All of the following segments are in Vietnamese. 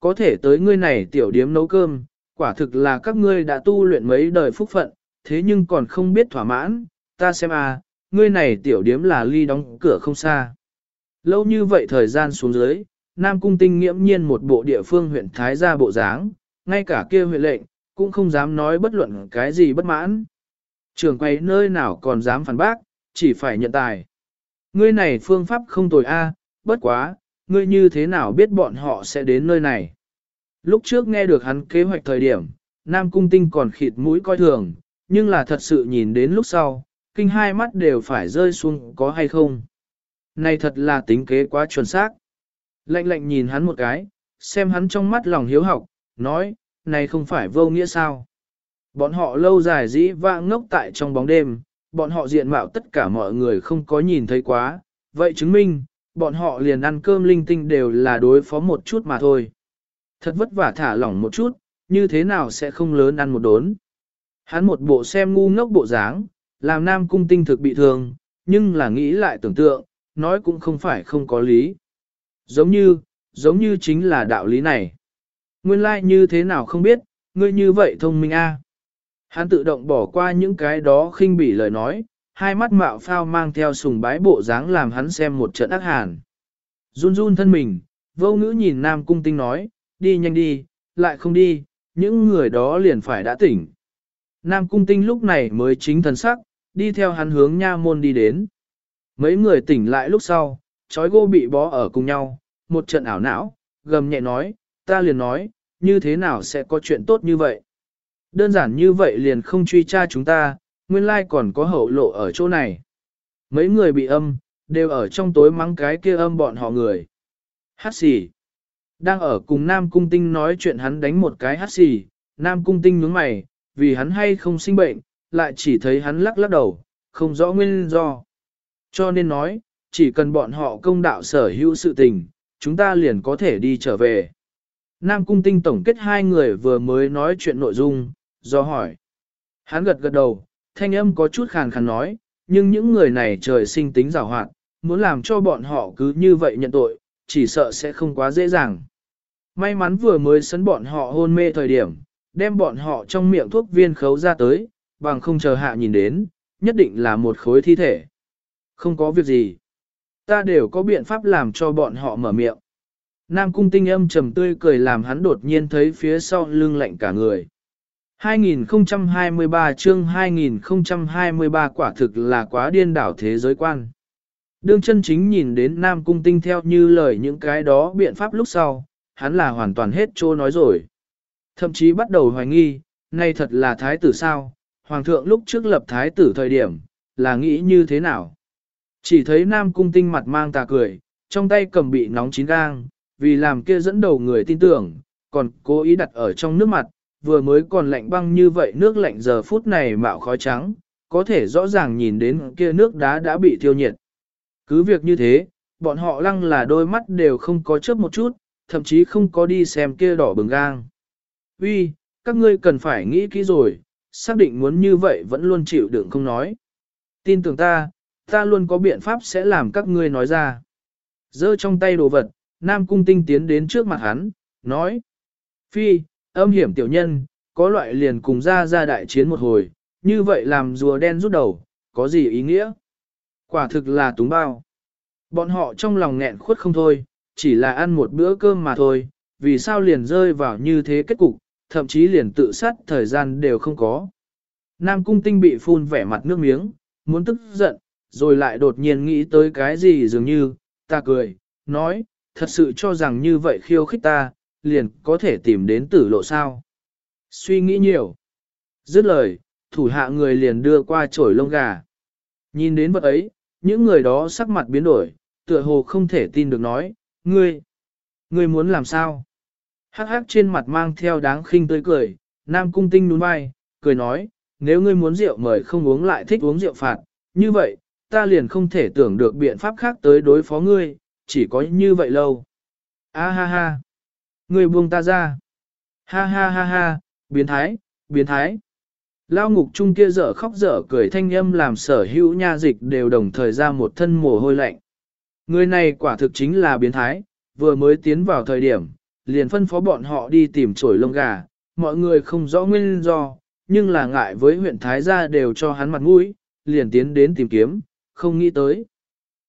có thể tới ngươi này tiểu điếm nấu cơm, quả thực là các ngươi đã tu luyện mấy đời phúc phận, thế nhưng còn không biết thỏa mãn, ta xem à, ngươi này tiểu điếm là ly đóng cửa không xa. Lâu như vậy thời gian xuống dưới, Nam Cung Tinh nghiễm nhiên một bộ địa phương huyện Thái gia bộ dáng, ngay cả kia huyện lệnh, cũng không dám nói bất luận cái gì bất mãn. Trường quay nơi nào còn dám phản bác, chỉ phải nhận tài. Ngươi này phương pháp không tồi a, bất quá, ngươi như thế nào biết bọn họ sẽ đến nơi này. Lúc trước nghe được hắn kế hoạch thời điểm, Nam Cung Tinh còn khịt mũi coi thường, nhưng là thật sự nhìn đến lúc sau, kinh hai mắt đều phải rơi xuống có hay không. Này thật là tính kế quá chuẩn xác. Lạnh lạnh nhìn hắn một cái, xem hắn trong mắt lòng hiếu học, nói, này không phải vô nghĩa sao. Bọn họ lâu dài dĩ vãng ngốc tại trong bóng đêm, bọn họ diện mạo tất cả mọi người không có nhìn thấy quá, vậy chứng minh, bọn họ liền ăn cơm linh tinh đều là đối phó một chút mà thôi. Thật vất vả thả lỏng một chút, như thế nào sẽ không lớn ăn một đốn. Hắn một bộ xem ngu ngốc bộ dáng, làm nam cung tinh thực bị thương, nhưng là nghĩ lại tưởng tượng, nói cũng không phải không có lý. Giống như, giống như chính là đạo lý này. Nguyên lai like như thế nào không biết, ngươi như vậy thông minh a. Hắn tự động bỏ qua những cái đó khinh bỉ lời nói, hai mắt mạo phao mang theo sùng bái bộ dáng làm hắn xem một trận ác hàn. Run run thân mình, vô ngữ nhìn nam cung tinh nói, đi nhanh đi, lại không đi, những người đó liền phải đã tỉnh. Nam cung tinh lúc này mới chính thần sắc, đi theo hắn hướng nha môn đi đến. Mấy người tỉnh lại lúc sau, chói gô bị bó ở cùng nhau, một trận ảo não, gầm nhẹ nói, ta liền nói, như thế nào sẽ có chuyện tốt như vậy. Đơn giản như vậy liền không truy tra chúng ta, nguyên lai còn có hậu lộ ở chỗ này. Mấy người bị âm, đều ở trong tối mắng cái kia âm bọn họ người. Hát xì. Đang ở cùng Nam Cung Tinh nói chuyện hắn đánh một cái hát xì, Nam Cung Tinh nhướng mày, vì hắn hay không sinh bệnh, lại chỉ thấy hắn lắc lắc đầu, không rõ nguyên do. Cho nên nói, chỉ cần bọn họ công đạo sở hữu sự tình, chúng ta liền có thể đi trở về. Nam Cung Tinh tổng kết hai người vừa mới nói chuyện nội dung, do hỏi. Hắn gật gật đầu, thanh âm có chút khàn khàn nói, nhưng những người này trời sinh tính rào hoạt, muốn làm cho bọn họ cứ như vậy nhận tội, chỉ sợ sẽ không quá dễ dàng. May mắn vừa mới sấn bọn họ hôn mê thời điểm, đem bọn họ trong miệng thuốc viên khấu ra tới, bằng không chờ hạ nhìn đến, nhất định là một khối thi thể. Không có việc gì. Ta đều có biện pháp làm cho bọn họ mở miệng. Nam cung tinh âm trầm tươi cười làm hắn đột nhiên thấy phía sau lưng lạnh cả người. 2023 chương 2023 quả thực là quá điên đảo thế giới quan. Đương chân chính nhìn đến Nam Cung Tinh theo như lời những cái đó biện pháp lúc sau, hắn là hoàn toàn hết trô nói rồi. Thậm chí bắt đầu hoài nghi, nay thật là thái tử sao, hoàng thượng lúc trước lập thái tử thời điểm, là nghĩ như thế nào. Chỉ thấy Nam Cung Tinh mặt mang tà cười, trong tay cầm bị nóng chín gang, vì làm kia dẫn đầu người tin tưởng, còn cố ý đặt ở trong nước mặt, vừa mới còn lạnh băng như vậy nước lạnh giờ phút này mạo khói trắng, có thể rõ ràng nhìn đến kia nước đá đã bị thiêu nhiệt. Cứ việc như thế, bọn họ lăng là đôi mắt đều không có chớp một chút, thậm chí không có đi xem kia đỏ bừng gang. Uy, các ngươi cần phải nghĩ kỹ rồi, xác định muốn như vậy vẫn luôn chịu đựng không nói. Tin tưởng ta, ta luôn có biện pháp sẽ làm các ngươi nói ra. Giơ trong tay đồ vật, Nam Cung Tinh tiến đến trước mặt hắn, nói. Phi, âm hiểm tiểu nhân, có loại liền cùng ra ra đại chiến một hồi, như vậy làm rùa đen rút đầu, có gì ý nghĩa? Quả thực là túng bao. Bọn họ trong lòng nghẹn khuất không thôi, chỉ là ăn một bữa cơm mà thôi, vì sao liền rơi vào như thế kết cục, thậm chí liền tự sát thời gian đều không có. Nam cung tinh bị phun vẻ mặt nước miếng, muốn tức giận, rồi lại đột nhiên nghĩ tới cái gì dường như, ta cười, nói, thật sự cho rằng như vậy khiêu khích ta, liền có thể tìm đến tử lộ sao. Suy nghĩ nhiều. Dứt lời, thủ hạ người liền đưa qua chổi lông gà. Nhìn đến vật ấy, những người đó sắc mặt biến đổi, tựa hồ không thể tin được nói, ngươi, ngươi muốn làm sao? Hắc hắc trên mặt mang theo đáng khinh tươi cười, nam cung tinh nhún vai, cười nói, nếu ngươi muốn rượu mời không uống lại thích uống rượu phạt, như vậy, ta liền không thể tưởng được biện pháp khác tới đối phó ngươi, chỉ có như vậy lâu. A ha ha, người buông ta ra. Ha ha ha ha, biến thái, biến thái. Lao ngục chung kia dở khóc dở cười thanh âm làm sở hữu nha dịch đều đồng thời ra một thân mồ hôi lạnh. Người này quả thực chính là biến thái, vừa mới tiến vào thời điểm, liền phân phó bọn họ đi tìm chổi lông gà, mọi người không rõ nguyên do, nhưng là ngại với huyện Thái gia đều cho hắn mặt mũi, liền tiến đến tìm kiếm, không nghĩ tới.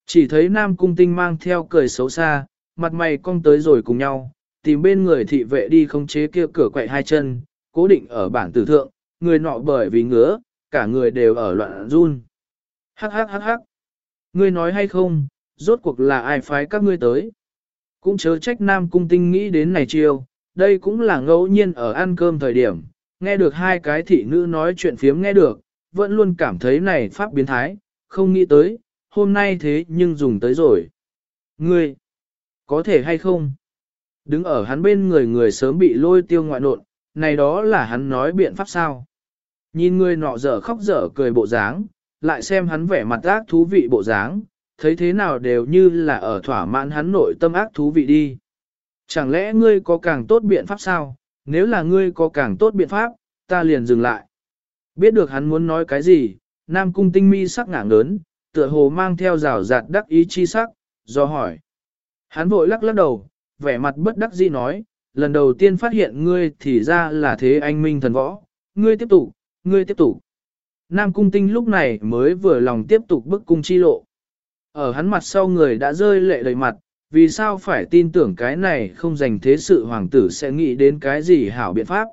Chỉ thấy Nam Cung Tinh mang theo cười xấu xa, mặt mày cong tới rồi cùng nhau, tìm bên người thị vệ đi không chế kia cửa quậy hai chân, cố định ở bảng tử thượng, người nọ bởi vì ngứa, cả người đều ở loạn run. Hắc hắc hắc hắc. Ngươi nói hay không, rốt cuộc là ai phái các ngươi tới? Cũng chớ trách Nam Cung Tinh nghĩ đến này chiêu, đây cũng là ngẫu nhiên ở ăn cơm thời điểm, nghe được hai cái thị nữ nói chuyện phiếm nghe được, vẫn luôn cảm thấy này pháp biến thái, không nghĩ tới, hôm nay thế nhưng dùng tới rồi. Ngươi, có thể hay không? Đứng ở hắn bên người người sớm bị lôi tiêu ngoại nộn, này đó là hắn nói biện pháp sao? Nhìn người nọ dở khóc dở cười bộ dáng, lại xem hắn vẻ mặt ác thú vị bộ dáng, thấy thế nào đều như là ở thỏa mãn hắn nội tâm ác thú vị đi. Chẳng lẽ ngươi có càng tốt biện pháp sao? Nếu là ngươi có càng tốt biện pháp, ta liền dừng lại. Biết được hắn muốn nói cái gì, Nam Cung tinh mi sắc ngả lớn, tựa hồ mang theo rào rạt đắc ý chi sắc, do hỏi. Hắn vội lắc lắc đầu, vẻ mặt bất đắc dĩ nói, lần đầu tiên phát hiện ngươi thì ra là thế anh minh thần võ, ngươi tiếp tục, ngươi tiếp tục. Nam cung tinh lúc này mới vừa lòng tiếp tục bức cung chi lộ. Ở hắn mặt sau người đã rơi lệ đầy mặt, vì sao phải tin tưởng cái này không dành thế sự hoàng tử sẽ nghĩ đến cái gì hảo biện pháp.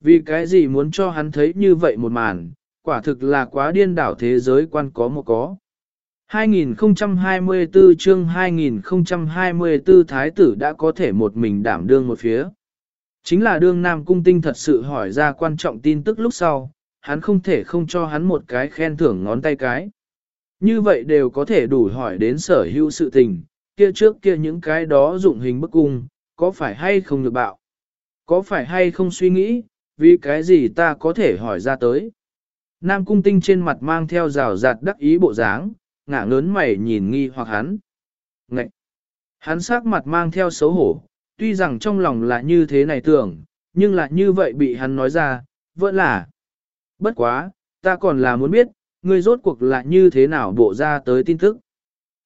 Vì cái gì muốn cho hắn thấy như vậy một màn, quả thực là quá điên đảo thế giới quan có một có. 2024 chương 2024 thái tử đã có thể một mình đảm đương một phía. Chính là đương Nam Cung Tinh thật sự hỏi ra quan trọng tin tức lúc sau, hắn không thể không cho hắn một cái khen thưởng ngón tay cái. Như vậy đều có thể đủ hỏi đến sở hữu sự tình, kia trước kia những cái đó dụng hình bức cung, có phải hay không được bạo? Có phải hay không suy nghĩ, vì cái gì ta có thể hỏi ra tới? Nam Cung Tinh trên mặt mang theo rào rạt đắc ý bộ dáng, ngả ngớn mày nhìn nghi hoặc hắn. Ngậy! Hắn sắc mặt mang theo xấu hổ, tuy rằng trong lòng là như thế này tưởng, nhưng là như vậy bị hắn nói ra, vẫn là. Bất quá, ta còn là muốn biết, ngươi rốt cuộc là như thế nào bộ ra tới tin tức.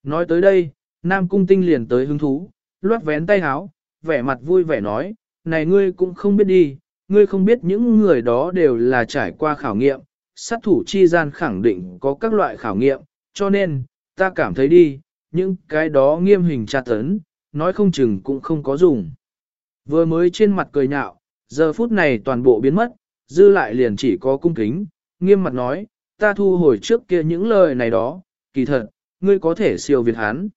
Nói tới đây, Nam Cung Tinh liền tới hứng thú, loát vén tay háo, vẻ mặt vui vẻ nói, này ngươi cũng không biết đi, ngươi không biết những người đó đều là trải qua khảo nghiệm, sát thủ chi gian khẳng định có các loại khảo nghiệm, cho nên, ta cảm thấy đi, những cái đó nghiêm hình tra tấn, nói không chừng cũng không có dùng. Vừa mới trên mặt cười nhạo, giờ phút này toàn bộ biến mất, dư lại liền chỉ có cung kính, nghiêm mặt nói, ta thu hồi trước kia những lời này đó, kỳ thật, ngươi có thể siêu việt hắn.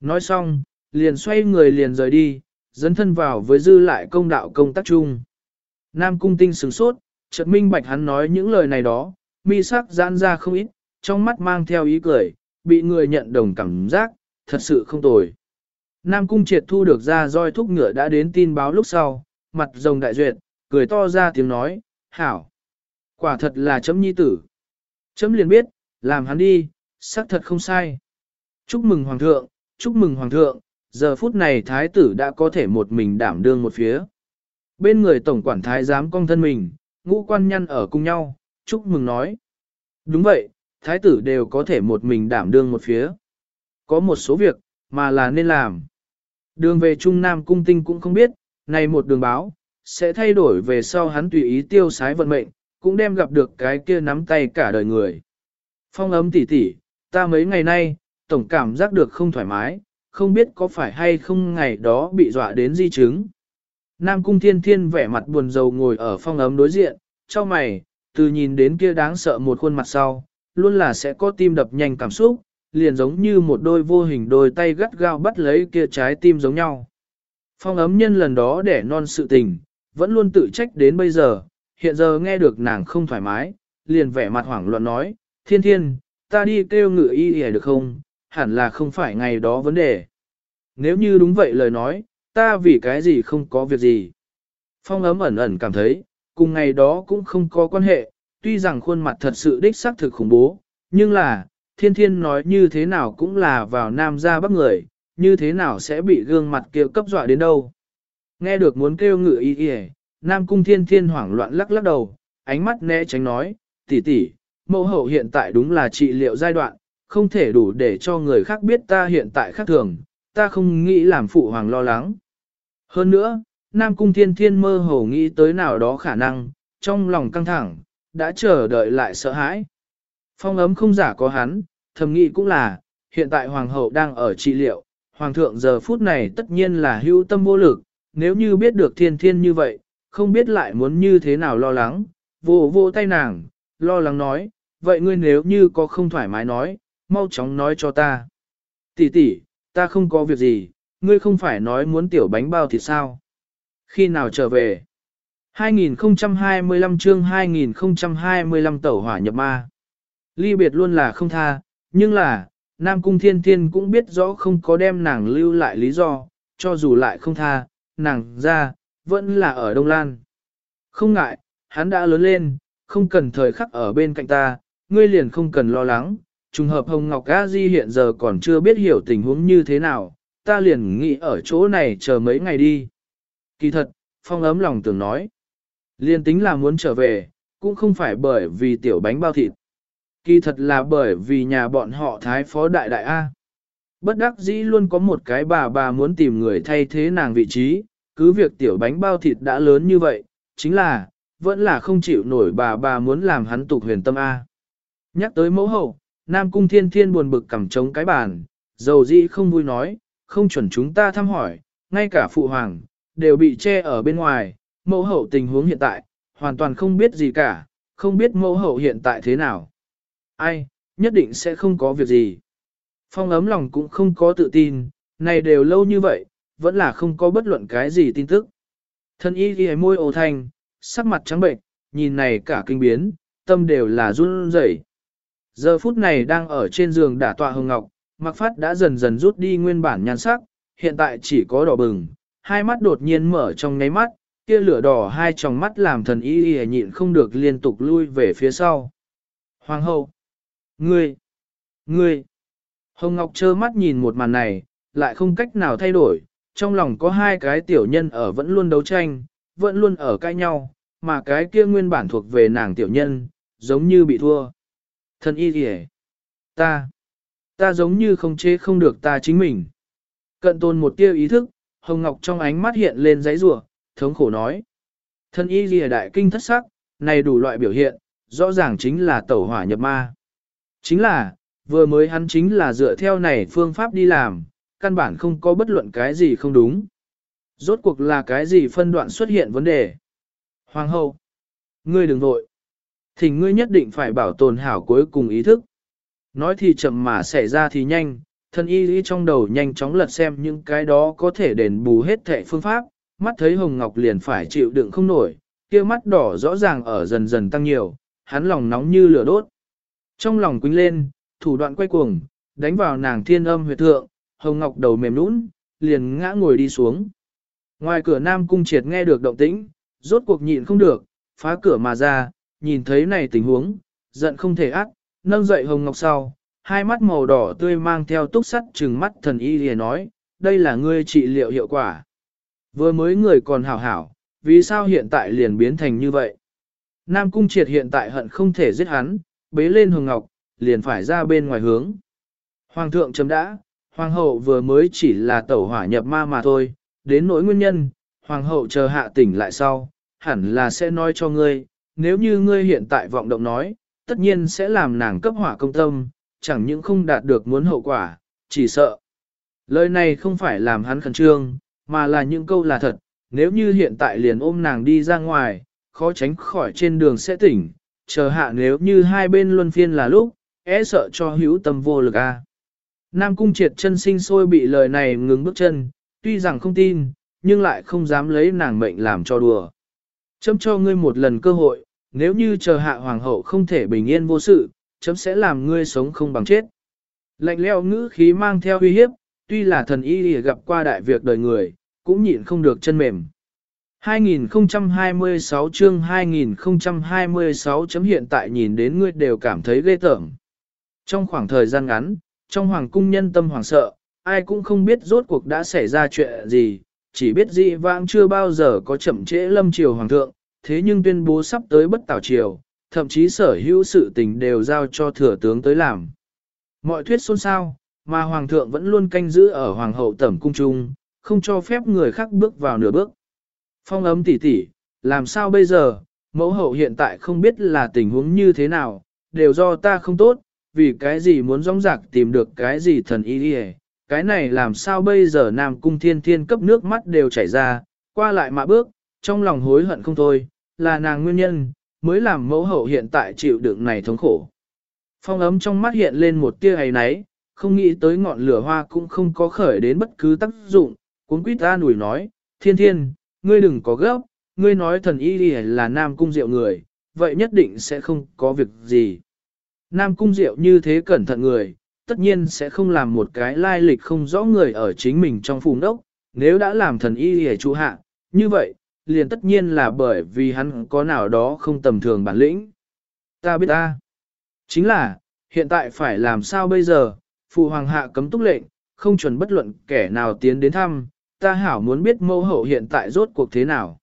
Nói xong, liền xoay người liền rời đi, dẫn thân vào với dư lại công đạo công tác chung. Nam cung tinh sửng sốt, chợt minh bạch hắn nói những lời này đó, mi sắc giãn ra không ít, trong mắt mang theo ý cười, bị người nhận đồng cảm giác, thật sự không tồi. Nam Cung triệt thu được ra roi thúc ngựa đã đến tin báo lúc sau, mặt rồng đại duyệt, cười to ra tiếng nói, hảo. Quả thật là chấm nhi tử. Chấm liền biết, làm hắn đi, xác thật không sai. Chúc mừng hoàng thượng, chúc mừng hoàng thượng, giờ phút này thái tử đã có thể một mình đảm đương một phía. Bên người tổng quản thái giám cong thân mình, ngũ quan nhân ở cùng nhau, chúc mừng nói. Đúng vậy, thái tử đều có thể một mình đảm đương một phía. Có một số việc, mà là nên làm. Đường về Trung Nam Cung Tinh cũng không biết, này một đường báo, sẽ thay đổi về sau hắn tùy ý tiêu sái vận mệnh, cũng đem gặp được cái kia nắm tay cả đời người. Phong ấm tỉ tỉ, ta mấy ngày nay, tổng cảm giác được không thoải mái, không biết có phải hay không ngày đó bị dọa đến di chứng. Nam Cung Thiên Thiên vẻ mặt buồn rầu ngồi ở phong ấm đối diện, cho mày, từ nhìn đến kia đáng sợ một khuôn mặt sau, luôn là sẽ có tim đập nhanh cảm xúc, liền giống như một đôi vô hình đôi tay gắt gao bắt lấy kia trái tim giống nhau. Phong ấm nhân lần đó để non sự tình, vẫn luôn tự trách đến bây giờ, hiện giờ nghe được nàng không thoải mái, liền vẻ mặt hoảng loạn nói, thiên thiên, ta đi kêu ngựa y y được không, hẳn là không phải ngày đó vấn đề. Nếu như đúng vậy lời nói, ta vì cái gì không có việc gì. Phong ấm ẩn ẩn cảm thấy, cùng ngày đó cũng không có quan hệ, tuy rằng khuôn mặt thật sự đích xác thực khủng bố, nhưng là, thiên thiên nói như thế nào cũng là vào nam ra bắc người, như thế nào sẽ bị gương mặt kia cấp dọa đến đâu. Nghe được muốn kêu ngự y y, nam cung thiên thiên hoảng loạn lắc lắc đầu, ánh mắt né tránh nói, tỷ tỷ, mẫu hậu hiện tại đúng là trị liệu giai đoạn, không thể đủ để cho người khác biết ta hiện tại khác thường, ta không nghĩ làm phụ hoàng lo lắng. Hơn nữa, Nam Cung Thiên Thiên mơ hồ nghĩ tới nào đó khả năng, trong lòng căng thẳng, đã chờ đợi lại sợ hãi. Phong ấm không giả có hắn, thầm nghĩ cũng là, hiện tại Hoàng hậu đang ở trị liệu, Hoàng thượng giờ phút này tất nhiên là hữu tâm vô lực, nếu như biết được thiên thiên như vậy, không biết lại muốn như thế nào lo lắng, vô vô tay nàng, lo lắng nói, vậy ngươi nếu như có không thoải mái nói, mau chóng nói cho ta. Tỷ tỷ, ta không có việc gì, ngươi không phải nói muốn tiểu bánh bao thì sao? Khi nào trở về? 2025 chương 2025 tẩu hỏa nhập ma. Ly biệt luôn là không tha, nhưng là, Nam Cung Thiên Thiên cũng biết rõ không có đem nàng lưu lại lý do, cho dù lại không tha, nàng ra, vẫn là ở Đông Lan. Không ngại, hắn đã lớn lên, không cần thời khắc ở bên cạnh ta, ngươi liền không cần lo lắng, trùng hợp Hồng Ngọc A Di hiện giờ còn chưa biết hiểu tình huống như thế nào, ta liền nghĩ ở chỗ này chờ mấy ngày đi. Kỳ thật, Phong ấm lòng tưởng nói, liền tính là muốn trở về, cũng không phải bởi vì tiểu bánh bao thịt. Kỳ thật là bởi vì nhà bọn họ thái phó đại đại A. Bất đắc dĩ luôn có một cái bà bà muốn tìm người thay thế nàng vị trí, cứ việc tiểu bánh bao thịt đã lớn như vậy, chính là, vẫn là không chịu nổi bà bà muốn làm hắn tục huyền tâm A. Nhắc tới mẫu hậu, Nam Cung Thiên Thiên buồn bực cầm trống cái bàn, dầu dĩ không vui nói, không chuẩn chúng ta thăm hỏi, ngay cả phụ hoàng, đều bị che ở bên ngoài, mẫu hậu tình huống hiện tại, hoàn toàn không biết gì cả, không biết mẫu hậu hiện tại thế nào. Ai, nhất định sẽ không có việc gì. Phong ấm lòng cũng không có tự tin, này đều lâu như vậy, vẫn là không có bất luận cái gì tin tức. Thân y ghi môi ồ thanh, sắc mặt trắng bệnh, nhìn này cả kinh biến, tâm đều là run rẩy. Giờ phút này đang ở trên giường đả tọa hồng ngọc, mặc phát đã dần dần rút đi nguyên bản nhan sắc, hiện tại chỉ có đỏ bừng, hai mắt đột nhiên mở trong nháy mắt, kia lửa đỏ hai tròng mắt làm thần y y nhịn không được liên tục lui về phía sau. Hoàng hậu! Ngươi! Ngươi! Hồng Ngọc trơ mắt nhìn một màn này, lại không cách nào thay đổi, trong lòng có hai cái tiểu nhân ở vẫn luôn đấu tranh, vẫn luôn ở cãi nhau, mà cái kia nguyên bản thuộc về nàng tiểu nhân, giống như bị thua. Thần y kìa! Ta! Ta giống như không chế không được ta chính mình. Cận tôn một tia ý thức, Hồng Ngọc trong ánh mắt hiện lên giấy rủa thống khổ nói. Thân y lìa đại kinh thất sắc, này đủ loại biểu hiện, rõ ràng chính là tẩu hỏa nhập ma. Chính là, vừa mới hắn chính là dựa theo này phương pháp đi làm, căn bản không có bất luận cái gì không đúng. Rốt cuộc là cái gì phân đoạn xuất hiện vấn đề. Hoàng hậu, ngươi đừng vội. Thỉnh ngươi nhất định phải bảo tồn hảo cuối cùng ý thức. Nói thì chậm mà xảy ra thì nhanh, thân y lý trong đầu nhanh chóng lật xem những cái đó có thể đền bù hết thệ phương pháp, mắt thấy Hồng Ngọc liền phải chịu đựng không nổi, kia mắt đỏ rõ ràng ở dần dần tăng nhiều, hắn lòng nóng như lửa đốt. Trong lòng quính lên, thủ đoạn quay cuồng, đánh vào nàng thiên âm huyệt thượng, Hồng Ngọc đầu mềm nũng, liền ngã ngồi đi xuống. Ngoài cửa Nam Cung Triệt nghe được động tĩnh, rốt cuộc nhịn không được, phá cửa mà ra, nhìn thấy này tình huống, giận không thể ác, nâng dậy Hồng Ngọc sau, hai mắt màu đỏ tươi mang theo túc sắt trừng mắt thần y liền nói, đây là ngươi trị liệu hiệu quả. Vừa mới người còn hảo hảo, vì sao hiện tại liền biến thành như vậy? Nam Cung Triệt hiện tại hận không thể giết hắn, bế lên Hồng Ngọc, liền phải ra bên ngoài hướng. Hoàng thượng chấm đã, Hoàng hậu vừa mới chỉ là tẩu hỏa nhập ma mà thôi, đến nỗi nguyên nhân, Hoàng hậu chờ hạ tỉnh lại sau, hẳn là sẽ nói cho ngươi, nếu như ngươi hiện tại vọng động nói, tất nhiên sẽ làm nàng cấp hỏa công tâm, chẳng những không đạt được muốn hậu quả, chỉ sợ. Lời này không phải làm hắn khẩn trương, mà là những câu là thật, nếu như hiện tại liền ôm nàng đi ra ngoài, khó tránh khỏi trên đường sẽ tỉnh, chờ hạ nếu như hai bên luân phiên là lúc, é sợ cho hữu tâm vô lực a. Nam cung triệt chân sinh sôi bị lời này ngừng bước chân, tuy rằng không tin, nhưng lại không dám lấy nàng mệnh làm cho đùa. Chấm cho ngươi một lần cơ hội, nếu như chờ hạ hoàng hậu không thể bình yên vô sự, chấm sẽ làm ngươi sống không bằng chết. Lạnh leo ngữ khí mang theo uy hiếp, tuy là thần y gặp qua đại việc đời người, cũng nhịn không được chân mềm. 2026 chương 2026 chấm hiện tại nhìn đến ngươi đều cảm thấy ghê tởm. Trong khoảng thời gian ngắn, trong hoàng cung nhân tâm hoàng sợ, ai cũng không biết rốt cuộc đã xảy ra chuyện gì, chỉ biết dị vãng chưa bao giờ có chậm trễ lâm triều hoàng thượng, thế nhưng tuyên bố sắp tới bất tảo triều, thậm chí sở hữu sự tình đều giao cho thừa tướng tới làm. Mọi thuyết xôn xao, mà hoàng thượng vẫn luôn canh giữ ở hoàng hậu tẩm cung trung, không cho phép người khác bước vào nửa bước. Phong ấm tỉ tỉ, làm sao bây giờ, mẫu hậu hiện tại không biết là tình huống như thế nào, đều do ta không tốt, vì cái gì muốn rong rạc tìm được cái gì thần y đi cái này làm sao bây giờ Nam Cung Thiên Thiên cấp nước mắt đều chảy ra, qua lại mà bước, trong lòng hối hận không thôi, là nàng nguyên nhân, mới làm mẫu hậu hiện tại chịu đựng này thống khổ. Phong ấm trong mắt hiện lên một tia ấy náy, không nghĩ tới ngọn lửa hoa cũng không có khởi đến bất cứ tác dụng, cuốn quýt ta nủi nói, thiên thiên, ngươi đừng có gấp, ngươi nói thần y là nam cung diệu người, vậy nhất định sẽ không có việc gì. Nam cung diệu như thế cẩn thận người, tất nhiên sẽ không làm một cái lai lịch không rõ người ở chính mình trong phùng đốc, nếu đã làm thần y hề trụ hạ, như vậy, liền tất nhiên là bởi vì hắn có nào đó không tầm thường bản lĩnh. Ta biết ta. Chính là, hiện tại phải làm sao bây giờ, phụ hoàng hạ cấm túc lệnh, không chuẩn bất luận kẻ nào tiến đến thăm, ta hảo muốn biết mâu hậu hiện tại rốt cuộc thế nào.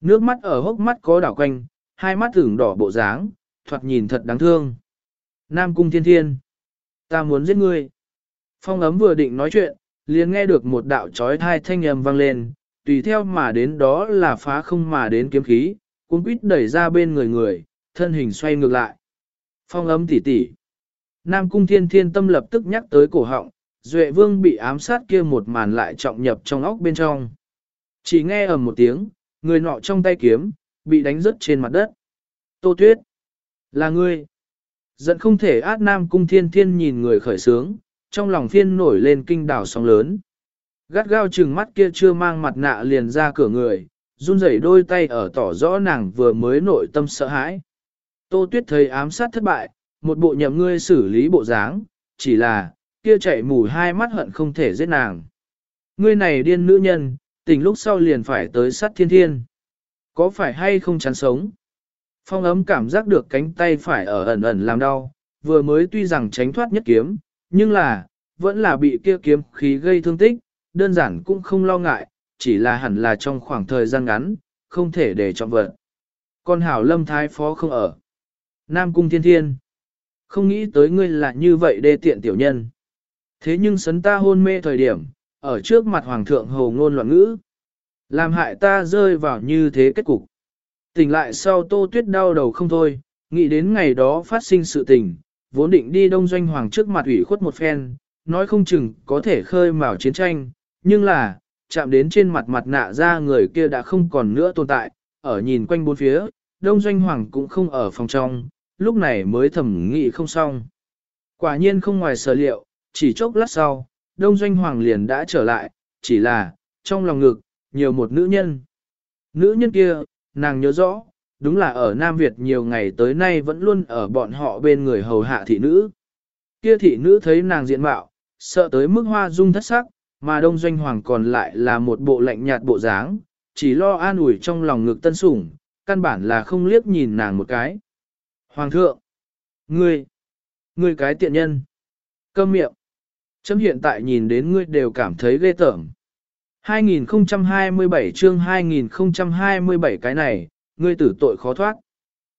Nước mắt ở hốc mắt có đảo quanh, hai mắt tưởng đỏ bộ dáng, thoạt nhìn thật đáng thương. Nam cung thiên thiên. Ta muốn giết ngươi. Phong ấm vừa định nói chuyện, liền nghe được một đạo trói thai thanh âm vang lên, tùy theo mà đến đó là phá không mà đến kiếm khí, cuốn quýt đẩy ra bên người người, thân hình xoay ngược lại. Phong ấm tỉ tỉ. Nam cung thiên thiên tâm lập tức nhắc tới cổ họng, Duệ vương bị ám sát kia một màn lại trọng nhập trong óc bên trong. Chỉ nghe ầm một tiếng, người nọ trong tay kiếm, bị đánh rớt trên mặt đất. Tô tuyết. Là ngươi. Giận không thể át Nam cung thiên thiên nhìn người khởi sướng, trong lòng phiên nổi lên kinh đảo sóng lớn. Gắt gao chừng mắt kia chưa mang mặt nạ liền ra cửa người, run rẩy đôi tay ở tỏ rõ nàng vừa mới nội tâm sợ hãi. Tô Tuyết thấy ám sát thất bại, một bộ nhậm ngươi xử lý bộ dáng, chỉ là, kia chạy mù hai mắt hận không thể giết nàng. Ngươi này điên nữ nhân, tình lúc sau liền phải tới sát thiên thiên. Có phải hay không chán sống? Phong ấm cảm giác được cánh tay phải ở ẩn ẩn làm đau, vừa mới tuy rằng tránh thoát nhất kiếm, nhưng là, vẫn là bị kia kiếm khí gây thương tích, đơn giản cũng không lo ngại, chỉ là hẳn là trong khoảng thời gian ngắn, không thể để trọng vật. Con hảo lâm thái phó không ở. Nam cung thiên thiên. Không nghĩ tới ngươi là như vậy đê tiện tiểu nhân. Thế nhưng sấn ta hôn mê thời điểm, ở trước mặt hoàng thượng hồ ngôn loạn ngữ. Làm hại ta rơi vào như thế kết cục. Tỉnh lại sau tô tuyết đau đầu không thôi, nghĩ đến ngày đó phát sinh sự tình, vốn định đi đông doanh hoàng trước mặt ủy khuất một phen, nói không chừng có thể khơi mào chiến tranh, nhưng là, chạm đến trên mặt mặt nạ ra người kia đã không còn nữa tồn tại, ở nhìn quanh bốn phía, đông doanh hoàng cũng không ở phòng trong, lúc này mới thẩm nghị không xong. Quả nhiên không ngoài sở liệu, chỉ chốc lát sau, đông doanh hoàng liền đã trở lại, chỉ là, trong lòng ngực, nhiều một nữ nhân. Nữ nhân kia, nàng nhớ rõ, đúng là ở Nam Việt nhiều ngày tới nay vẫn luôn ở bọn họ bên người hầu hạ thị nữ. Kia thị nữ thấy nàng diện mạo, sợ tới mức hoa dung thất sắc, mà đông doanh hoàng còn lại là một bộ lạnh nhạt bộ dáng, chỉ lo an ủi trong lòng ngực tân sủng, căn bản là không liếc nhìn nàng một cái. Hoàng thượng! Ngươi! Ngươi cái tiện nhân! Câm miệng! Chấm hiện tại nhìn đến ngươi đều cảm thấy ghê tởm. 2027 chương 2027 cái này, ngươi tử tội khó thoát.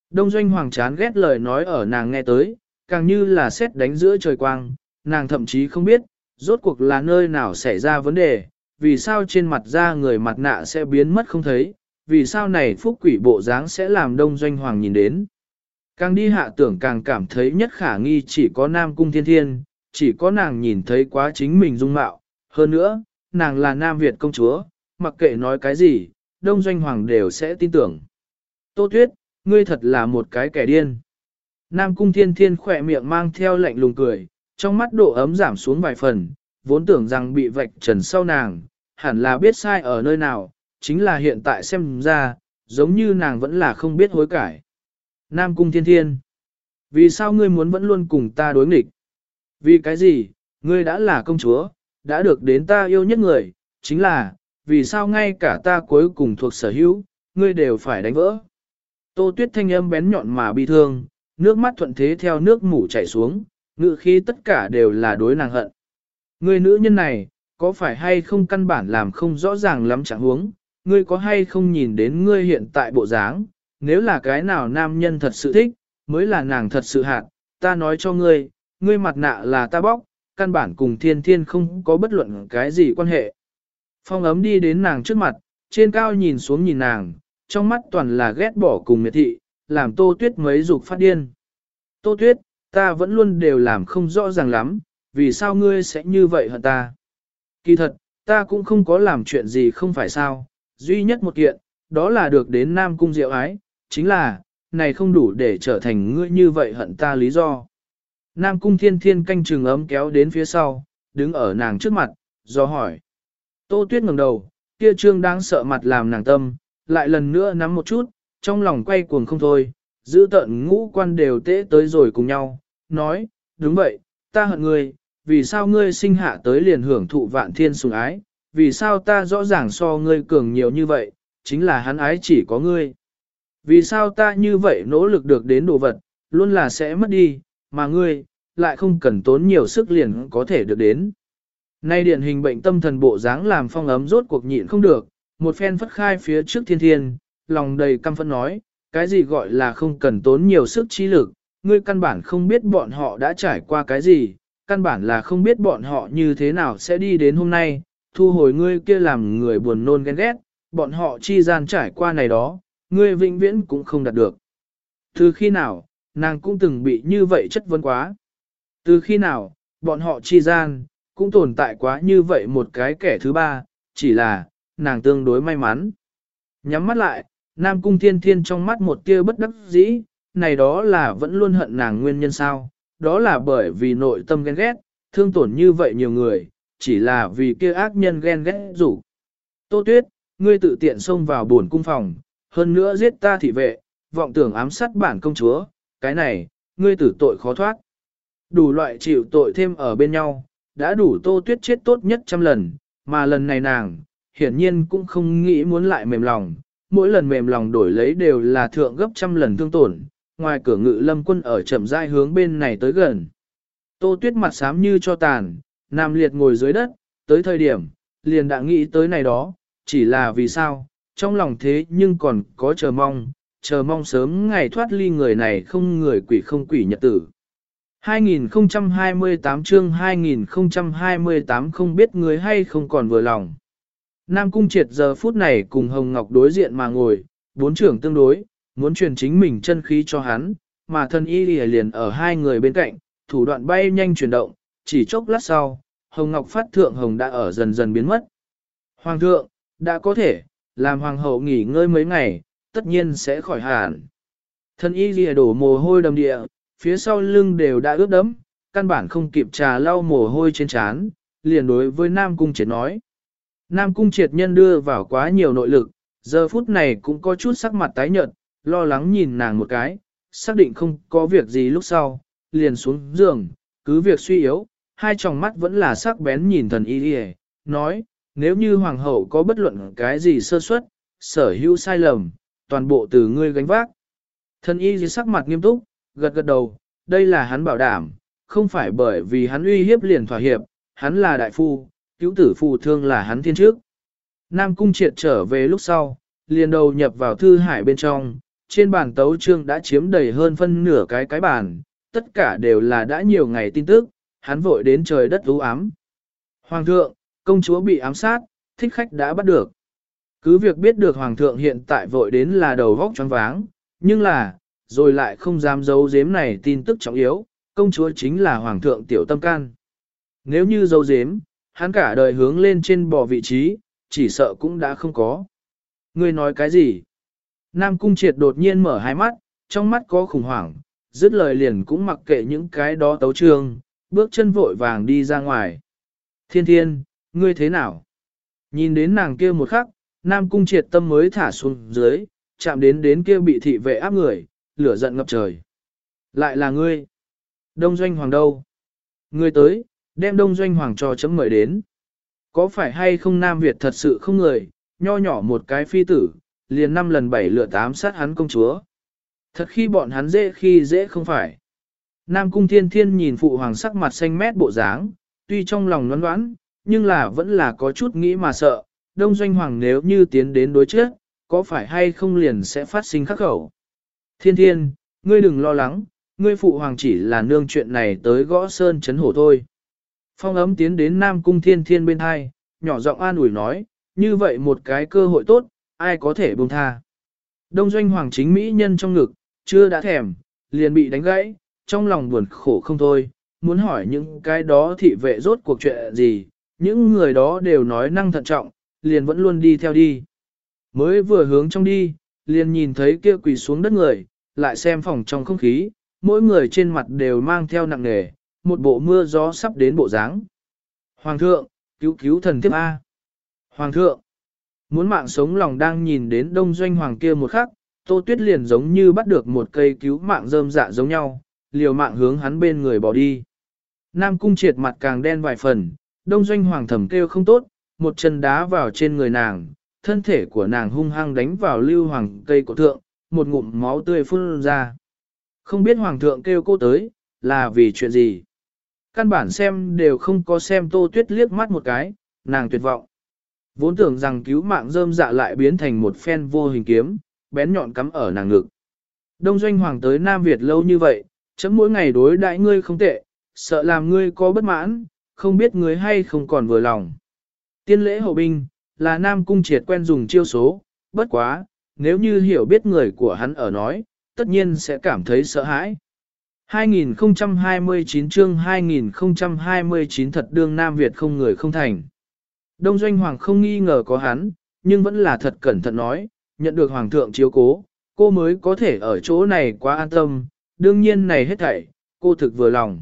Đông doanh hoàng chán ghét lời nói ở nàng nghe tới, càng như là xét đánh giữa trời quang, nàng thậm chí không biết, rốt cuộc là nơi nào xảy ra vấn đề, vì sao trên mặt da người mặt nạ sẽ biến mất không thấy, vì sao này phúc quỷ bộ dáng sẽ làm đông doanh hoàng nhìn đến. Càng đi hạ tưởng càng cảm thấy nhất khả nghi chỉ có Nam Cung Thiên Thiên, chỉ có nàng nhìn thấy quá chính mình dung mạo. Hơn nữa, nàng là Nam Việt công chúa, mặc kệ nói cái gì, đông doanh hoàng đều sẽ tin tưởng. Tô Tuyết, ngươi thật là một cái kẻ điên. Nam Cung Thiên Thiên khỏe miệng mang theo lạnh lùng cười, trong mắt độ ấm giảm xuống vài phần, vốn tưởng rằng bị vạch trần sau nàng, hẳn là biết sai ở nơi nào, chính là hiện tại xem ra, giống như nàng vẫn là không biết hối cải. Nam Cung Thiên Thiên, vì sao ngươi muốn vẫn luôn cùng ta đối nghịch? Vì cái gì, ngươi đã là công chúa, đã được đến ta yêu nhất người, chính là, vì sao ngay cả ta cuối cùng thuộc sở hữu, ngươi đều phải đánh vỡ. Tô tuyết thanh âm bén nhọn mà bi thương, nước mắt thuận thế theo nước mủ chảy xuống, ngự khi tất cả đều là đối nàng hận. Ngươi nữ nhân này, có phải hay không căn bản làm không rõ ràng lắm chẳng huống, ngươi có hay không nhìn đến ngươi hiện tại bộ dáng, nếu là cái nào nam nhân thật sự thích, mới là nàng thật sự hạt, ta nói cho ngươi, ngươi mặt nạ là ta bóc, căn bản cùng thiên thiên không có bất luận cái gì quan hệ. Phong ấm đi đến nàng trước mặt, trên cao nhìn xuống nhìn nàng, trong mắt toàn là ghét bỏ cùng miệt thị, làm tô tuyết mấy dục phát điên. Tô tuyết, ta vẫn luôn đều làm không rõ ràng lắm, vì sao ngươi sẽ như vậy hả ta? Kỳ thật, ta cũng không có làm chuyện gì không phải sao, duy nhất một kiện, đó là được đến Nam Cung Diệu ái, chính là, này không đủ để trở thành ngươi như vậy hận ta lý do. Nam Cung Thiên Thiên canh trường ấm kéo đến phía sau, đứng ở nàng trước mặt, do hỏi. Tô Tuyết ngẩng đầu, kia trương đang sợ mặt làm nàng tâm, lại lần nữa nắm một chút, trong lòng quay cuồng không thôi, giữ tận ngũ quan đều tễ tới rồi cùng nhau, nói, đúng vậy, ta hận ngươi, vì sao ngươi sinh hạ tới liền hưởng thụ vạn thiên sủng ái, vì sao ta rõ ràng so ngươi cường nhiều như vậy, chính là hắn ái chỉ có ngươi. Vì sao ta như vậy nỗ lực được đến đồ vật, luôn là sẽ mất đi, mà ngươi, lại không cần tốn nhiều sức liền có thể được đến. Nay điển hình bệnh tâm thần bộ dáng làm phong ấm rốt cuộc nhịn không được, một phen phất khai phía trước thiên thiên, lòng đầy căm phẫn nói, cái gì gọi là không cần tốn nhiều sức trí lực, ngươi căn bản không biết bọn họ đã trải qua cái gì, căn bản là không biết bọn họ như thế nào sẽ đi đến hôm nay, thu hồi ngươi kia làm người buồn nôn ghen ghét, bọn họ chi gian trải qua này đó, ngươi vĩnh viễn cũng không đạt được. Từ khi nào, nàng cũng từng bị như vậy chất vấn quá. Từ khi nào, bọn họ chi gian, cũng tồn tại quá như vậy một cái kẻ thứ ba, chỉ là, nàng tương đối may mắn. Nhắm mắt lại, Nam Cung Thiên Thiên trong mắt một tia bất đắc dĩ, này đó là vẫn luôn hận nàng nguyên nhân sao, đó là bởi vì nội tâm ghen ghét, thương tổn như vậy nhiều người, chỉ là vì kia ác nhân ghen ghét rủ. Tô Tuyết, ngươi tự tiện xông vào buồn cung phòng, hơn nữa giết ta thị vệ, vọng tưởng ám sát bản công chúa, cái này, ngươi tử tội khó thoát. Đủ loại chịu tội thêm ở bên nhau, đã đủ Tô Tuyết chết tốt nhất trăm lần, mà lần này nàng, hiển nhiên cũng không nghĩ muốn lại mềm lòng, mỗi lần mềm lòng đổi lấy đều là thượng gấp trăm lần thương tổn, ngoài cửa ngự lâm quân ở chậm rãi hướng bên này tới gần. Tô tuyết mặt xám như cho tàn, nam liệt ngồi dưới đất, tới thời điểm, liền đã nghĩ tới này đó, chỉ là vì sao, trong lòng thế nhưng còn có chờ mong, chờ mong sớm ngày thoát ly người này không người quỷ không quỷ nhật tử. 2028 chương 2028 không biết người hay không còn vừa lòng. Nam Cung Triệt giờ phút này cùng Hồng Ngọc đối diện mà ngồi, bốn trưởng tương đối, muốn truyền chính mình chân khí cho hắn, mà thân y liền ở hai người bên cạnh, thủ đoạn bay nhanh chuyển động, chỉ chốc lát sau, Hồng Ngọc phát thượng hồng đã ở dần dần biến mất. Hoàng thượng, đã có thể, làm hoàng hậu nghỉ ngơi mấy ngày, tất nhiên sẽ khỏi hẳn. Thân y lìa đổ mồ hôi đầm địa, phía sau lưng đều đã ướt đẫm, căn bản không kịp trà lau mồ hôi trên trán, liền đối với Nam Cung Triệt nói. Nam Cung Triệt nhân đưa vào quá nhiều nội lực, giờ phút này cũng có chút sắc mặt tái nhợt, lo lắng nhìn nàng một cái, xác định không có việc gì lúc sau, liền xuống giường, cứ việc suy yếu, hai tròng mắt vẫn là sắc bén nhìn thần y lìa, nói, nếu như hoàng hậu có bất luận cái gì sơ suất, sở hữu sai lầm, toàn bộ từ ngươi gánh vác. Thần y dưới sắc mặt nghiêm túc, gật gật đầu, đây là hắn bảo đảm, không phải bởi vì hắn uy hiếp liền thỏa hiệp, hắn là đại phu, cứu tử phù thương là hắn thiên trước. Nam cung triệt trở về lúc sau, liền đầu nhập vào thư hải bên trong, trên bàn tấu trương đã chiếm đầy hơn phân nửa cái cái bàn, tất cả đều là đã nhiều ngày tin tức, hắn vội đến trời đất u ám. Hoàng thượng, công chúa bị ám sát, thích khách đã bắt được. Cứ việc biết được hoàng thượng hiện tại vội đến là đầu vóc choáng váng, nhưng là, rồi lại không dám giấu giếm này tin tức trọng yếu, công chúa chính là hoàng thượng tiểu tâm can. Nếu như giấu giếm, hắn cả đời hướng lên trên bò vị trí, chỉ sợ cũng đã không có. Ngươi nói cái gì? Nam Cung Triệt đột nhiên mở hai mắt, trong mắt có khủng hoảng, dứt lời liền cũng mặc kệ những cái đó tấu trương, bước chân vội vàng đi ra ngoài. Thiên thiên, ngươi thế nào? Nhìn đến nàng kia một khắc, Nam Cung Triệt tâm mới thả xuống dưới, chạm đến đến kia bị thị vệ áp người, lửa giận ngập trời. Lại là ngươi. Đông Doanh Hoàng đâu? Ngươi tới, đem Đông Doanh Hoàng cho chấm mời đến. Có phải hay không Nam Việt thật sự không người, nho nhỏ một cái phi tử, liền năm lần bảy lửa tám sát hắn công chúa. Thật khi bọn hắn dễ khi dễ không phải. Nam cung thiên thiên nhìn phụ hoàng sắc mặt xanh mét bộ dáng, tuy trong lòng loán đoán, nhưng là vẫn là có chút nghĩ mà sợ, đông doanh hoàng nếu như tiến đến đối trước, có phải hay không liền sẽ phát sinh khắc khẩu. Thiên thiên, ngươi đừng lo lắng, ngươi phụ hoàng chỉ là nương chuyện này tới gõ sơn chấn hổ thôi. Phong ấm tiến đến Nam cung thiên thiên bên hai, nhỏ giọng an ủi nói, như vậy một cái cơ hội tốt, ai có thể buông tha. Đông doanh hoàng chính mỹ nhân trong ngực, chưa đã thèm, liền bị đánh gãy, trong lòng buồn khổ không thôi, muốn hỏi những cái đó thị vệ rốt cuộc chuyện gì, những người đó đều nói năng thận trọng, liền vẫn luôn đi theo đi. Mới vừa hướng trong đi, liền nhìn thấy kia quỳ xuống đất người, lại xem phòng trong không khí, mỗi người trên mặt đều mang theo nặng nề, một bộ mưa gió sắp đến bộ dáng. Hoàng thượng, cứu cứu thần thiếp A. Hoàng thượng, muốn mạng sống lòng đang nhìn đến đông doanh hoàng kia một khắc, tô tuyết liền giống như bắt được một cây cứu mạng rơm dạ giống nhau, liều mạng hướng hắn bên người bỏ đi. Nam cung triệt mặt càng đen vài phần, đông doanh hoàng thầm kêu không tốt, một chân đá vào trên người nàng, thân thể của nàng hung hăng đánh vào lưu hoàng cây cổ thượng, một ngụm máu tươi phun ra. Không biết hoàng thượng kêu cô tới, là vì chuyện gì. Căn bản xem đều không có xem tô tuyết liếc mắt một cái, nàng tuyệt vọng. Vốn tưởng rằng cứu mạng rơm dạ lại biến thành một phen vô hình kiếm, bén nhọn cắm ở nàng ngực. Đông doanh hoàng tới Nam Việt lâu như vậy, chấm mỗi ngày đối đãi ngươi không tệ, sợ làm ngươi có bất mãn, không biết người hay không còn vừa lòng. Tiên lễ hậu binh, là Nam Cung triệt quen dùng chiêu số, bất quá, nếu như hiểu biết người của hắn ở nói, tất nhiên sẽ cảm thấy sợ hãi. 2029 chương 2029 thật đương Nam Việt không người không thành. Đông Doanh Hoàng không nghi ngờ có hắn, nhưng vẫn là thật cẩn thận nói, nhận được Hoàng thượng chiếu cố, cô mới có thể ở chỗ này quá an tâm, đương nhiên này hết thảy, cô thực vừa lòng.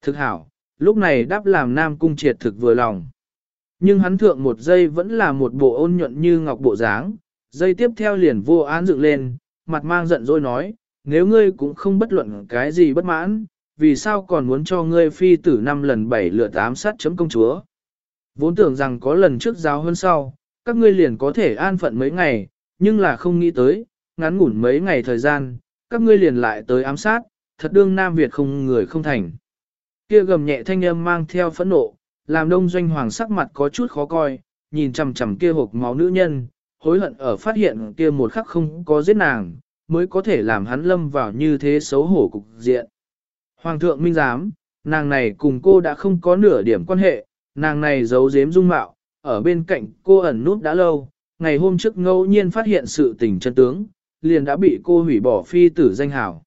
Thực hảo, lúc này đáp làm Nam Cung triệt thực vừa lòng. Nhưng hắn thượng một giây vẫn là một bộ ôn nhuận như ngọc bộ dáng, giây tiếp theo liền vô án dựng lên, mặt mang giận dỗi nói, nếu ngươi cũng không bất luận cái gì bất mãn, vì sao còn muốn cho ngươi phi tử năm lần bảy lượt ám sát chấm công chúa. Vốn tưởng rằng có lần trước giáo hơn sau, các ngươi liền có thể an phận mấy ngày, nhưng là không nghĩ tới, ngắn ngủn mấy ngày thời gian, các ngươi liền lại tới ám sát, thật đương Nam Việt không người không thành. Kia gầm nhẹ thanh âm mang theo phẫn nộ, làm đông doanh hoàng sắc mặt có chút khó coi, nhìn chằm chằm kia hộp máu nữ nhân, hối hận ở phát hiện kia một khắc không có giết nàng, mới có thể làm hắn lâm vào như thế xấu hổ cục diện. Hoàng thượng minh giám, nàng này cùng cô đã không có nửa điểm quan hệ, nàng này giấu giếm dung mạo, ở bên cạnh cô ẩn nút đã lâu, ngày hôm trước ngẫu nhiên phát hiện sự tình chân tướng, liền đã bị cô hủy bỏ phi tử danh hảo.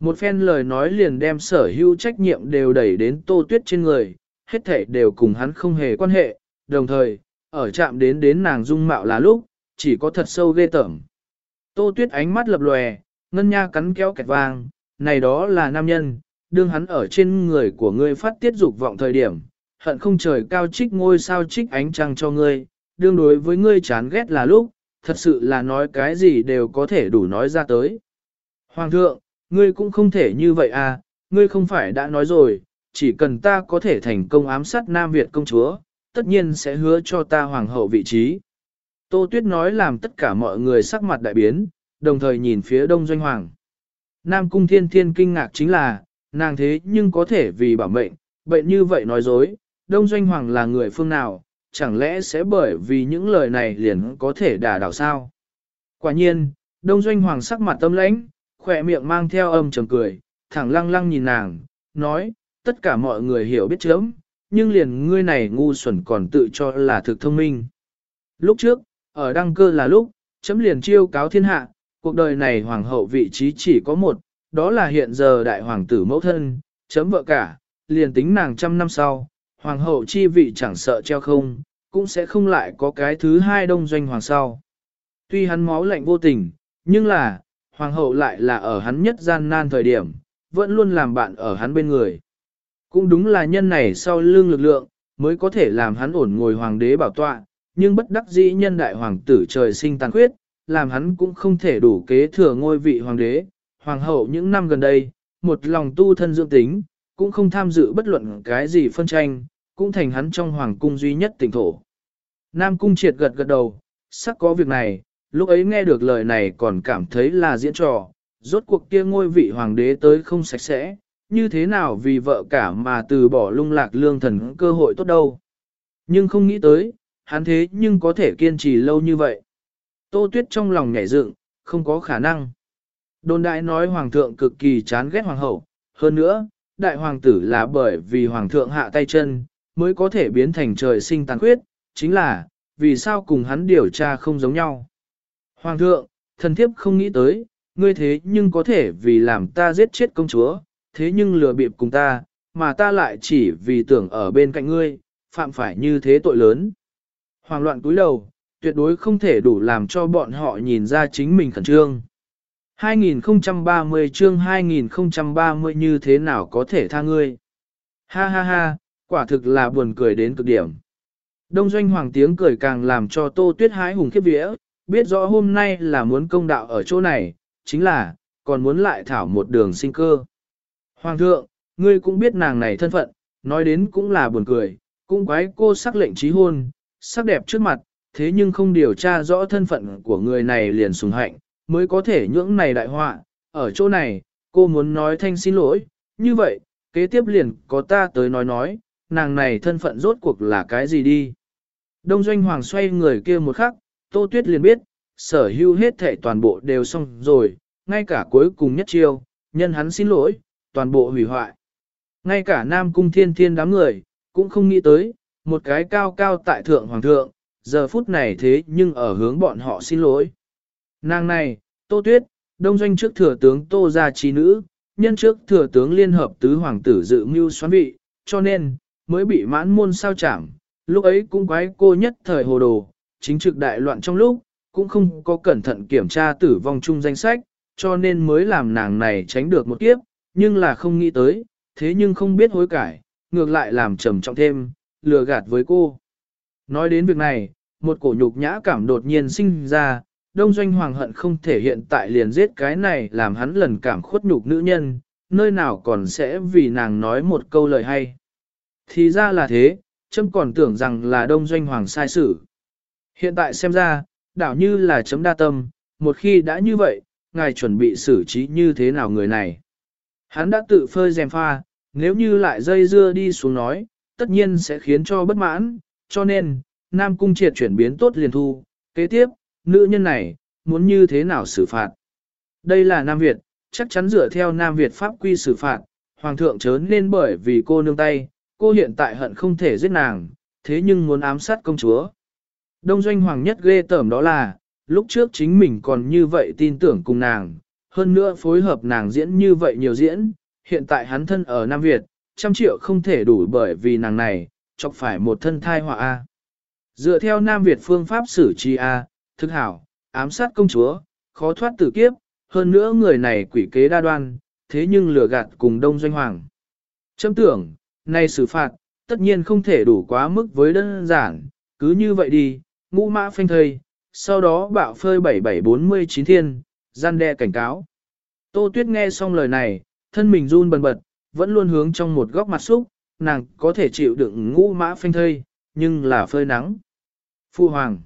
Một phen lời nói liền đem sở hữu trách nhiệm đều đẩy đến tô tuyết trên người, hết thể đều cùng hắn không hề quan hệ, đồng thời, ở chạm đến đến nàng dung mạo là lúc, chỉ có thật sâu ghê tởm. Tô tuyết ánh mắt lập lòe, ngân nha cắn kéo kẹt vàng này đó là nam nhân, đương hắn ở trên người của ngươi phát tiết dục vọng thời điểm, hận không trời cao trích ngôi sao trích ánh trăng cho ngươi, đương đối với ngươi chán ghét là lúc, thật sự là nói cái gì đều có thể đủ nói ra tới. Hoàng thượng, ngươi cũng không thể như vậy à, ngươi không phải đã nói rồi, chỉ cần ta có thể thành công ám sát Nam Việt công chúa, tất nhiên sẽ hứa cho ta hoàng hậu vị trí. Tô Tuyết nói làm tất cả mọi người sắc mặt đại biến, đồng thời nhìn phía đông doanh hoàng. Nam Cung Thiên Thiên kinh ngạc chính là, nàng thế nhưng có thể vì bảo mệnh, bệnh như vậy nói dối, đông doanh hoàng là người phương nào, chẳng lẽ sẽ bởi vì những lời này liền có thể đả đảo sao? Quả nhiên, đông doanh hoàng sắc mặt tâm lãnh, khỏe miệng mang theo âm trầm cười, thẳng lăng lăng nhìn nàng, nói, tất cả mọi người hiểu biết chớm, nhưng liền ngươi này ngu xuẩn còn tự cho là thực thông minh. Lúc trước, ở đăng cơ là lúc, chấm liền chiêu cáo thiên hạ, cuộc đời này hoàng hậu vị trí chỉ có một, đó là hiện giờ đại hoàng tử mẫu thân, chấm vợ cả, liền tính nàng trăm năm sau, hoàng hậu chi vị chẳng sợ treo không, cũng sẽ không lại có cái thứ hai đông doanh hoàng sau. Tuy hắn máu lạnh vô tình, nhưng là, hoàng hậu lại là ở hắn nhất gian nan thời điểm, vẫn luôn làm bạn ở hắn bên người. Cũng đúng là nhân này sau lưng lực lượng, mới có thể làm hắn ổn ngồi hoàng đế bảo tọa, nhưng bất đắc dĩ nhân đại hoàng tử trời sinh tàn khuyết, làm hắn cũng không thể đủ kế thừa ngôi vị hoàng đế. Hoàng hậu những năm gần đây, một lòng tu thân dưỡng tính, cũng không tham dự bất luận cái gì phân tranh, cũng thành hắn trong hoàng cung duy nhất tỉnh thổ. Nam cung triệt gật gật đầu, sắc có việc này, lúc ấy nghe được lời này còn cảm thấy là diễn trò, rốt cuộc kia ngôi vị hoàng đế tới không sạch sẽ, như thế nào vì vợ cả mà từ bỏ lung lạc lương thần cơ hội tốt đâu. Nhưng không nghĩ tới, hắn thế nhưng có thể kiên trì lâu như vậy. Tô Tuyết trong lòng nhảy dựng, không có khả năng. Đồn đại nói hoàng thượng cực kỳ chán ghét hoàng hậu, hơn nữa, đại hoàng tử là bởi vì hoàng thượng hạ tay chân, mới có thể biến thành trời sinh tàn khuyết, chính là, vì sao cùng hắn điều tra không giống nhau. Hoàng thượng, thần thiếp không nghĩ tới, ngươi thế nhưng có thể vì làm ta giết chết công chúa, thế nhưng lừa bịp cùng ta, mà ta lại chỉ vì tưởng ở bên cạnh ngươi, phạm phải như thế tội lớn. Hoàng loạn cúi đầu, tuyệt đối không thể đủ làm cho bọn họ nhìn ra chính mình khẩn trương. 2030 chương 2030 như thế nào có thể tha ngươi? Ha ha ha, quả thực là buồn cười đến cực điểm. Đông doanh hoàng tiếng cười càng làm cho tô tuyết hái hùng khiếp vía, biết rõ hôm nay là muốn công đạo ở chỗ này, chính là, còn muốn lại thảo một đường sinh cơ. Hoàng thượng, ngươi cũng biết nàng này thân phận, nói đến cũng là buồn cười, cũng quái cô sắc lệnh trí hôn, sắc đẹp trước mặt, thế nhưng không điều tra rõ thân phận của người này liền sùng hạnh, mới có thể nhưỡng này đại họa. Ở chỗ này, cô muốn nói thanh xin lỗi, như vậy, kế tiếp liền có ta tới nói nói, nàng này thân phận rốt cuộc là cái gì đi. Đông Doanh Hoàng xoay người kia một khắc, Tô Tuyết liền biết, sở hữu hết thệ toàn bộ đều xong rồi, ngay cả cuối cùng nhất chiêu, nhân hắn xin lỗi, toàn bộ hủy hoại. Ngay cả Nam Cung Thiên Thiên đám người, cũng không nghĩ tới, một cái cao cao tại thượng hoàng thượng, giờ phút này thế nhưng ở hướng bọn họ xin lỗi. Nàng này, Tô Tuyết, đông doanh trước thừa tướng Tô gia trí nữ, nhân trước thừa tướng liên hợp tứ hoàng tử dự mưu xoán vị, cho nên, mới bị mãn môn sao chảm, lúc ấy cũng quái cô nhất thời hồ đồ, chính trực đại loạn trong lúc, cũng không có cẩn thận kiểm tra tử vong chung danh sách, cho nên mới làm nàng này tránh được một kiếp, nhưng là không nghĩ tới, thế nhưng không biết hối cải, ngược lại làm trầm trọng thêm, lừa gạt với cô. Nói đến việc này, một cổ nhục nhã cảm đột nhiên sinh ra, đông doanh hoàng hận không thể hiện tại liền giết cái này làm hắn lần cảm khuất nhục nữ nhân, nơi nào còn sẽ vì nàng nói một câu lời hay. Thì ra là thế, châm còn tưởng rằng là đông doanh hoàng sai sự. Hiện tại xem ra, đảo như là chấm đa tâm, một khi đã như vậy, ngài chuẩn bị xử trí như thế nào người này. Hắn đã tự phơi rèm pha, nếu như lại dây dưa đi xuống nói, tất nhiên sẽ khiến cho bất mãn, cho nên, Nam Cung triệt chuyển biến tốt liền thu. Kế tiếp, nữ nhân này, muốn như thế nào xử phạt? Đây là Nam Việt, chắc chắn dựa theo Nam Việt pháp quy xử phạt, Hoàng thượng chớ nên bởi vì cô nương tay, cô hiện tại hận không thể giết nàng, thế nhưng muốn ám sát công chúa. Đông doanh hoàng nhất ghê tởm đó là, lúc trước chính mình còn như vậy tin tưởng cùng nàng, hơn nữa phối hợp nàng diễn như vậy nhiều diễn, hiện tại hắn thân ở Nam Việt, trăm triệu không thể đủ bởi vì nàng này, chọc phải một thân thai họa A. Dựa theo Nam Việt phương pháp xử trí A, thực hảo, ám sát công chúa, khó thoát tử kiếp, hơn nữa người này quỷ kế đa đoan, thế nhưng lừa gạt cùng đông doanh hoàng. Châm tưởng, nay xử phạt, tất nhiên không thể đủ quá mức với đơn giản, cứ như vậy đi, ngũ mã phanh thây, sau đó bạo phơi 7749 thiên, gian đe cảnh cáo. Tô Tuyết nghe xong lời này, thân mình run bần bật, vẫn luôn hướng trong một góc mặt xúc, nàng có thể chịu đựng ngũ mã phanh thây, nhưng là phơi nắng. Phu Hoàng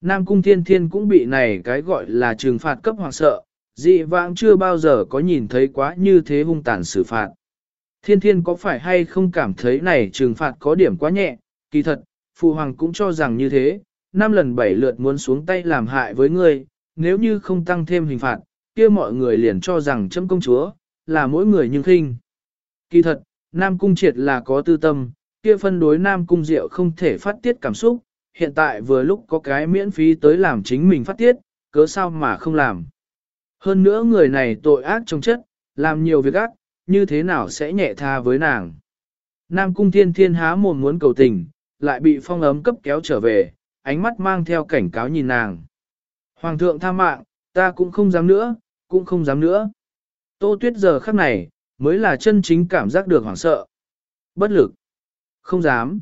Nam Cung Thiên Thiên cũng bị này cái gọi là trừng phạt cấp hoàng sợ, dị vãng chưa bao giờ có nhìn thấy quá như thế hung tàn xử phạt. Thiên Thiên có phải hay không cảm thấy này trừng phạt có điểm quá nhẹ, kỳ thật, Phu Hoàng cũng cho rằng như thế, năm lần bảy lượt muốn xuống tay làm hại với ngươi, nếu như không tăng thêm hình phạt, kia mọi người liền cho rằng chấm công chúa, là mỗi người nhưng khinh. Kỳ thật, Nam Cung triệt là có tư tâm, kia phân đối Nam Cung Diệu không thể phát tiết cảm xúc, hiện tại vừa lúc có cái miễn phí tới làm chính mình phát tiết, cớ sao mà không làm. Hơn nữa người này tội ác trong chất, làm nhiều việc ác, như thế nào sẽ nhẹ tha với nàng. Nam Cung Thiên Thiên há mồm muốn cầu tình, lại bị phong ấm cấp kéo trở về, ánh mắt mang theo cảnh cáo nhìn nàng. Hoàng thượng tha mạng, ta cũng không dám nữa, cũng không dám nữa. Tô tuyết giờ khắc này, mới là chân chính cảm giác được hoảng sợ. Bất lực. Không dám.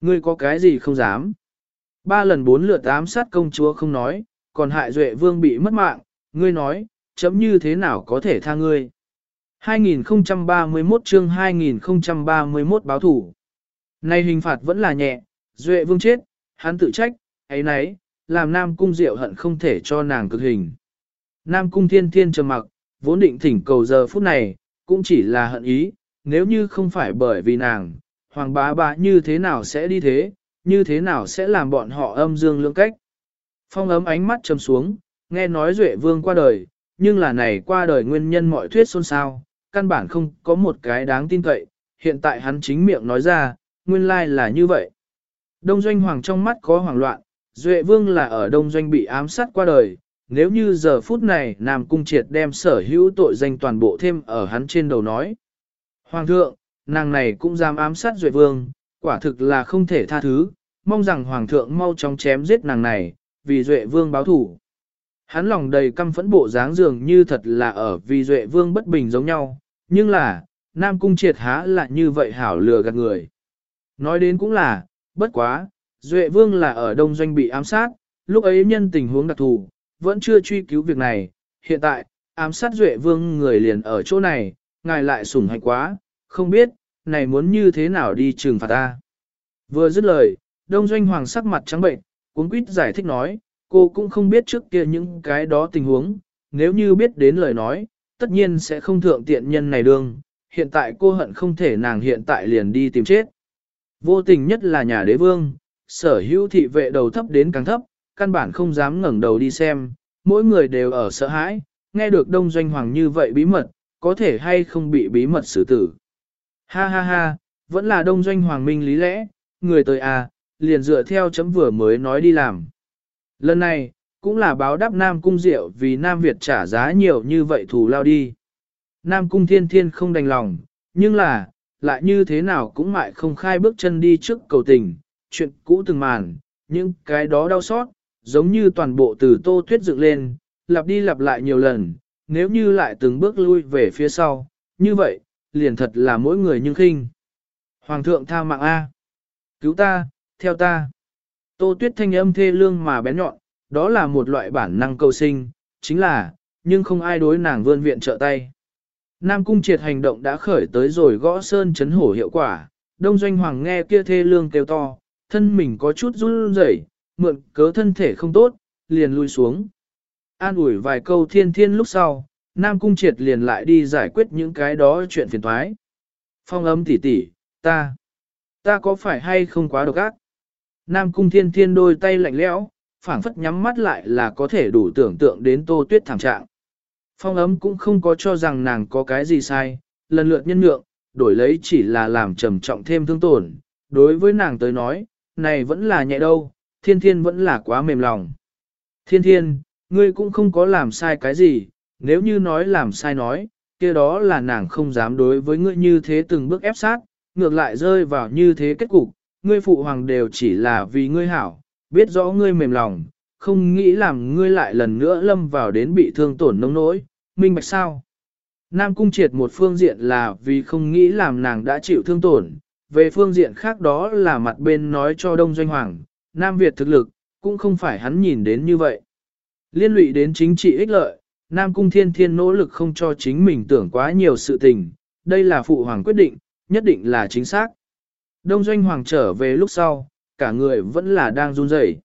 Ngươi có cái gì không dám. Ba lần bốn lượt ám sát công chúa không nói, còn hại duệ vương bị mất mạng, ngươi nói, chấm như thế nào có thể tha ngươi. 2031 chương 2031 báo thủ. Nay hình phạt vẫn là nhẹ, duệ vương chết, hắn tự trách, ấy nấy, làm Nam Cung Diệu hận không thể cho nàng cực hình. Nam Cung Thiên Thiên trầm mặc, vốn định thỉnh cầu giờ phút này, cũng chỉ là hận ý, nếu như không phải bởi vì nàng, Hoàng bá bá như thế nào sẽ đi thế, như thế nào sẽ làm bọn họ âm dương lưỡng cách. Phong ấm ánh mắt trầm xuống, nghe nói Duệ Vương qua đời, nhưng là này qua đời nguyên nhân mọi thuyết xôn xao, căn bản không có một cái đáng tin cậy, hiện tại hắn chính miệng nói ra, nguyên lai là như vậy. Đông Doanh Hoàng trong mắt có hoảng loạn, Duệ Vương là ở Đông Doanh bị ám sát qua đời, nếu như giờ phút này Nam Cung Triệt đem sở hữu tội danh toàn bộ thêm ở hắn trên đầu nói. Hoàng thượng, nàng này cũng dám ám sát Duệ Vương, quả thực là không thể tha thứ, mong rằng Hoàng thượng mau chóng chém giết nàng này, vì Duệ Vương báo thủ. Hắn lòng đầy căm phẫn bộ dáng dường như thật là ở vì Duệ Vương bất bình giống nhau, nhưng là, Nam Cung triệt há là như vậy hảo lừa gạt người. Nói đến cũng là, bất quá, Duệ Vương là ở Đông Doanh bị ám sát, lúc ấy nhân tình huống đặc thù, vẫn chưa truy cứu việc này, hiện tại, ám sát Duệ Vương người liền ở chỗ này, ngài lại sủng hạnh quá, không biết, này muốn như thế nào đi trừng phạt ta. Vừa dứt lời, Đông Doanh Hoàng sắc mặt trắng bệnh, cuốn quýt giải thích nói, cô cũng không biết trước kia những cái đó tình huống, nếu như biết đến lời nói, tất nhiên sẽ không thượng tiện nhân này đương, hiện tại cô hận không thể nàng hiện tại liền đi tìm chết. Vô tình nhất là nhà đế vương, sở hữu thị vệ đầu thấp đến càng thấp, căn bản không dám ngẩng đầu đi xem, mỗi người đều ở sợ hãi, nghe được đông doanh hoàng như vậy bí mật, có thể hay không bị bí mật xử tử. Ha ha ha, vẫn là đông doanh hoàng minh lý lẽ, người tới à, liền dựa theo chấm vừa mới nói đi làm. Lần này, cũng là báo đáp Nam Cung Diệu vì Nam Việt trả giá nhiều như vậy thù lao đi. Nam Cung Thiên Thiên không đành lòng, nhưng là, lại như thế nào cũng mại không khai bước chân đi trước cầu tình, chuyện cũ từng màn, những cái đó đau xót, giống như toàn bộ từ tô tuyết dựng lên, lặp đi lặp lại nhiều lần, nếu như lại từng bước lui về phía sau, như vậy, liền thật là mỗi người nhưng khinh. Hoàng thượng tha mạng A. Cứu ta, theo ta. Tô tuyết thanh âm thê lương mà bén nhọn, đó là một loại bản năng cầu sinh, chính là, nhưng không ai đối nàng vươn viện trợ tay. Nam cung triệt hành động đã khởi tới rồi gõ sơn chấn hổ hiệu quả, đông doanh hoàng nghe kia thê lương kêu to, thân mình có chút run rẩy, mượn cớ thân thể không tốt, liền lui xuống. An ủi vài câu thiên thiên lúc sau, Nam cung triệt liền lại đi giải quyết những cái đó chuyện phiền thoái. Phong ấm tỉ tỉ, ta, ta có phải hay không quá độc ác? Nam cung thiên thiên đôi tay lạnh lẽo, phảng phất nhắm mắt lại là có thể đủ tưởng tượng đến tô tuyết thảm trạng. Phong ấm cũng không có cho rằng nàng có cái gì sai, lần lượt nhân nhượng, đổi lấy chỉ là làm trầm trọng thêm thương tổn. Đối với nàng tới nói, này vẫn là nhẹ đâu, thiên thiên vẫn là quá mềm lòng. Thiên thiên, ngươi cũng không có làm sai cái gì, nếu như nói làm sai nói, kia đó là nàng không dám đối với ngươi như thế từng bước ép sát, ngược lại rơi vào như thế kết cục, ngươi phụ hoàng đều chỉ là vì ngươi hảo, biết rõ ngươi mềm lòng, không nghĩ làm ngươi lại lần nữa lâm vào đến bị thương tổn nông nỗi, minh bạch sao. Nam cung triệt một phương diện là vì không nghĩ làm nàng đã chịu thương tổn, về phương diện khác đó là mặt bên nói cho Đông Doanh Hoàng, Nam Việt thực lực, cũng không phải hắn nhìn đến như vậy. Liên lụy đến chính trị ích lợi, Nam Cung Thiên Thiên nỗ lực không cho chính mình tưởng quá nhiều sự tình, đây là phụ hoàng quyết định, nhất định là chính xác. Đông Doanh Hoàng trở về lúc sau, cả người vẫn là đang run rẩy.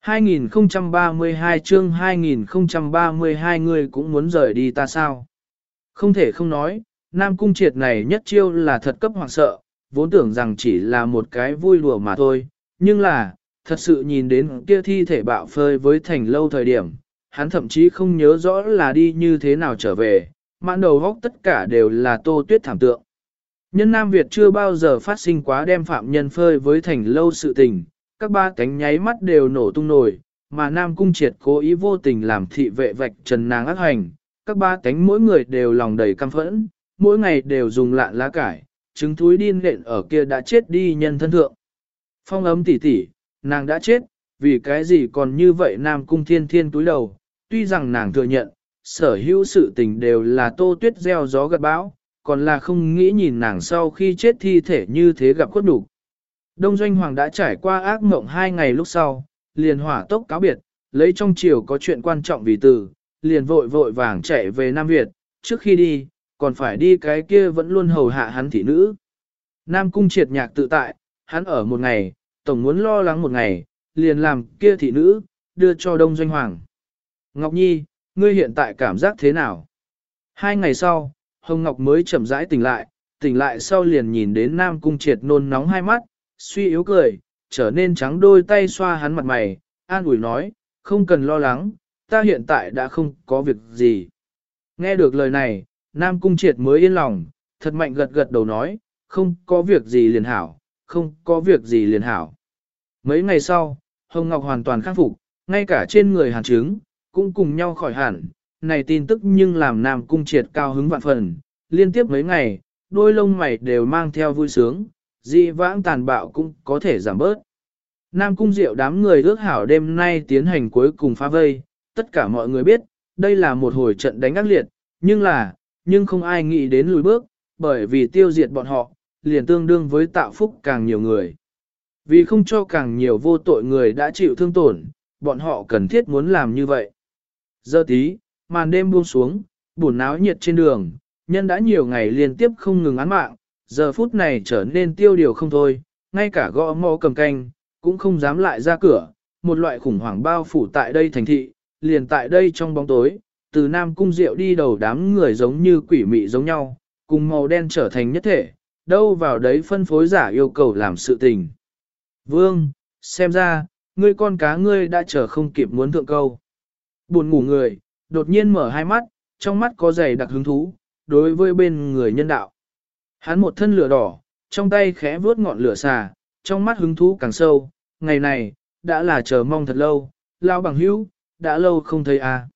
2032 chương 2032 người cũng muốn rời đi ta sao? Không thể không nói, Nam Cung Triệt này nhất chiêu là thật cấp hoàng sợ, vốn tưởng rằng chỉ là một cái vui lùa mà thôi, nhưng là, thật sự nhìn đến kia thi thể bạo phơi với thành lâu thời điểm, hắn thậm chí không nhớ rõ là đi như thế nào trở về, mãn đầu góc tất cả đều là tô tuyết thảm tượng. Nhân Nam Việt chưa bao giờ phát sinh quá đem phạm nhân phơi với thành lâu sự tình, các ba cánh nháy mắt đều nổ tung nổi, mà Nam Cung Triệt cố ý vô tình làm thị vệ vạch trần nàng ác hành, các ba cánh mỗi người đều lòng đầy căm phẫn, mỗi ngày đều dùng lạn lá cải, trứng thúi điên lện ở kia đã chết đi nhân thân thượng. Phong ấm tỉ tỉ, nàng đã chết, vì cái gì còn như vậy Nam Cung Thiên Thiên túi đầu, tuy rằng nàng thừa nhận, sở hữu sự tình đều là tô tuyết gieo gió gật bão, còn là không nghĩ nhìn nàng sau khi chết thi thể như thế gặp khuất đủ. Đông Doanh Hoàng đã trải qua ác mộng hai ngày lúc sau, liền hỏa tốc cáo biệt, lấy trong chiều có chuyện quan trọng vì từ, liền vội vội vàng chạy về Nam Việt, trước khi đi, còn phải đi cái kia vẫn luôn hầu hạ hắn thị nữ. Nam Cung triệt nhạc tự tại, hắn ở một ngày, tổng muốn lo lắng một ngày, liền làm kia thị nữ, đưa cho Đông Doanh Hoàng. Ngọc Nhi, ngươi hiện tại cảm giác thế nào? Hai ngày sau, Hồng Ngọc mới chậm rãi tỉnh lại, tỉnh lại sau liền nhìn đến Nam Cung triệt nôn nóng hai mắt, suy yếu cười, trở nên trắng đôi tay xoa hắn mặt mày, an ủi nói, không cần lo lắng, ta hiện tại đã không có việc gì. Nghe được lời này, Nam Cung Triệt mới yên lòng, thật mạnh gật gật đầu nói, không có việc gì liền hảo, không có việc gì liền hảo. Mấy ngày sau, Hồng Ngọc hoàn toàn khắc phục, ngay cả trên người hàn trứng, cũng cùng nhau khỏi hẳn. Này tin tức nhưng làm Nam Cung triệt cao hứng vạn phần, liên tiếp mấy ngày, đôi lông mày đều mang theo vui sướng, dị vãng tàn bạo cũng có thể giảm bớt. Nam Cung Diệu đám người ước hảo đêm nay tiến hành cuối cùng phá vây, tất cả mọi người biết, đây là một hồi trận đánh ác liệt, nhưng là, nhưng không ai nghĩ đến lùi bước, bởi vì tiêu diệt bọn họ, liền tương đương với tạo phúc càng nhiều người. Vì không cho càng nhiều vô tội người đã chịu thương tổn, bọn họ cần thiết muốn làm như vậy. Giờ tí, màn đêm buông xuống, buồn náo nhiệt trên đường, nhân đã nhiều ngày liên tiếp không ngừng án mạng, giờ phút này trở nên tiêu điều không thôi, ngay cả gõ mò cầm canh, cũng không dám lại ra cửa, một loại khủng hoảng bao phủ tại đây thành thị, liền tại đây trong bóng tối, từ Nam Cung Diệu đi đầu đám người giống như quỷ mị giống nhau, cùng màu đen trở thành nhất thể, đâu vào đấy phân phối giả yêu cầu làm sự tình. Vương, xem ra, ngươi con cá ngươi đã chờ không kịp muốn thượng câu. Buồn ngủ người, đột nhiên mở hai mắt, trong mắt có dày đặc hứng thú, đối với bên người nhân đạo. Hắn một thân lửa đỏ, trong tay khẽ vuốt ngọn lửa xà, trong mắt hứng thú càng sâu, ngày này, đã là chờ mong thật lâu, lao bằng hữu, đã lâu không thấy à.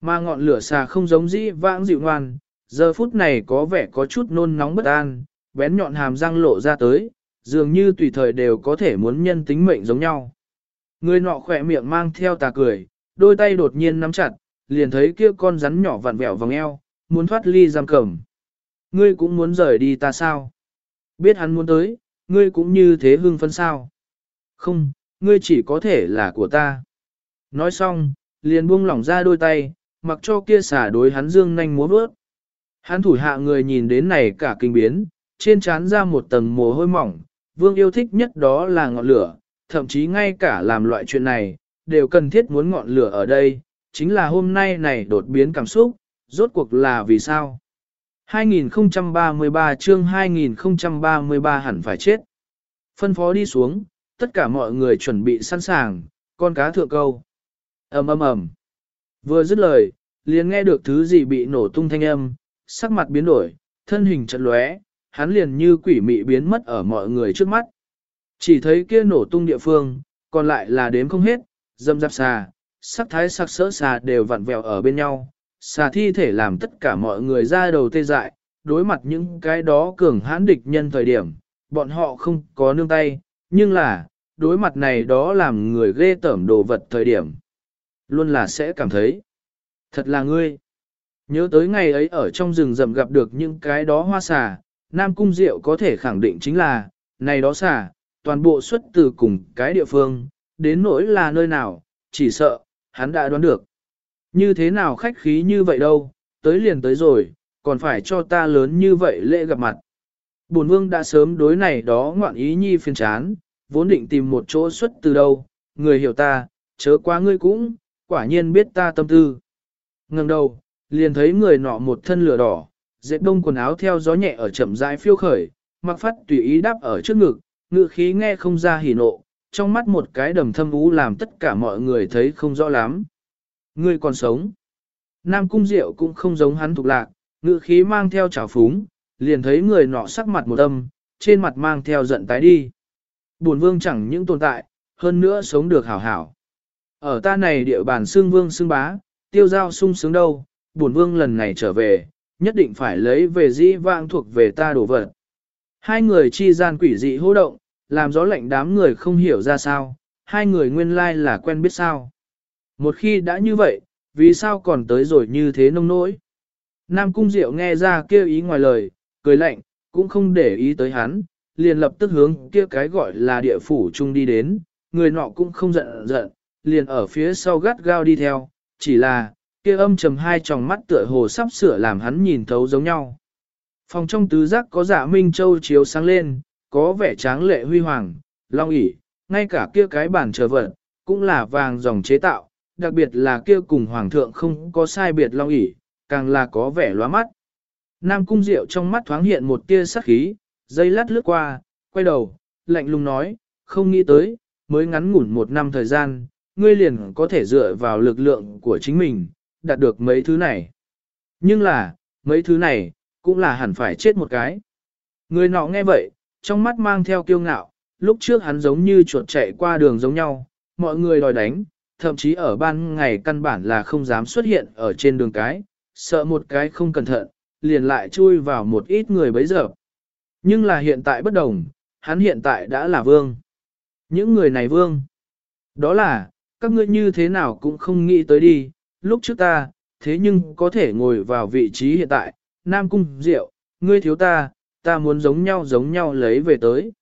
Mà ngọn lửa xà không giống dĩ vãng dịu ngoan, giờ phút này có vẻ có chút nôn nóng bất an, bén nhọn hàm răng lộ ra tới, dường như tùy thời đều có thể muốn nhân tính mệnh giống nhau. Người nọ khỏe miệng mang theo tà cười, đôi tay đột nhiên nắm chặt, liền thấy kia con rắn nhỏ vặn vẹo vòng eo, muốn thoát ly giam cầm. Ngươi cũng muốn rời đi ta sao? Biết hắn muốn tới, ngươi cũng như thế hưng phấn sao? Không, ngươi chỉ có thể là của ta. Nói xong, liền buông lỏng ra đôi tay, mặc cho kia xả đối hắn dương nhanh múa bước. Hắn thủ hạ người nhìn đến này cả kinh biến, trên trán ra một tầng mồ hôi mỏng, vương yêu thích nhất đó là ngọn lửa, thậm chí ngay cả làm loại chuyện này, đều cần thiết muốn ngọn lửa ở đây, chính là hôm nay này đột biến cảm xúc, rốt cuộc là vì sao? 2033 chương 2033 hẳn phải chết. Phân phó đi xuống, tất cả mọi người chuẩn bị sẵn sàng, con cá thượng câu. ầm ầm ầm. Vừa dứt lời, liền nghe được thứ gì bị nổ tung thanh âm, sắc mặt biến đổi, thân hình chật lóe, hắn liền như quỷ mị biến mất ở mọi người trước mắt. Chỉ thấy kia nổ tung địa phương, còn lại là đếm không hết, dâm dạp xà, sắc thái sắc sỡ xà đều vặn vẹo ở bên nhau, xà thi thể làm tất cả mọi người ra đầu tê dại, đối mặt những cái đó cường hãn địch nhân thời điểm, bọn họ không có nương tay, nhưng là, đối mặt này đó làm người ghê tởm đồ vật thời điểm. Luôn là sẽ cảm thấy, thật là ngươi. Nhớ tới ngày ấy ở trong rừng rậm gặp được những cái đó hoa xà, Nam Cung Diệu có thể khẳng định chính là, này đó xà, toàn bộ xuất từ cùng cái địa phương, đến nỗi là nơi nào, chỉ sợ, hắn đã đoán được. Như thế nào khách khí như vậy đâu, tới liền tới rồi, còn phải cho ta lớn như vậy lễ gặp mặt. Bổn vương đã sớm đối này đó ngoạn ý nhi phiền chán, vốn định tìm một chỗ xuất từ đâu, người hiểu ta, chớ quá ngươi cũng, quả nhiên biết ta tâm tư. Ngừng đầu, liền thấy người nọ một thân lửa đỏ, dệt đông quần áo theo gió nhẹ ở chậm rãi phiêu khởi, mặc phát tùy ý đáp ở trước ngực, ngự khí nghe không ra hỉ nộ, trong mắt một cái đầm thâm ú làm tất cả mọi người thấy không rõ lắm. Ngươi còn sống. Nam Cung Diệu cũng không giống hắn thuộc lạc, ngự khí mang theo trào phúng, liền thấy người nọ sắc mặt một âm, trên mặt mang theo giận tái đi. Bổn vương chẳng những tồn tại, hơn nữa sống được hảo hảo. Ở ta này địa bàn xương vương xương bá, tiêu giao sung sướng đâu, bổn vương lần này trở về, nhất định phải lấy về dĩ vãng thuộc về ta đổ vật. Hai người chi gian quỷ dị hô động, làm gió lạnh đám người không hiểu ra sao, hai người nguyên lai là quen biết sao. Một khi đã như vậy, vì sao còn tới rồi như thế nông nỗi? Nam Cung Diệu nghe ra kêu ý ngoài lời, cười lạnh, cũng không để ý tới hắn, liền lập tức hướng kia cái gọi là địa phủ chung đi đến, người nọ cũng không giận giận, liền ở phía sau gắt gao đi theo, chỉ là, kia âm trầm hai tròng mắt tựa hồ sắp sửa làm hắn nhìn thấu giống nhau. Phòng trong tứ giác có dạ minh châu chiếu sáng lên, có vẻ tráng lệ huy hoàng, long ỉ, ngay cả kia cái bản chờ vật, cũng là vàng dòng chế tạo, đặc biệt là kia cùng hoàng thượng không có sai biệt long ỷ, càng là có vẻ lóa mắt. Nam cung diệu trong mắt thoáng hiện một tia sắc khí, dây lát lướt qua, quay đầu, lạnh lùng nói, không nghĩ tới, mới ngắn ngủn một năm thời gian, ngươi liền có thể dựa vào lực lượng của chính mình, đạt được mấy thứ này. Nhưng là, mấy thứ này, cũng là hẳn phải chết một cái. Người nọ nghe vậy, trong mắt mang theo kiêu ngạo, lúc trước hắn giống như chuột chạy qua đường giống nhau, mọi người đòi đánh, thậm chí ở ban ngày căn bản là không dám xuất hiện ở trên đường cái, sợ một cái không cẩn thận, liền lại chui vào một ít người bấy giờ. Nhưng là hiện tại bất đồng, hắn hiện tại đã là vương. Những người này vương. Đó là, các ngươi như thế nào cũng không nghĩ tới đi, lúc trước ta, thế nhưng có thể ngồi vào vị trí hiện tại, Nam Cung Diệu, ngươi thiếu ta, ta muốn giống nhau giống nhau lấy về tới.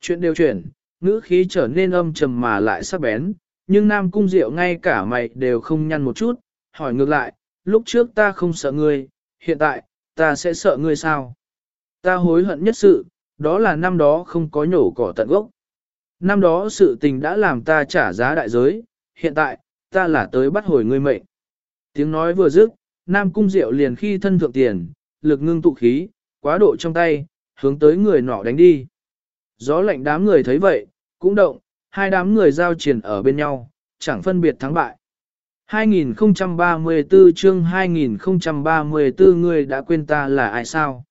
Chuyện đều chuyển, ngữ khí trở nên âm trầm mà lại sắc bén, nhưng Nam Cung Diệu ngay cả mày đều không nhăn một chút, hỏi ngược lại, lúc trước ta không sợ ngươi, hiện tại, ta sẽ sợ ngươi sao? Ta hối hận nhất sự, đó là năm đó không có nhổ cỏ tận gốc. Năm đó sự tình đã làm ta trả giá đại giới, hiện tại, ta là tới bắt hồi ngươi mệnh. Tiếng nói vừa dứt, Nam Cung Diệu liền khi thân thượng tiền, lực ngưng tụ khí, quá độ trong tay, hướng tới người nọ đánh đi. Gió lạnh đám người thấy vậy, cũng động, hai đám người giao triển ở bên nhau, chẳng phân biệt thắng bại. 2034 chương 2034 người đã quên ta là ai sao?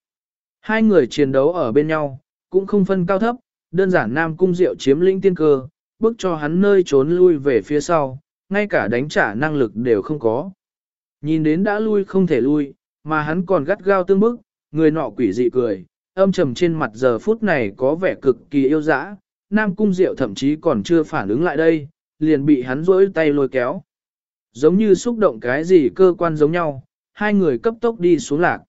Hai người chiến đấu ở bên nhau, cũng không phân cao thấp, đơn giản Nam Cung Diệu chiếm lĩnh tiên cơ, bước cho hắn nơi trốn lui về phía sau, ngay cả đánh trả năng lực đều không có. Nhìn đến đã lui không thể lui, mà hắn còn gắt gao tương bức, người nọ quỷ dị cười, âm trầm trên mặt giờ phút này có vẻ cực kỳ yêu dã. Nam Cung Diệu thậm chí còn chưa phản ứng lại đây, liền bị hắn rỗi tay lôi kéo. Giống như xúc động cái gì cơ quan giống nhau, hai người cấp tốc đi xuống lạc.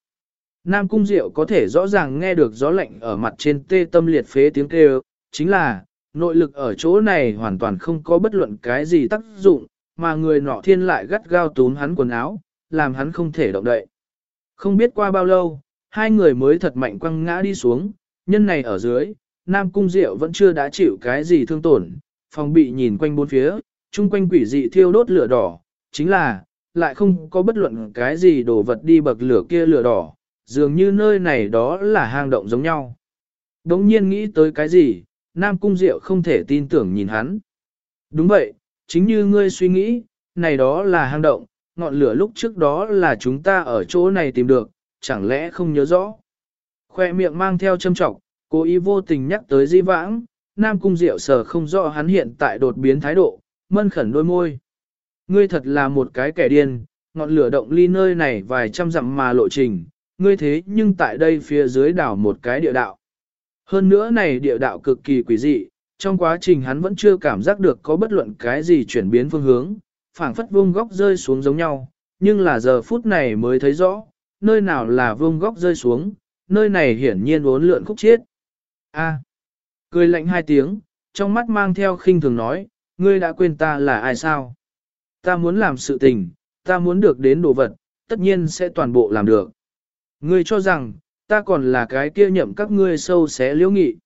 Nam Cung Diệu có thể rõ ràng nghe được gió lạnh ở mặt trên tê tâm liệt phế tiếng kêu, chính là, nội lực ở chỗ này hoàn toàn không có bất luận cái gì tác dụng, mà người nọ thiên lại gắt gao túm hắn quần áo, làm hắn không thể động đậy. Không biết qua bao lâu, hai người mới thật mạnh quăng ngã đi xuống, nhân này ở dưới, Nam Cung Diệu vẫn chưa đã chịu cái gì thương tổn, phòng bị nhìn quanh bốn phía, chung quanh quỷ dị thiêu đốt lửa đỏ, chính là, lại không có bất luận cái gì đồ vật đi bậc lửa kia lửa đỏ, dường như nơi này đó là hang động giống nhau. Đống nhiên nghĩ tới cái gì, Nam Cung Diệu không thể tin tưởng nhìn hắn. Đúng vậy, chính như ngươi suy nghĩ, này đó là hang động, ngọn lửa lúc trước đó là chúng ta ở chỗ này tìm được, chẳng lẽ không nhớ rõ. Khoe miệng mang theo châm trọng, cố ý vô tình nhắc tới di vãng, Nam Cung Diệu sở không rõ hắn hiện tại đột biến thái độ, mân khẩn đôi môi. Ngươi thật là một cái kẻ điên, ngọn lửa động ly nơi này vài trăm dặm mà lộ trình, ngươi thế nhưng tại đây phía dưới đảo một cái địa đạo. Hơn nữa này địa đạo cực kỳ quỷ dị, trong quá trình hắn vẫn chưa cảm giác được có bất luận cái gì chuyển biến phương hướng, phảng phất vuông góc rơi xuống giống nhau, nhưng là giờ phút này mới thấy rõ, nơi nào là vuông góc rơi xuống, nơi này hiển nhiên uốn lượn khúc chết. A. cười lạnh hai tiếng, trong mắt mang theo khinh thường nói, ngươi đã quên ta là ai sao? Ta muốn làm sự tình, ta muốn được đến đồ vật, tất nhiên sẽ toàn bộ làm được. Ngươi cho rằng, ta còn là cái kia nhậm các ngươi sâu xé liễu nghị.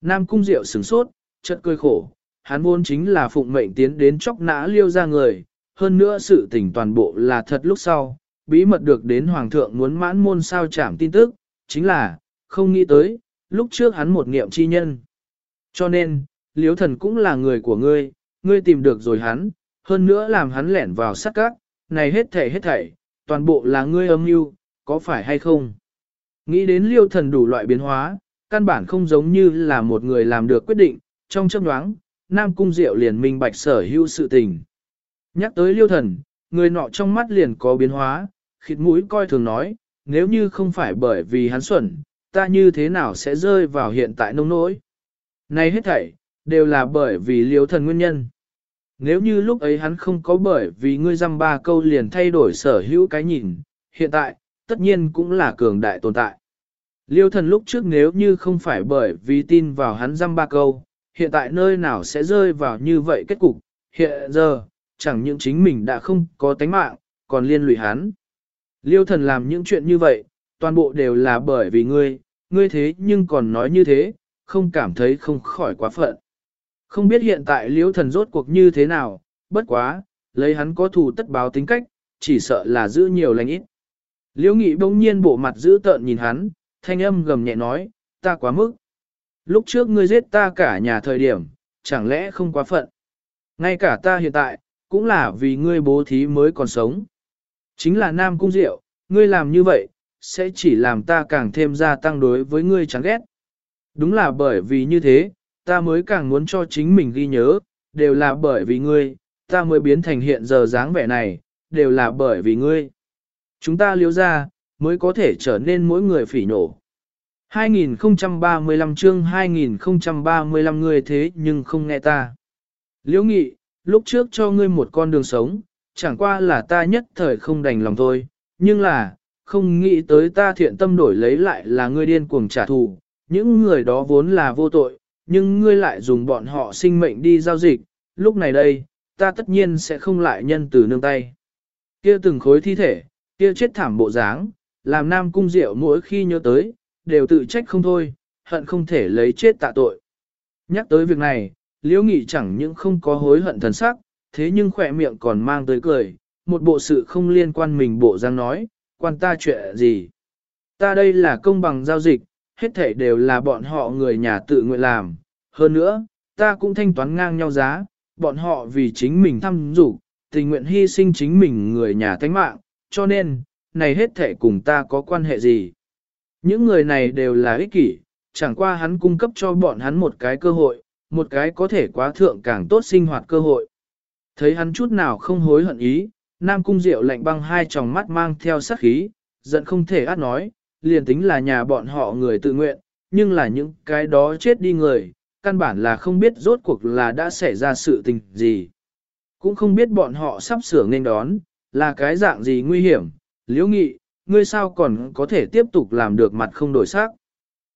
Nam cung diệu sửng sốt, chợt cười khổ, hắn vốn chính là phụng mệnh tiến đến chóc nã liêu ra người, hơn nữa sự tình toàn bộ là thật lúc sau, bí mật được đến hoàng thượng muốn mãn môn sao chảm tin tức, chính là, không nghĩ tới, lúc trước hắn một niệm chi nhân. Cho nên, liếu thần cũng là người của ngươi, ngươi tìm được rồi hắn, hơn nữa làm hắn lẻn vào sát các, này hết thảy hết thảy, toàn bộ là ngươi âm mưu, có phải hay không? Nghĩ đến liêu thần đủ loại biến hóa, căn bản không giống như là một người làm được quyết định, trong chấp đoáng, Nam Cung Diệu liền minh bạch sở hữu sự tình. Nhắc tới liêu thần, người nọ trong mắt liền có biến hóa, khịt mũi coi thường nói, nếu như không phải bởi vì hắn xuẩn, ta như thế nào sẽ rơi vào hiện tại nông nỗi. Này hết thảy, đều là bởi vì liêu thần nguyên nhân. Nếu như lúc ấy hắn không có bởi vì ngươi dăm ba câu liền thay đổi sở hữu cái nhìn, hiện tại, tất nhiên cũng là cường đại tồn tại. Liêu thần lúc trước nếu như không phải bởi vì tin vào hắn dăm ba câu, hiện tại nơi nào sẽ rơi vào như vậy kết cục, hiện giờ, chẳng những chính mình đã không có tánh mạng, còn liên lụy hắn. Liêu thần làm những chuyện như vậy, toàn bộ đều là bởi vì ngươi, ngươi thế nhưng còn nói như thế, không cảm thấy không khỏi quá phận. Không biết hiện tại liễu thần rốt cuộc như thế nào, bất quá, lấy hắn có thù tất báo tính cách, chỉ sợ là giữ nhiều lành ít. Liễu nghị bỗng nhiên bộ mặt giữ tợn nhìn hắn, thanh âm gầm nhẹ nói, ta quá mức. Lúc trước ngươi giết ta cả nhà thời điểm, chẳng lẽ không quá phận. Ngay cả ta hiện tại, cũng là vì ngươi bố thí mới còn sống. Chính là Nam Cung Diệu, ngươi làm như vậy, sẽ chỉ làm ta càng thêm gia tăng đối với ngươi chán ghét. Đúng là bởi vì như thế, ta mới càng muốn cho chính mình ghi nhớ, đều là bởi vì ngươi, ta mới biến thành hiện giờ dáng vẻ này, đều là bởi vì ngươi. Chúng ta liếu ra, mới có thể trở nên mỗi người phỉ nổ. 2035 chương 2035 ngươi thế nhưng không nghe ta. Liễu nghị, lúc trước cho ngươi một con đường sống, chẳng qua là ta nhất thời không đành lòng thôi, nhưng là, không nghĩ tới ta thiện tâm đổi lấy lại là ngươi điên cuồng trả thù, những người đó vốn là vô tội, nhưng ngươi lại dùng bọn họ sinh mệnh đi giao dịch, lúc này đây, ta tất nhiên sẽ không lại nhân từ nương tay. Kia từng khối thi thể, kia chết thảm bộ dáng, làm nam cung diệu mỗi khi nhớ tới, đều tự trách không thôi, hận không thể lấy chết tạ tội. Nhắc tới việc này, liễu nghị chẳng những không có hối hận thần sắc, thế nhưng khỏe miệng còn mang tới cười, một bộ sự không liên quan mình bộ dáng nói, quan ta chuyện gì. Ta đây là công bằng giao dịch, hết thảy đều là bọn họ người nhà tự nguyện làm. Hơn nữa, ta cũng thanh toán ngang nhau giá, bọn họ vì chính mình thăm dụ, tình nguyện hy sinh chính mình người nhà tánh mạng, cho nên, này hết thảy cùng ta có quan hệ gì. Những người này đều là ích kỷ, chẳng qua hắn cung cấp cho bọn hắn một cái cơ hội, một cái có thể quá thượng càng tốt sinh hoạt cơ hội. Thấy hắn chút nào không hối hận ý, Nam Cung Diệu lạnh băng hai tròng mắt mang theo sát khí, giận không thể át nói, liền tính là nhà bọn họ người tự nguyện, nhưng là những cái đó chết đi người, căn bản là không biết rốt cuộc là đã xảy ra sự tình gì. Cũng không biết bọn họ sắp sửa nên đón, là cái dạng gì nguy hiểm, liễu nghị, ngươi sao còn có thể tiếp tục làm được mặt không đổi sắc.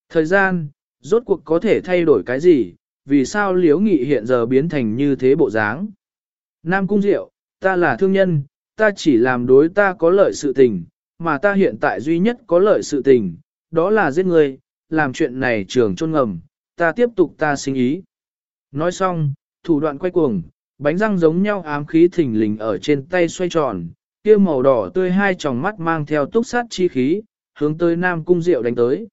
Thời gian, rốt cuộc có thể thay đổi cái gì, vì sao liễu nghị hiện giờ biến thành như thế bộ dáng. Nam Cung Diệu, ta là thương nhân, ta chỉ làm đối ta có lợi sự tình, mà ta hiện tại duy nhất có lợi sự tình, đó là giết người, làm chuyện này trường trôn ngầm, ta tiếp tục ta sinh ý. Nói xong, thủ đoạn quay cuồng, bánh răng giống nhau ám khí thình lình ở trên tay xoay tròn, kia màu đỏ tươi hai tròng mắt mang theo túc sát chi khí, hướng tới Nam Cung Diệu đánh tới.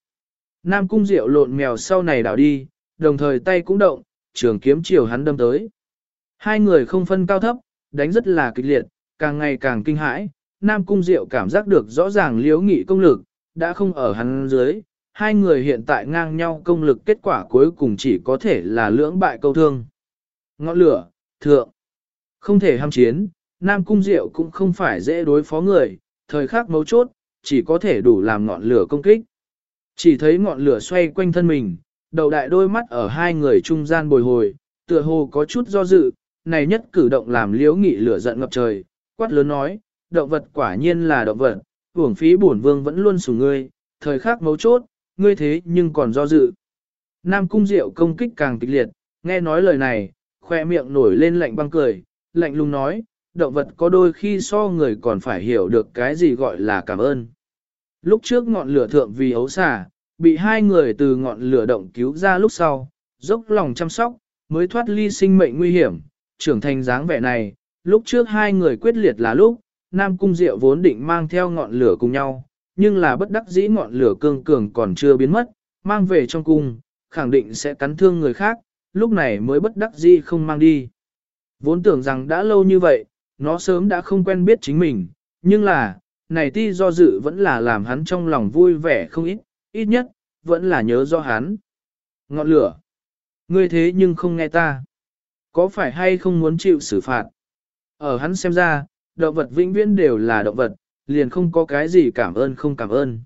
Nam Cung Diệu lộn mèo sau này đảo đi, đồng thời tay cũng động, trường kiếm chiều hắn đâm tới. Hai người không phân cao thấp, đánh rất là kịch liệt, càng ngày càng kinh hãi, Nam Cung Diệu cảm giác được rõ ràng liếu nghị công lực, đã không ở hắn dưới, hai người hiện tại ngang nhau công lực kết quả cuối cùng chỉ có thể là lưỡng bại câu thương. Ngọn lửa, thượng, không thể ham chiến, Nam Cung Diệu cũng không phải dễ đối phó người, thời khắc mấu chốt, chỉ có thể đủ làm ngọn lửa công kích. Chỉ thấy ngọn lửa xoay quanh thân mình, đầu đại đôi mắt ở hai người trung gian bồi hồi, tựa hồ có chút do dự, này nhất cử động làm liếu nghị lửa giận ngập trời, quát lớn nói, động vật quả nhiên là động vật, hưởng phí bổn vương vẫn luôn sủng ngươi, thời khắc mấu chốt, ngươi thế nhưng còn do dự. Nam cung diệu công kích càng kịch liệt, nghe nói lời này, khoe miệng nổi lên lạnh băng cười, lạnh lùng nói, động vật có đôi khi so người còn phải hiểu được cái gì gọi là cảm ơn. Lúc trước ngọn lửa thượng vì ấu xả, bị hai người từ ngọn lửa động cứu ra lúc sau, dốc lòng chăm sóc, mới thoát ly sinh mệnh nguy hiểm, trưởng thành dáng vẻ này, lúc trước hai người quyết liệt là lúc, Nam Cung Diệu vốn định mang theo ngọn lửa cùng nhau, nhưng là bất đắc dĩ ngọn lửa cương cường còn chưa biến mất, mang về trong cung, khẳng định sẽ cắn thương người khác, lúc này mới bất đắc dĩ không mang đi. Vốn tưởng rằng đã lâu như vậy, nó sớm đã không quen biết chính mình, nhưng là, này ti do dự vẫn là làm hắn trong lòng vui vẻ không ít, ít nhất, vẫn là nhớ do hắn. Ngọn lửa. Ngươi thế nhưng không nghe ta. Có phải hay không muốn chịu xử phạt? Ở hắn xem ra, động vật vĩnh viễn đều là động vật, liền không có cái gì cảm ơn không cảm ơn.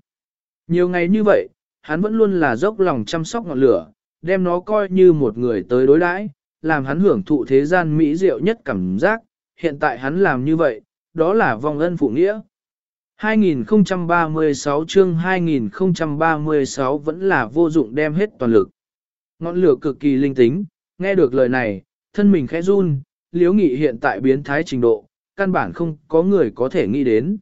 Nhiều ngày như vậy, hắn vẫn luôn là dốc lòng chăm sóc ngọn lửa, đem nó coi như một người tới đối đãi, làm hắn hưởng thụ thế gian mỹ diệu nhất cảm giác, hiện tại hắn làm như vậy, đó là vong ân phụ nghĩa. 2036 chương 2036 vẫn là vô dụng đem hết toàn lực. Ngọn lửa cực kỳ linh tính, nghe được lời này, thân mình khẽ run, liếu nghị hiện tại biến thái trình độ, căn bản không có người có thể nghĩ đến.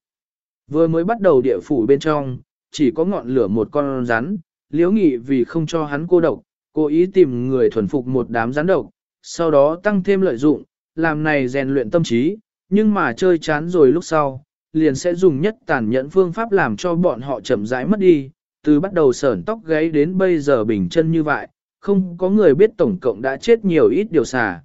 Vừa mới bắt đầu địa phủ bên trong, chỉ có ngọn lửa một con rắn, liếu nghị vì không cho hắn cô độc, cố ý tìm người thuần phục một đám rắn độc, sau đó tăng thêm lợi dụng, làm này rèn luyện tâm trí, nhưng mà chơi chán rồi lúc sau, liền sẽ dùng nhất tàn nhẫn phương pháp làm cho bọn họ chậm rãi mất đi, từ bắt đầu sởn tóc gáy đến bây giờ bình chân như vậy, không có người biết tổng cộng đã chết nhiều ít điều xà.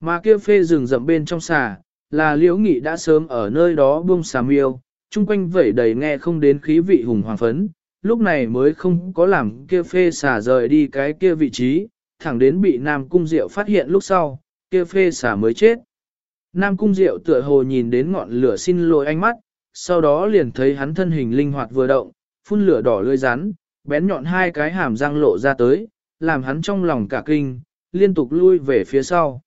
Mà kia phê rừng rậm bên trong xà, là liễu nghị đã sớm ở nơi đó buông xà miêu, chung quanh vẩy đầy nghe không đến khí vị hùng hoàng phấn, lúc này mới không có làm kia phê xà rời đi cái kia vị trí, thẳng đến bị Nam Cung Diệu phát hiện lúc sau, kia phê xả mới chết. Nam Cung Diệu tựa hồ nhìn đến ngọn lửa xin lỗi ánh mắt, sau đó liền thấy hắn thân hình linh hoạt vừa động, phun lửa đỏ lưỡi rắn, bén nhọn hai cái hàm răng lộ ra tới, làm hắn trong lòng cả kinh, liên tục lui về phía sau.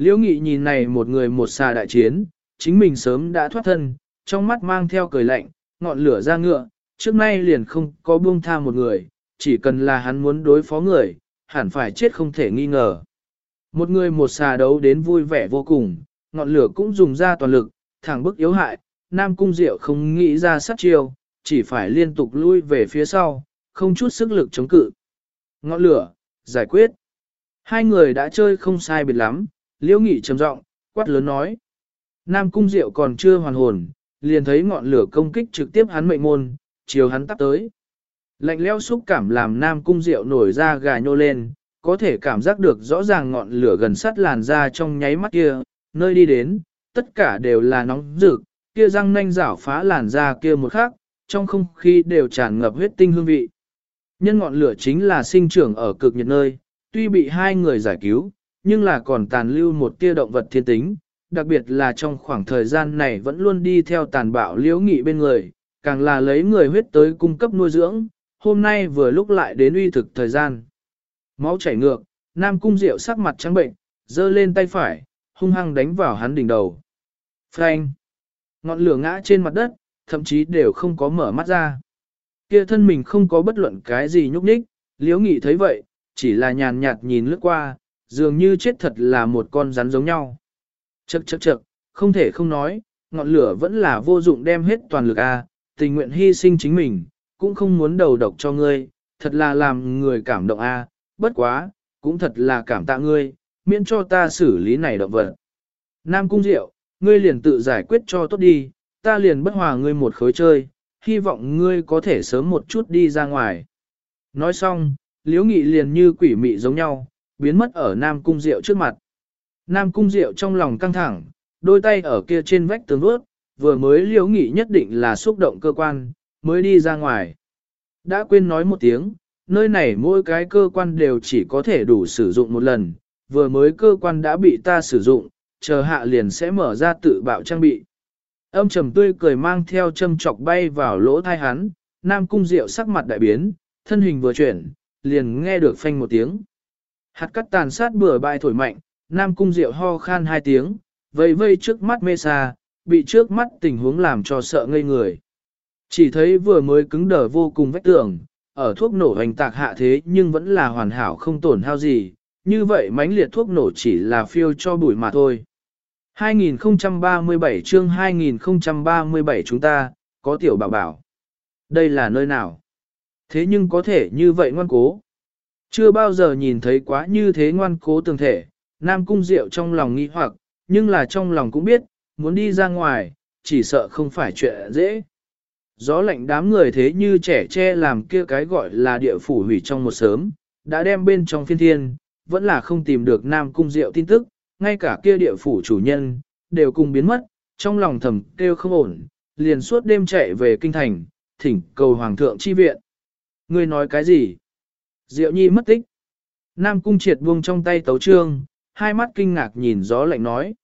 Liễu Nghị nhìn này một người một xà đại chiến, chính mình sớm đã thoát thân, trong mắt mang theo cười lạnh, ngọn lửa ra ngựa, trước nay liền không có buông tha một người, chỉ cần là hắn muốn đối phó người, hẳn phải chết không thể nghi ngờ. Một người một xà đấu đến vui vẻ vô cùng, ngọn lửa cũng dùng ra toàn lực, thẳng bức yếu hại, Nam Cung Diệu không nghĩ ra sát chiêu, chỉ phải liên tục lui về phía sau, không chút sức lực chống cự. Ngọn lửa, giải quyết. Hai người đã chơi không sai biệt lắm, liễu nghị trầm giọng quát lớn nói. Nam Cung Diệu còn chưa hoàn hồn, liền thấy ngọn lửa công kích trực tiếp hắn mệnh môn, chiều hắn tắt tới. Lạnh leo xúc cảm làm Nam Cung Diệu nổi ra gà nhô lên, có thể cảm giác được rõ ràng ngọn lửa gần sát làn da trong nháy mắt kia, nơi đi đến, tất cả đều là nóng rực, kia răng nanh rảo phá làn da kia một khắc, trong không khí đều tràn ngập huyết tinh hương vị. Nhân ngọn lửa chính là sinh trưởng ở cực nhiệt nơi, tuy bị hai người giải cứu, nhưng là còn tàn lưu một tia động vật thiên tính, đặc biệt là trong khoảng thời gian này vẫn luôn đi theo tàn bạo liễu nghị bên người, càng là lấy người huyết tới cung cấp nuôi dưỡng, hôm nay vừa lúc lại đến uy thực thời gian. Máu chảy ngược, Nam Cung Diệu sắc mặt trắng bệnh, giơ lên tay phải, hung hăng đánh vào hắn đỉnh đầu. Phanh! Ngọn lửa ngã trên mặt đất, thậm chí đều không có mở mắt ra. Kia thân mình không có bất luận cái gì nhúc nhích, liễu nghị thấy vậy, chỉ là nhàn nhạt nhìn lướt qua, dường như chết thật là một con rắn giống nhau. Chậc chậc chậc, không thể không nói, ngọn lửa vẫn là vô dụng đem hết toàn lực a, tình nguyện hy sinh chính mình, cũng không muốn đầu độc cho ngươi, thật là làm người cảm động a, bất quá, cũng thật là cảm tạ ngươi, miễn cho ta xử lý này động vật. Nam Cung Diệu, ngươi liền tự giải quyết cho tốt đi, ta liền bất hòa ngươi một khối chơi, hy vọng ngươi có thể sớm một chút đi ra ngoài. Nói xong, Liễu Nghị liền như quỷ mị giống nhau, biến mất ở Nam Cung Diệu trước mặt. Nam Cung Diệu trong lòng căng thẳng, đôi tay ở kia trên vách tường vớt, vừa mới Liễu Nghị nhất định là xúc động cơ quan, mới đi ra ngoài. Đã quên nói một tiếng, nơi này mỗi cái cơ quan đều chỉ có thể đủ sử dụng một lần, vừa mới cơ quan đã bị ta sử dụng, chờ hạ liền sẽ mở ra tự bạo trang bị. Âm trầm tươi cười mang theo châm chọc bay vào lỗ thai hắn, Nam Cung Diệu sắc mặt đại biến, thân hình vừa chuyển, liền nghe được phanh một tiếng. Hạt cắt tàn sát bừa bãi thổi mạnh, Nam Cung Diệu ho khan hai tiếng, vây vây trước mắt mê xa, bị trước mắt tình huống làm cho sợ ngây người. Chỉ thấy vừa mới cứng đờ vô cùng vách tường, ở thuốc nổ hành tạc hạ thế nhưng vẫn là hoàn hảo không tổn hao gì, như vậy mánh liệt thuốc nổ chỉ là phiêu cho bụi mà thôi. 2037 chương 2037 chúng ta, có tiểu bảo bảo. Đây là nơi nào? Thế nhưng có thể như vậy ngoan cố. Chưa bao giờ nhìn thấy quá như thế ngoan cố tường thể, Nam Cung Diệu trong lòng nghi hoặc, nhưng là trong lòng cũng biết, muốn đi ra ngoài, chỉ sợ không phải chuyện dễ. Gió lạnh đám người thế như trẻ che làm kia cái gọi là địa phủ hủy trong một sớm, đã đem bên trong phiên thiên, vẫn là không tìm được Nam Cung Diệu tin tức, ngay cả kia địa phủ chủ nhân, đều cùng biến mất, trong lòng thầm kêu không ổn, liền suốt đêm chạy về kinh thành, thỉnh cầu Hoàng thượng chi viện. Ngươi nói cái gì? Diệu Nhi mất tích. Nam Cung triệt buông trong tay tấu trương, hai mắt kinh ngạc nhìn gió lạnh nói.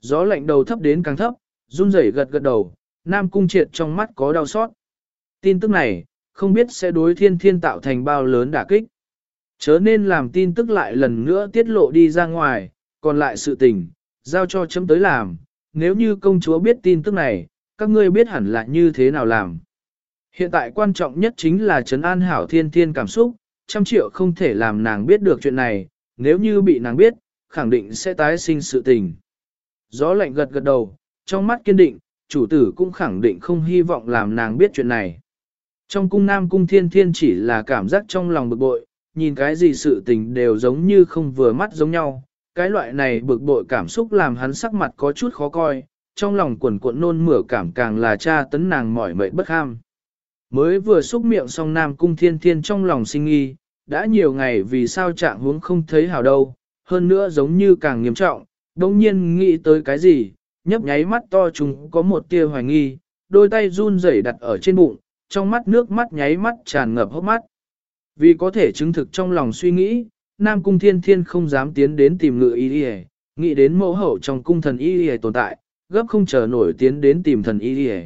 Gió lạnh đầu thấp đến càng thấp, run rẩy gật gật đầu, Nam Cung triệt trong mắt có đau xót. Tin tức này, không biết sẽ đối thiên thiên tạo thành bao lớn đả kích. Chớ nên làm tin tức lại lần nữa tiết lộ đi ra ngoài, còn lại sự tình, giao cho chấm tới làm, nếu như công chúa biết tin tức này, các ngươi biết hẳn là như thế nào làm. Hiện tại quan trọng nhất chính là trấn an hảo thiên thiên cảm xúc, trăm triệu không thể làm nàng biết được chuyện này, nếu như bị nàng biết, khẳng định sẽ tái sinh sự tình. Gió lạnh gật gật đầu, trong mắt kiên định, chủ tử cũng khẳng định không hy vọng làm nàng biết chuyện này. Trong cung nam cung thiên thiên chỉ là cảm giác trong lòng bực bội, nhìn cái gì sự tình đều giống như không vừa mắt giống nhau. Cái loại này bực bội cảm xúc làm hắn sắc mặt có chút khó coi, trong lòng quần cuộn nôn mửa cảm càng là cha tấn nàng mỏi mệt bất ham. Mới vừa xúc miệng xong Nam Cung Thiên Thiên trong lòng sinh nghi, đã nhiều ngày vì sao trạng huống không thấy hào đâu, hơn nữa giống như càng nghiêm trọng, đồng nhiên nghĩ tới cái gì, nhấp nháy mắt to chúng có một tia hoài nghi, đôi tay run rẩy đặt ở trên bụng, trong mắt nước mắt nháy mắt tràn ngập hốc mắt. Vì có thể chứng thực trong lòng suy nghĩ, Nam Cung Thiên Thiên không dám tiến đến tìm ngự y đi Nghĩ đến mẫu hậu trong cung thần y y tồn tại, gấp không chờ nổi tiến đến tìm thần y y.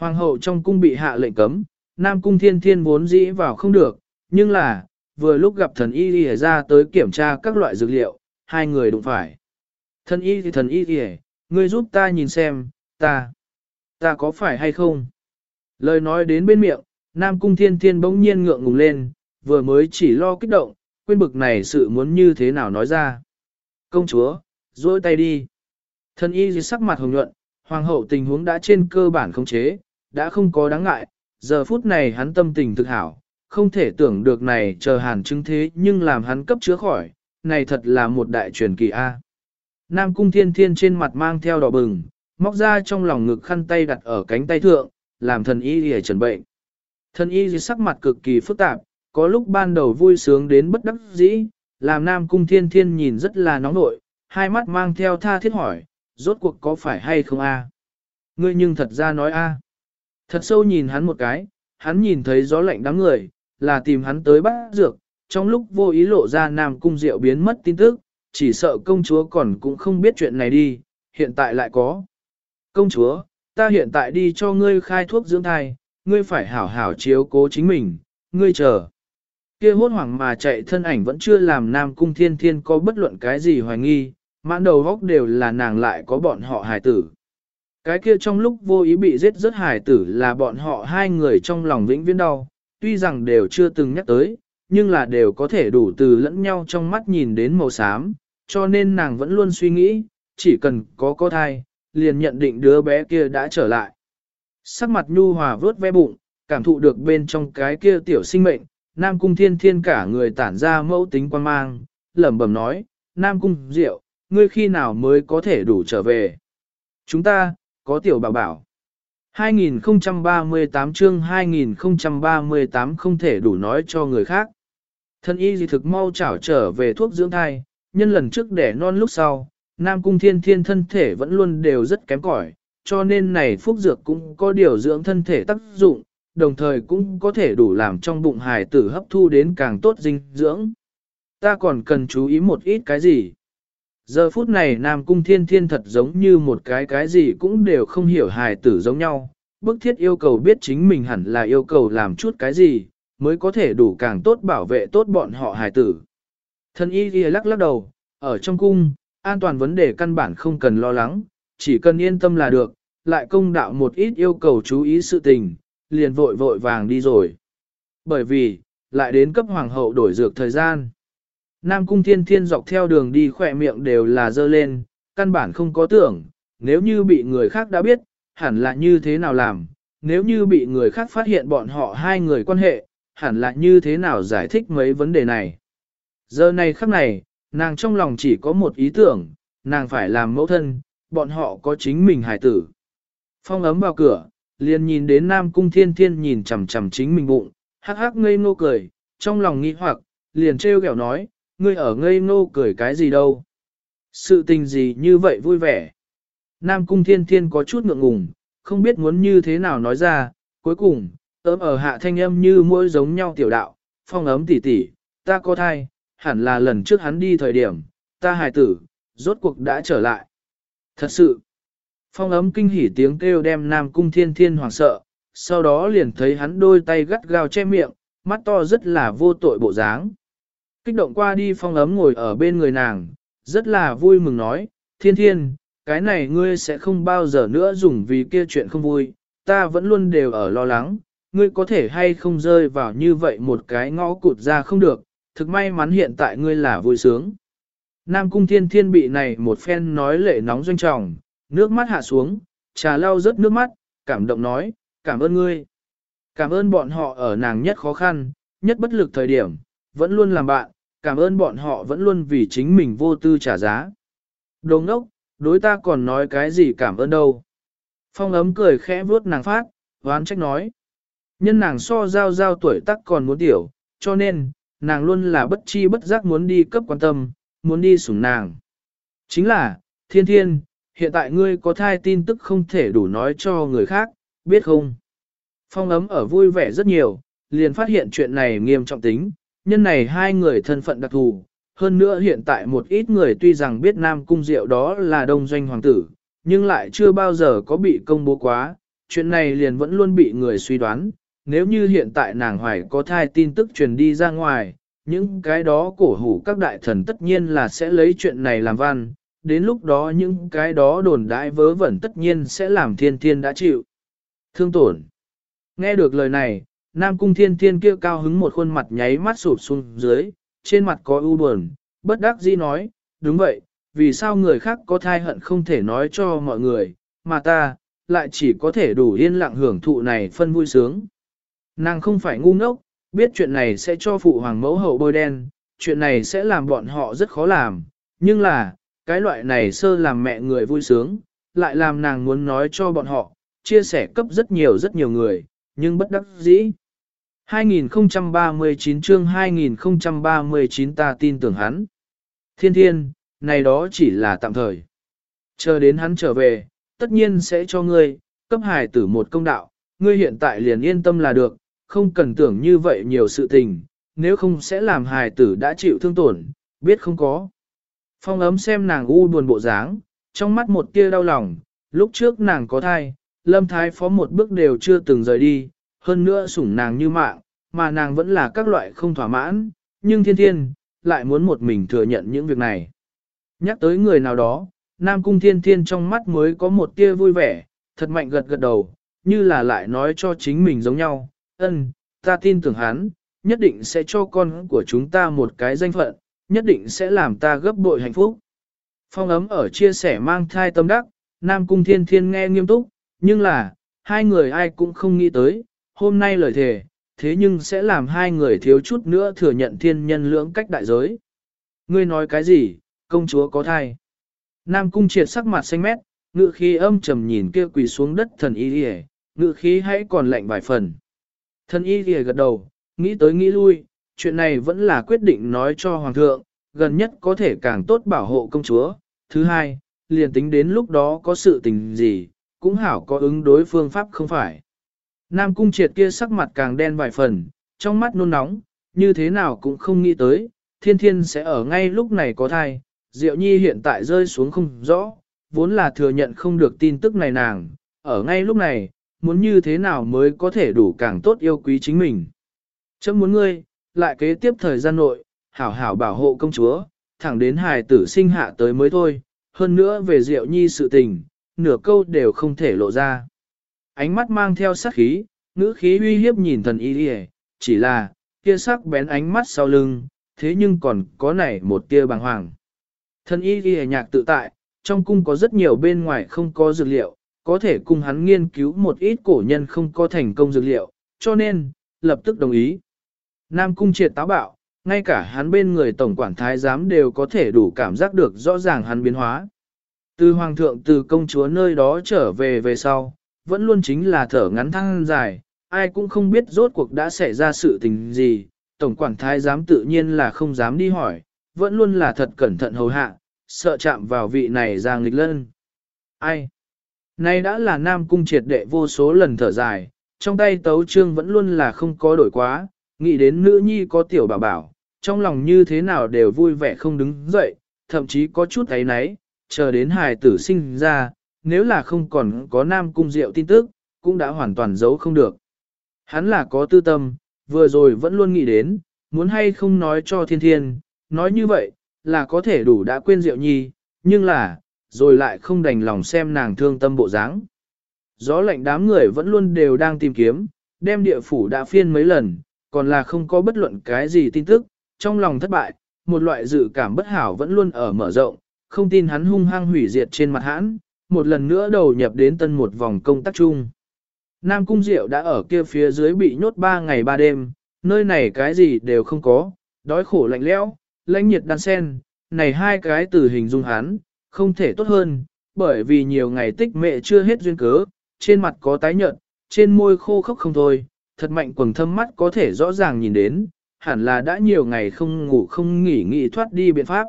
Hoàng hậu trong cung bị hạ lệnh cấm, Nam cung thiên thiên vốn dĩ vào không được, nhưng là, vừa lúc gặp thần y đi ra tới kiểm tra các loại dược liệu, hai người đụng phải. Thần y thì thần y y, ngươi giúp ta nhìn xem, ta, ta có phải hay không? Lời nói đến bên miệng, Nam cung thiên thiên bỗng nhiên ngượng ngùng lên, vừa mới chỉ lo kích động, quên bực này sự muốn như thế nào nói ra. Công chúa, dối tay đi. Thần y thì sắc mặt hồng nhuận, hoàng hậu tình huống đã trên cơ bản khống chế, đã không có đáng ngại, giờ phút này hắn tâm tình thực hảo, không thể tưởng được này chờ hàn chứng thế nhưng làm hắn cấp chữa khỏi, này thật là một đại truyền kỳ A. Nam cung thiên thiên trên mặt mang theo đỏ bừng, móc ra trong lòng ngực khăn tay đặt ở cánh tay thượng, làm thần y để trần bệnh. Thần y sắc mặt cực kỳ phức tạp, có lúc ban đầu vui sướng đến bất đắc dĩ, làm Nam cung thiên thiên nhìn rất là nóng nội, hai mắt mang theo tha thiết hỏi, rốt cuộc có phải hay không a? Ngươi nhưng thật ra nói a. Thật sâu nhìn hắn một cái, hắn nhìn thấy gió lạnh đám người, là tìm hắn tới bắt dược, trong lúc vô ý lộ ra Nam Cung Diệu biến mất tin tức, chỉ sợ công chúa còn cũng không biết chuyện này đi, hiện tại lại có. Công chúa, ta hiện tại đi cho ngươi khai thuốc dưỡng thai, ngươi phải hảo hảo chiếu cố chính mình, ngươi chờ. Kia hốt hoảng mà chạy thân ảnh vẫn chưa làm Nam Cung Thiên Thiên có bất luận cái gì hoài nghi, mãn đầu góc đều là nàng lại có bọn họ hài tử. Cái kia trong lúc vô ý bị giết rất hài tử là bọn họ hai người trong lòng vĩnh viễn đau, tuy rằng đều chưa từng nhắc tới, nhưng là đều có thể đủ từ lẫn nhau trong mắt nhìn đến màu xám, cho nên nàng vẫn luôn suy nghĩ, chỉ cần có có thai, liền nhận định đứa bé kia đã trở lại. Sắc mặt nhu hòa vớt ve bụng, cảm thụ được bên trong cái kia tiểu sinh mệnh, Nam Cung Thiên Thiên cả người tản ra mẫu tính quan mang, lẩm bẩm nói, Nam Cung Diệu, ngươi khi nào mới có thể đủ trở về? Chúng ta, có tiểu bảo bảo. 2038 chương 2038 không thể đủ nói cho người khác. Thân y gì thực mau chảo trở về thuốc dưỡng thai, nhân lần trước đẻ non lúc sau, Nam Cung Thiên Thiên thân thể vẫn luôn đều rất kém cỏi, cho nên này phúc dược cũng có điều dưỡng thân thể tác dụng, đồng thời cũng có thể đủ làm trong bụng hài tử hấp thu đến càng tốt dinh dưỡng. Ta còn cần chú ý một ít cái gì? Giờ phút này Nam Cung Thiên Thiên thật giống như một cái cái gì cũng đều không hiểu hài tử giống nhau, bức thiết yêu cầu biết chính mình hẳn là yêu cầu làm chút cái gì, mới có thể đủ càng tốt bảo vệ tốt bọn họ hài tử. Thân y ghi lắc lắc đầu, ở trong cung, an toàn vấn đề căn bản không cần lo lắng, chỉ cần yên tâm là được, lại công đạo một ít yêu cầu chú ý sự tình, liền vội vội vàng đi rồi. Bởi vì, lại đến cấp hoàng hậu đổi dược thời gian. Nam cung thiên thiên dọc theo đường đi khỏe miệng đều là dơ lên, căn bản không có tưởng, nếu như bị người khác đã biết, hẳn là như thế nào làm, nếu như bị người khác phát hiện bọn họ hai người quan hệ, hẳn là như thế nào giải thích mấy vấn đề này. Giờ này khắc này, nàng trong lòng chỉ có một ý tưởng, nàng phải làm mẫu thân, bọn họ có chính mình hài tử. Phong ấm vào cửa, liền nhìn đến Nam Cung Thiên Thiên nhìn chằm chằm chính mình bụng, hắc hắc ngây ngô cười, trong lòng nghi hoặc, liền trêu ghẹo nói, ngươi ở ngây ngô cười cái gì đâu. Sự tình gì như vậy vui vẻ. Nam Cung Thiên Thiên có chút ngượng ngùng, không biết muốn như thế nào nói ra, cuối cùng, ấm ở hạ thanh âm như mỗi giống nhau tiểu đạo, phong ấm tỉ tỉ, ta có thai, hẳn là lần trước hắn đi thời điểm, ta hài tử, rốt cuộc đã trở lại. Thật sự, phong ấm kinh hỉ tiếng kêu đem Nam Cung Thiên Thiên hoảng sợ, sau đó liền thấy hắn đôi tay gắt gao che miệng, mắt to rất là vô tội bộ dáng. Kích động qua đi phong ấm ngồi ở bên người nàng, rất là vui mừng nói, Thiên Thiên, cái này ngươi sẽ không bao giờ nữa dùng vì kia chuyện không vui, ta vẫn luôn đều ở lo lắng, ngươi có thể hay không rơi vào như vậy một cái ngõ cụt ra không được, thực may mắn hiện tại ngươi là vui sướng. Nam cung thiên thiên bị này một phen nói lệ nóng doanh trọng, nước mắt hạ xuống, trà lau rớt nước mắt, cảm động nói, cảm ơn ngươi. Cảm ơn bọn họ ở nàng nhất khó khăn, nhất bất lực thời điểm, vẫn luôn làm bạn, cảm ơn bọn họ vẫn luôn vì chính mình vô tư trả giá. Đồ ngốc, đối ta còn nói cái gì cảm ơn đâu. Phong ấm cười khẽ vuốt nàng phát, hoán trách nói. Nhân nàng so giao giao tuổi tác còn muốn tiểu, cho nên, nàng luôn là bất chi bất giác muốn đi cấp quan tâm, muốn đi sủng nàng. Chính là, thiên thiên, hiện tại ngươi có thai tin tức không thể đủ nói cho người khác, biết không? Phong ấm ở vui vẻ rất nhiều, liền phát hiện chuyện này nghiêm trọng tính, nhân này hai người thân phận đặc thù, hơn nữa hiện tại một ít người tuy rằng biết Nam Cung Diệu đó là đông doanh hoàng tử, nhưng lại chưa bao giờ có bị công bố quá, chuyện này liền vẫn luôn bị người suy đoán, nếu như hiện tại nàng hoài có thai tin tức truyền đi ra ngoài, những cái đó cổ hủ các đại thần tất nhiên là sẽ lấy chuyện này làm văn, đến lúc đó những cái đó đồn đại vớ vẩn tất nhiên sẽ làm thiên thiên đã chịu. Thương tổn. Nghe được lời này, Nam Cung Thiên Thiên kia cao hứng một khuôn mặt nháy mắt sụp xuống dưới, trên mặt có ưu buồn, bất đắc dĩ nói, đúng vậy, vì sao người khác có thai hận không thể nói cho mọi người, mà ta, lại chỉ có thể đủ yên lặng hưởng thụ này phân vui sướng. Nàng không phải ngu ngốc, biết chuyện này sẽ cho phụ hoàng mẫu hậu bôi đen, chuyện này sẽ làm bọn họ rất khó làm, nhưng là, cái loại này sơ làm mẹ người vui sướng, lại làm nàng muốn nói cho bọn họ, chia sẻ cấp rất nhiều rất nhiều người, nhưng bất đắc dĩ. 2039 chương 2039 ta tin tưởng hắn. Thiên thiên, này đó chỉ là tạm thời. Chờ đến hắn trở về, tất nhiên sẽ cho ngươi, cấp hài tử một công đạo, ngươi hiện tại liền yên tâm là được, không cần tưởng như vậy nhiều sự tình, nếu không sẽ làm hài tử đã chịu thương tổn, biết không có. Phong ấm xem nàng u buồn bộ dáng, trong mắt một tia đau lòng, lúc trước nàng có thai, lâm thái phó một bước đều chưa từng rời đi, hơn nữa sủng nàng như mạng, mà nàng vẫn là các loại không thỏa mãn, nhưng thiên thiên, lại muốn một mình thừa nhận những việc này. Nhắc tới người nào đó, Nam Cung Thiên Thiên trong mắt mới có một tia vui vẻ, thật mạnh gật gật đầu, như là lại nói cho chính mình giống nhau, ân, ta tin tưởng hắn, nhất định sẽ cho con của chúng ta một cái danh phận, nhất định sẽ làm ta gấp bội hạnh phúc. Phong ấm ở chia sẻ mang thai tâm đắc, Nam Cung Thiên Thiên nghe nghiêm túc, nhưng là, hai người ai cũng không nghĩ tới, hôm nay lời thề, thế nhưng sẽ làm hai người thiếu chút nữa thừa nhận thiên nhân lưỡng cách đại giới. Ngươi nói cái gì, công chúa có thai. Nam cung triệt sắc mặt xanh mét, ngự khí âm trầm nhìn kia quỳ xuống đất thần y rìa, ngự khí hãy còn lạnh vài phần. Thần y rìa gật đầu, nghĩ tới nghĩ lui, chuyện này vẫn là quyết định nói cho hoàng thượng, gần nhất có thể càng tốt bảo hộ công chúa. Thứ hai, liền tính đến lúc đó có sự tình gì, cũng hảo có ứng đối phương pháp không phải. Nam cung triệt kia sắc mặt càng đen vài phần, trong mắt nôn nóng, như thế nào cũng không nghĩ tới, thiên thiên sẽ ở ngay lúc này có thai, Diệu Nhi hiện tại rơi xuống không rõ, vốn là thừa nhận không được tin tức này nàng, ở ngay lúc này, muốn như thế nào mới có thể đủ càng tốt yêu quý chính mình. Chấm muốn ngươi, lại kế tiếp thời gian nội, hảo hảo bảo hộ công chúa, thẳng đến hài tử sinh hạ tới mới thôi, hơn nữa về Diệu Nhi sự tình, nửa câu đều không thể lộ ra. Ánh mắt mang theo sát khí, ngữ khí uy hiếp nhìn thần y đi chỉ là, kia sắc bén ánh mắt sau lưng, thế nhưng còn có nảy một tia bàng hoàng. Thần y đi nhạc tự tại, trong cung có rất nhiều bên ngoài không có dược liệu, có thể cùng hắn nghiên cứu một ít cổ nhân không có thành công dược liệu, cho nên, lập tức đồng ý. Nam cung triệt táo bạo, ngay cả hắn bên người tổng quản thái giám đều có thể đủ cảm giác được rõ ràng hắn biến hóa. Từ hoàng thượng từ công chúa nơi đó trở về về sau, vẫn luôn chính là thở ngắn thăng dài, ai cũng không biết rốt cuộc đã xảy ra sự tình gì, tổng quản thái giám tự nhiên là không dám đi hỏi, vẫn luôn là thật cẩn thận hầu hạ, sợ chạm vào vị này ra nghịch lân. Ai? nay đã là nam cung triệt đệ vô số lần thở dài, trong tay tấu trương vẫn luôn là không có đổi quá, nghĩ đến nữ nhi có tiểu bảo bảo, trong lòng như thế nào đều vui vẻ không đứng dậy, thậm chí có chút thấy náy, chờ đến hài tử sinh ra, nếu là không còn có nam cung diệu tin tức, cũng đã hoàn toàn giấu không được. Hắn là có tư tâm, vừa rồi vẫn luôn nghĩ đến, muốn hay không nói cho thiên thiên, nói như vậy, là có thể đủ đã quên Diệu Nhi, nhưng là, rồi lại không đành lòng xem nàng thương tâm bộ dáng. Gió lạnh đám người vẫn luôn đều đang tìm kiếm, đem địa phủ đã phiên mấy lần, còn là không có bất luận cái gì tin tức, trong lòng thất bại, một loại dự cảm bất hảo vẫn luôn ở mở rộng, không tin hắn hung hăng hủy diệt trên mặt hãn, một lần nữa đầu nhập đến tân một vòng công tác chung. Nam Cung Diệu đã ở kia phía dưới bị nhốt ba ngày ba đêm, nơi này cái gì đều không có, đói khổ lạnh lẽo, lãnh nhiệt đan sen, này hai cái từ hình dung hắn, không thể tốt hơn, bởi vì nhiều ngày tích mẹ chưa hết duyên cớ, trên mặt có tái nhợt, trên môi khô khốc không thôi, thật mạnh quầng thâm mắt có thể rõ ràng nhìn đến, hẳn là đã nhiều ngày không ngủ không nghỉ nghỉ thoát đi biện pháp.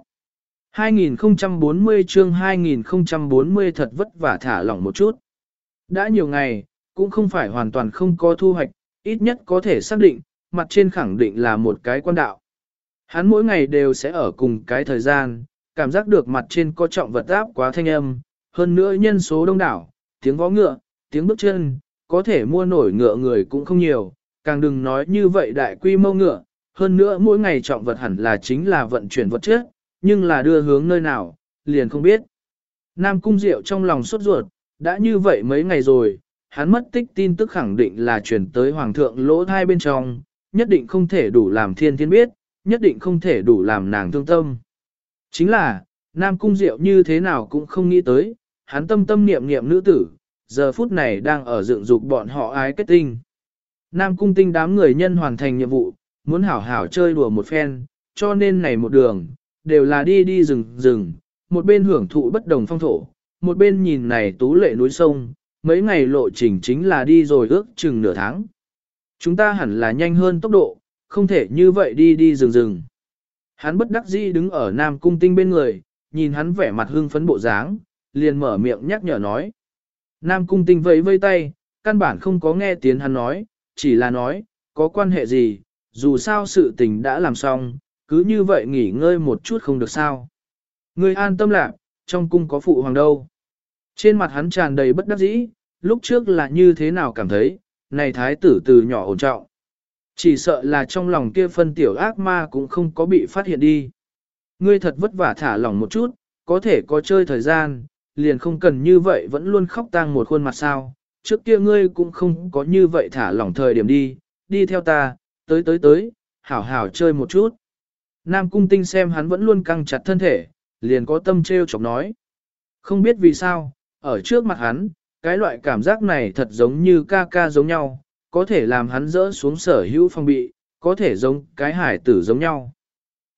2040 chương 2040 thật vất vả thả lỏng một chút. Đã nhiều ngày, cũng không phải hoàn toàn không có thu hoạch, ít nhất có thể xác định, mặt trên khẳng định là một cái quan đạo. Hắn mỗi ngày đều sẽ ở cùng cái thời gian, cảm giác được mặt trên có trọng vật áp quá thanh âm, hơn nữa nhân số đông đảo, tiếng vó ngựa, tiếng bước chân, có thể mua nổi ngựa người cũng không nhiều, càng đừng nói như vậy đại quy mô ngựa, hơn nữa mỗi ngày trọng vật hẳn là chính là vận chuyển vật chất, nhưng là đưa hướng nơi nào, liền không biết. Nam Cung Diệu trong lòng sốt ruột, đã như vậy mấy ngày rồi, hắn mất tích tin tức khẳng định là chuyển tới Hoàng thượng lỗ thai bên trong, nhất định không thể đủ làm thiên thiên biết, nhất định không thể đủ làm nàng thương tâm. Chính là, Nam Cung Diệu như thế nào cũng không nghĩ tới, hắn tâm tâm niệm niệm nữ tử, giờ phút này đang ở dựng dục bọn họ ái kết tinh. Nam Cung tinh đám người nhân hoàn thành nhiệm vụ, muốn hảo hảo chơi đùa một phen, cho nên này một đường, đều là đi đi rừng rừng, một bên hưởng thụ bất đồng phong thổ, một bên nhìn này tú lệ núi sông, mấy ngày lộ trình chính là đi rồi ước chừng nửa tháng. Chúng ta hẳn là nhanh hơn tốc độ, không thể như vậy đi đi rừng rừng. Hắn bất đắc dĩ đứng ở Nam Cung Tinh bên người, nhìn hắn vẻ mặt hưng phấn bộ dáng, liền mở miệng nhắc nhở nói. Nam Cung Tinh vẫy vây tay, căn bản không có nghe tiếng hắn nói, chỉ là nói, có quan hệ gì, dù sao sự tình đã làm xong, cứ như vậy nghỉ ngơi một chút không được sao. Ngươi an tâm lạc, trong cung có phụ hoàng đâu. Trên mặt hắn tràn đầy bất đắc dĩ, lúc trước là như thế nào cảm thấy, này thái tử từ nhỏ ổn trọng. Chỉ sợ là trong lòng kia phân tiểu ác ma cũng không có bị phát hiện đi. Ngươi thật vất vả thả lỏng một chút, có thể có chơi thời gian, liền không cần như vậy vẫn luôn khóc tang một khuôn mặt sao. Trước kia ngươi cũng không có như vậy thả lỏng thời điểm đi, đi theo ta, tới tới tới, hảo hảo chơi một chút. Nam cung tinh xem hắn vẫn luôn căng chặt thân thể, liền có tâm treo chọc nói. Không biết vì sao, ở trước mặt hắn, cái loại cảm giác này thật giống như ca ca giống nhau, có thể làm hắn rỡ xuống sở hữu phong bị, có thể giống cái hải tử giống nhau.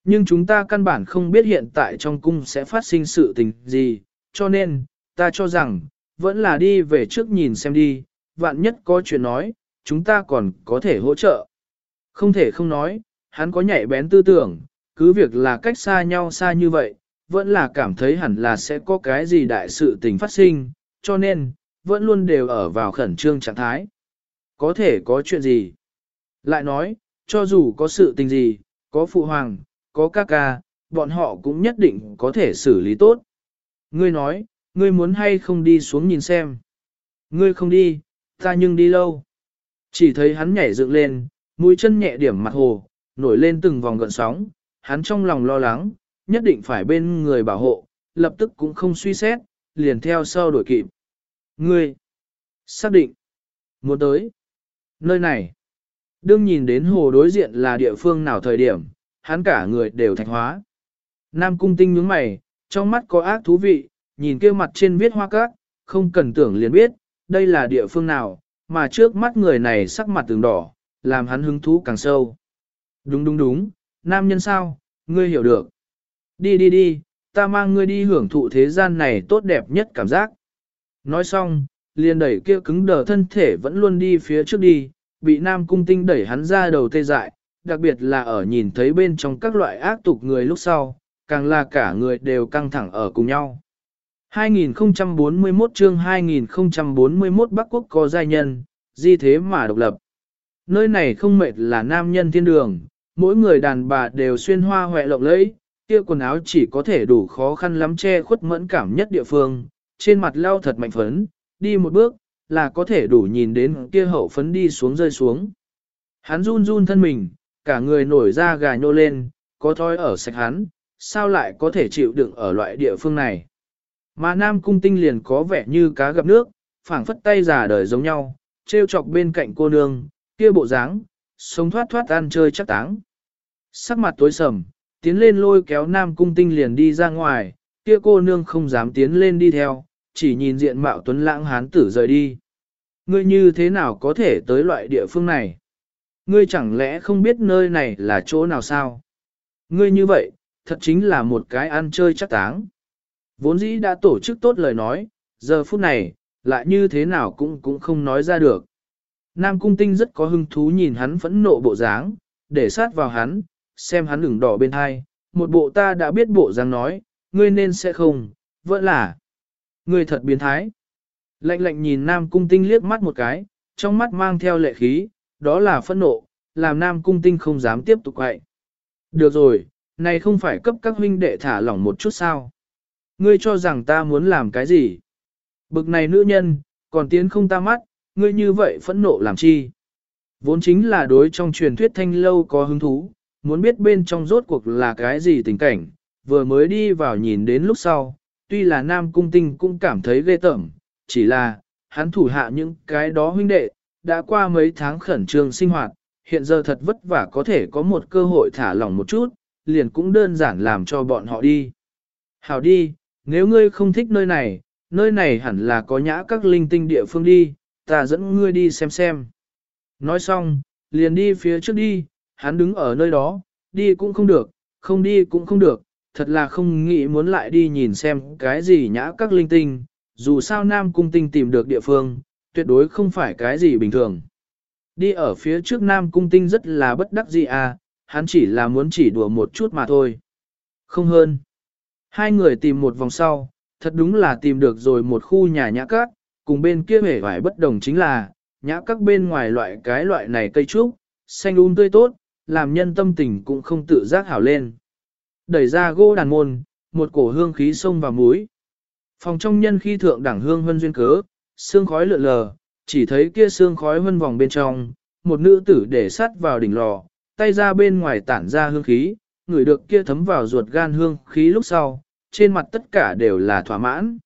Nhưng chúng ta căn bản không biết hiện tại trong cung sẽ phát sinh sự tình gì, cho nên, ta cho rằng, vẫn là đi về trước nhìn xem đi, vạn nhất có chuyện nói, chúng ta còn có thể hỗ trợ. Không thể không nói, hắn có nhạy bén tư tưởng, cứ việc là cách xa nhau xa như vậy, vẫn là cảm thấy hẳn là sẽ có cái gì đại sự tình phát sinh, cho nên, vẫn luôn đều ở vào khẩn trương trạng thái. Có thể có chuyện gì? Lại nói, cho dù có sự tình gì, có phụ hoàng, có ca ca, bọn họ cũng nhất định có thể xử lý tốt. Ngươi nói, ngươi muốn hay không đi xuống nhìn xem. Ngươi không đi, ta nhưng đi lâu. Chỉ thấy hắn nhảy dựng lên, mũi chân nhẹ điểm mặt hồ, nổi lên từng vòng gợn sóng, hắn trong lòng lo lắng, nhất định phải bên người bảo hộ, lập tức cũng không suy xét, liền theo sau đổi kịp. Ngươi, xác định, muốn tới, nơi này, đương nhìn đến hồ đối diện là địa phương nào thời điểm, hắn cả người đều thạch hóa. Nam cung tinh nhướng mày, trong mắt có ác thú vị, nhìn kia mặt trên viết hoa cát, không cần tưởng liền biết, đây là địa phương nào, mà trước mắt người này sắc mặt từng đỏ, làm hắn hứng thú càng sâu. Đúng đúng đúng, nam nhân sao, ngươi hiểu được. Đi đi đi, ta mang ngươi đi hưởng thụ thế gian này tốt đẹp nhất cảm giác. Nói xong, liền đẩy kia cứng đờ thân thể vẫn luôn đi phía trước đi, bị nam cung tinh đẩy hắn ra đầu tê dại, đặc biệt là ở nhìn thấy bên trong các loại ác tục người lúc sau, càng là cả người đều căng thẳng ở cùng nhau. 2041 chương 2041 Bắc Quốc có giai nhân, di thế mà độc lập. Nơi này không mệt là nam nhân thiên đường, mỗi người đàn bà đều xuyên hoa hoẹ lộng lẫy, kia quần áo chỉ có thể đủ khó khăn lắm che khuất mẫn cảm nhất địa phương, trên mặt lao thật mạnh phấn, đi một bước, là có thể đủ nhìn đến kia hậu phấn đi xuống rơi xuống. Hắn run run thân mình, cả người nổi ra gà nhô lên, có thói ở sạch hắn, sao lại có thể chịu đựng ở loại địa phương này. Mà nam cung tinh liền có vẻ như cá gặp nước, phảng phất tay giả đời giống nhau, treo chọc bên cạnh cô nương, kia bộ dáng, sống thoát thoát ăn chơi chắc táng. Sắc mặt tối sầm, tiến lên lôi kéo nam cung tinh liền đi ra ngoài, kia cô nương không dám tiến lên đi theo, chỉ nhìn diện mạo tuấn lãng hán tử rời đi. Ngươi như thế nào có thể tới loại địa phương này? Ngươi chẳng lẽ không biết nơi này là chỗ nào sao? Ngươi như vậy, thật chính là một cái ăn chơi chắc táng. Vốn dĩ đã tổ chức tốt lời nói, giờ phút này, lại như thế nào cũng cũng không nói ra được. Nam Cung Tinh rất có hứng thú nhìn hắn phẫn nộ bộ dáng, để sát vào hắn, xem hắn ửng đỏ bên hai, một bộ ta đã biết bộ dáng nói, ngươi nên sẽ không, vẫn là. Ngươi thật biến thái. Lạnh lạnh nhìn Nam Cung Tinh liếc mắt một cái, trong mắt mang theo lệ khí, đó là phẫn nộ, làm Nam Cung Tinh không dám tiếp tục quậy. Được rồi, này không phải cấp các huynh đệ thả lỏng một chút sao. Ngươi cho rằng ta muốn làm cái gì? Bực này nữ nhân, còn tiến không ta mắt, ngươi như vậy phẫn nộ làm chi? Vốn chính là đối trong truyền thuyết thanh lâu có hứng thú, muốn biết bên trong rốt cuộc là cái gì tình cảnh, vừa mới đi vào nhìn đến lúc sau, tuy là nam cung tinh cũng cảm thấy ghê tởm, chỉ là, hắn thủ hạ những cái đó huynh đệ, đã qua mấy tháng khẩn trương sinh hoạt, hiện giờ thật vất vả có thể có một cơ hội thả lỏng một chút, liền cũng đơn giản làm cho bọn họ đi. Hảo đi, nếu ngươi không thích nơi này, nơi này hẳn là có nhã các linh tinh địa phương đi, ta dẫn ngươi đi xem xem. Nói xong, liền đi phía trước đi, hắn đứng ở nơi đó, đi cũng không được, không đi cũng không được, thật là không nghĩ muốn lại đi nhìn xem cái gì nhã các linh tinh, dù sao Nam Cung Tinh tìm được địa phương, tuyệt đối không phải cái gì bình thường. Đi ở phía trước Nam Cung Tinh rất là bất đắc dĩ à, hắn chỉ là muốn chỉ đùa một chút mà thôi. Không hơn. Hai người tìm một vòng sau, thật đúng là tìm được rồi một khu nhà nhã các, cùng bên kia hề vải bất đồng chính là, nhã các bên ngoài loại cái loại này cây trúc, xanh um tươi tốt, làm nhân tâm tình cũng không tự giác hảo lên. Đẩy ra gỗ đàn môn, một cổ hương khí sông vào mũi. Phòng trong nhân khi thượng đẳng hương vân duyên cớ, xương khói lượn lờ, chỉ thấy kia xương khói vân vòng bên trong, một nữ tử để sắt vào đỉnh lò, tay ra bên ngoài tản ra hương khí, người được kia thấm vào ruột gan hương khí lúc sau, trên mặt tất cả đều là thỏa mãn.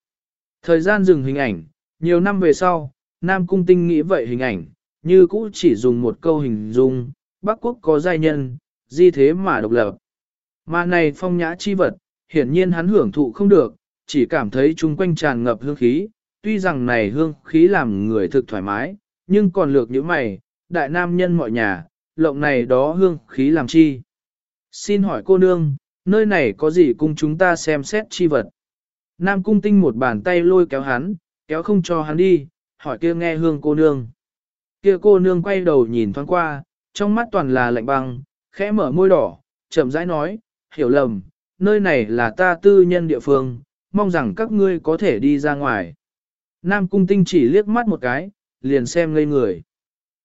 Thời gian dừng hình ảnh, nhiều năm về sau, Nam Cung Tinh nghĩ vậy hình ảnh, như cũ chỉ dùng một câu hình dung, Bắc Quốc có giai nhân, di thế mà độc lập. Mà này phong nhã chi vật, hiển nhiên hắn hưởng thụ không được, chỉ cảm thấy chung quanh tràn ngập hương khí, tuy rằng này hương khí làm người thực thoải mái, nhưng còn lược những mày, đại nam nhân mọi nhà, lộng này đó hương khí làm chi. Xin hỏi cô nương, nơi này có gì cung chúng ta xem xét chi vật? Nam cung tinh một bàn tay lôi kéo hắn, kéo không cho hắn đi, hỏi kia nghe hương cô nương. Kia cô nương quay đầu nhìn thoáng qua, trong mắt toàn là lạnh băng, khẽ mở môi đỏ, chậm rãi nói, hiểu lầm, nơi này là ta tư nhân địa phương, mong rằng các ngươi có thể đi ra ngoài. Nam cung tinh chỉ liếc mắt một cái, liền xem ngây người.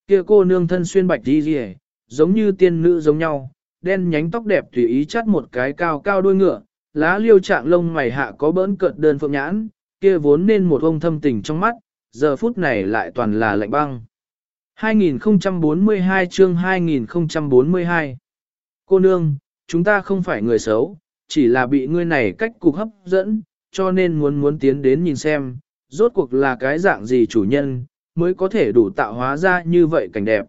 Kia cô nương thân xuyên bạch đi rìa, giống như tiên nữ giống nhau, đen nhánh tóc đẹp tùy ý chắt một cái cao cao đuôi ngựa, lá liêu trạng lông mày hạ có bỡn cợt đơn phượng nhãn, kia vốn nên một ông thâm tình trong mắt, giờ phút này lại toàn là lạnh băng. 2042 chương 2042 Cô nương, chúng ta không phải người xấu, chỉ là bị ngươi này cách cục hấp dẫn, cho nên muốn muốn tiến đến nhìn xem, rốt cuộc là cái dạng gì chủ nhân, mới có thể đủ tạo hóa ra như vậy cảnh đẹp.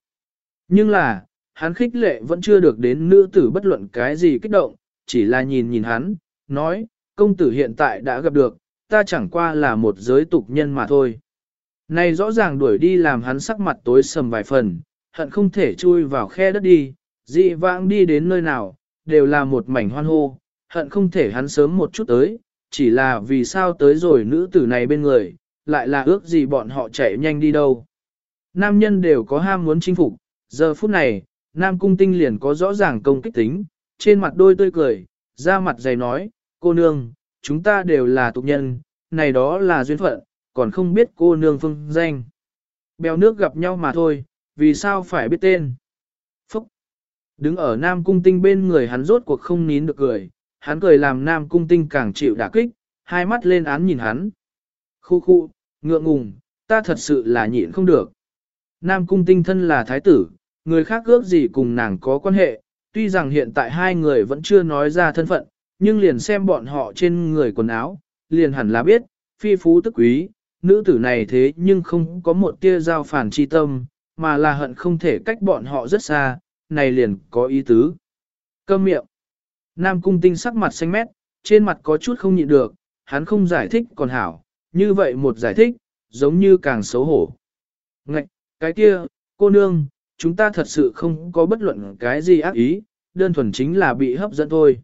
Nhưng là, hắn khích lệ vẫn chưa được đến nữ tử bất luận cái gì kích động, chỉ là nhìn nhìn hắn, nói, công tử hiện tại đã gặp được, ta chẳng qua là một giới tục nhân mà thôi. Này rõ ràng đuổi đi làm hắn sắc mặt tối sầm vài phần, hận không thể chui vào khe đất đi, dị vãng đi đến nơi nào, đều là một mảnh hoan hô, hận không thể hắn sớm một chút tới, chỉ là vì sao tới rồi nữ tử này bên người, lại là ước gì bọn họ chạy nhanh đi đâu. Nam nhân đều có ham muốn chinh phục, giờ phút này, Nam cung tinh liền có rõ ràng công kích tính, trên mặt đôi tươi cười, ra mặt dày nói, cô nương, chúng ta đều là tục nhân, này đó là duyên phận, còn không biết cô nương phương danh. Bèo nước gặp nhau mà thôi, vì sao phải biết tên. Phúc! Đứng ở Nam cung tinh bên người hắn rốt cuộc không nín được cười, hắn cười làm Nam cung tinh càng chịu đả kích, hai mắt lên án nhìn hắn. Khu khu, ngượng ngùng, ta thật sự là nhịn không được. Nam cung tinh thân là thái tử, người khác ước gì cùng nàng có quan hệ, tuy rằng hiện tại hai người vẫn chưa nói ra thân phận, nhưng liền xem bọn họ trên người quần áo, liền hẳn là biết, phi phú tức quý, nữ tử này thế nhưng không có một tia giao phản chi tâm, mà là hận không thể cách bọn họ rất xa, này liền có ý tứ. Câm miệng. Nam cung tinh sắc mặt xanh mét, trên mặt có chút không nhịn được, hắn không giải thích còn hảo, như vậy một giải thích, giống như càng xấu hổ. Ngạch, cái kia, cô nương, chúng ta thật sự không có bất luận cái gì ác ý, đơn thuần chính là bị hấp dẫn thôi.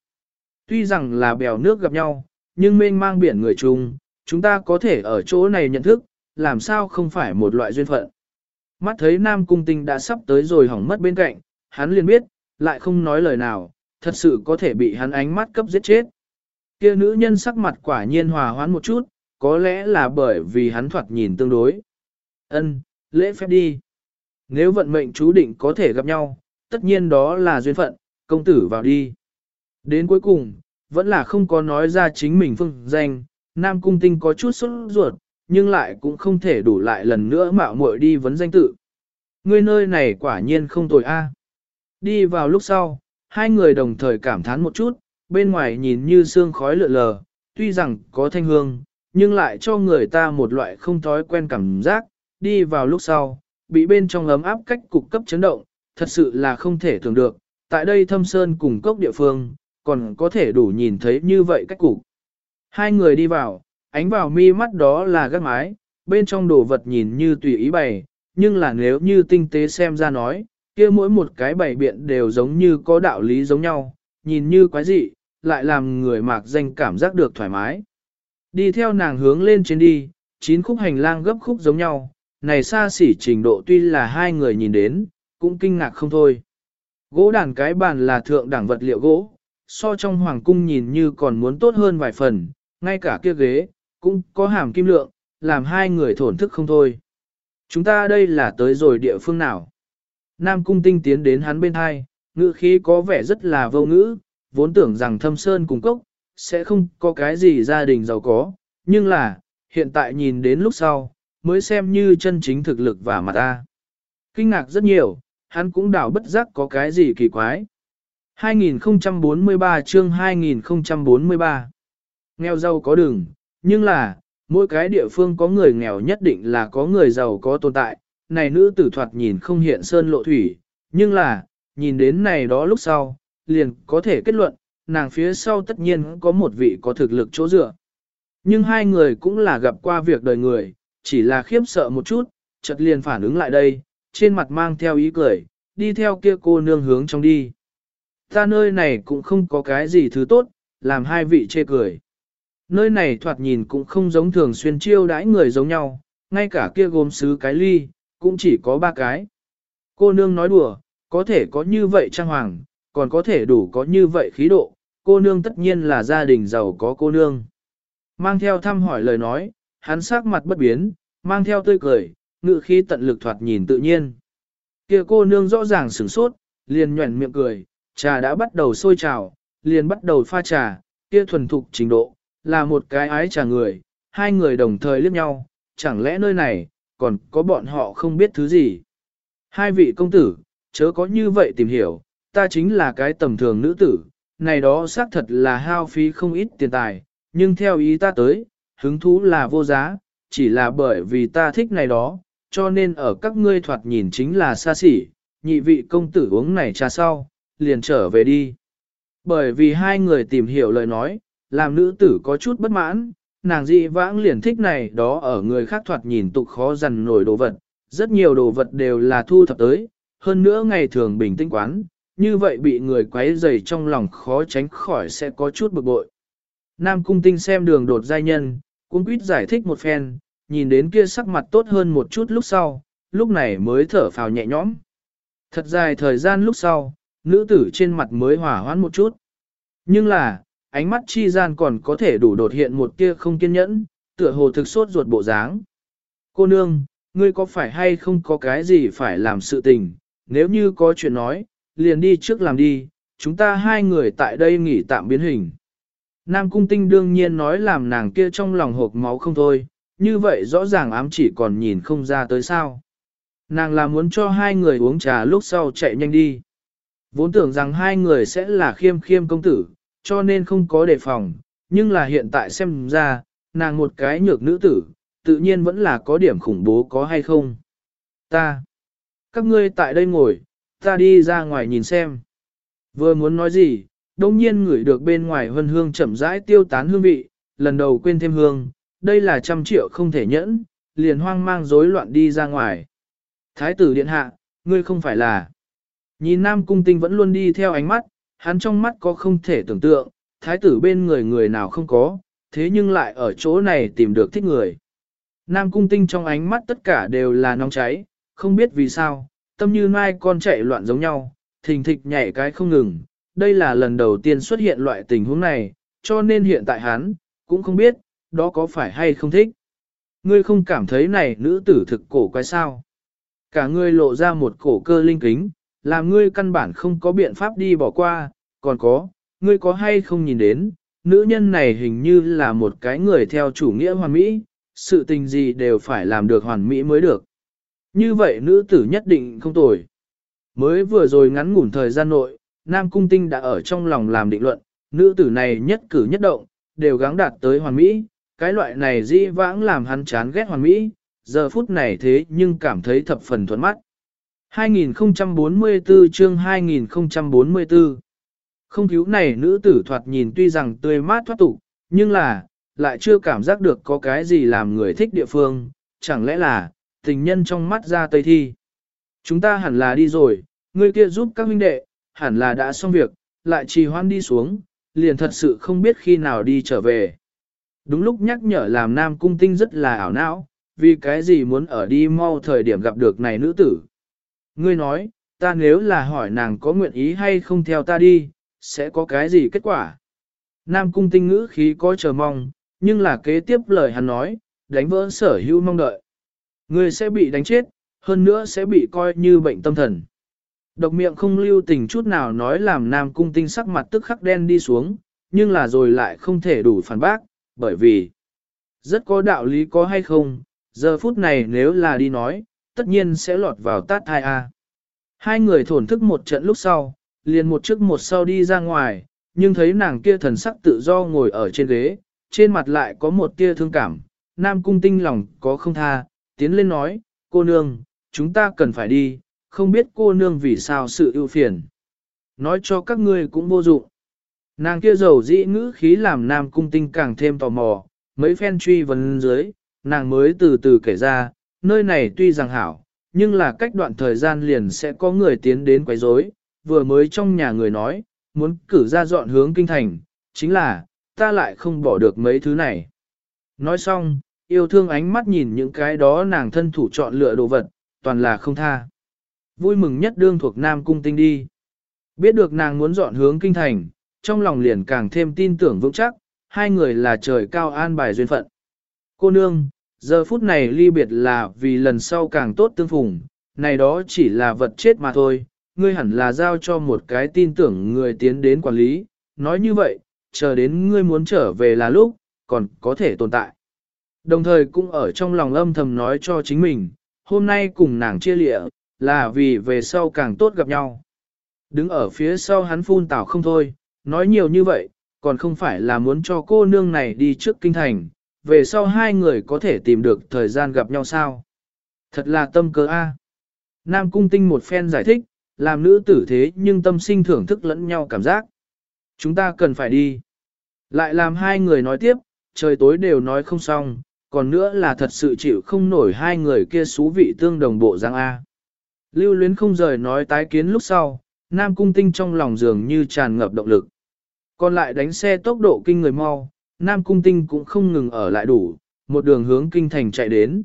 Tuy rằng là bèo nước gặp nhau, nhưng mênh mang biển người chung, chúng ta có thể ở chỗ này nhận thức, làm sao không phải một loại duyên phận. Mắt thấy Nam Cung Tinh đã sắp tới rồi hỏng mất bên cạnh, hắn liền biết, lại không nói lời nào, thật sự có thể bị hắn ánh mắt cấp giết chết. Kia nữ nhân sắc mặt quả nhiên hòa hoãn một chút, có lẽ là bởi vì hắn thoạt nhìn tương đối. Ân, lễ phép đi. Nếu vận mệnh chú định có thể gặp nhau, tất nhiên đó là duyên phận, công tử vào đi. Đến cuối cùng, vẫn là không có nói ra chính mình phương danh, Nam Cung Tinh có chút sốt ruột, nhưng lại cũng không thể đủ lại lần nữa mạo muội đi vấn danh tự. Ngươi nơi này quả nhiên không tồi a. Đi vào lúc sau, hai người đồng thời cảm thán một chút, bên ngoài nhìn như sương khói lượn lờ, tuy rằng có thanh hương, nhưng lại cho người ta một loại không thói quen cảm giác, đi vào lúc sau, bị bên trong ấm áp cách cục cấp chấn động, thật sự là không thể tưởng được, tại đây thâm sơn cùng cốc địa phương, còn có thể đủ nhìn thấy như vậy cách cục. Hai người đi vào, ánh vào mi mắt đó là gác mái, bên trong đồ vật nhìn như tùy ý bày, nhưng là nếu như tinh tế xem ra nói, kia mỗi một cái bày biện đều giống như có đạo lý giống nhau, nhìn như quái dị, lại làm người mạc danh cảm giác được thoải mái. Đi theo nàng hướng lên trên đi, chín khúc hành lang gấp khúc giống nhau, này xa xỉ trình độ tuy là hai người nhìn đến, cũng kinh ngạc không thôi. Gỗ đàn cái bàn là thượng đẳng vật liệu gỗ, so trong hoàng cung nhìn như còn muốn tốt hơn vài phần, ngay cả kia ghế, cũng có hàm kim lượng, làm hai người thổn thức không thôi. Chúng ta đây là tới rồi địa phương nào? Nam cung tinh tiến đến hắn bên hai, ngữ khí có vẻ rất là vô ngữ, vốn tưởng rằng thâm sơn cùng cốc, sẽ không có cái gì gia đình giàu có, nhưng là, hiện tại nhìn đến lúc sau, mới xem như chân chính thực lực và mặt ta. Kinh ngạc rất nhiều, hắn cũng đảo bất giác có cái gì kỳ quái. 2043 chương 2043 Nghèo giàu có đường, nhưng là, mỗi cái địa phương có người nghèo nhất định là có người giàu có tồn tại. Này nữ tử thoạt nhìn không hiện sơn lộ thủy, nhưng là, nhìn đến này đó lúc sau, liền có thể kết luận, nàng phía sau tất nhiên có một vị có thực lực chỗ dựa. Nhưng hai người cũng là gặp qua việc đời người, chỉ là khiếp sợ một chút, chợt liền phản ứng lại đây, trên mặt mang theo ý cười, đi theo kia cô nương hướng trong đi. Ta nơi này cũng không có cái gì thứ tốt, làm hai vị chê cười. Nơi này thoạt nhìn cũng không giống thường xuyên chiêu đãi người giống nhau, ngay cả kia gồm sứ cái ly, cũng chỉ có ba cái. Cô nương nói đùa, có thể có như vậy trang hoàng, còn có thể đủ có như vậy khí độ, cô nương tất nhiên là gia đình giàu có cô nương. Mang theo thăm hỏi lời nói, hắn sắc mặt bất biến, mang theo tươi cười, ngự khí tận lực thoạt nhìn tự nhiên. Kia cô nương rõ ràng sửng sốt, liền nhuẩn miệng cười, trà đã bắt đầu sôi trào, liền bắt đầu pha trà, kia thuần thục trình độ, là một cái ái trà người, hai người đồng thời liếc nhau, chẳng lẽ nơi này, còn có bọn họ không biết thứ gì. Hai vị công tử, chớ có như vậy tìm hiểu, ta chính là cái tầm thường nữ tử, này đó xác thật là hao phí không ít tiền tài, nhưng theo ý ta tới, hứng thú là vô giá, chỉ là bởi vì ta thích này đó, cho nên ở các ngươi thoạt nhìn chính là xa xỉ, nhị vị công tử uống này trà sau, liền trở về đi. Bởi vì hai người tìm hiểu lời nói, làm nữ tử có chút bất mãn, nàng dị vãng liền thích này đó ở người khác thoạt nhìn tục khó dằn nổi đồ vật, rất nhiều đồ vật đều là thu thập tới, hơn nữa ngày thường bình tĩnh quán, như vậy bị người quấy rầy trong lòng khó tránh khỏi sẽ có chút bực bội. Nam cung tinh xem đường đột giai nhân, cũng quýt giải thích một phen, nhìn đến kia sắc mặt tốt hơn một chút lúc sau, lúc này mới thở phào nhẹ nhõm. Thật dài thời gian lúc sau, nữ tử trên mặt mới hỏa hoãn một chút. Nhưng là, ánh mắt chi gian còn có thể đủ đột hiện một kia không kiên nhẫn, tựa hồ thực sốt ruột bộ dáng. Cô nương, ngươi có phải hay không có cái gì phải làm sự tình, nếu như có chuyện nói, liền đi trước làm đi, chúng ta hai người tại đây nghỉ tạm biến hình. Nam Cung Tinh đương nhiên nói làm nàng kia trong lòng hộp máu không thôi, như vậy rõ ràng ám chỉ còn nhìn không ra tới sao. Nàng là muốn cho hai người uống trà lúc sau chạy nhanh đi. Vốn tưởng rằng hai người sẽ là khiêm khiêm công tử, cho nên không có đề phòng, nhưng là hiện tại xem ra, nàng một cái nhược nữ tử, tự nhiên vẫn là có điểm khủng bố có hay không. Ta, các ngươi tại đây ngồi, ta đi ra ngoài nhìn xem. Vừa muốn nói gì, đông nhiên ngửi được bên ngoài hân hương chậm rãi tiêu tán hương vị, lần đầu quên thêm hương, đây là trăm triệu không thể nhẫn, liền hoang mang rối loạn đi ra ngoài. Thái tử điện hạ, ngươi không phải là. Nhìn nam cung tinh vẫn luôn đi theo ánh mắt, hắn trong mắt có không thể tưởng tượng, thái tử bên người người nào không có, thế nhưng lại ở chỗ này tìm được thích người. Nam cung tinh trong ánh mắt tất cả đều là nóng cháy, không biết vì sao, tâm như mai con chạy loạn giống nhau, thình thịch nhảy cái không ngừng. Đây là lần đầu tiên xuất hiện loại tình huống này, cho nên hiện tại hắn, cũng không biết, đó có phải hay không thích. Ngươi không cảm thấy này nữ tử thực cổ quái sao. Cả ngươi lộ ra một cổ cơ linh kính, làm ngươi căn bản không có biện pháp đi bỏ qua, còn có, ngươi có hay không nhìn đến, nữ nhân này hình như là một cái người theo chủ nghĩa hoàn mỹ, sự tình gì đều phải làm được hoàn mỹ mới được. Như vậy nữ tử nhất định không tồi. Mới vừa rồi ngắn ngủn thời gian nội, Nam Cung Tinh đã ở trong lòng làm định luận, nữ tử này nhất cử nhất động, đều gắng đạt tới hoàn mỹ, cái loại này di vãng làm hắn chán ghét hoàn mỹ, giờ phút này thế nhưng cảm thấy thập phần thuận mắt. 2044 chương 2044 Không cứu này nữ tử thoạt nhìn tuy rằng tươi mát thoát tục, nhưng là, lại chưa cảm giác được có cái gì làm người thích địa phương, chẳng lẽ là, tình nhân trong mắt ra tây thi. Chúng ta hẳn là đi rồi, người kia giúp các huynh đệ, hẳn là đã xong việc, lại trì hoãn đi xuống, liền thật sự không biết khi nào đi trở về. Đúng lúc nhắc nhở làm nam cung tinh rất là ảo não, vì cái gì muốn ở đi mau thời điểm gặp được này nữ tử. Ngươi nói, ta nếu là hỏi nàng có nguyện ý hay không theo ta đi, sẽ có cái gì kết quả? Nam cung tinh ngữ khí có chờ mong, nhưng là kế tiếp lời hắn nói, đánh vỡ sở hữu mong đợi. Ngươi sẽ bị đánh chết, hơn nữa sẽ bị coi như bệnh tâm thần. Độc miệng không lưu tình chút nào nói làm Nam cung tinh sắc mặt tức khắc đen đi xuống, nhưng là rồi lại không thể đủ phản bác, bởi vì rất có đạo lý có hay không, giờ phút này nếu là đi nói, tất nhiên sẽ lọt vào tát hai a. Hai người thổn thức một trận lúc sau, liền một trước một sau đi ra ngoài, nhưng thấy nàng kia thần sắc tự do ngồi ở trên ghế, trên mặt lại có một tia thương cảm, nam cung tinh lòng có không tha, tiến lên nói, cô nương, chúng ta cần phải đi, không biết cô nương vì sao sự ưu phiền. Nói cho các ngươi cũng vô dụng. Nàng kia dầu dĩ ngữ khí làm nam cung tinh càng thêm tò mò, mấy phen truy vấn dưới, nàng mới từ từ kể ra, nơi này tuy rằng hảo, nhưng là cách đoạn thời gian liền sẽ có người tiến đến quấy rối. vừa mới trong nhà người nói, muốn cử ra dọn hướng kinh thành, chính là, ta lại không bỏ được mấy thứ này. Nói xong, yêu thương ánh mắt nhìn những cái đó nàng thân thủ chọn lựa đồ vật, toàn là không tha. Vui mừng nhất đương thuộc Nam Cung Tinh đi. Biết được nàng muốn dọn hướng kinh thành, trong lòng liền càng thêm tin tưởng vững chắc, hai người là trời cao an bài duyên phận. Cô nương, giờ phút này ly biệt là vì lần sau càng tốt tương phùng, này đó chỉ là vật chết mà thôi, ngươi hẳn là giao cho một cái tin tưởng người tiến đến quản lý, nói như vậy, chờ đến ngươi muốn trở về là lúc, còn có thể tồn tại. Đồng thời cũng ở trong lòng âm thầm nói cho chính mình, hôm nay cùng nàng chia lịa, là vì về sau càng tốt gặp nhau. Đứng ở phía sau hắn phun tảo không thôi, nói nhiều như vậy, còn không phải là muốn cho cô nương này đi trước kinh thành, về sau hai người có thể tìm được thời gian gặp nhau sao. Thật là tâm cơ a. Nam cung tinh một phen giải thích, làm nữ tử thế nhưng tâm sinh thưởng thức lẫn nhau cảm giác. Chúng ta cần phải đi. Lại làm hai người nói tiếp, trời tối đều nói không xong, còn nữa là thật sự chịu không nổi hai người kia xú vị tương đồng bộ giang A. Lưu luyến không rời nói tái kiến lúc sau, Nam Cung Tinh trong lòng dường như tràn ngập động lực. Còn lại đánh xe tốc độ kinh người mau, Nam Cung Tinh cũng không ngừng ở lại đủ, một đường hướng kinh thành chạy đến.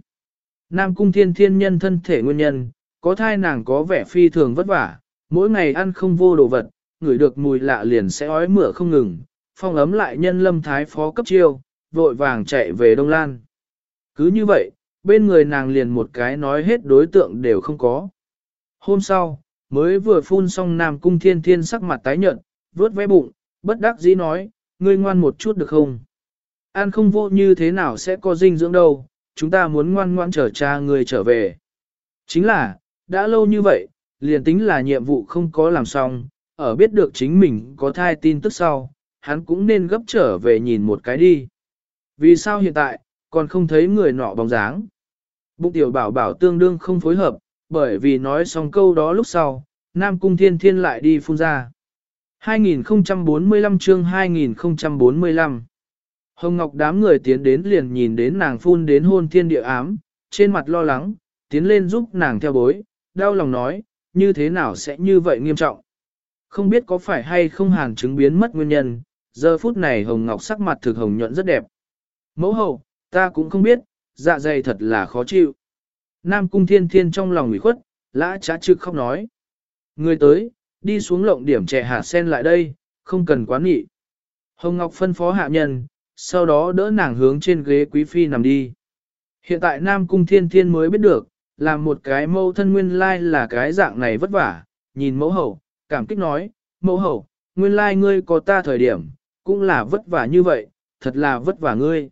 Nam Cung Thiên Thiên nhân thân thể nguyên nhân, có thai nàng có vẻ phi thường vất vả, mỗi ngày ăn không vô đồ vật, ngửi được mùi lạ liền sẽ ói mửa không ngừng, phong ấm lại nhân lâm thái phó cấp chiêu, vội vàng chạy về Đông Lan. Cứ như vậy, bên người nàng liền một cái nói hết đối tượng đều không có. Hôm sau, mới vừa phun xong Nam Cung Thiên Thiên sắc mặt tái nhợt, vớt vé bụng, bất đắc dĩ nói, ngươi ngoan một chút được không? Ăn không vô như thế nào sẽ có dinh dưỡng đâu, chúng ta muốn ngoan ngoan chờ cha ngươi trở về. Chính là, đã lâu như vậy, liền tính là nhiệm vụ không có làm xong, ở biết được chính mình có thai tin tức sau, hắn cũng nên gấp trở về nhìn một cái đi. Vì sao hiện tại, còn không thấy người nọ bóng dáng? Bụng tiểu bảo bảo tương đương không phối hợp, bởi vì nói xong câu đó lúc sau, Nam Cung Thiên Thiên lại đi phun ra. 2045 chương 2045 Hồng Ngọc đám người tiến đến liền nhìn đến nàng phun đến hôn thiên địa ám, trên mặt lo lắng, tiến lên giúp nàng theo bối, đau lòng nói, như thế nào sẽ như vậy nghiêm trọng. Không biết có phải hay không hàn chứng biến mất nguyên nhân, giờ phút này Hồng Ngọc sắc mặt thực hồng nhuận rất đẹp. Mẫu hậu, ta cũng không biết, dạ dày thật là khó chịu. Nam cung thiên thiên trong lòng ủy khuất, lã trá trực khóc nói. Người tới, đi xuống lộng điểm trẻ hạt sen lại đây, không cần quá nghị. Hồng Ngọc phân phó hạ nhân, sau đó đỡ nàng hướng trên ghế quý phi nằm đi. Hiện tại Nam Cung Thiên Thiên mới biết được, là một cái mẫu thân nguyên lai là cái dạng này vất vả, nhìn mẫu hậu, cảm kích nói, mẫu hậu, nguyên lai ngươi có ta thời điểm, cũng là vất vả như vậy, thật là vất vả ngươi.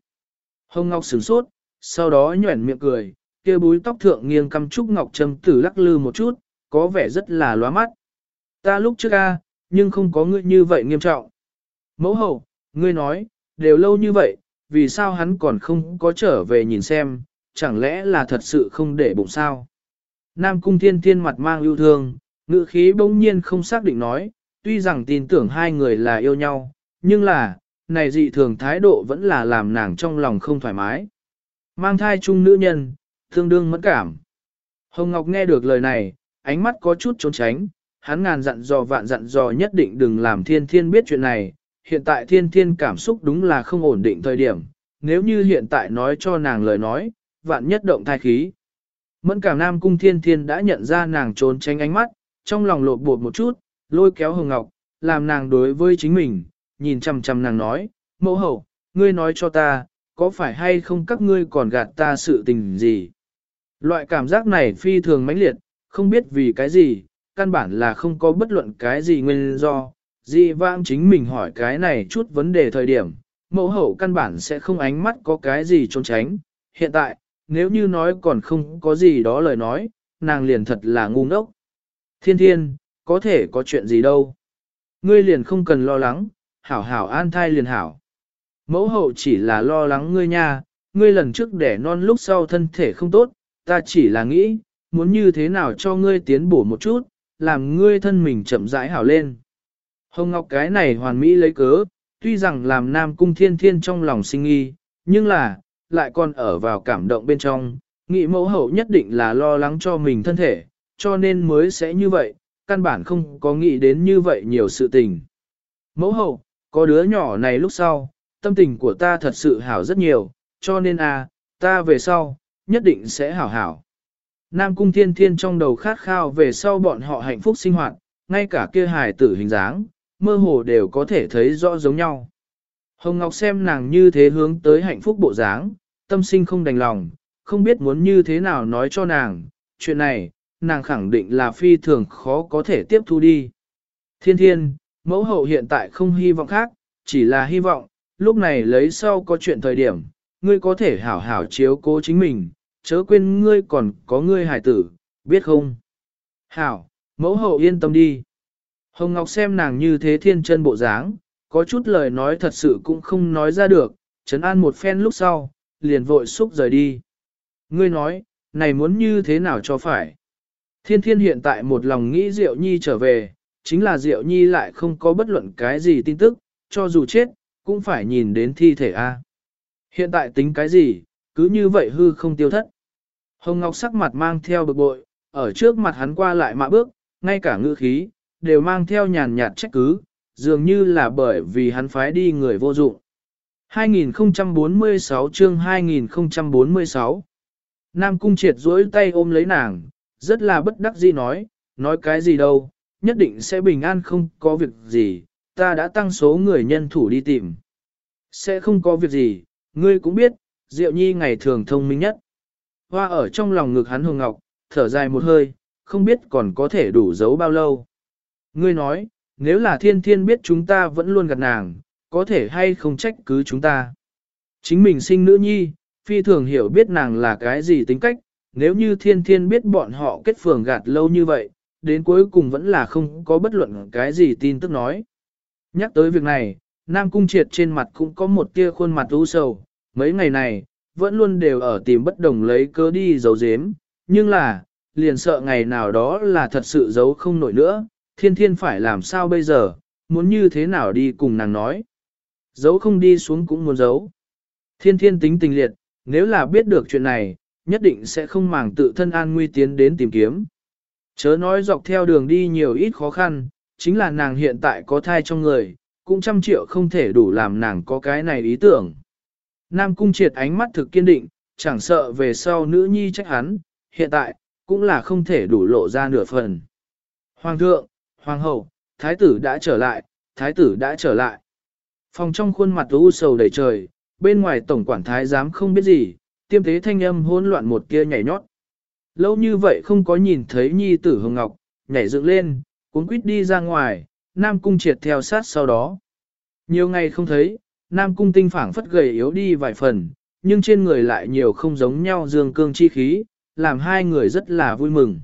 Hồng Ngọc sửng sốt, sau đó nhuẩn miệng cười, kia búi tóc thượng nghiêng căm trúc ngọc trầm tử lắc lư một chút, có vẻ rất là lóa mắt. Ta lúc trước a, nhưng không có ngươi như vậy nghiêm trọng. Mẫu hậu, ngươi nói, đều lâu như vậy, vì sao hắn còn không có trở về nhìn xem, chẳng lẽ là thật sự không để bụng sao? Nam cung thiên thiên mặt mang yêu thương, ngữ khí bỗng nhiên không xác định nói, tuy rằng tin tưởng hai người là yêu nhau, nhưng là, này dị thường thái độ vẫn là làm nàng trong lòng không thoải mái. Mang thai chung nữ nhân, tương đương mẫn cảm. Hồng Ngọc nghe được lời này, ánh mắt có chút trốn tránh, hắn ngàn dặn dò vạn dặn dò nhất định đừng làm thiên thiên biết chuyện này, hiện tại thiên thiên cảm xúc đúng là không ổn định thời điểm, nếu như hiện tại nói cho nàng lời nói, vạn nhất động thai khí. Mẫn cảm nam cung thiên thiên đã nhận ra nàng trốn tránh ánh mắt, trong lòng lột bột một chút, lôi kéo hồng ngọc, làm nàng đối với chính mình, nhìn chằm chằm nàng nói, mẫu hậu, ngươi nói cho ta, có phải hay không các ngươi còn gạt ta sự tình gì? Loại cảm giác này phi thường mãnh liệt, không biết vì cái gì, căn bản là không có bất luận cái gì nguyên do. Di vãng chính mình hỏi cái này chút vấn đề thời điểm, mẫu hậu căn bản sẽ không ánh mắt có cái gì trốn tránh. Hiện tại, nếu như nói còn không có gì đó lời nói, nàng liền thật là ngu ngốc. Thiên thiên, có thể có chuyện gì đâu. Ngươi liền không cần lo lắng, hảo hảo an thai liền hảo. Mẫu hậu chỉ là lo lắng ngươi nha, ngươi lần trước đẻ non lúc sau thân thể không tốt, ta chỉ là nghĩ, muốn như thế nào cho ngươi tiến bổ một chút, làm ngươi thân mình chậm rãi hảo lên. Hồng Ngọc cái này hoàn mỹ lấy cớ, tuy rằng làm Nam Cung Thiên Thiên trong lòng sinh nghi, nhưng là, lại còn ở vào cảm động bên trong, nghĩ mẫu hậu nhất định là lo lắng cho mình thân thể, cho nên mới sẽ như vậy, căn bản không có nghĩ đến như vậy nhiều sự tình. Mẫu hậu, có đứa nhỏ này lúc sau, tâm tình của ta thật sự hảo rất nhiều, cho nên à, ta về sau, nhất định sẽ hảo hảo. Nam cung thiên thiên trong đầu khát khao về sau bọn họ hạnh phúc sinh hoạt, ngay cả kia hài tử hình dáng, mơ hồ đều có thể thấy rõ giống nhau. Hồng Ngọc xem nàng như thế hướng tới hạnh phúc bộ dáng, tâm sinh không đành lòng, không biết muốn như thế nào nói cho nàng, chuyện này, nàng khẳng định là phi thường khó có thể tiếp thu đi. Thiên thiên, mẫu hậu hiện tại không hy vọng khác, chỉ là hy vọng, lúc này lấy sau có chuyện thời điểm, ngươi có thể hảo hảo chiếu cố chính mình, chớ quên ngươi còn có ngươi hải tử, biết không? Hảo, mẫu hậu yên tâm đi. Hồng Ngọc xem nàng như thế thiên chân bộ dáng, có chút lời nói thật sự cũng không nói ra được, trấn an một phen lúc sau, liền vội xúc rời đi. Ngươi nói, này muốn như thế nào cho phải? Thiên thiên hiện tại một lòng nghĩ Diệu Nhi trở về, chính là Diệu Nhi lại không có bất luận cái gì tin tức, cho dù chết, cũng phải nhìn đến thi thể A. Hiện tại tính cái gì, cứ như vậy hư không tiêu thất. Hồng Ngọc sắc mặt mang theo bực bội, ở trước mặt hắn qua lại mạ bước, ngay cả ngữ khí, đều mang theo nhàn nhạt trách cứ, dường như là bởi vì hắn phái đi người vô dụng. 2046 chương 2046 Nam Cung triệt duỗi tay ôm lấy nàng, rất là bất đắc dĩ nói, nói cái gì đâu, nhất định sẽ bình an không có việc gì, ta đã tăng số người nhân thủ đi tìm. Sẽ không có việc gì, ngươi cũng biết, Diệu Nhi ngày thường thông minh nhất. Hoa ở trong lòng ngực hắn hồng ngọc, thở dài một hơi, không biết còn có thể đủ giấu bao lâu. Ngươi nói, nếu là thiên thiên biết chúng ta vẫn luôn gạt nàng, có thể hay không trách cứ chúng ta. Chính mình sinh nữ nhi, phi thường hiểu biết nàng là cái gì tính cách, nếu như thiên thiên biết bọn họ kết phường gạt lâu như vậy, đến cuối cùng vẫn là không có bất luận cái gì tin tức nói. Nhắc tới việc này, Nam Cung Triệt trên mặt cũng có một tia khuôn mặt u sầu, mấy ngày này, vẫn luôn đều ở tìm bất đồng lấy cớ đi giấu giếm, nhưng là, liền sợ ngày nào đó là thật sự giấu không nổi nữa, thiên thiên phải làm sao bây giờ, muốn như thế nào đi cùng nàng nói. Giấu không đi xuống cũng muốn giấu. Thiên thiên tính tình liệt, nếu là biết được chuyện này, nhất định sẽ không màng tự thân an nguy tiến đến tìm kiếm. Chớ nói dọc theo đường đi nhiều ít khó khăn, chính là nàng hiện tại có thai trong người, cũng trăm triệu không thể đủ làm nàng có cái này ý tưởng. Nam cung triệt ánh mắt thực kiên định, chẳng sợ về sau nữ nhi trách hắn, hiện tại, cũng là không thể đủ lộ ra nửa phần. Hoàng thượng, hoàng hậu, thái tử đã trở lại, thái tử đã trở lại. Phòng trong khuôn mặt u sầu đầy trời, bên ngoài tổng quản thái giám không biết gì, tiêm thế thanh âm hỗn loạn một kia nhảy nhót. Lâu như vậy không có nhìn thấy nhi tử hồng ngọc, nhảy dựng lên, cuốn quýt đi ra ngoài, Nam Cung triệt theo sát sau đó. Nhiều ngày không thấy, Nam Cung tinh phảng phất gầy yếu đi vài phần, nhưng trên người lại nhiều không giống nhau dương cương chi khí, làm hai người rất là vui mừng.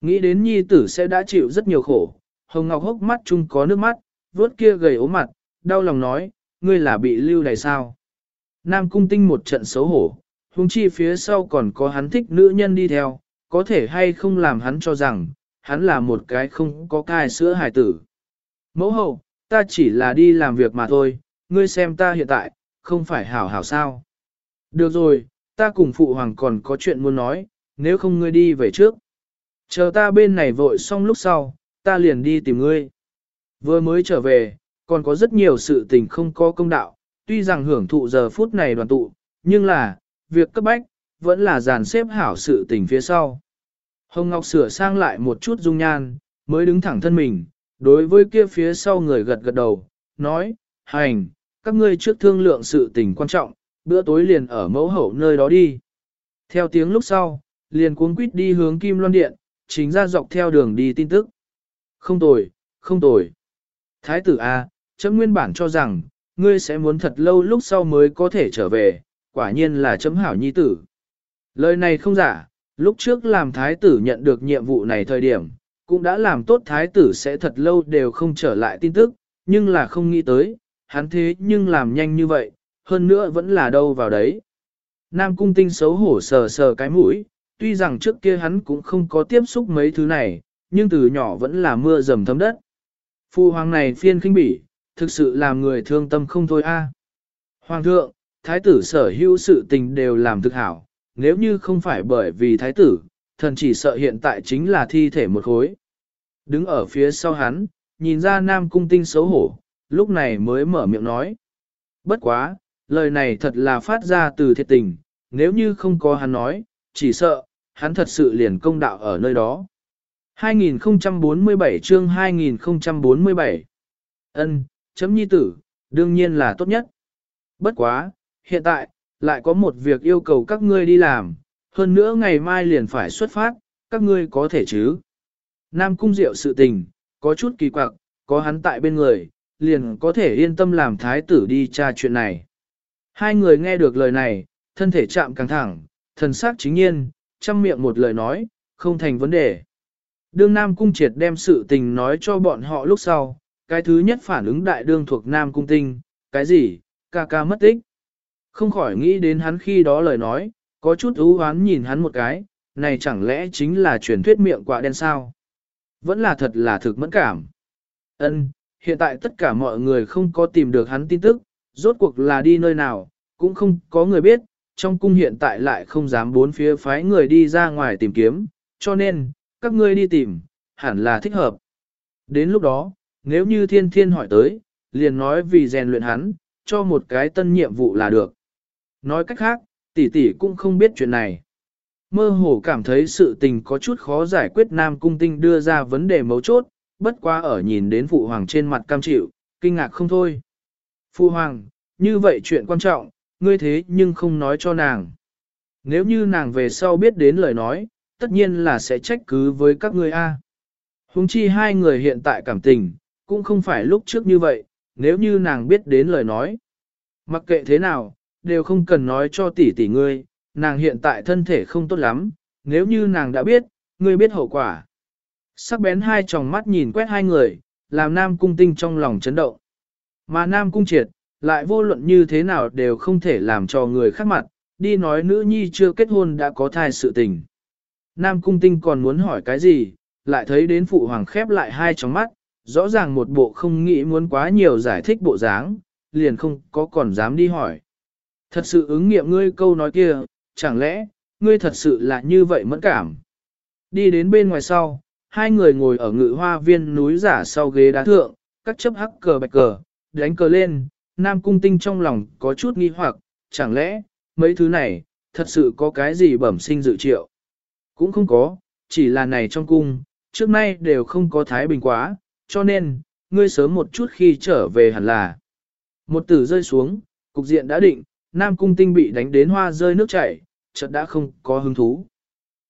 Nghĩ đến nhi tử sẽ đã chịu rất nhiều khổ, Hồng Ngọc hốc mắt chung có nước mắt, vuốt kia gầy ố mặt, đau lòng nói, ngươi là bị lưu đày sao. Nam cung tinh một trận xấu hổ, huống chi phía sau còn có hắn thích nữ nhân đi theo, có thể hay không làm hắn cho rằng, hắn là một cái không có cai sữa hài tử. Mẫu hậu, ta chỉ là đi làm việc mà thôi, ngươi xem ta hiện tại, không phải hảo hảo sao. Được rồi, ta cùng phụ hoàng còn có chuyện muốn nói, nếu không ngươi đi về trước. Chờ ta bên này vội xong lúc sau, ta liền đi tìm ngươi. Vừa mới trở về, còn có rất nhiều sự tình không có công đạo, tuy rằng hưởng thụ giờ phút này đoàn tụ, nhưng là, việc cấp bách, vẫn là dàn xếp hảo sự tình phía sau. Hồng Ngọc sửa sang lại một chút dung nhan, mới đứng thẳng thân mình, đối với kia phía sau người gật gật đầu, nói, hành, các ngươi trước thương lượng sự tình quan trọng, bữa tối liền ở mẫu hậu nơi đó đi. Theo tiếng lúc sau, liền cuốn quýt đi hướng Kim Loan Điện, chính ra dọc theo đường đi tin tức. Không tồi, không tồi. Thái tử A, chấm nguyên bản cho rằng, ngươi sẽ muốn thật lâu lúc sau mới có thể trở về, quả nhiên là chấm hảo nhi tử. Lời này không giả, lúc trước làm thái tử nhận được nhiệm vụ này thời điểm, cũng đã làm tốt thái tử sẽ thật lâu đều không trở lại tin tức, nhưng là không nghĩ tới, hắn thế nhưng làm nhanh như vậy, hơn nữa vẫn là đâu vào đấy. Nam cung tinh xấu hổ sờ sờ cái mũi, tuy rằng trước kia hắn cũng không có tiếp xúc mấy thứ này, nhưng từ nhỏ vẫn là mưa dầm thấm đất. Phu hoàng này phiên khinh bỉ, thực sự làm người thương tâm không thôi a. Hoàng thượng, thái tử sở hữu sự tình đều làm thực hảo, nếu như không phải bởi vì thái tử, thần chỉ sợ hiện tại chính là thi thể một khối. Đứng ở phía sau hắn, nhìn ra nam cung tinh xấu hổ, lúc này mới mở miệng nói. Bất quá, lời này thật là phát ra từ thiệt tình, nếu như không có hắn nói, chỉ sợ, hắn thật sự liền công đạo ở nơi đó. 2047 chương 2047 Ân, chấm nhi tử, đương nhiên là tốt nhất. Bất quá, hiện tại, lại có một việc yêu cầu các ngươi đi làm, hơn nữa ngày mai liền phải xuất phát, các ngươi có thể chứ. Nam cung diệu sự tình, có chút kỳ quặc, có hắn tại bên người, liền có thể yên tâm làm thái tử đi tra chuyện này. Hai người nghe được lời này, thân thể chạm căng thẳng, thần sắc chính nhiên, chăm miệng một lời nói, không thành vấn đề. Đương Nam Cung Triệt đem sự tình nói cho bọn họ lúc sau, cái thứ nhất phản ứng đại đương thuộc Nam Cung Tinh, cái gì, ca ca mất tích. Không khỏi nghĩ đến hắn khi đó lời nói, có chút ưu hoán nhìn hắn một cái, này chẳng lẽ chính là truyền thuyết miệng quạ đen sao? Vẫn là thật là thực mẫn cảm. Ân, hiện tại tất cả mọi người không có tìm được hắn tin tức, rốt cuộc là đi nơi nào, cũng không có người biết, trong cung hiện tại lại không dám bốn phía phái người đi ra ngoài tìm kiếm, cho nên, các ngươi đi tìm, hẳn là thích hợp. Đến lúc đó, nếu như thiên thiên hỏi tới, liền nói vì rèn luyện hắn, cho một cái tân nhiệm vụ là được. Nói cách khác, tỷ tỷ cũng không biết chuyện này. Mơ hồ cảm thấy sự tình có chút khó giải quyết Nam Cung Tinh đưa ra vấn đề mấu chốt, bất quá ở nhìn đến Phụ Hoàng trên mặt cam chịu, kinh ngạc không thôi. Phụ Hoàng, như vậy chuyện quan trọng, ngươi thế nhưng không nói cho nàng. Nếu như nàng về sau biết đến lời nói, tất nhiên là sẽ trách cứ với các ngươi A. Hùng chi hai người hiện tại cảm tình, cũng không phải lúc trước như vậy, nếu như nàng biết đến lời nói. Mặc kệ thế nào, đều không cần nói cho tỷ tỷ ngươi, nàng hiện tại thân thể không tốt lắm, nếu như nàng đã biết, ngươi biết hậu quả. Sắc bén hai tròng mắt nhìn quét hai người, làm nam cung tinh trong lòng chấn động. Mà nam cung triệt, lại vô luận như thế nào đều không thể làm cho người khác mặt, đi nói nữ nhi chưa kết hôn đã có thai sự tình. Nam cung tinh còn muốn hỏi cái gì, lại thấy đến phụ hoàng khép lại hai tròng mắt, rõ ràng một bộ không nghĩ muốn quá nhiều giải thích bộ dáng, liền không có còn dám đi hỏi. Thật sự ứng nghiệm ngươi câu nói kia, chẳng lẽ, ngươi thật sự là như vậy mẫn cảm. Đi đến bên ngoài sau, hai người ngồi ở ngự hoa viên núi giả sau ghế đá thượng, các chấp hắc cờ bạch cờ, đánh cờ lên, Nam Cung Tinh trong lòng có chút nghi hoặc, chẳng lẽ, mấy thứ này, thật sự có cái gì bẩm sinh dự triệu? Cũng không có, chỉ là này trong cung, trước nay đều không có thái bình quá, cho nên, ngươi sớm một chút khi trở về hẳn là. Một tử rơi xuống, cục diện đã định, Nam Cung Tinh bị đánh đến hoa rơi nước chảy, chợt đã không có hứng thú.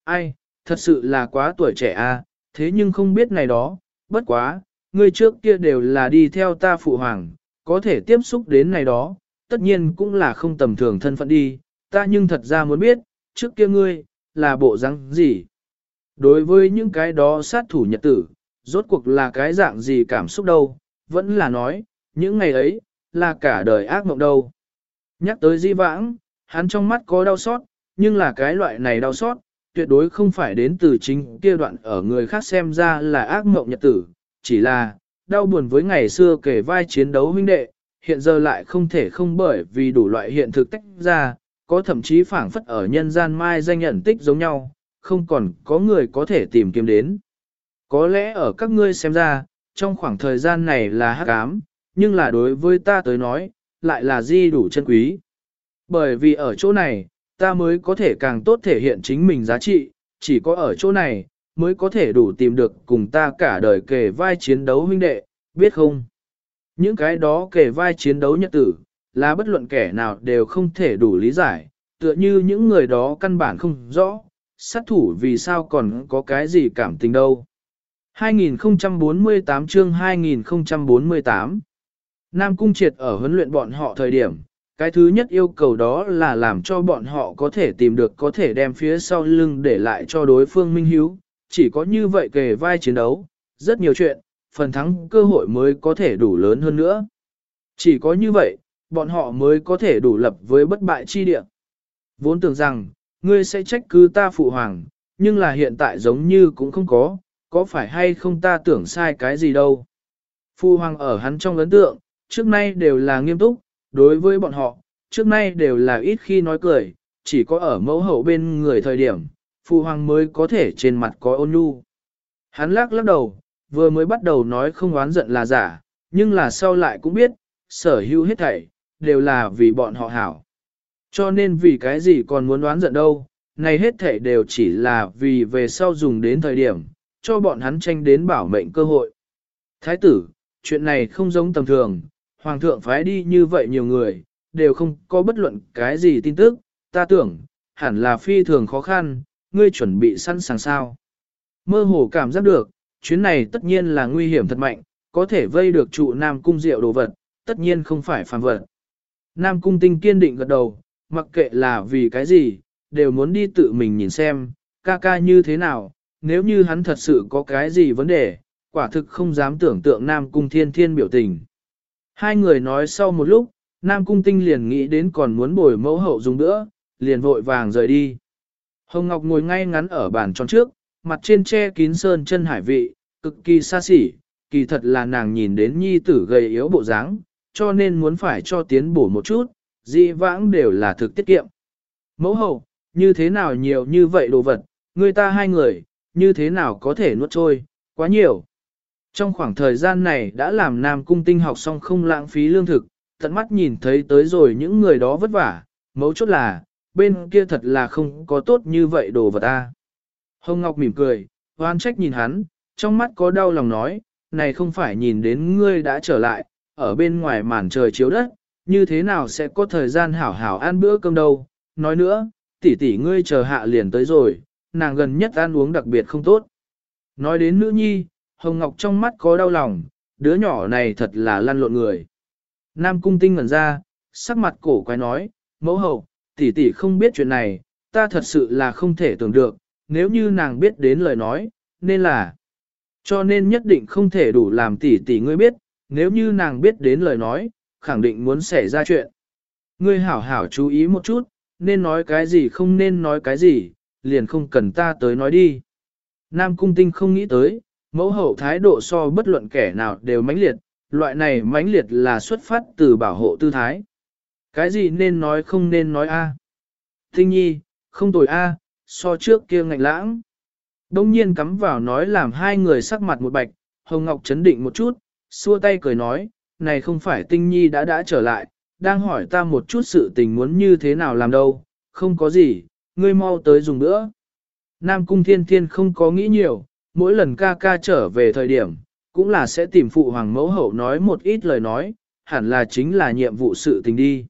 Ai, thật sự là quá tuổi trẻ a, à, thế nhưng không biết này đó, bất quá, ngươi trước kia đều là đi theo ta phụ hoàng, có thể tiếp xúc đến này đó, tất nhiên cũng là không tầm thường thân phận đi, ta nhưng thật ra muốn biết, trước kia ngươi, là bộ răng gì? Đối với những cái đó sát thủ nhật tử, rốt cuộc là cái dạng gì cảm xúc đâu, vẫn là nói, những ngày ấy, là cả đời ác mộng đâu. Nhắc tới di vãng, hắn trong mắt có đau xót, nhưng là cái loại này đau xót, tuyệt đối không phải đến từ chính kia đoạn ở người khác xem ra là ác mộng nhật tử, chỉ là, đau buồn với ngày xưa kể vai chiến đấu huynh đệ, hiện giờ lại không thể không bởi vì đủ loại hiện thực tách ra, có thậm chí phảng phất ở nhân gian mai danh nhận tích giống nhau, không còn có người có thể tìm kiếm đến. Có lẽ ở các ngươi xem ra, trong khoảng thời gian này là hắc ám, nhưng là đối với ta tới nói, lại là di đủ chân quý. Bởi vì ở chỗ này, ta mới có thể càng tốt thể hiện chính mình giá trị, chỉ có ở chỗ này, mới có thể đủ tìm được cùng ta cả đời kề vai chiến đấu huynh đệ, biết không? Những cái đó kề vai chiến đấu nhật tử, là bất luận kẻ nào đều không thể đủ lý giải, tựa như những người đó căn bản không rõ, sát thủ vì sao còn có cái gì cảm tình đâu. 2048 chương 2048 Nam Cung Triệt ở huấn luyện bọn họ thời điểm, cái thứ nhất yêu cầu đó là làm cho bọn họ có thể tìm được có thể đem phía sau lưng để lại cho đối phương minh hiếu, chỉ có như vậy kề vai chiến đấu, rất nhiều chuyện, phần thắng cơ hội mới có thể đủ lớn hơn nữa. Chỉ có như vậy, bọn họ mới có thể đủ lập với bất bại chi địa. Vốn tưởng rằng, ngươi sẽ trách cứ ta phụ hoàng, nhưng là hiện tại giống như cũng không có, có phải hay không ta tưởng sai cái gì đâu. Phụ hoàng ở hắn trong ấn tượng, trước nay đều là nghiêm túc, đối với bọn họ, trước nay đều là ít khi nói cười, chỉ có ở mẫu hậu bên người thời điểm, phụ hoàng mới có thể trên mặt có ôn nhu. Hắn lắc lắc đầu, vừa mới bắt đầu nói không oán giận là giả, nhưng là sau lại cũng biết, sở hữu hết thảy, đều là vì bọn họ hảo. Cho nên vì cái gì còn muốn đoán giận đâu, này hết thảy đều chỉ là vì về sau dùng đến thời điểm, cho bọn hắn tranh đến bảo mệnh cơ hội. Thái tử, chuyện này không giống tầm thường, hoàng thượng phái đi như vậy nhiều người, đều không có bất luận cái gì tin tức, ta tưởng, hẳn là phi thường khó khăn, ngươi chuẩn bị sẵn sàng sao. Mơ hồ cảm giác được, chuyến này tất nhiên là nguy hiểm thật mạnh, có thể vây được trụ Nam Cung Diệu đồ vật, tất nhiên không phải phàm vật. Nam Cung Tinh kiên định gật đầu, mặc kệ là vì cái gì, đều muốn đi tự mình nhìn xem, ca ca như thế nào, nếu như hắn thật sự có cái gì vấn đề, quả thực không dám tưởng tượng Nam Cung Thiên Thiên biểu tình. Hai người nói sau một lúc, Nam Cung Tinh liền nghĩ đến còn muốn bồi mẫu hậu dùng nữa, liền vội vàng rời đi. Hồng Ngọc ngồi ngay ngắn ở bàn tròn trước, mặt trên che kín sơn chân hải vị, cực kỳ xa xỉ, kỳ thật là nàng nhìn đến nhi tử gầy yếu bộ dáng, cho nên muốn phải cho tiến bổ một chút, dị vãng đều là thực tiết kiệm. Mẫu hậu, như thế nào nhiều như vậy đồ vật, người ta hai người, như thế nào có thể nuốt trôi, quá nhiều. Trong khoảng thời gian này đã làm Nam Cung Tinh học xong không lãng phí lương thực, tận mắt nhìn thấy tới rồi những người đó vất vả, mấu chốt là, bên kia thật là không có tốt như vậy đồ vật ta. Hồng Ngọc mỉm cười, hoan trách nhìn hắn, trong mắt có đau lòng nói, này không phải nhìn đến ngươi đã trở lại, ở bên ngoài màn trời chiếu đất, như thế nào sẽ có thời gian hảo hảo ăn bữa cơm đâu, nói nữa, tỷ tỷ ngươi chờ hạ liền tới rồi, nàng gần nhất ăn uống đặc biệt không tốt. Nói đến nữ nhi, Hồng Ngọc trong mắt có đau lòng, đứa nhỏ này thật là lăn lộn người. Nam cung tinh ngẩn ra, sắc mặt cổ quái nói, mẫu hậu, tỷ tỷ không biết chuyện này, ta thật sự là không thể tưởng được, nếu như nàng biết đến lời nói, nên là, cho nên nhất định không thể đủ làm tỷ tỷ ngươi biết, nếu như nàng biết đến lời nói, khẳng định muốn xảy ra chuyện. Ngươi hảo hảo chú ý một chút, nên nói cái gì không nên nói cái gì, liền không cần ta tới nói đi. Nam cung tinh không nghĩ tới, mẫu hậu thái độ so bất luận kẻ nào đều mãnh liệt, loại này mãnh liệt là xuất phát từ bảo hộ tư thái. Cái gì nên nói không nên nói a? Tinh nhi, không tồi a, so trước kia ngạnh lãng. Đông nhiên cắm vào nói làm hai người sắc mặt một bạch, Hồng Ngọc chấn định một chút, xua tay cười nói, này không phải tinh nhi đã đã trở lại, đang hỏi ta một chút sự tình muốn như thế nào làm đâu, không có gì, ngươi mau tới dùng nữa. Nam Cung Thiên Thiên không có nghĩ nhiều, mỗi lần ca ca trở về thời điểm, cũng là sẽ tìm phụ hoàng mẫu hậu nói một ít lời nói, hẳn là chính là nhiệm vụ sự tình đi.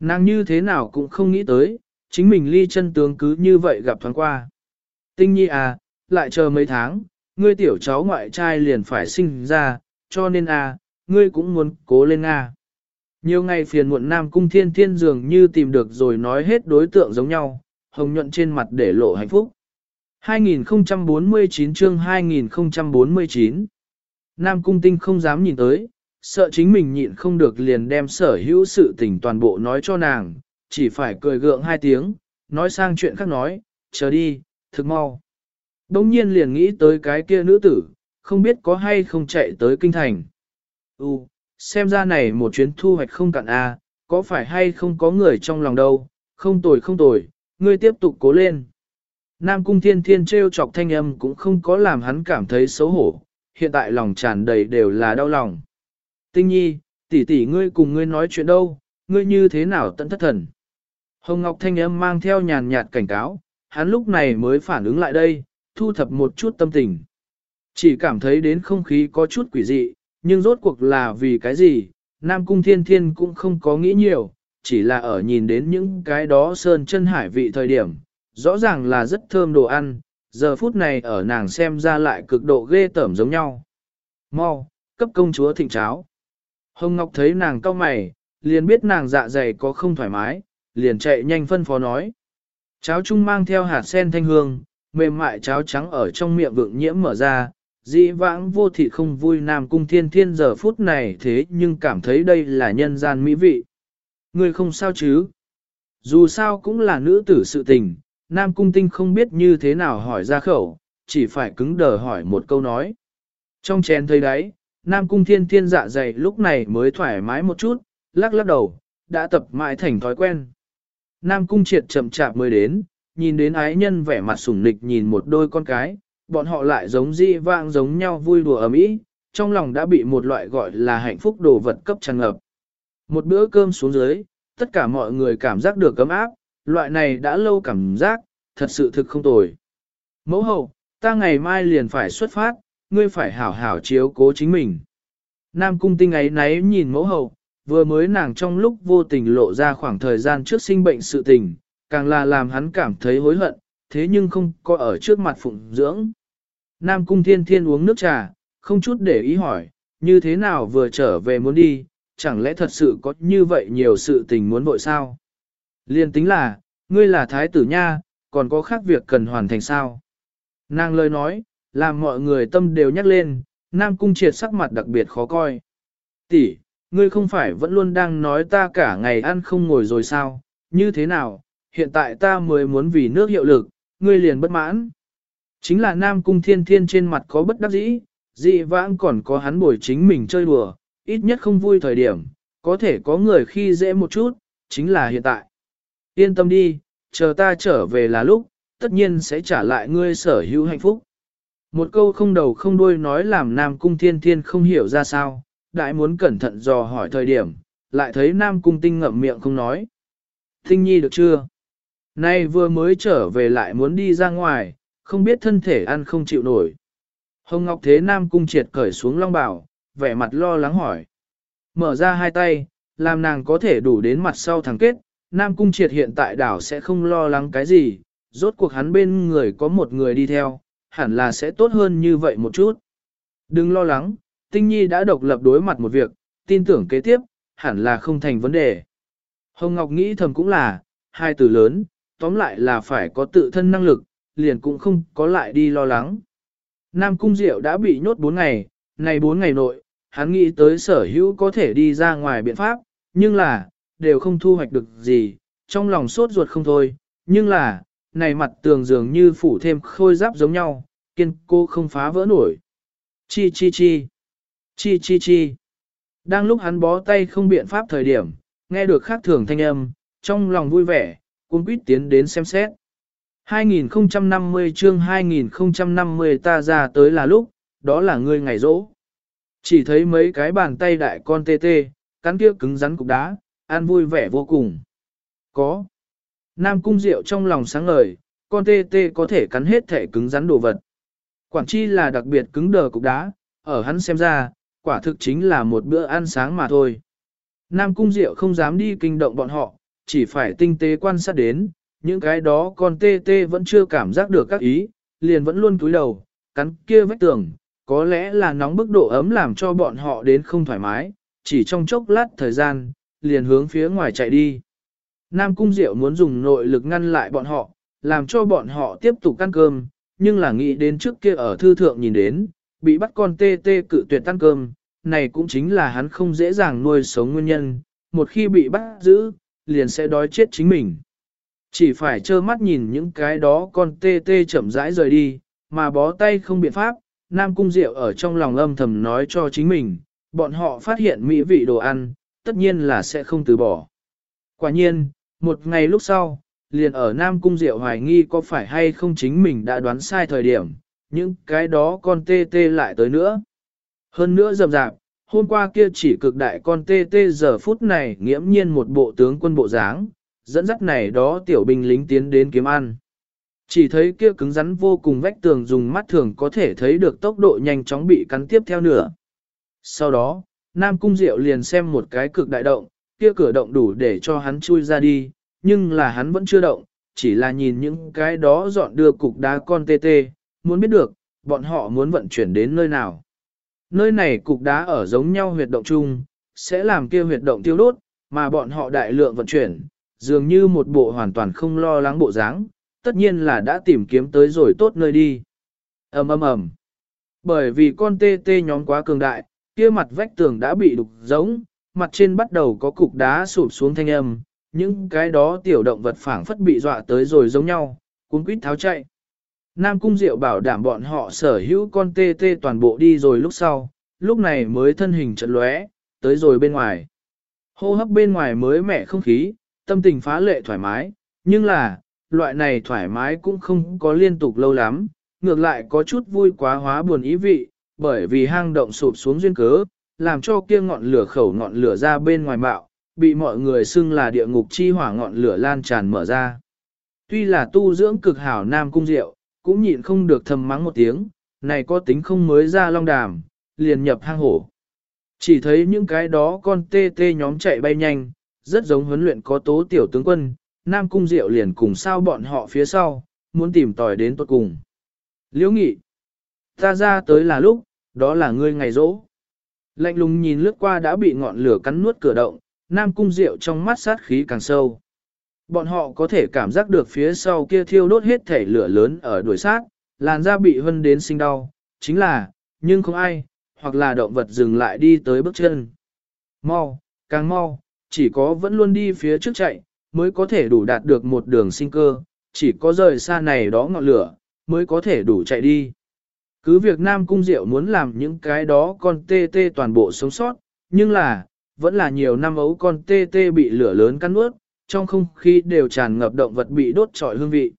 Nàng như thế nào cũng không nghĩ tới, chính mình ly chân tướng cứ như vậy gặp thoáng qua. Tinh nhi à, lại chờ mấy tháng, ngươi tiểu cháu ngoại trai liền phải sinh ra, cho nên à, ngươi cũng muốn cố lên à. Nhiều ngày phiền muộn Nam Cung Thiên Thiên dường như tìm được rồi nói hết đối tượng giống nhau, hồng nhuận trên mặt để lộ hạnh phúc. 2049 chương 2049 Nam Cung Tinh không dám nhìn tới, sợ chính mình nhịn không được liền đem sở hữu sự tình toàn bộ nói cho nàng, chỉ phải cười gượng hai tiếng, nói sang chuyện khác nói, chờ đi, thực mau. Đông nhiên liền nghĩ tới cái kia nữ tử, không biết có hay không chạy tới kinh thành. Ừ, xem ra này một chuyến thu hoạch không cạn a, có phải hay không có người trong lòng đâu, không tồi không tồi, ngươi tiếp tục cố lên. Nam cung thiên thiên treo chọc thanh âm cũng không có làm hắn cảm thấy xấu hổ, hiện tại lòng tràn đầy đều là đau lòng. Tinh nhi, tỷ tỷ ngươi cùng ngươi nói chuyện đâu, ngươi như thế nào tận thất thần. Hồng Ngọc thanh âm mang theo nhàn nhạt cảnh cáo, hắn lúc này mới phản ứng lại đây, thu thập một chút tâm tình. Chỉ cảm thấy đến không khí có chút quỷ dị, nhưng rốt cuộc là vì cái gì, Nam Cung Thiên Thiên cũng không có nghĩ nhiều, chỉ là ở nhìn đến những cái đó sơn chân hải vị thời điểm, rõ ràng là rất thơm đồ ăn, giờ phút này ở nàng xem ra lại cực độ ghê tởm giống nhau. Mau, cấp công chúa thịnh cháo. Hồng Ngọc thấy nàng cau mày, liền biết nàng dạ dày có không thoải mái, liền chạy nhanh phân phó nói. Cháo chung mang theo hạt sen thanh hương, mềm mại cháo trắng ở trong miệng vượng nhiễm mở ra, dĩ vãng vô thị không vui nam cung thiên thiên giờ phút này thế nhưng cảm thấy đây là nhân gian mỹ vị. Người không sao chứ? Dù sao cũng là nữ tử sự tình, nam cung tinh không biết như thế nào hỏi ra khẩu, chỉ phải cứng đờ hỏi một câu nói. Trong chén thấy đấy, nam cung thiên thiên dạ dày lúc này mới thoải mái một chút, lắc lắc đầu, đã tập mãi thành thói quen. Nam cung triệt chậm chạp mới đến, nhìn đến ái nhân vẻ mặt sủng nịch nhìn một đôi con cái, bọn họ lại giống di vang giống nhau vui đùa ở mỹ, trong lòng đã bị một loại gọi là hạnh phúc đồ vật cấp tràn ngập. Một bữa cơm xuống dưới, tất cả mọi người cảm giác được cấm áp, loại này đã lâu cảm giác, thật sự thực không tồi. Mẫu hậu, ta ngày mai liền phải xuất phát, ngươi phải hảo hảo chiếu cố chính mình. Nam cung tinh ấy náy nhìn mẫu hậu, vừa mới nàng trong lúc vô tình lộ ra khoảng thời gian trước sinh bệnh sự tình, càng là làm hắn cảm thấy hối hận, thế nhưng không có ở trước mặt phụng dưỡng. Nam cung thiên thiên uống nước trà, không chút để ý hỏi, như thế nào vừa trở về muốn đi, chẳng lẽ thật sự có như vậy nhiều sự tình muốn vội sao? Liên tính là, ngươi là thái tử nha, còn có khác việc cần hoàn thành sao? Nàng lời nói, làm mọi người tâm đều nhắc lên, Nam cung triệt sắc mặt đặc biệt khó coi. Tỷ, ngươi không phải vẫn luôn đang nói ta cả ngày ăn không ngồi rồi sao, như thế nào, hiện tại ta mới muốn vì nước hiệu lực, ngươi liền bất mãn. Chính là Nam Cung Thiên Thiên trên mặt có bất đắc dĩ, dị vãng còn có hắn bồi chính mình chơi đùa, ít nhất không vui thời điểm, có thể có người khi dễ một chút, chính là hiện tại. Yên tâm đi, chờ ta trở về là lúc, tất nhiên sẽ trả lại ngươi sở hữu hạnh phúc. Một câu không đầu không đuôi nói làm Nam Cung Thiên Thiên không hiểu ra sao, đại muốn cẩn thận dò hỏi thời điểm, lại thấy Nam Cung Tinh ngậm miệng không nói. Tinh nhi được chưa? Nay vừa mới trở về lại muốn đi ra ngoài, không biết thân thể ăn không chịu nổi. Hồng Ngọc Thế Nam cung triệt cởi xuống long bảo, vẻ mặt lo lắng hỏi. Mở ra hai tay, làm nàng có thể đủ đến mặt sau thằng kết, Nam cung triệt hiện tại đảo sẽ không lo lắng cái gì, rốt cuộc hắn bên người có một người đi theo, hẳn là sẽ tốt hơn như vậy một chút. Đừng lo lắng, Tinh Nhi đã độc lập đối mặt một việc, tin tưởng kế tiếp, hẳn là không thành vấn đề. Hồng Ngọc nghĩ thầm cũng là, hai từ lớn, tóm lại là phải có tự thân năng lực, liền cũng không có lại đi lo lắng. Nam Cung Diệu đã bị nhốt 4 ngày, này 4 ngày nội, hắn nghĩ tới sở hữu có thể đi ra ngoài biện pháp, nhưng là, đều không thu hoạch được gì, trong lòng sốt ruột không thôi, nhưng là, này mặt tường dường như phủ thêm khôi giáp giống nhau, kiên cô không phá vỡ nổi. Chi chi chi, chi chi chi. Đang lúc hắn bó tay không biện pháp thời điểm, nghe được khác thường thanh âm, trong lòng vui vẻ, cuốn quýt tiến đến xem xét. 2050 chương 2050 ta ra tới là lúc, đó là ngươi ngày rỗ. Chỉ thấy mấy cái bàn tay đại con tê tê, cắn kia cứng rắn cục đá, ăn vui vẻ vô cùng. Có. Nam cung rượu trong lòng sáng ngời, con tê tê có thể cắn hết thể cứng rắn đồ vật. Quảng chi là đặc biệt cứng đờ cục đá, ở hắn xem ra, quả thực chính là một bữa ăn sáng mà thôi. Nam cung diệu không dám đi kinh động bọn họ, chỉ phải tinh tế quan sát đến, những cái đó con tê tê vẫn chưa cảm giác được các ý, liền vẫn luôn cúi đầu, cắn kia vách tường, có lẽ là nóng bức độ ấm làm cho bọn họ đến không thoải mái, chỉ trong chốc lát thời gian, liền hướng phía ngoài chạy đi. Nam Cung Diệu muốn dùng nội lực ngăn lại bọn họ, làm cho bọn họ tiếp tục ăn cơm, nhưng là nghĩ đến trước kia ở thư thượng nhìn đến, bị bắt con tê tê cự tuyệt ăn cơm, này cũng chính là hắn không dễ dàng nuôi sống nguyên nhân, một khi bị bắt giữ, liền sẽ đói chết chính mình. Chỉ phải trơ mắt nhìn những cái đó con tê tê chậm rãi rời đi, mà bó tay không biện pháp, Nam Cung Diệu ở trong lòng âm thầm nói cho chính mình, bọn họ phát hiện mỹ vị đồ ăn, tất nhiên là sẽ không từ bỏ. Quả nhiên, một ngày lúc sau, liền ở Nam Cung Diệu hoài nghi có phải hay không chính mình đã đoán sai thời điểm, những cái đó con tê tê lại tới nữa. Hơn nữa rầm rạp, hôm qua kia chỉ cực đại con tê tê giờ phút này nghiễm nhiên một bộ tướng quân bộ dáng, dẫn dắt này đó tiểu binh lính tiến đến kiếm ăn. Chỉ thấy kia cứng rắn vô cùng vách tường dùng mắt thường có thể thấy được tốc độ nhanh chóng bị cắn tiếp theo nữa. Sau đó, Nam Cung Diệu liền xem một cái cực đại động, kia cửa động đủ để cho hắn chui ra đi, nhưng là hắn vẫn chưa động, chỉ là nhìn những cái đó dọn đưa cục đá con tê tê, muốn biết được, bọn họ muốn vận chuyển đến nơi nào. Nơi này cục đá ở giống nhau huyệt động chung, sẽ làm kia huyệt động tiêu đốt, mà bọn họ đại lượng vận chuyển, dường như một bộ hoàn toàn không lo lắng bộ dáng, tất nhiên là đã tìm kiếm tới rồi tốt nơi đi. ầm ầm ầm. Bởi vì con tê tê nhóm quá cường đại, kia mặt vách tường đã bị đục giống, mặt trên bắt đầu có cục đá sụp xuống thanh âm, những cái đó tiểu động vật phảng phất bị dọa tới rồi giống nhau, cuốn quýt tháo chạy. Nam Cung Diệu bảo đảm bọn họ sở hữu con tê tê toàn bộ đi rồi lúc sau, lúc này mới thân hình trận lóe, tới rồi bên ngoài. Hô hấp bên ngoài mới mẻ không khí, tâm tình phá lệ thoải mái, nhưng là, loại này thoải mái cũng không có liên tục lâu lắm, ngược lại có chút vui quá hóa buồn ý vị, bởi vì hang động sụp xuống duyên cớ, làm cho kia ngọn lửa khẩu ngọn lửa ra bên ngoài bạo, bị mọi người xưng là địa ngục chi hỏa ngọn lửa lan tràn mở ra. Tuy là tu dưỡng cực hảo nam cung diệu, cũng nhịn không được thầm mắng một tiếng, này có tính không mới ra long đàm, liền nhập hang hổ. Chỉ thấy những cái đó con tê tê nhóm chạy bay nhanh, rất giống huấn luyện có tố tiểu tướng quân, Nam Cung Diệu liền cùng sao bọn họ phía sau, muốn tìm tòi đến tốt cùng. Liễu nghị, ta ra tới là lúc, đó là ngươi ngày rỗ. Lạnh lùng nhìn lướt qua đã bị ngọn lửa cắn nuốt cửa động, Nam Cung Diệu trong mắt sát khí càng sâu. Bọn họ có thể cảm giác được phía sau kia thiêu đốt hết thể lửa lớn ở đuổi sát, làn da bị hân đến sinh đau, chính là, nhưng không ai, hoặc là động vật dừng lại đi tới bước chân. Mau, càng mau, chỉ có vẫn luôn đi phía trước chạy, mới có thể đủ đạt được một đường sinh cơ, chỉ có rời xa này đó ngọn lửa, mới có thể đủ chạy đi. Cứ việc Nam Cung Diệu muốn làm những cái đó con tê tê toàn bộ sống sót, nhưng là, vẫn là nhiều năm ấu con tê tê bị lửa lớn cắn ướt, trong không khí đều tràn ngập động vật bị đốt trọi hương vị.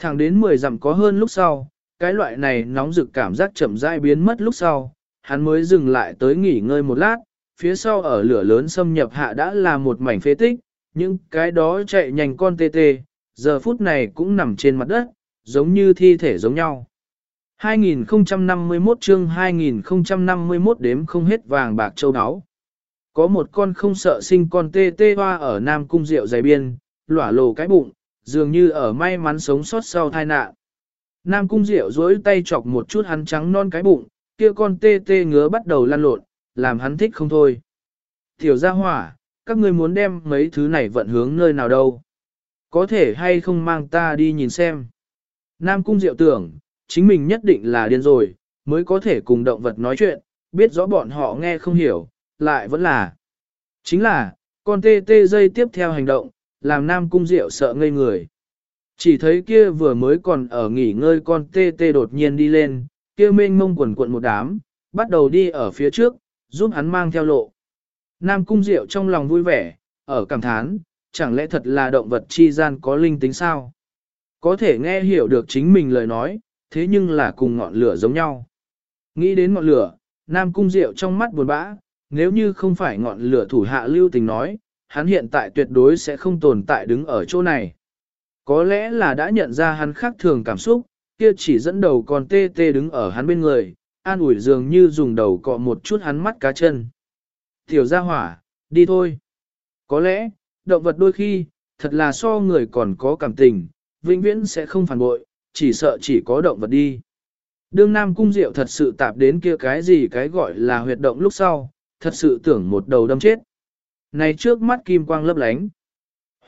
Thẳng đến 10 dặm có hơn lúc sau, cái loại này nóng rực cảm giác chậm rãi biến mất lúc sau, hắn mới dừng lại tới nghỉ ngơi một lát, phía sau ở lửa lớn xâm nhập hạ đã là một mảnh phế tích, những cái đó chạy nhanh con tê tê, giờ phút này cũng nằm trên mặt đất, giống như thi thể giống nhau. 2051 chương 2051 đếm không hết vàng bạc châu áo. Có một con không sợ sinh con tê tê hoa ở Nam Cung Diệu dày biên, lỏa lồ cái bụng, dường như ở may mắn sống sót sau tai nạn. Nam Cung Diệu duỗi tay chọc một chút hắn trắng non cái bụng, kia con tê tê ngứa bắt đầu lăn lộn, làm hắn thích không thôi. Tiểu gia hỏa, các ngươi muốn đem mấy thứ này vận hướng nơi nào đâu? Có thể hay không mang ta đi nhìn xem? Nam Cung Diệu tưởng, chính mình nhất định là điên rồi, mới có thể cùng động vật nói chuyện, biết rõ bọn họ nghe không hiểu, lại vẫn là. Chính là, con tê tê dây tiếp theo hành động, làm Nam Cung Diệu sợ ngây người. Chỉ thấy kia vừa mới còn ở nghỉ ngơi con tê tê đột nhiên đi lên, kia mênh mông quần cuộn một đám, bắt đầu đi ở phía trước, giúp hắn mang theo lộ. Nam Cung Diệu trong lòng vui vẻ, ở cảm thán, chẳng lẽ thật là động vật chi gian có linh tính sao? Có thể nghe hiểu được chính mình lời nói, thế nhưng là cùng ngọn lửa giống nhau. Nghĩ đến ngọn lửa, Nam Cung Diệu trong mắt buồn bã, nếu như không phải ngọn lửa thủ hạ lưu tình nói, hắn hiện tại tuyệt đối sẽ không tồn tại đứng ở chỗ này. Có lẽ là đã nhận ra hắn khác thường cảm xúc, kia chỉ dẫn đầu còn tê tê đứng ở hắn bên người, an ủi dường như dùng đầu cọ một chút hắn mắt cá chân. Tiểu gia hỏa, đi thôi. Có lẽ, động vật đôi khi, thật là so người còn có cảm tình, vĩnh viễn sẽ không phản bội, chỉ sợ chỉ có động vật đi. Đương Nam Cung Diệu thật sự tạp đến kia cái gì cái gọi là huyệt động lúc sau, thật sự tưởng một đầu đâm chết. Này trước mắt kim quang lấp lánh.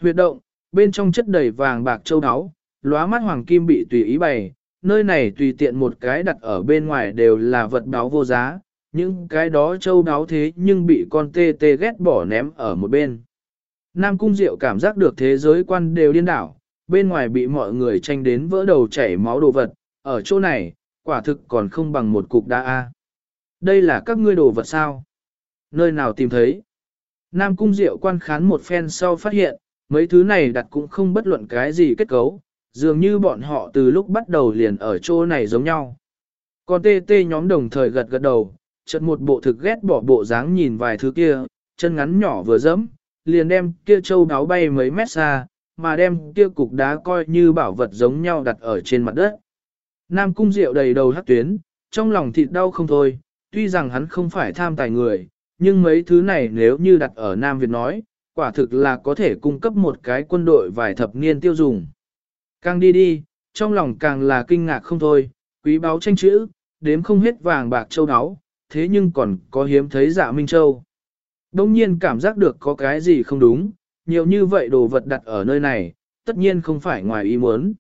Huyệt động, bên trong chất đầy vàng bạc châu áo, lóa mắt hoàng kim bị tùy ý bày, nơi này tùy tiện một cái đặt ở bên ngoài đều là vật báo vô giá, những cái đó châu đáo thế nhưng bị con tê tê ghét bỏ ném ở một bên. Nam Cung Diệu cảm giác được thế giới quan đều điên đảo, bên ngoài bị mọi người tranh đến vỡ đầu chảy máu đồ vật, ở chỗ này, quả thực còn không bằng một cục đá A. Đây là các ngươi đồ vật sao? Nơi nào tìm thấy? Nam Cung Diệu quan khán một phen sau phát hiện, mấy thứ này đặt cũng không bất luận cái gì kết cấu, dường như bọn họ từ lúc bắt đầu liền ở chỗ này giống nhau. Còn tê tê nhóm đồng thời gật gật đầu, chợt một bộ thực ghét bỏ bộ dáng nhìn vài thứ kia, chân ngắn nhỏ vừa dẫm, liền đem kia châu đáo bay mấy mét xa, mà đem kia cục đá coi như bảo vật giống nhau đặt ở trên mặt đất. Nam cung rượu đầy đầu hắc tuyến, trong lòng thịt đau không thôi, tuy rằng hắn không phải tham tài người, nhưng mấy thứ này nếu như đặt ở Nam Việt nói, quả thực là có thể cung cấp một cái quân đội vài thập niên tiêu dùng. Càng đi đi, trong lòng càng là kinh ngạc không thôi, quý báu tranh chữ, đếm không hết vàng bạc châu áo, thế nhưng còn có hiếm thấy dạ Minh Châu. Đông nhiên cảm giác được có cái gì không đúng, nhiều như vậy đồ vật đặt ở nơi này, tất nhiên không phải ngoài ý muốn.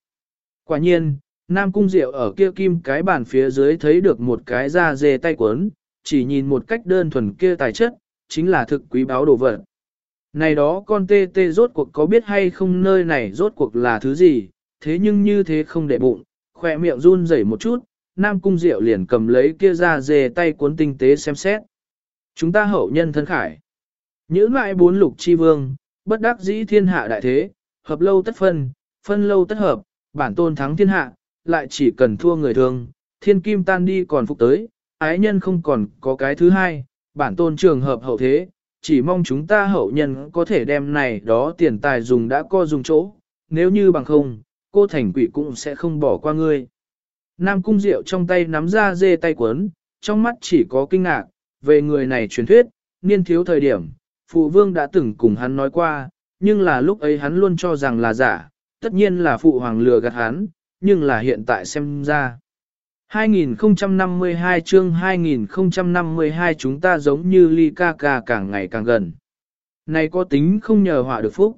Quả nhiên, Nam Cung Diệu ở kia kim cái bàn phía dưới thấy được một cái da dê tay cuốn, chỉ nhìn một cách đơn thuần kia tài chất, chính là thực quý báo đồ vật. Này đó con tê tê rốt cuộc có biết hay không nơi này rốt cuộc là thứ gì, thế nhưng như thế không để bụng, khỏe miệng run rẩy một chút, Nam Cung Diệu liền cầm lấy kia ra dề tay cuốn tinh tế xem xét. Chúng ta hậu nhân thân khải. Nhữ lại bốn lục chi vương, bất đắc dĩ thiên hạ đại thế, hợp lâu tất phân, phân lâu tất hợp, bản tôn thắng thiên hạ, lại chỉ cần thua người thường, thiên kim tan đi còn phục tới, ái nhân không còn có cái thứ hai, bản tôn trường hợp hậu thế, chỉ mong chúng ta hậu nhân có thể đem này đó tiền tài dùng đã co dùng chỗ, nếu như bằng không, cô thành quỷ cũng sẽ không bỏ qua ngươi. Nam Cung Diệu trong tay nắm ra dê tay quấn, trong mắt chỉ có kinh ngạc, về người này truyền thuyết, niên thiếu thời điểm, phụ vương đã từng cùng hắn nói qua, nhưng là lúc ấy hắn luôn cho rằng là giả, tất nhiên là phụ hoàng lừa gạt hắn, nhưng là hiện tại xem ra. 2052 chương 2052 chúng ta giống như ly ca ca càng ngày càng gần. Này có tính không nhờ họa được phúc.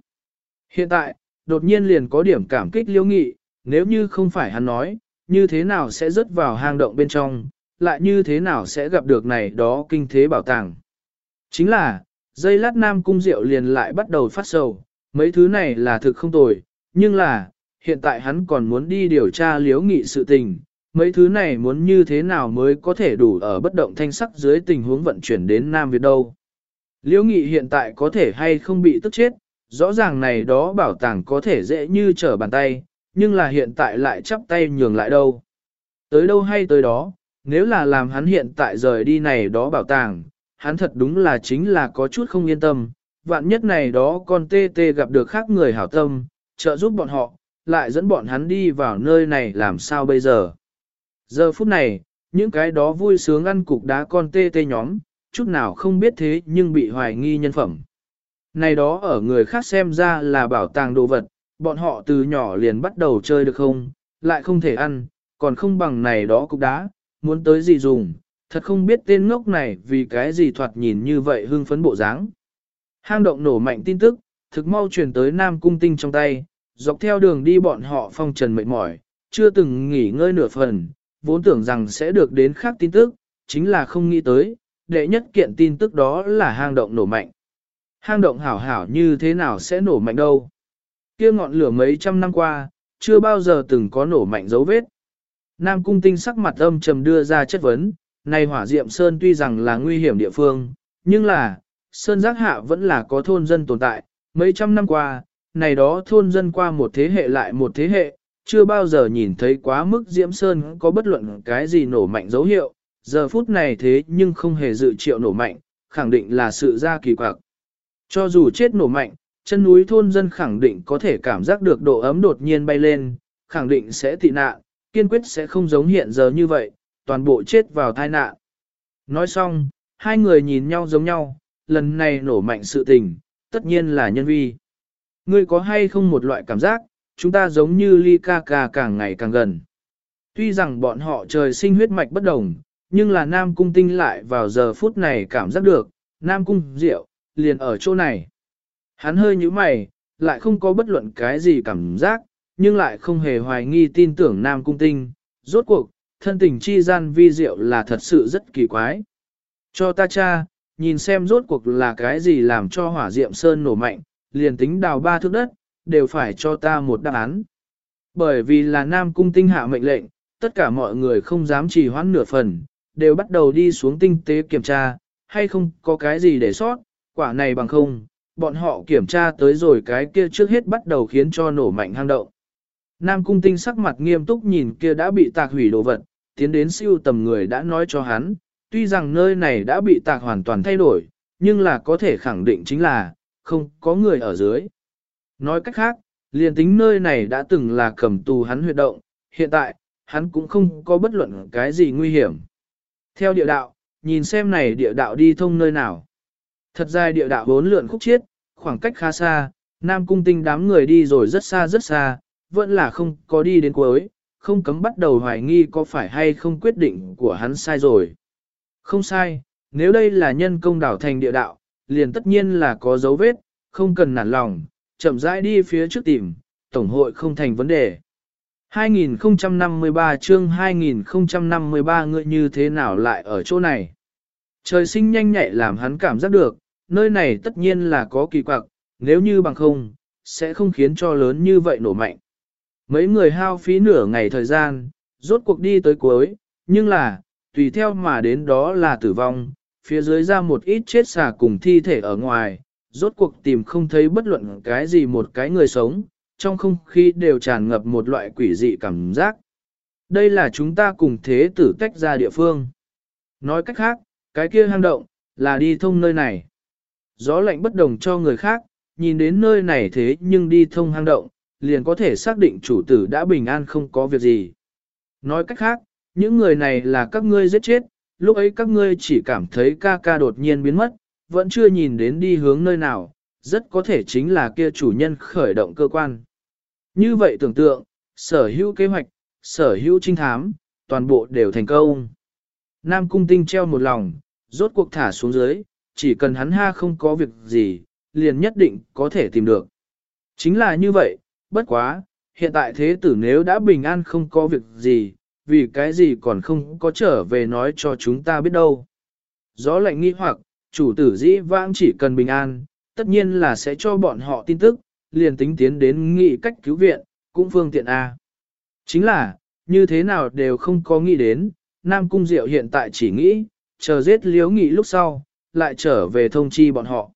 Hiện tại, đột nhiên liền có điểm cảm kích liêu nghị, nếu như không phải hắn nói, như thế nào sẽ rớt vào hang động bên trong, lại như thế nào sẽ gặp được này đó kinh thế bảo tàng. Chính là, dây lát nam cung diệu liền lại bắt đầu phát sầu, mấy thứ này là thực không tồi, nhưng là, hiện tại hắn còn muốn đi điều tra liếu nghị sự tình, mấy thứ này muốn như thế nào mới có thể đủ ở bất động thanh sắc dưới tình huống vận chuyển đến Nam Việt đâu. Liễu nghị hiện tại có thể hay không bị tức chết, rõ ràng này đó bảo tàng có thể dễ như trở bàn tay, nhưng là hiện tại lại chắp tay nhường lại đâu. Tới đâu hay tới đó, nếu là làm hắn hiện tại rời đi này đó bảo tàng, hắn thật đúng là chính là có chút không yên tâm, vạn nhất này đó con tê tê gặp được khác người hảo tâm, trợ giúp bọn họ, lại dẫn bọn hắn đi vào nơi này làm sao bây giờ. Giờ phút này, những cái đó vui sướng ăn cục đá con tê tê nhóm, chút nào không biết thế nhưng bị hoài nghi nhân phẩm. Này đó ở người khác xem ra là bảo tàng đồ vật, bọn họ từ nhỏ liền bắt đầu chơi được không, lại không thể ăn, còn không bằng này đó cục đá, muốn tới gì dùng, thật không biết tên ngốc này vì cái gì thoạt nhìn như vậy hưng phấn bộ dáng. Hang động nổ mạnh tin tức, thực mau truyền tới Nam Cung Tinh trong tay, dọc theo đường đi bọn họ phong trần mệt mỏi, chưa từng nghỉ ngơi nửa phần, vốn tưởng rằng sẽ được đến khác tin tức, chính là không nghĩ tới, đệ nhất kiện tin tức đó là hang động nổ mạnh. Hang động hảo hảo như thế nào sẽ nổ mạnh đâu? Kia ngọn lửa mấy trăm năm qua, chưa bao giờ từng có nổ mạnh dấu vết. Nam cung tinh sắc mặt âm trầm đưa ra chất vấn, này hỏa diệm sơn tuy rằng là nguy hiểm địa phương, nhưng là, sơn giác hạ vẫn là có thôn dân tồn tại, mấy trăm năm qua, này đó thôn dân qua một thế hệ lại một thế hệ, chưa bao giờ nhìn thấy quá mức diễm sơn có bất luận cái gì nổ mạnh dấu hiệu, giờ phút này thế nhưng không hề dự triệu nổ mạnh, khẳng định là sự ra kỳ quặc. Cho dù chết nổ mạnh, chân núi thôn dân khẳng định có thể cảm giác được độ ấm đột nhiên bay lên, khẳng định sẽ tị nạn, kiên quyết sẽ không giống hiện giờ như vậy, toàn bộ chết vào tai nạn. Nói xong, hai người nhìn nhau giống nhau, lần này nổ mạnh sự tình, tất nhiên là nhân vi. Ngươi có hay không một loại cảm giác, chúng ta giống như ly ca ca càng ngày càng gần. Tuy rằng bọn họ trời sinh huyết mạch bất đồng, nhưng là Nam Cung Tinh lại vào giờ phút này cảm giác được, Nam Cung Diệu, liền ở chỗ này. Hắn hơi như mày, lại không có bất luận cái gì cảm giác, nhưng lại không hề hoài nghi tin tưởng Nam Cung Tinh. Rốt cuộc, thân tình chi gian vi diệu là thật sự rất kỳ quái. Cho ta cha, nhìn xem rốt cuộc là cái gì làm cho hỏa diệm sơn nổ mạnh, liền tính đào ba thước đất, đều phải cho ta một đáp án. Bởi vì là Nam Cung Tinh hạ mệnh lệnh, tất cả mọi người không dám trì hoãn nửa phần, đều bắt đầu đi xuống tinh tế kiểm tra, hay không có cái gì để sót, quả này bằng không, bọn họ kiểm tra tới rồi cái kia trước hết bắt đầu khiến cho nổ mạnh hang động. Nam cung tinh sắc mặt nghiêm túc nhìn kia đã bị tạc hủy đồ vật, tiến đến siêu tầm người đã nói cho hắn, tuy rằng nơi này đã bị tạc hoàn toàn thay đổi, nhưng là có thể khẳng định chính là, không có người ở dưới. Nói cách khác, liền tính nơi này đã từng là cầm tù hắn huyệt động, hiện tại, hắn cũng không có bất luận cái gì nguy hiểm. Theo địa đạo, nhìn xem này địa đạo đi thông nơi nào. Thật ra địa đạo bốn lượn khúc chiết, khoảng cách khá xa, Nam Cung Tinh đám người đi rồi rất xa rất xa, vẫn là không có đi đến cuối, không cấm bắt đầu hoài nghi có phải hay không quyết định của hắn sai rồi. Không sai, nếu đây là nhân công đảo thành địa đạo, liền tất nhiên là có dấu vết, không cần nản lòng, chậm rãi đi phía trước tìm, tổng hội không thành vấn đề. 2053 chương 2053 ngươi như thế nào lại ở chỗ này? Trời sinh nhanh nhạy làm hắn cảm giác được, nơi này tất nhiên là có kỳ quặc, nếu như bằng không, sẽ không khiến cho lớn như vậy nổ mạnh. Mấy người hao phí nửa ngày thời gian, rốt cuộc đi tới cuối, nhưng là, tùy theo mà đến đó là tử vong, phía dưới ra một ít chết xà cùng thi thể ở ngoài, rốt cuộc tìm không thấy bất luận cái gì một cái người sống, trong không khí đều tràn ngập một loại quỷ dị cảm giác. Đây là chúng ta cùng thế tử tách ra địa phương. Nói cách khác, cái kia hang động, là đi thông nơi này. Gió lạnh bất đồng cho người khác, nhìn đến nơi này thế nhưng đi thông hang động, liền có thể xác định chủ tử đã bình an không có việc gì. Nói cách khác, những người này là các ngươi giết chết, lúc ấy các ngươi chỉ cảm thấy ca ca đột nhiên biến mất, vẫn chưa nhìn đến đi hướng nơi nào, rất có thể chính là kia chủ nhân khởi động cơ quan. Như vậy tưởng tượng, sở hữu kế hoạch, sở hữu trinh thám, toàn bộ đều thành công. Nam cung tinh treo một lòng, rốt cuộc thả xuống dưới, chỉ cần hắn ha không có việc gì, liền nhất định có thể tìm được. Chính là như vậy, bất quá, hiện tại thế tử nếu đã bình an không có việc gì, vì cái gì còn không có trở về nói cho chúng ta biết đâu. Gió lạnh nghi hoặc, chủ tử dĩ vãng chỉ cần bình an, tất nhiên là sẽ cho bọn họ tin tức, liền tính tiến đến nghị cách cứu viện, cũng phương tiện A. Chính là, như thế nào đều không có nghĩ đến, Nam Cung Diệu hiện tại chỉ nghĩ, chờ giết liếu nghị lúc sau, lại trở về thông chi bọn họ.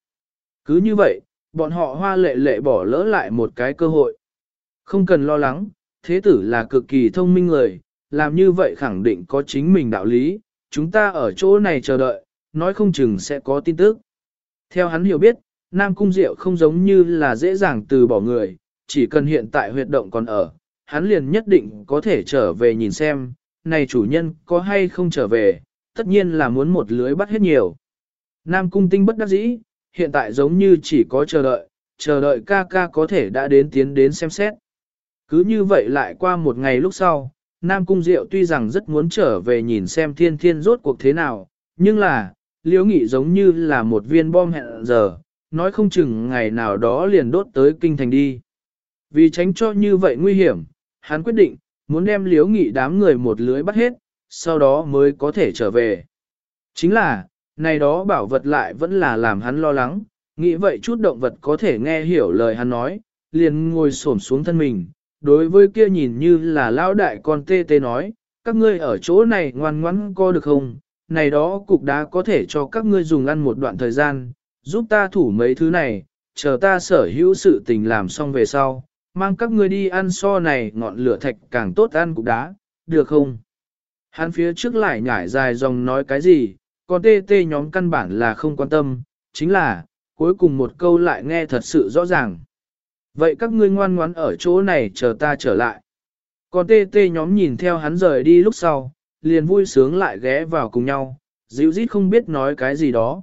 Cứ như vậy, bọn họ hoa lệ lệ bỏ lỡ lại một cái cơ hội. Không cần lo lắng, thế tử là cực kỳ thông minh người, làm như vậy khẳng định có chính mình đạo lý, chúng ta ở chỗ này chờ đợi, nói không chừng sẽ có tin tức. Theo hắn hiểu biết, Nam Cung Diệu không giống như là dễ dàng từ bỏ người, chỉ cần hiện tại huyệt động còn ở, hắn liền nhất định có thể trở về nhìn xem, này chủ nhân có hay không trở về, tất nhiên là muốn một lưới bắt hết nhiều. Nam Cung Tinh bất đắc dĩ, hiện tại giống như chỉ có chờ đợi, chờ đợi ca ca có thể đã đến tiến đến xem xét. Cứ như vậy lại qua một ngày lúc sau, Nam Cung Diệu tuy rằng rất muốn trở về nhìn xem thiên thiên rốt cuộc thế nào, nhưng là, liễu nghị giống như là một viên bom hẹn giờ, nói không chừng ngày nào đó liền đốt tới kinh thành đi. Vì tránh cho như vậy nguy hiểm, hắn quyết định, muốn đem liễu nghị đám người một lưới bắt hết, sau đó mới có thể trở về. Chính là, này đó bảo vật lại vẫn là làm hắn lo lắng, nghĩ vậy chút động vật có thể nghe hiểu lời hắn nói, liền ngồi xổm xuống thân mình, đối với kia nhìn như là lão đại con tê tê nói, các ngươi ở chỗ này ngoan ngoãn co được không, này đó cục đá có thể cho các ngươi dùng ăn một đoạn thời gian, giúp ta thủ mấy thứ này, chờ ta sở hữu sự tình làm xong về sau, mang các ngươi đi ăn so này ngọn lửa thạch càng tốt ăn cục đá, được không? Hắn phía trước lại nhảy dài dòng nói cái gì, còn tê tê nhóm căn bản là không quan tâm, chính là, cuối cùng một câu lại nghe thật sự rõ ràng. Vậy các ngươi ngoan ngoãn ở chỗ này chờ ta trở lại. Còn tê tê nhóm nhìn theo hắn rời đi lúc sau, liền vui sướng lại ghé vào cùng nhau, dịu dít không biết nói cái gì đó.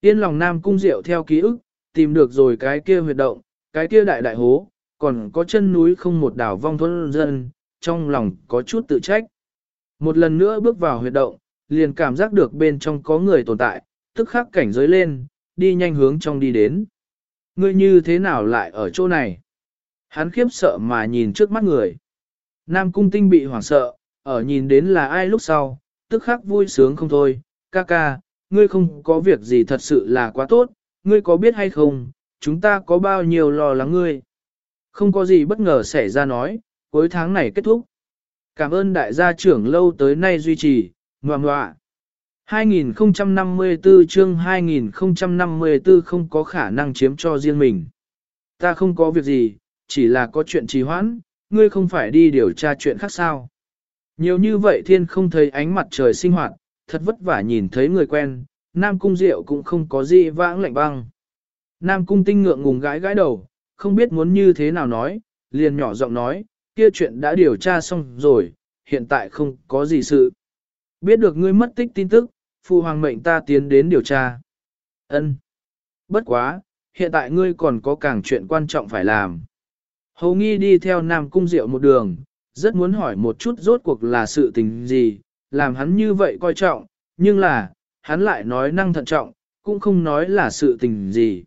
Yên lòng nam cung diệu theo ký ức, tìm được rồi cái kia huyệt động, cái kia đại đại hố, còn có chân núi không một đảo vong thôn dân, trong lòng có chút tự trách. Một lần nữa bước vào huyệt động, liền cảm giác được bên trong có người tồn tại, tức khắc cảnh giới lên, đi nhanh hướng trong đi đến. Ngươi như thế nào lại ở chỗ này? Hắn khiếp sợ mà nhìn trước mắt người. Nam cung tinh bị hoảng sợ, ở nhìn đến là ai lúc sau, tức khắc vui sướng không thôi. Ca ca, ngươi không có việc gì thật sự là quá tốt, ngươi có biết hay không, chúng ta có bao nhiêu lo lắng ngươi. Không có gì bất ngờ xảy ra nói, cuối tháng này kết thúc. Cảm ơn đại gia trưởng lâu tới nay duy trì, ngoan ngoạ. 2054 chương 2054 không có khả năng chiếm cho riêng mình. Ta không có việc gì, chỉ là có chuyện trì hoãn, ngươi không phải đi điều tra chuyện khác sao. Nhiều như vậy thiên không thấy ánh mặt trời sinh hoạt, thật vất vả nhìn thấy người quen, Nam Cung Diệu cũng không có gì vãng lạnh băng. Nam Cung Tinh ngượng ngùng gãi gãi đầu, không biết muốn như thế nào nói, liền nhỏ giọng nói, kia chuyện đã điều tra xong rồi, hiện tại không có gì sự. Biết được ngươi mất tích tin tức, phụ hoàng mệnh ta tiến đến điều tra. Ân. Bất quá, hiện tại ngươi còn có càng chuyện quan trọng phải làm. Hầu nghi đi theo Nam Cung Diệu một đường, rất muốn hỏi một chút rốt cuộc là sự tình gì, làm hắn như vậy coi trọng, nhưng là, hắn lại nói năng thận trọng, cũng không nói là sự tình gì.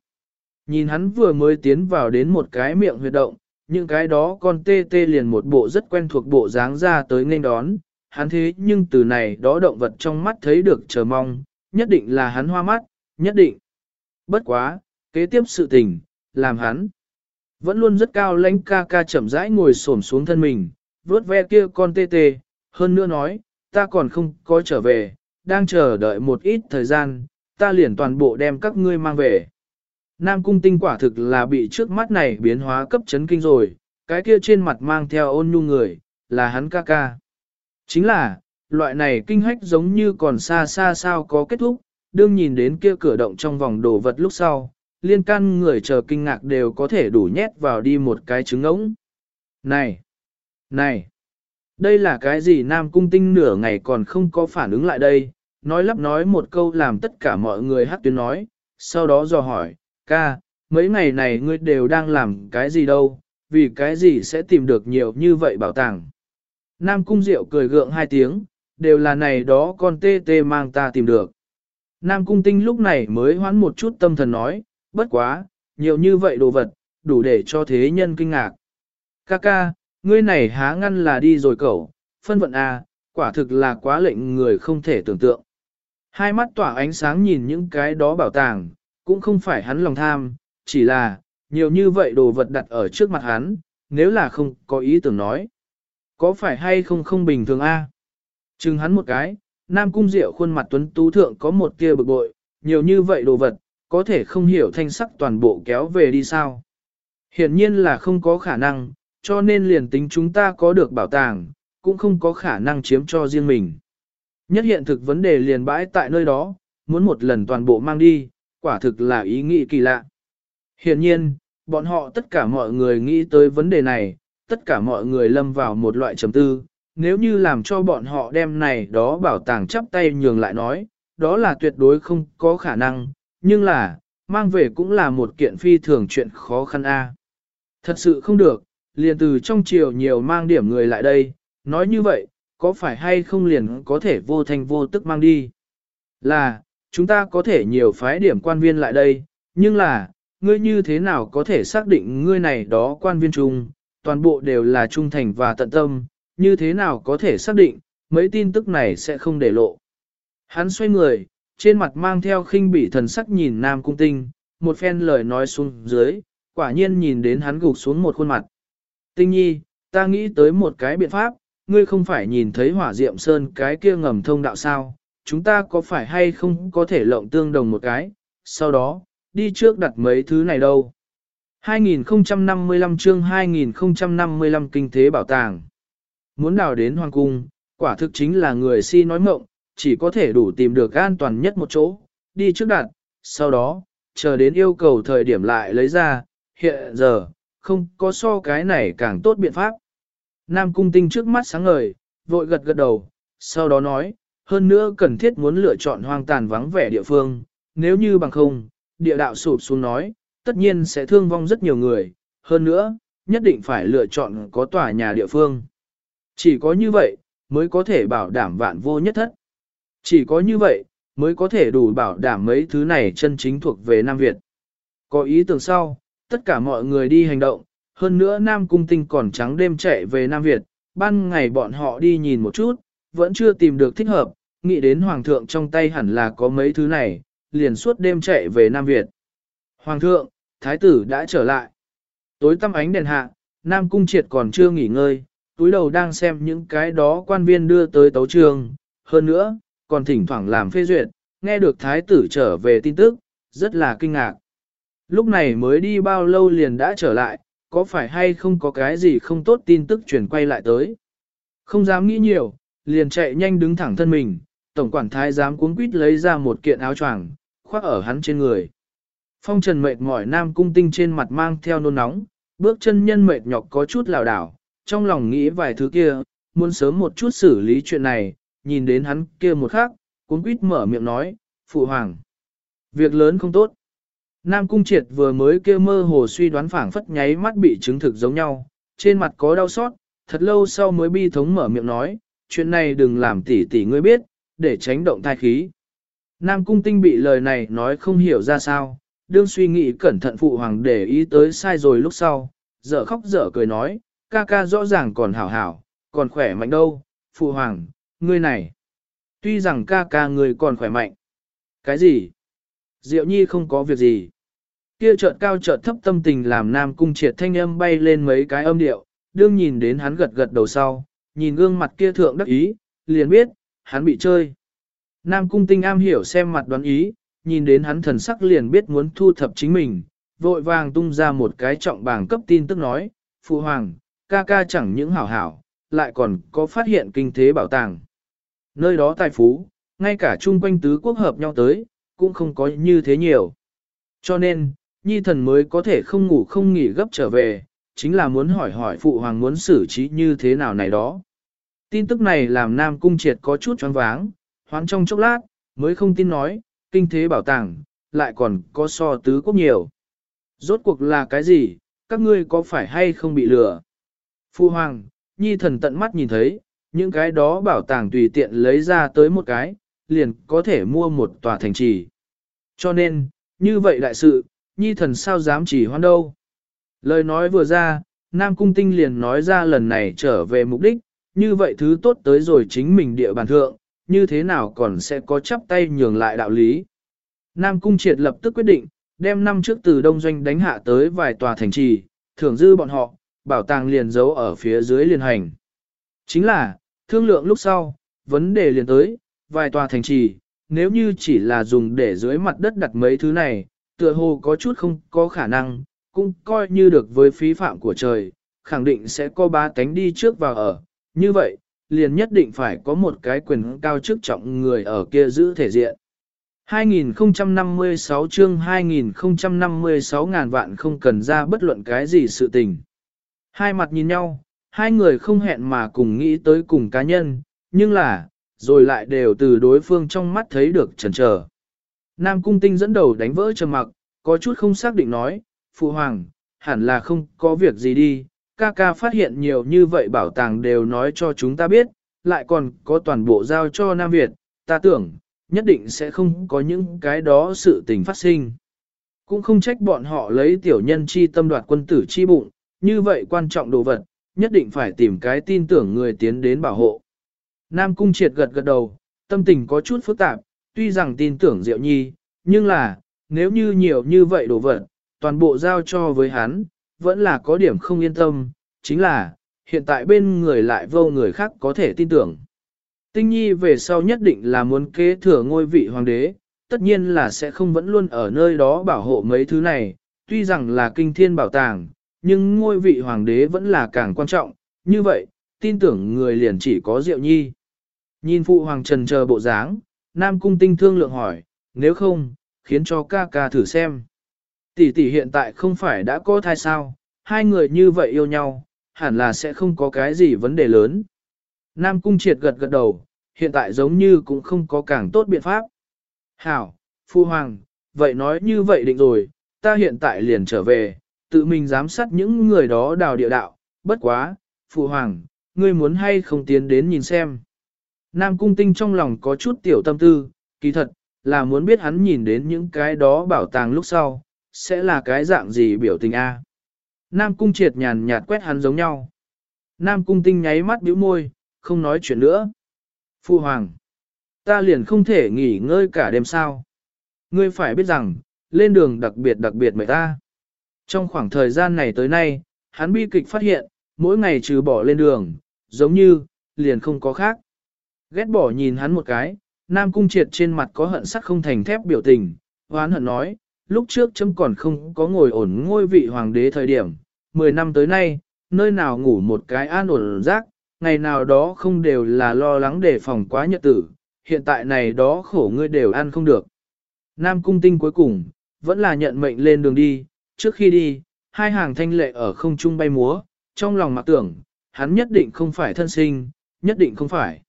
Nhìn hắn vừa mới tiến vào đến một cái miệng huyệt động, những cái đó con tê tê liền một bộ rất quen thuộc bộ dáng ra tới nên đón, hắn thế nhưng từ này đó động vật trong mắt thấy được chờ mong, nhất định là hắn hoa mắt, nhất định. Bất quá, kế tiếp sự tình, làm hắn. Vẫn luôn rất cao lãnh ca ca chậm rãi ngồi xổm xuống thân mình, vớt ve kia con tê tê, hơn nữa nói, ta còn không có trở về, đang chờ đợi một ít thời gian, ta liền toàn bộ đem các ngươi mang về. Nam cung tinh quả thực là bị trước mắt này biến hóa cấp chấn kinh rồi, cái kia trên mặt mang theo ôn nhu người, là hắn ca ca. Chính là, loại này kinh hách giống như còn xa xa sao có kết thúc, đương nhìn đến kia cửa động trong vòng đồ vật lúc sau, liên can người chờ kinh ngạc đều có thể đủ nhét vào đi một cái trứng ống. Này! Này! Đây là cái gì Nam Cung Tinh nửa ngày còn không có phản ứng lại đây, nói lắp nói một câu làm tất cả mọi người hát tuyến nói, sau đó dò hỏi, ca, mấy ngày này ngươi đều đang làm cái gì đâu, vì cái gì sẽ tìm được nhiều như vậy bảo tàng. Nam Cung Diệu cười gượng hai tiếng, đều là này đó con tê tê mang ta tìm được. Nam Cung Tinh lúc này mới hoán một chút tâm thần nói, bất quá, nhiều như vậy đồ vật, đủ để cho thế nhân kinh ngạc. Ca ca, ngươi này há ngăn là đi rồi cậu, phân vận A, quả thực là quá lệnh người không thể tưởng tượng. Hai mắt tỏa ánh sáng nhìn những cái đó bảo tàng, cũng không phải hắn lòng tham, chỉ là, nhiều như vậy đồ vật đặt ở trước mặt hắn, nếu là không có ý tưởng nói. Có phải hay không không bình thường a? Chừng hắn một cái, Nam Cung Diệu khuôn mặt tuấn tú thượng có một tia bực bội, nhiều như vậy đồ vật, có thể không hiểu thanh sắc toàn bộ kéo về đi sao. Hiển nhiên là không có khả năng, cho nên liền tính chúng ta có được bảo tàng, cũng không có khả năng chiếm cho riêng mình. Nhất hiện thực vấn đề liền bãi tại nơi đó, muốn một lần toàn bộ mang đi, quả thực là ý nghĩ kỳ lạ. Hiển nhiên, bọn họ tất cả mọi người nghĩ tới vấn đề này, tất cả mọi người lâm vào một loại trầm tư, nếu như làm cho bọn họ đem này đó bảo tàng chắp tay nhường lại nói, đó là tuyệt đối không có khả năng, nhưng là, mang về cũng là một kiện phi thường chuyện khó khăn a. Thật sự không được, liền từ trong chiều nhiều mang điểm người lại đây, nói như vậy, có phải hay không liền có thể vô thành vô tức mang đi? Là, chúng ta có thể nhiều phái điểm quan viên lại đây, nhưng là, ngươi như thế nào có thể xác định ngươi này đó quan viên chung, toàn bộ đều là trung thành và tận tâm, như thế nào có thể xác định, mấy tin tức này sẽ không để lộ. Hắn xoay người, trên mặt mang theo khinh bỉ thần sắc nhìn Nam Cung Tinh, một phen lời nói xuống dưới, quả nhiên nhìn đến hắn gục xuống một khuôn mặt. Tinh nhi, ta nghĩ tới một cái biện pháp, ngươi không phải nhìn thấy hỏa diệm sơn cái kia ngầm thông đạo sao, chúng ta có phải hay không có thể lộng tương đồng một cái, sau đó, đi trước đặt mấy thứ này đâu. 2055 chương 2055 kinh tế bảo tàng. Muốn đào đến hoàng cung, quả thực chính là người si nói mộng, chỉ có thể đủ tìm được an toàn nhất một chỗ, đi trước đặt, sau đó, chờ đến yêu cầu thời điểm lại lấy ra, hiện giờ, không có so cái này càng tốt biện pháp. Nam cung tinh trước mắt sáng ngời, vội gật gật đầu, sau đó nói, hơn nữa cần thiết muốn lựa chọn hoang tàn vắng vẻ địa phương, nếu như bằng không, địa đạo sụp xuống nói, tất nhiên sẽ thương vong rất nhiều người, hơn nữa, nhất định phải lựa chọn có tòa nhà địa phương. Chỉ có như vậy, mới có thể bảo đảm vạn vô nhất thất. Chỉ có như vậy, mới có thể đủ bảo đảm mấy thứ này chân chính thuộc về Nam Việt. Có ý tưởng sau, tất cả mọi người đi hành động, hơn nữa Nam Cung Tinh còn trắng đêm chạy về Nam Việt, ban ngày bọn họ đi nhìn một chút, vẫn chưa tìm được thích hợp, nghĩ đến Hoàng thượng trong tay hẳn là có mấy thứ này, liền suốt đêm chạy về Nam Việt. Hoàng thượng, Thái tử đã trở lại. Tối tăm ánh đèn hạ, Nam Cung Triệt còn chưa nghỉ ngơi, túi đầu đang xem những cái đó quan viên đưa tới tấu trường. Hơn nữa, còn thỉnh thoảng làm phê duyệt, nghe được Thái tử trở về tin tức, rất là kinh ngạc. Lúc này mới đi bao lâu liền đã trở lại, có phải hay không có cái gì không tốt tin tức chuyển quay lại tới. Không dám nghĩ nhiều, liền chạy nhanh đứng thẳng thân mình, tổng quản thái dám cuốn quýt lấy ra một kiện áo choàng, khoác ở hắn trên người. Phong trần mệt mỏi nam cung tinh trên mặt mang theo nôn nóng, bước chân nhân mệt nhọc có chút lảo đảo, trong lòng nghĩ vài thứ kia, muốn sớm một chút xử lý chuyện này, nhìn đến hắn kia một khắc, cuốn quýt mở miệng nói, phụ hoàng. Việc lớn không tốt. Nam cung triệt vừa mới kia mơ hồ suy đoán phảng phất nháy mắt bị chứng thực giống nhau, trên mặt có đau xót, thật lâu sau mới bi thống mở miệng nói, chuyện này đừng làm tỉ tỉ ngươi biết, để tránh động thai khí. Nam cung tinh bị lời này nói không hiểu ra sao, đương suy nghĩ cẩn thận phụ hoàng để ý tới sai rồi lúc sau, dở khóc dở cười nói, ca ca rõ ràng còn hảo hảo, còn khỏe mạnh đâu, phụ hoàng, ngươi này. Tuy rằng ca ca ngươi còn khỏe mạnh. Cái gì? Diệu nhi không có việc gì. Kia chợt cao chợt thấp tâm tình làm nam cung triệt thanh âm bay lên mấy cái âm điệu, đương nhìn đến hắn gật gật đầu sau, nhìn gương mặt kia thượng đắc ý, liền biết, hắn bị chơi. Nam cung tinh am hiểu xem mặt đoán ý, nhìn đến hắn thần sắc liền biết muốn thu thập chính mình, vội vàng tung ra một cái trọng bảng cấp tin tức nói, Phụ Hoàng, ca ca chẳng những hảo hảo, lại còn có phát hiện kinh thế bảo tàng. Nơi đó tài phú, ngay cả chung quanh tứ quốc hợp nhau tới, cũng không có như thế nhiều. Cho nên, nhi thần mới có thể không ngủ không nghỉ gấp trở về, chính là muốn hỏi hỏi Phụ Hoàng muốn xử trí như thế nào này đó. Tin tức này làm Nam Cung Triệt có chút choáng váng, hoán trong chốc lát, mới không tin nói, kinh thế bảo tàng, lại còn có so tứ quốc nhiều. Rốt cuộc là cái gì, các ngươi có phải hay không bị lừa? Phu Hoàng, Nhi thần tận mắt nhìn thấy, những cái đó bảo tàng tùy tiện lấy ra tới một cái, liền có thể mua một tòa thành trì. Cho nên, như vậy đại sự, Nhi thần sao dám chỉ hoan đâu? Lời nói vừa ra, Nam Cung Tinh liền nói ra lần này trở về mục đích, như vậy thứ tốt tới rồi chính mình địa bàn thượng, như thế nào còn sẽ có chắp tay nhường lại đạo lý. Nam Cung Triệt lập tức quyết định, đem năm trước từ Đông Doanh đánh hạ tới vài tòa thành trì, thưởng dư bọn họ, bảo tàng liền giấu ở phía dưới liên hành. Chính là, thương lượng lúc sau, vấn đề liền tới, vài tòa thành trì, nếu như chỉ là dùng để dưới mặt đất đặt mấy thứ này, tựa hồ có chút không có khả năng, cũng coi như được với phí phạm của trời, khẳng định sẽ có ba tánh đi trước vào ở. Như vậy, liền nhất định phải có một cái quyền cao chức trọng người ở kia giữ thể diện. 2056 chương 2056 ngàn vạn không cần ra bất luận cái gì sự tình. Hai mặt nhìn nhau, hai người không hẹn mà cùng nghĩ tới cùng cá nhân, nhưng là, rồi lại đều từ đối phương trong mắt thấy được chần chờ. Nam Cung Tinh dẫn đầu đánh vỡ trầm mặc, có chút không xác định nói, Phụ Hoàng, hẳn là không có việc gì đi, ca ca phát hiện nhiều như vậy bảo tàng đều nói cho chúng ta biết, lại còn có toàn bộ giao cho Nam Việt, ta tưởng, nhất định sẽ không có những cái đó sự tình phát sinh. Cũng không trách bọn họ lấy tiểu nhân chi tâm đoạt quân tử chi bụng, như vậy quan trọng đồ vật, nhất định phải tìm cái tin tưởng người tiến đến bảo hộ. Nam Cung triệt gật gật đầu, tâm tình có chút phức tạp, tuy rằng tin tưởng Diệu Nhi, nhưng là, nếu như nhiều như vậy đồ vật, toàn bộ giao cho với hắn, vẫn là có điểm không yên tâm, chính là, hiện tại bên người lại vô người khác có thể tin tưởng. Tinh nhi về sau nhất định là muốn kế thừa ngôi vị hoàng đế, tất nhiên là sẽ không vẫn luôn ở nơi đó bảo hộ mấy thứ này, tuy rằng là kinh thiên bảo tàng, nhưng ngôi vị hoàng đế vẫn là càng quan trọng, như vậy, tin tưởng người liền chỉ có Diệu Nhi. Nhìn phụ hoàng trần chờ bộ dáng, Nam Cung tinh thương lượng hỏi, nếu không, khiến cho ca ca thử xem. Tỷ tỷ hiện tại không phải đã có thai sao, hai người như vậy yêu nhau, hẳn là sẽ không có cái gì vấn đề lớn. Nam Cung triệt gật gật đầu, hiện tại giống như cũng không có càng tốt biện pháp. Hảo, Phu Hoàng, vậy nói như vậy định rồi, ta hiện tại liền trở về, tự mình giám sát những người đó đào địa đạo, bất quá, Phu Hoàng, ngươi muốn hay không tiến đến nhìn xem. Nam cung tinh trong lòng có chút tiểu tâm tư, kỳ thật, là muốn biết hắn nhìn đến những cái đó bảo tàng lúc sau, sẽ là cái dạng gì biểu tình a. Nam cung triệt nhàn nhạt quét hắn giống nhau. Nam cung tinh nháy mắt bĩu môi, không nói chuyện nữa. Phu hoàng, ta liền không thể nghỉ ngơi cả đêm sao. Ngươi phải biết rằng, lên đường đặc biệt đặc biệt mời ta. Trong khoảng thời gian này tới nay, hắn bi kịch phát hiện, mỗi ngày trừ bỏ lên đường, giống như, liền không có khác. Ghét bỏ nhìn hắn một cái, Nam Cung Triệt trên mặt có hận sắc không thành thép biểu tình, hoán hận nói, lúc trước chấm còn không có ngồi ổn ngôi vị hoàng đế thời điểm, 10 năm tới nay, nơi nào ngủ một cái an ổn rác, ngày nào đó không đều là lo lắng đề phòng quá nhật tử, hiện tại này đó khổ ngươi đều ăn không được. Nam Cung Tinh cuối cùng, vẫn là nhận mệnh lên đường đi, trước khi đi, hai hàng thanh lệ ở không trung bay múa, trong lòng mặc tưởng, hắn nhất định không phải thân sinh, nhất định không phải.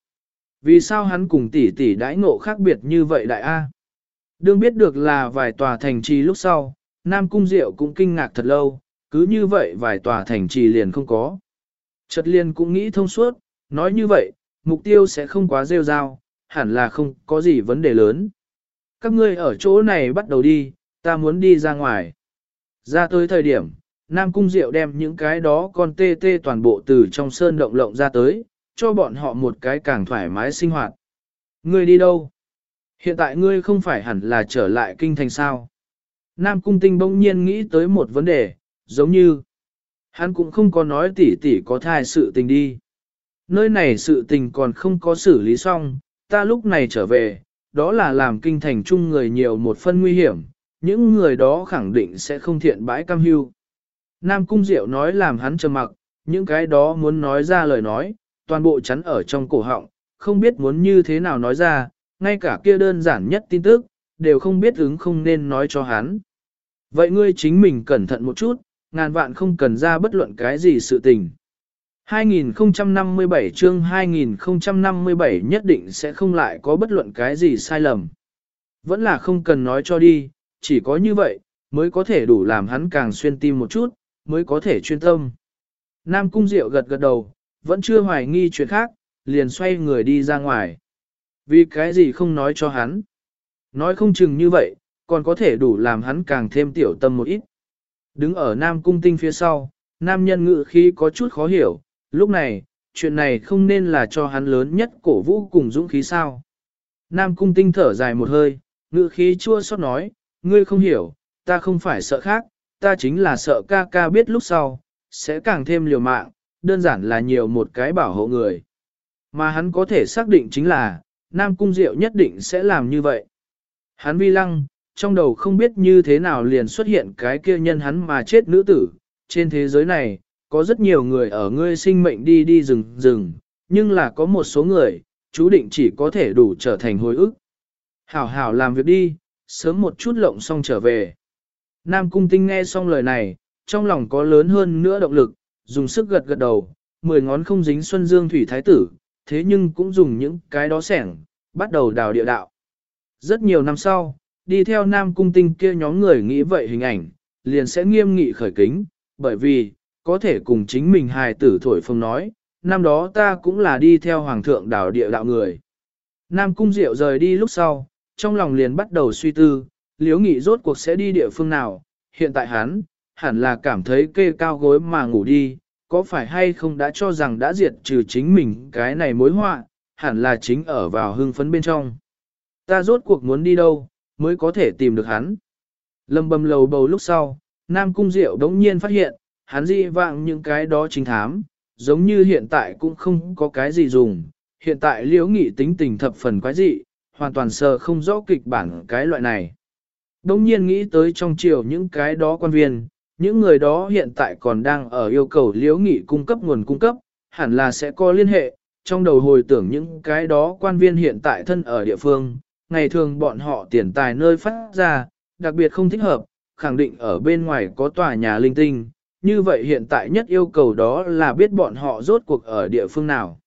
Vì sao hắn cùng tỷ tỷ đãi ngộ khác biệt như vậy đại A? Đương biết được là vài tòa thành trì lúc sau, Nam Cung Diệu cũng kinh ngạc thật lâu, cứ như vậy vài tòa thành trì liền không có. Chợt liền cũng nghĩ thông suốt, nói như vậy, mục tiêu sẽ không quá rêu rao, hẳn là không có gì vấn đề lớn. Các ngươi ở chỗ này bắt đầu đi, ta muốn đi ra ngoài. Ra tới thời điểm, Nam Cung Diệu đem những cái đó con tê tê toàn bộ từ trong sơn động lộng ra tới, cho bọn họ một cái càng thoải mái sinh hoạt. Ngươi đi đâu? Hiện tại ngươi không phải hẳn là trở lại kinh thành sao? Nam Cung Tinh bỗng nhiên nghĩ tới một vấn đề, giống như hắn cũng không có nói tỉ tỉ có thai sự tình đi. Nơi này sự tình còn không có xử lý xong, ta lúc này trở về, đó là làm kinh thành chung người nhiều một phân nguy hiểm, những người đó khẳng định sẽ không thiện bãi cam hưu. Nam Cung Diệu nói làm hắn trầm mặc, những cái đó muốn nói ra lời nói, toàn bộ chắn ở trong cổ họng, không biết muốn như thế nào nói ra, ngay cả kia đơn giản nhất tin tức, đều không biết ứng không nên nói cho hắn. Vậy ngươi chính mình cẩn thận một chút, ngàn vạn không cần ra bất luận cái gì sự tình. 2057 chương 2057 nhất định sẽ không lại có bất luận cái gì sai lầm. Vẫn là không cần nói cho đi, chỉ có như vậy, mới có thể đủ làm hắn càng xuyên tim một chút, mới có thể chuyên tâm. Nam Cung Diệu gật gật đầu, vẫn chưa hoài nghi chuyện khác, liền xoay người đi ra ngoài. Vì cái gì không nói cho hắn? Nói không chừng như vậy, còn có thể đủ làm hắn càng thêm tiểu tâm một ít. Đứng ở Nam Cung Tinh phía sau, Nam nhân ngự khí có chút khó hiểu, lúc này, chuyện này không nên là cho hắn lớn nhất cổ vũ cùng dũng khí sao. Nam Cung Tinh thở dài một hơi, ngự khí chua xót nói, ngươi không hiểu, ta không phải sợ khác, ta chính là sợ ca ca biết lúc sau, sẽ càng thêm liều mạng, đơn giản là nhiều một cái bảo hộ người. Mà hắn có thể xác định chính là, Nam Cung Diệu nhất định sẽ làm như vậy. Hắn vi lăng, trong đầu không biết như thế nào liền xuất hiện cái kia nhân hắn mà chết nữ tử. Trên thế giới này, có rất nhiều người ở ngươi sinh mệnh đi đi rừng rừng, nhưng là có một số người, chú định chỉ có thể đủ trở thành hồi ức. Hảo hảo làm việc đi, sớm một chút lộng xong trở về. Nam Cung Tinh nghe xong lời này, trong lòng có lớn hơn nữa động lực, dùng sức gật gật đầu, mười ngón không dính Xuân Dương Thủy Thái Tử, thế nhưng cũng dùng những cái đó sẻng, bắt đầu đào địa đạo. Rất nhiều năm sau, đi theo Nam Cung Tinh kia nhóm người nghĩ vậy hình ảnh, liền sẽ nghiêm nghị khởi kính, bởi vì, có thể cùng chính mình hài tử thổi phồng nói, năm đó ta cũng là đi theo Hoàng thượng đào địa đạo người. Nam Cung Diệu rời đi lúc sau, trong lòng liền bắt đầu suy tư, liếu nghị rốt cuộc sẽ đi địa phương nào, hiện tại hắn, hẳn là cảm thấy kê cao gối mà ngủ đi, có phải hay không đã cho rằng đã diệt trừ chính mình cái này mối họa, hẳn là chính ở vào hưng phấn bên trong. Ta rốt cuộc muốn đi đâu, mới có thể tìm được hắn. Lâm bầm lầu bầu lúc sau, Nam Cung Diệu đống nhiên phát hiện, hắn dị vạng những cái đó chính thám, giống như hiện tại cũng không có cái gì dùng. Hiện tại liễu nghị tính tình thập phần quái dị, hoàn toàn sờ không rõ kịch bản cái loại này. Đông nhiên nghĩ tới trong chiều những cái đó quan viên, những người đó hiện tại còn đang ở yêu cầu liễu nghị cung cấp nguồn cung cấp, hẳn là sẽ có liên hệ, trong đầu hồi tưởng những cái đó quan viên hiện tại thân ở địa phương, ngày thường bọn họ tiền tài nơi phát ra, đặc biệt không thích hợp, khẳng định ở bên ngoài có tòa nhà linh tinh, như vậy hiện tại nhất yêu cầu đó là biết bọn họ rốt cuộc ở địa phương nào.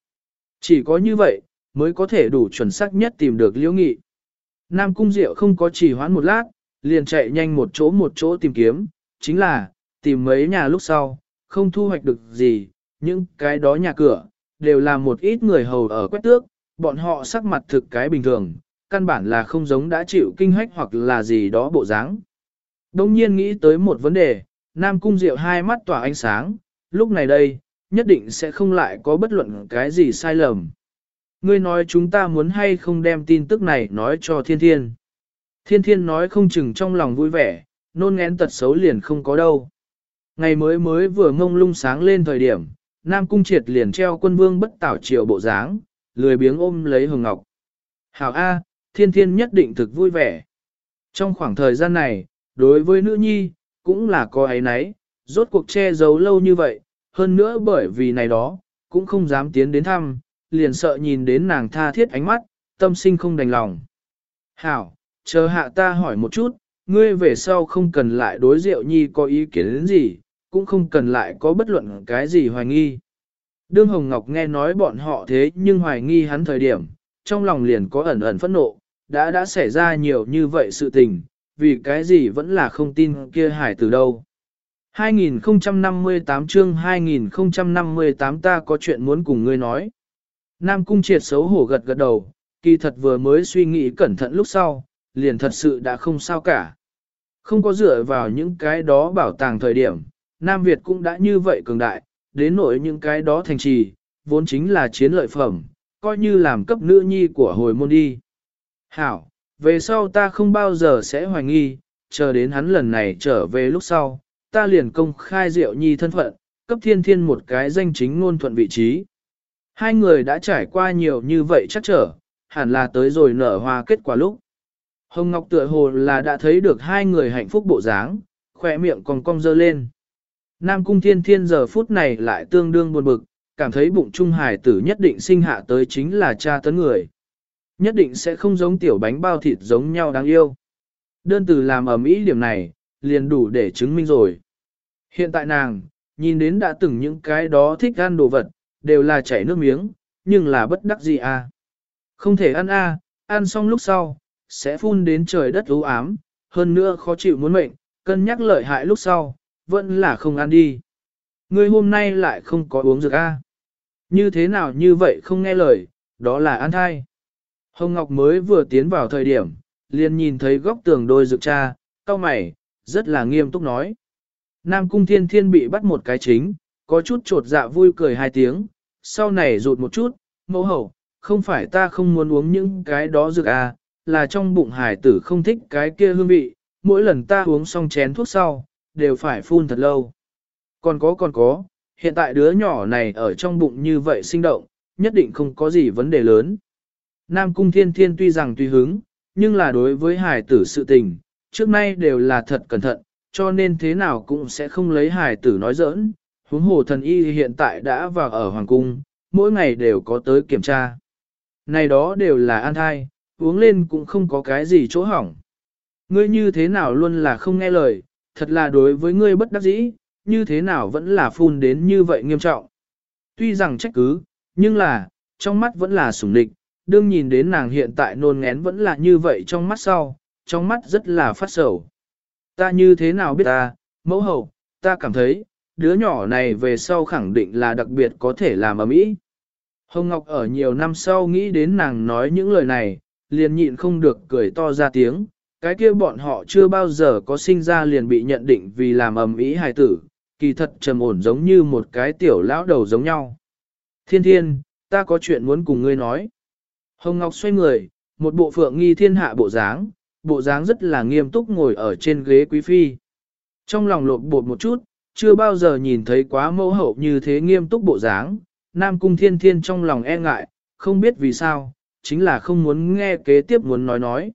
Chỉ có như vậy, mới có thể đủ chuẩn xác nhất tìm được liễu nghị. Nam Cung Diệu không có chỉ hoãn một lát, liền chạy nhanh một chỗ một chỗ tìm kiếm, chính là, tìm mấy nhà lúc sau, không thu hoạch được gì, những cái đó nhà cửa, đều là một ít người hầu ở quét tước, bọn họ sắc mặt thực cái bình thường, căn bản là không giống đã chịu kinh hách hoặc là gì đó bộ dáng. Đông nhiên nghĩ tới một vấn đề, Nam Cung Diệu hai mắt tỏa ánh sáng, lúc này đây, nhất định sẽ không lại có bất luận cái gì sai lầm. Ngươi nói chúng ta muốn hay không đem tin tức này nói cho thiên thiên. Thiên thiên nói không chừng trong lòng vui vẻ, nôn ngén tật xấu liền không có đâu. Ngày mới mới vừa ngông lung sáng lên thời điểm, Nam Cung Triệt liền treo quân vương bất tảo triều bộ dáng, lười biếng ôm lấy Hồng Ngọc. Hảo A, thiên thiên nhất định thực vui vẻ. Trong khoảng thời gian này, đối với nữ nhi, cũng là có ấy nấy, rốt cuộc che giấu lâu như vậy, hơn nữa bởi vì này đó, cũng không dám tiến đến thăm, liền sợ nhìn đến nàng tha thiết ánh mắt, tâm sinh không đành lòng. Hảo, chờ hạ ta hỏi một chút, ngươi về sau không cần lại đối diệu nhi có ý kiến đến gì, cũng không cần lại có bất luận cái gì hoài nghi. Đương Hồng Ngọc nghe nói bọn họ thế nhưng hoài nghi hắn thời điểm, trong lòng liền có ẩn ẩn phẫn nộ, đã đã xảy ra nhiều như vậy sự tình, vì cái gì vẫn là không tin kia hải từ đâu. 2058 chương 2058 ta có chuyện muốn cùng ngươi nói. Nam Cung triệt xấu hổ gật gật đầu, kỳ thật vừa mới suy nghĩ cẩn thận lúc sau, liền thật sự đã không sao cả. Không có dựa vào những cái đó bảo tàng thời điểm, Nam Việt cũng đã như vậy cường đại, đến nỗi những cái đó thành trì, vốn chính là chiến lợi phẩm, coi như làm cấp nữ nhi của hồi môn đi. Hảo, về sau ta không bao giờ sẽ hoài nghi, chờ đến hắn lần này trở về lúc sau, ta liền công khai diệu nhi thân phận, cấp thiên thiên một cái danh chính ngôn thuận vị trí. Hai người đã trải qua nhiều như vậy chắc trở, hẳn là tới rồi nở hoa kết quả lúc. Hồng Ngọc tựa hồ là đã thấy được hai người hạnh phúc bộ dáng, khỏe miệng còn cong dơ lên. Nam Cung Thiên Thiên giờ phút này lại tương đương buồn bực, cảm thấy bụng trung hải tử nhất định sinh hạ tới chính là cha tấn người. Nhất định sẽ không giống tiểu bánh bao thịt giống nhau đáng yêu. Đơn từ làm ở mỹ điểm này, liền đủ để chứng minh rồi. Hiện tại nàng, nhìn đến đã từng những cái đó thích ăn đồ vật, đều là chảy nước miếng, nhưng là bất đắc gì à. Không thể ăn a, à, ăn xong lúc sau, sẽ phun đến trời đất u ám, hơn nữa khó chịu muốn mệnh, cân nhắc lợi hại lúc sau, vẫn là không ăn đi. Ngươi hôm nay lại không có uống dược a. À? Như thế nào như vậy không nghe lời, đó là ăn thai. Hồng Ngọc mới vừa tiến vào thời điểm, liền nhìn thấy góc tường đôi dược cha, cao mày, rất là nghiêm túc nói. Nam Cung Thiên Thiên bị bắt một cái chính, có chút trột dạ vui cười hai tiếng, sau này rụt một chút, mẫu hậu, không phải ta không muốn uống những cái đó dược à, là trong bụng hải tử không thích cái kia hương vị, mỗi lần ta uống xong chén thuốc sau, đều phải phun thật lâu. Còn có còn có, hiện tại đứa nhỏ này ở trong bụng như vậy sinh động, nhất định không có gì vấn đề lớn. Nam Cung Thiên Thiên tuy rằng tùy hứng, nhưng là đối với hải tử sự tình, trước nay đều là thật cẩn thận, cho nên thế nào cũng sẽ không lấy hải tử nói giỡn. Huống hồ thần y hiện tại đã vào ở Hoàng Cung, mỗi ngày đều có tới kiểm tra. Này đó đều là an thai, uống lên cũng không có cái gì chỗ hỏng. Ngươi như thế nào luôn là không nghe lời, thật là đối với ngươi bất đắc dĩ, như thế nào vẫn là phun đến như vậy nghiêm trọng. Tuy rằng trách cứ, nhưng là, trong mắt vẫn là sủng địch, đương nhìn đến nàng hiện tại nôn ngén vẫn là như vậy trong mắt sau, trong mắt rất là phát sầu. Ta như thế nào biết ta, mẫu hậu, ta cảm thấy, đứa nhỏ này về sau khẳng định là đặc biệt có thể làm ở mỹ. Hồng Ngọc ở nhiều năm sau nghĩ đến nàng nói những lời này, liền nhịn không được cười to ra tiếng, cái kia bọn họ chưa bao giờ có sinh ra liền bị nhận định vì làm ầm ĩ hài tử, kỳ thật trầm ổn giống như một cái tiểu lão đầu giống nhau. Thiên thiên, ta có chuyện muốn cùng ngươi nói. Hồng Ngọc xoay người, một bộ phượng nghi thiên hạ bộ dáng, bộ dáng rất là nghiêm túc ngồi ở trên ghế quý phi. Trong lòng lột bột một chút, chưa bao giờ nhìn thấy quá mẫu hậu như thế nghiêm túc bộ dáng, Nam Cung Thiên Thiên trong lòng e ngại, không biết vì sao, chính là không muốn nghe kế tiếp muốn nói nói.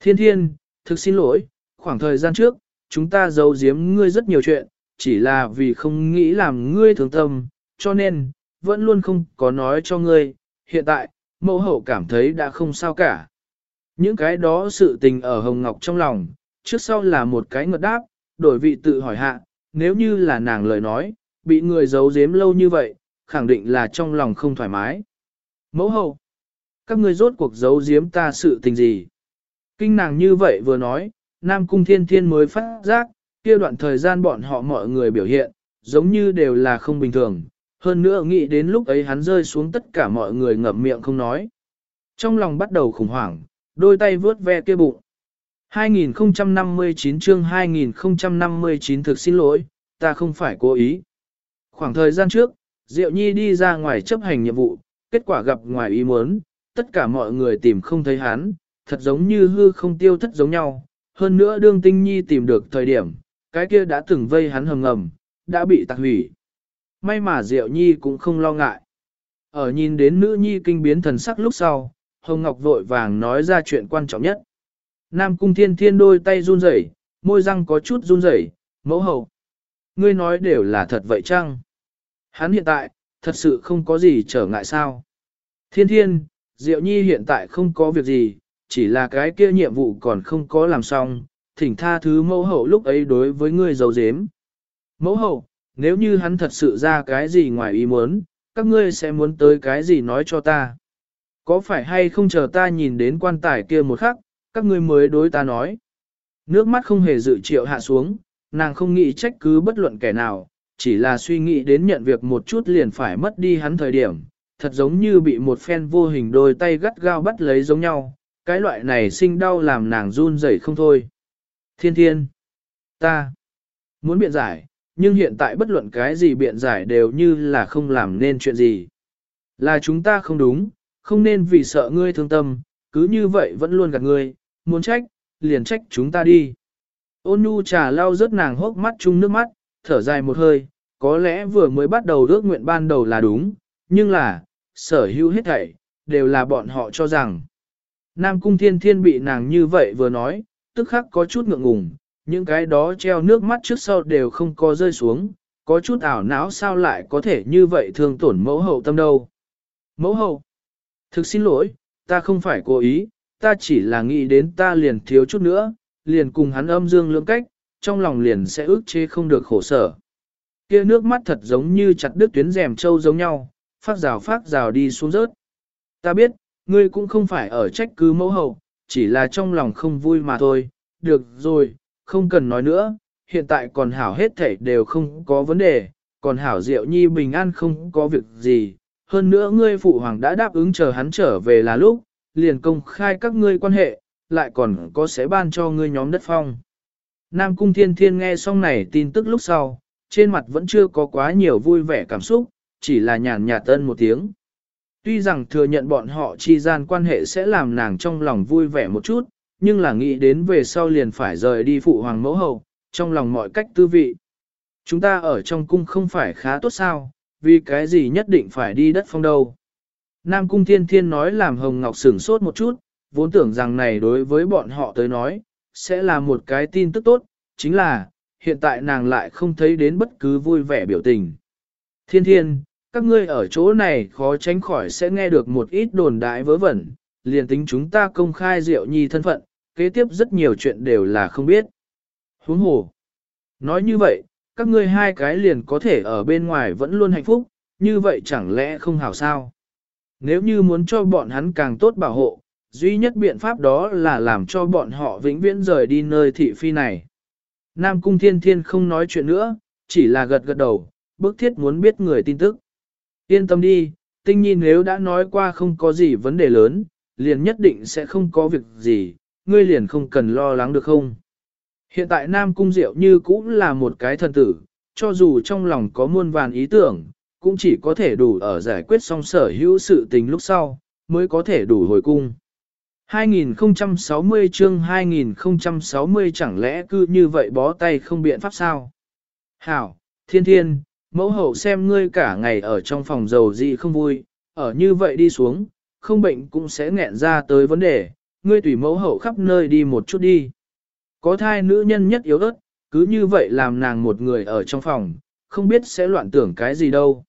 Thiên Thiên, thực xin lỗi, khoảng thời gian trước, chúng ta giấu giếm ngươi rất nhiều chuyện, chỉ là vì không nghĩ làm ngươi thương tâm, cho nên, vẫn luôn không có nói cho ngươi, hiện tại, mẫu hậu cảm thấy đã không sao cả. Những cái đó sự tình ở Hồng Ngọc trong lòng, trước sau là một cái ngợt đáp, đổi vị tự hỏi hạ, nếu như là nàng lời nói, bị người giấu giếm lâu như vậy, khẳng định là trong lòng không thoải mái. Mẫu hậu, các ngươi rốt cuộc giấu giếm ta sự tình gì? Kinh nàng như vậy vừa nói, Nam Cung Thiên Thiên mới phát giác, kia đoạn thời gian bọn họ mọi người biểu hiện, giống như đều là không bình thường, Hơn nữa nghĩ đến lúc ấy hắn rơi xuống tất cả mọi người ngậm miệng không nói. Trong lòng bắt đầu khủng hoảng, đôi tay vướt ve kia bụng. 2059 chương 2059 thực xin lỗi, ta không phải cố ý. Khoảng thời gian trước, Diệu Nhi đi ra ngoài chấp hành nhiệm vụ, kết quả gặp ngoài ý muốn, tất cả mọi người tìm không thấy hắn, thật giống như hư không tiêu thất giống nhau. Hơn nữa đương tinh nhi tìm được thời điểm, cái kia đã từng vây hắn hầm ngầm, đã bị tạc hủy. May mà Diệu Nhi cũng không lo ngại. Ở nhìn đến nữ nhi kinh biến thần sắc lúc sau, Hồng Ngọc vội vàng nói ra chuyện quan trọng nhất. Nam Cung Thiên Thiên đôi tay run rẩy, môi răng có chút run rẩy, mẫu hậu. Ngươi nói đều là thật vậy chăng? Hắn hiện tại, thật sự không có gì trở ngại sao? Thiên Thiên, Diệu Nhi hiện tại không có việc gì, chỉ là cái kia nhiệm vụ còn không có làm xong, thỉnh tha thứ mẫu hậu lúc ấy đối với ngươi giấu dếm. Mẫu hậu, nếu như hắn thật sự ra cái gì ngoài ý muốn, các ngươi sẽ muốn tới cái gì nói cho ta. Có phải hay không chờ ta nhìn đến quan tài kia một khắc, các ngươi mới đối ta nói. Nước mắt không hề dự triệu hạ xuống, nàng không nghĩ trách cứ bất luận kẻ nào, chỉ là suy nghĩ đến nhận việc một chút liền phải mất đi hắn thời điểm, thật giống như bị một phen vô hình đôi tay gắt gao bắt lấy giống nhau, cái loại này sinh đau làm nàng run rẩy không thôi. Thiên thiên, ta, muốn biện giải, nhưng hiện tại bất luận cái gì biện giải đều như là không làm nên chuyện gì. Là chúng ta không đúng, không nên vì sợ ngươi thương tâm, cứ như vậy vẫn luôn gạt ngươi, muốn trách, liền trách chúng ta đi. Ôn nhu trà lau rớt nàng hốc mắt chung nước mắt, thở dài một hơi, có lẽ vừa mới bắt đầu ước nguyện ban đầu là đúng, nhưng là, sở hữu hết thảy, đều là bọn họ cho rằng. Nam cung thiên thiên bị nàng như vậy vừa nói, tức khắc có chút ngượng ngùng, những cái đó treo nước mắt trước sau đều không có rơi xuống, có chút ảo não sao lại có thể như vậy thương tổn mẫu hậu tâm đâu. Mẫu hậu, thực xin lỗi, ta không phải cố ý, ta chỉ là nghĩ đến ta liền thiếu chút nữa, liền cùng hắn âm dương lưỡng cách, trong lòng liền sẽ ước chế không được khổ sở. Kia nước mắt thật giống như chặt đứt tuyến rèm trâu giống nhau, phát rào phát rào đi xuống rớt. Ta biết, ngươi cũng không phải ở trách cứ mẫu hậu, chỉ là trong lòng không vui mà thôi, được rồi, không cần nói nữa, hiện tại còn hảo hết thảy đều không có vấn đề, còn hảo diệu nhi bình an không có việc gì, hơn nữa ngươi phụ hoàng đã đáp ứng chờ hắn trở về là lúc, liền công khai các ngươi quan hệ, lại còn có sẽ ban cho ngươi nhóm đất phong. Nam Cung Thiên Thiên nghe xong này tin tức lúc sau, trên mặt vẫn chưa có quá nhiều vui vẻ cảm xúc, chỉ là nhàn nhạt tân một tiếng. Tuy rằng thừa nhận bọn họ chi gian quan hệ sẽ làm nàng trong lòng vui vẻ một chút, nhưng là nghĩ đến về sau liền phải rời đi phụ hoàng mẫu hậu, trong lòng mọi cách tư vị. Chúng ta ở trong cung không phải khá tốt sao, vì cái gì nhất định phải đi đất phong đâu. Nam cung thiên thiên nói làm Hồng Ngọc sửng sốt một chút, vốn tưởng rằng này đối với bọn họ tới nói, sẽ là một cái tin tức tốt, chính là, hiện tại nàng lại không thấy đến bất cứ vui vẻ biểu tình. Thiên thiên, các ngươi ở chỗ này khó tránh khỏi sẽ nghe được một ít đồn đại vớ vẩn, liền tính chúng ta công khai diệu nhi thân phận, kế tiếp rất nhiều chuyện đều là không biết. Huống hồ. Nói như vậy, các ngươi hai cái liền có thể ở bên ngoài vẫn luôn hạnh phúc, như vậy chẳng lẽ không hảo sao? Nếu như muốn cho bọn hắn càng tốt bảo hộ, duy nhất biện pháp đó là làm cho bọn họ vĩnh viễn rời đi nơi thị phi này. Nam Cung Thiên Thiên không nói chuyện nữa, chỉ là gật gật đầu, bức thiết muốn biết người tin tức. Yên tâm đi, tinh nhi nếu đã nói qua không có gì vấn đề lớn, liền nhất định sẽ không có việc gì, ngươi liền không cần lo lắng được không? Hiện tại Nam Cung Diệu như cũng là một cái thần tử, cho dù trong lòng có muôn vàn ý tưởng, cũng chỉ có thể đủ ở giải quyết xong sở hữu sự tình lúc sau, mới có thể đủ hồi cung. 2060 chương 2060 chẳng lẽ cứ như vậy bó tay không biện pháp sao? Hảo, thiên thiên, mẫu hậu xem ngươi cả ngày ở trong phòng dầu gì không vui, ở như vậy đi xuống, không bệnh cũng sẽ nghẹn ra tới vấn đề, ngươi tùy mẫu hậu khắp nơi đi một chút đi. Có thai nữ nhân nhất yếu ớt, cứ như vậy làm nàng một người ở trong phòng, không biết sẽ loạn tưởng cái gì đâu.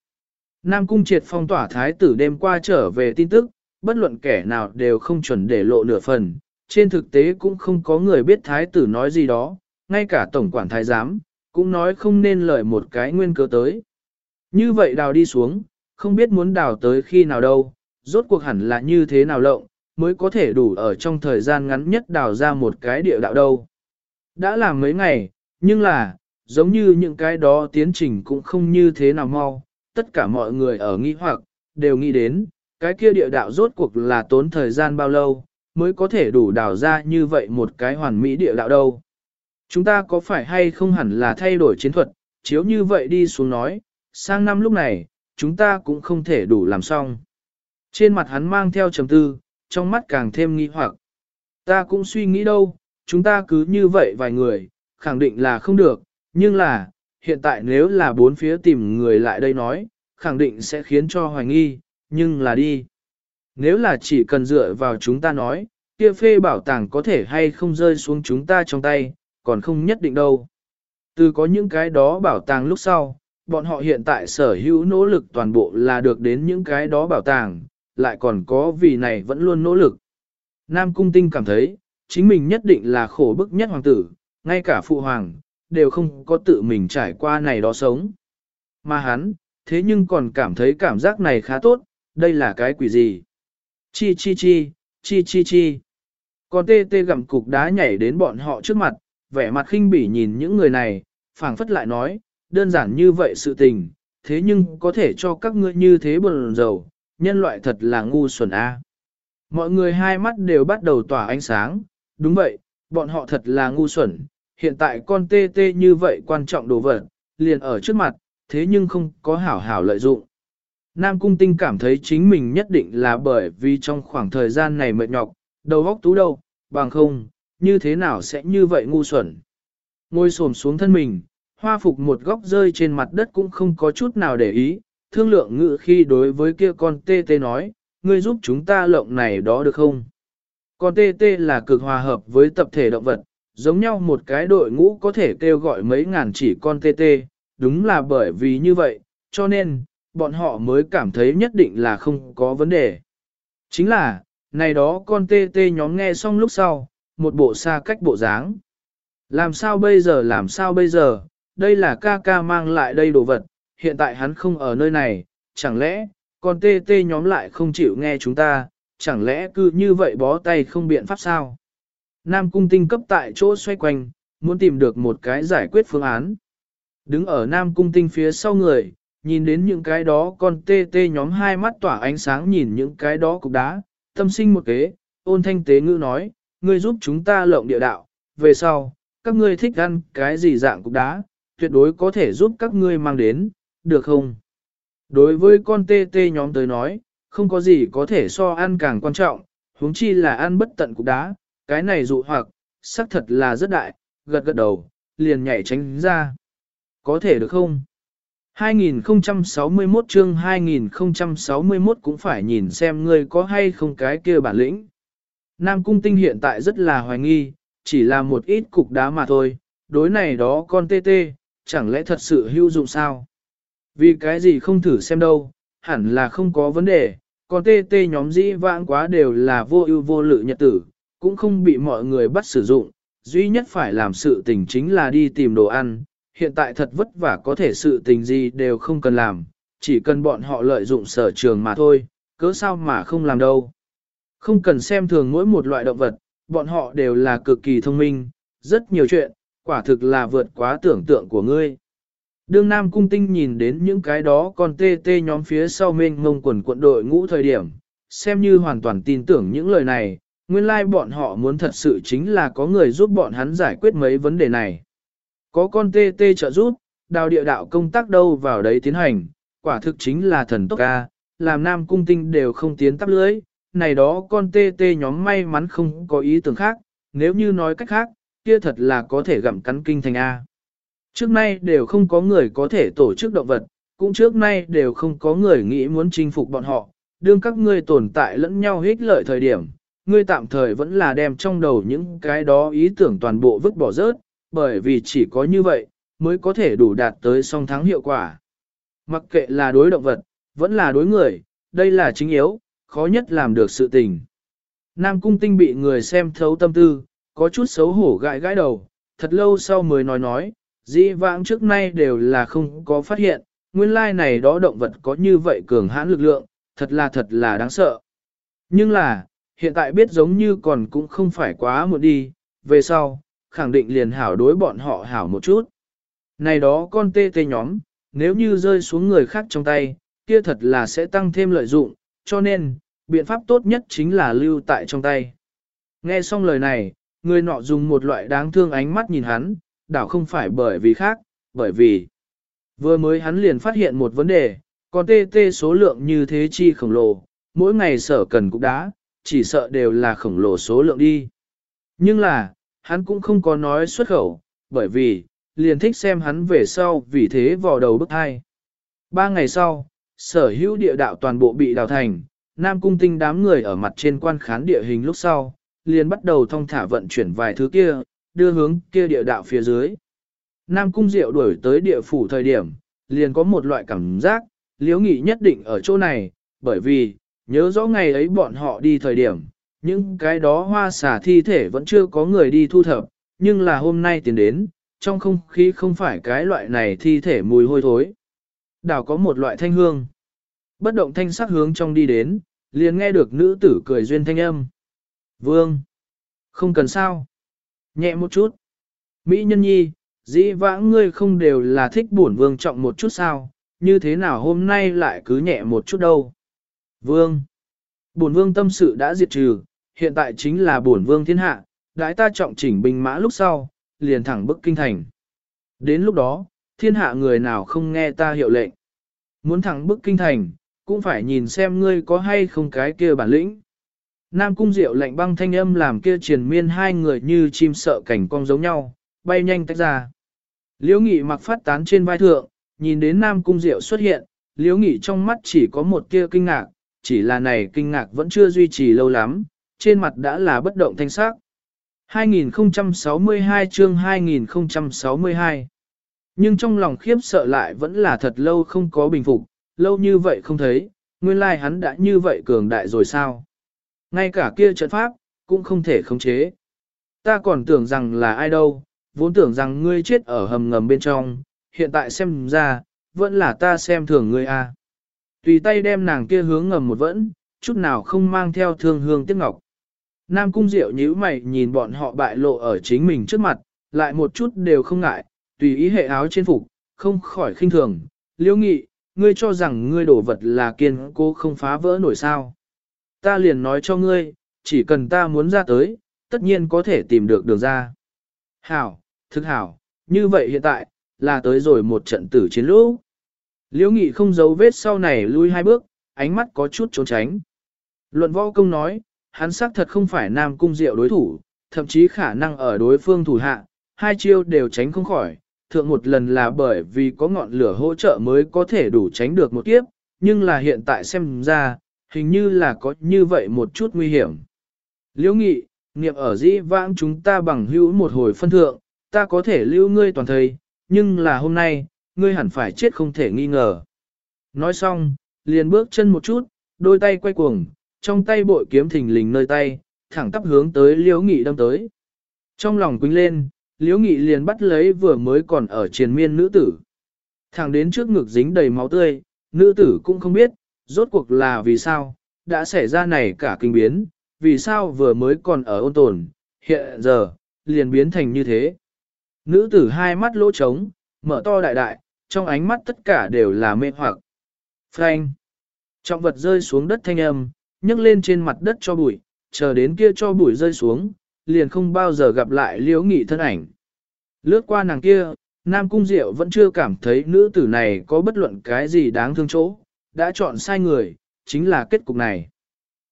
Nam cung triệt phong tỏa thái tử đêm qua trở về tin tức, bất luận kẻ nào đều không chuẩn để lộ nửa phần, trên thực tế cũng không có người biết thái tử nói gì đó, ngay cả tổng quản thái giám, cũng nói không nên lời một cái nguyên cớ tới. Như vậy đào đi xuống, không biết muốn đào tới khi nào đâu, rốt cuộc hẳn là như thế nào lộng, mới có thể đủ ở trong thời gian ngắn nhất đào ra một cái địa đạo đâu. Đã làm mấy ngày, nhưng là, giống như những cái đó tiến trình cũng không như thế nào mau, tất cả mọi người ở nghi hoặc, đều nghĩ đến, cái kia địa đạo rốt cuộc là tốn thời gian bao lâu, mới có thể đủ đào ra như vậy một cái hoàn mỹ địa đạo đâu. Chúng ta có phải hay không hẳn là thay đổi chiến thuật, chiếu như vậy đi xuống nói, sang năm lúc này, chúng ta cũng không thể đủ làm xong. Trên mặt hắn mang theo trầm tư, trong mắt càng thêm nghi hoặc. Ta cũng suy nghĩ đâu, chúng ta cứ như vậy vài người, khẳng định là không được, nhưng là, hiện tại nếu là bốn phía tìm người lại đây nói, khẳng định sẽ khiến cho hoài nghi, nhưng là đi. Nếu là chỉ cần dựa vào chúng ta nói, kia phê bảo tàng có thể hay không rơi xuống chúng ta trong tay, còn không nhất định đâu. Từ có những cái đó bảo tàng lúc sau, bọn họ hiện tại sở hữu nỗ lực toàn bộ là được đến những cái đó bảo tàng, lại còn có vì này vẫn luôn nỗ lực. Nam Cung Tinh cảm thấy, chính mình nhất định là khổ bức nhất hoàng tử, ngay cả phụ hoàng, đều không có tự mình trải qua này đó sống. Mà hắn, thế nhưng còn cảm thấy cảm giác này khá tốt, đây là cái quỷ gì? Chi chi chi, chi chi chi. Còn tê tê gặm cục đá nhảy đến bọn họ trước mặt, vẻ mặt khinh bỉ nhìn những người này, phảng phất lại nói, đơn giản như vậy sự tình, thế nhưng có thể cho các ngươi như thế buồn rầu, nhân loại thật là ngu xuẩn a. Mọi người hai mắt đều bắt đầu tỏa ánh sáng, đúng vậy, bọn họ thật là ngu xuẩn, hiện tại con tê tê như vậy quan trọng đồ vật, liền ở trước mặt, thế nhưng không có hảo hảo lợi dụng. Nam Cung Tinh cảm thấy chính mình nhất định là bởi vì trong khoảng thời gian này mệt nhọc, đầu óc tú đâu, bằng không, như thế nào sẽ như vậy ngu xuẩn. Ngồi xổm xuống thân mình, hoa phục một góc rơi trên mặt đất cũng không có chút nào để ý, thương lượng ngự khi đối với kia con tê tê nói, ngươi giúp chúng ta lộng này đó được không? Con tê tê là cực hòa hợp với tập thể động vật, giống nhau một cái đội ngũ có thể kêu gọi mấy ngàn chỉ con tê tê, đúng là bởi vì như vậy, cho nên, bọn họ mới cảm thấy nhất định là không có vấn đề. Chính là, này đó con tê tê nhóm nghe xong lúc sau, một bộ xa cách bộ dáng. Làm sao bây giờ làm sao bây giờ, đây là ca ca mang lại đây đồ vật, hiện tại hắn không ở nơi này, chẳng lẽ, còn tê tê nhóm lại không chịu nghe chúng ta, chẳng lẽ cứ như vậy bó tay không biện pháp sao? Nam cung tinh cấp tại chỗ xoay quanh, muốn tìm được một cái giải quyết phương án. Đứng ở Nam cung tinh phía sau người, nhìn đến những cái đó con tê tê nhóm hai mắt tỏa ánh sáng nhìn những cái đó cục đá, tâm sinh một kế, ôn thanh tế ngữ nói, ngươi giúp chúng ta lộng địa đạo, về sau, các ngươi thích ăn cái gì dạng cục đá, tuyệt đối có thể giúp các ngươi mang đến, được không? Đối với con tê tê nhóm tới nói, không có gì có thể so ăn càng quan trọng, huống chi là ăn bất tận cục đá, cái này dụ hoặc, xác thật là rất đại, gật gật đầu, liền nhảy tránh ra. Có thể được không? 2061 chương 2061 cũng phải nhìn xem ngươi có hay không cái kia bản lĩnh. Nam Cung Tinh hiện tại rất là hoài nghi, chỉ là một ít cục đá mà thôi, đối này đó con tê tê, chẳng lẽ thật sự hữu dụng sao? Vì cái gì không thử xem đâu, hẳn là không có vấn đề, con tê tê nhóm dĩ vãng quá đều là vô ưu vô lự nhật tử, cũng không bị mọi người bắt sử dụng, duy nhất phải làm sự tình chính là đi tìm đồ ăn, hiện tại thật vất vả có thể sự tình gì đều không cần làm, chỉ cần bọn họ lợi dụng sở trường mà thôi, cớ sao mà không làm đâu. Không cần xem thường mỗi một loại động vật, bọn họ đều là cực kỳ thông minh, rất nhiều chuyện, quả thực là vượt quá tưởng tượng của ngươi. Đương Nam Cung Tinh nhìn đến những cái đó còn tê tê nhóm phía sau mênh ngông quần quận đội ngũ thời điểm, xem như hoàn toàn tin tưởng những lời này, nguyên lai like bọn họ muốn thật sự chính là có người giúp bọn hắn giải quyết mấy vấn đề này. Có con tê tê trợ giúp, đào địa đạo công tác đâu vào đấy tiến hành, quả thực chính là thần tốc ca, làm Nam Cung Tinh đều không tiến tắp lưới, này đó con tê tê nhóm may mắn không có ý tưởng khác, nếu như nói cách khác, kia thật là có thể gặm cắn kinh thành A. Trước nay đều không có người có thể tổ chức động vật, cũng trước nay đều không có người nghĩ muốn chinh phục bọn họ, đương các ngươi tồn tại lẫn nhau hích lợi thời điểm, ngươi tạm thời vẫn là đem trong đầu những cái đó ý tưởng toàn bộ vứt bỏ rớt, bởi vì chỉ có như vậy, mới có thể đủ đạt tới song thắng hiệu quả. Mặc kệ là đối động vật, vẫn là đối người, đây là chính yếu, khó nhất làm được sự tình. Nam cung tinh bị người xem thấu tâm tư, có chút xấu hổ gãi gãi đầu, thật lâu sau mới nói nói, dĩ vãng trước nay đều là không có phát hiện, nguyên lai này đó động vật có như vậy cường hãn lực lượng, thật là thật là đáng sợ. Nhưng là, hiện tại biết giống như còn cũng không phải quá một đi, về sau, khẳng định liền hảo đối bọn họ hảo một chút. Này đó con tê tê nhóm, nếu như rơi xuống người khác trong tay, kia thật là sẽ tăng thêm lợi dụng, cho nên, biện pháp tốt nhất chính là lưu tại trong tay. Nghe xong lời này, người nọ dùng một loại đáng thương ánh mắt nhìn hắn, đảo không phải bởi vì khác, bởi vì vừa mới hắn liền phát hiện một vấn đề, còn tê tê số lượng như thế chi khổng lồ, mỗi ngày sở cần cục đá, chỉ sợ đều là khổng lồ số lượng đi. Nhưng là, hắn cũng không có nói xuất khẩu, bởi vì, liền thích xem hắn về sau vì thế vò đầu bức hai. Ba ngày sau, sở hữu địa đạo toàn bộ bị đào thành, Nam Cung tinh đám người ở mặt trên quan khán địa hình lúc sau, liền bắt đầu thông thả vận chuyển vài thứ kia, đưa hướng kia địa đạo phía dưới. Nam Cung Diệu đuổi tới địa phủ thời điểm, liền có một loại cảm giác, liếu nghị nhất định ở chỗ này, bởi vì, nhớ rõ ngày ấy bọn họ đi thời điểm, những cái đó hoa xả thi thể vẫn chưa có người đi thu thập, nhưng là hôm nay tiến đến, trong không khí không phải cái loại này thi thể mùi hôi thối. Đảo có một loại thanh hương. Bất động thanh sắc hướng trong đi đến, liền nghe được nữ tử cười duyên thanh âm. Vương! Không cần sao. Nhẹ một chút. Mỹ nhân nhi, dĩ vãng ngươi không đều là thích bổn vương trọng một chút sao, như thế nào hôm nay lại cứ nhẹ một chút đâu. Vương! Bổn vương tâm sự đã diệt trừ, hiện tại chính là bổn vương thiên hạ, đãi ta trọng chỉnh binh mã lúc sau, liền thẳng bức kinh thành. Đến lúc đó, thiên hạ người nào không nghe ta hiệu lệnh. Muốn thẳng bức kinh thành, cũng phải nhìn xem ngươi có hay không cái kia bản lĩnh. Nam cung diệu lạnh băng thanh âm làm kia triền miên hai người như chim sợ cảnh cong giống nhau, bay nhanh tách ra. Liễu nghị mặc phát tán trên vai thượng, nhìn đến Nam cung diệu xuất hiện, liễu nghị trong mắt chỉ có một tia kinh ngạc, chỉ là này kinh ngạc vẫn chưa duy trì lâu lắm, trên mặt đã là bất động thanh sắc. 2062 chương 2062 Nhưng trong lòng khiếp sợ lại vẫn là thật lâu không có bình phục, lâu như vậy không thấy, nguyên lai hắn đã như vậy cường đại rồi sao? Ngay cả kia trận pháp, cũng không thể khống chế. Ta còn tưởng rằng là ai đâu, vốn tưởng rằng ngươi chết ở hầm ngầm bên trong, hiện tại xem ra, vẫn là ta xem thường ngươi a. À. Tùy tay đem nàng kia hướng ngầm một vẫn, chút nào không mang theo thương hương tiếc ngọc. Nam cung diệu nhíu mày nhìn bọn họ bại lộ ở chính mình trước mặt, lại một chút đều không ngại, tùy ý hệ áo trên phục, không khỏi khinh thường. Liêu nghị, ngươi cho rằng ngươi đổ vật là kiên cố không phá vỡ nổi sao. Ta liền nói cho ngươi, chỉ cần ta muốn ra tới, tất nhiên có thể tìm được đường ra. Hảo, thực hảo, như vậy hiện tại, là tới rồi một trận tử chiến lũ. Liễu nghị không giấu vết sau này lui hai bước, ánh mắt có chút trốn tránh. Luận võ công nói, hắn xác thật không phải nam cung diệu đối thủ, thậm chí khả năng ở đối phương thủ hạ, hai chiêu đều tránh không khỏi, thượng một lần là bởi vì có ngọn lửa hỗ trợ mới có thể đủ tránh được một kiếp, nhưng là hiện tại xem ra, hình như là có như vậy một chút nguy hiểm. Liễu nghị, niệm ở dĩ vãng chúng ta bằng hữu một hồi phân thượng, ta có thể lưu ngươi toàn thời, nhưng là hôm nay, ngươi hẳn phải chết không thể nghi ngờ. Nói xong, liền bước chân một chút, đôi tay quay cuồng, trong tay bội kiếm thình lình nơi tay, thẳng tắp hướng tới liễu nghị đâm tới. Trong lòng quýnh lên, liễu nghị liền bắt lấy vừa mới còn ở triền miên nữ tử. Thẳng đến trước ngực dính đầy máu tươi, nữ tử cũng không biết, rốt cuộc là vì sao, đã xảy ra này cả kinh biến, vì sao vừa mới còn ở ôn tồn, hiện giờ, liền biến thành như thế. Nữ tử hai mắt lỗ trống, mở to đại đại, trong ánh mắt tất cả đều là mê hoặc. Frank! Trọng vật rơi xuống đất thanh âm, nhấc lên trên mặt đất cho bụi, chờ đến kia cho bụi rơi xuống, liền không bao giờ gặp lại liễu nghị thân ảnh. Lướt qua nàng kia, Nam Cung Diệu vẫn chưa cảm thấy nữ tử này có bất luận cái gì đáng thương chỗ, đã chọn sai người, chính là kết cục này.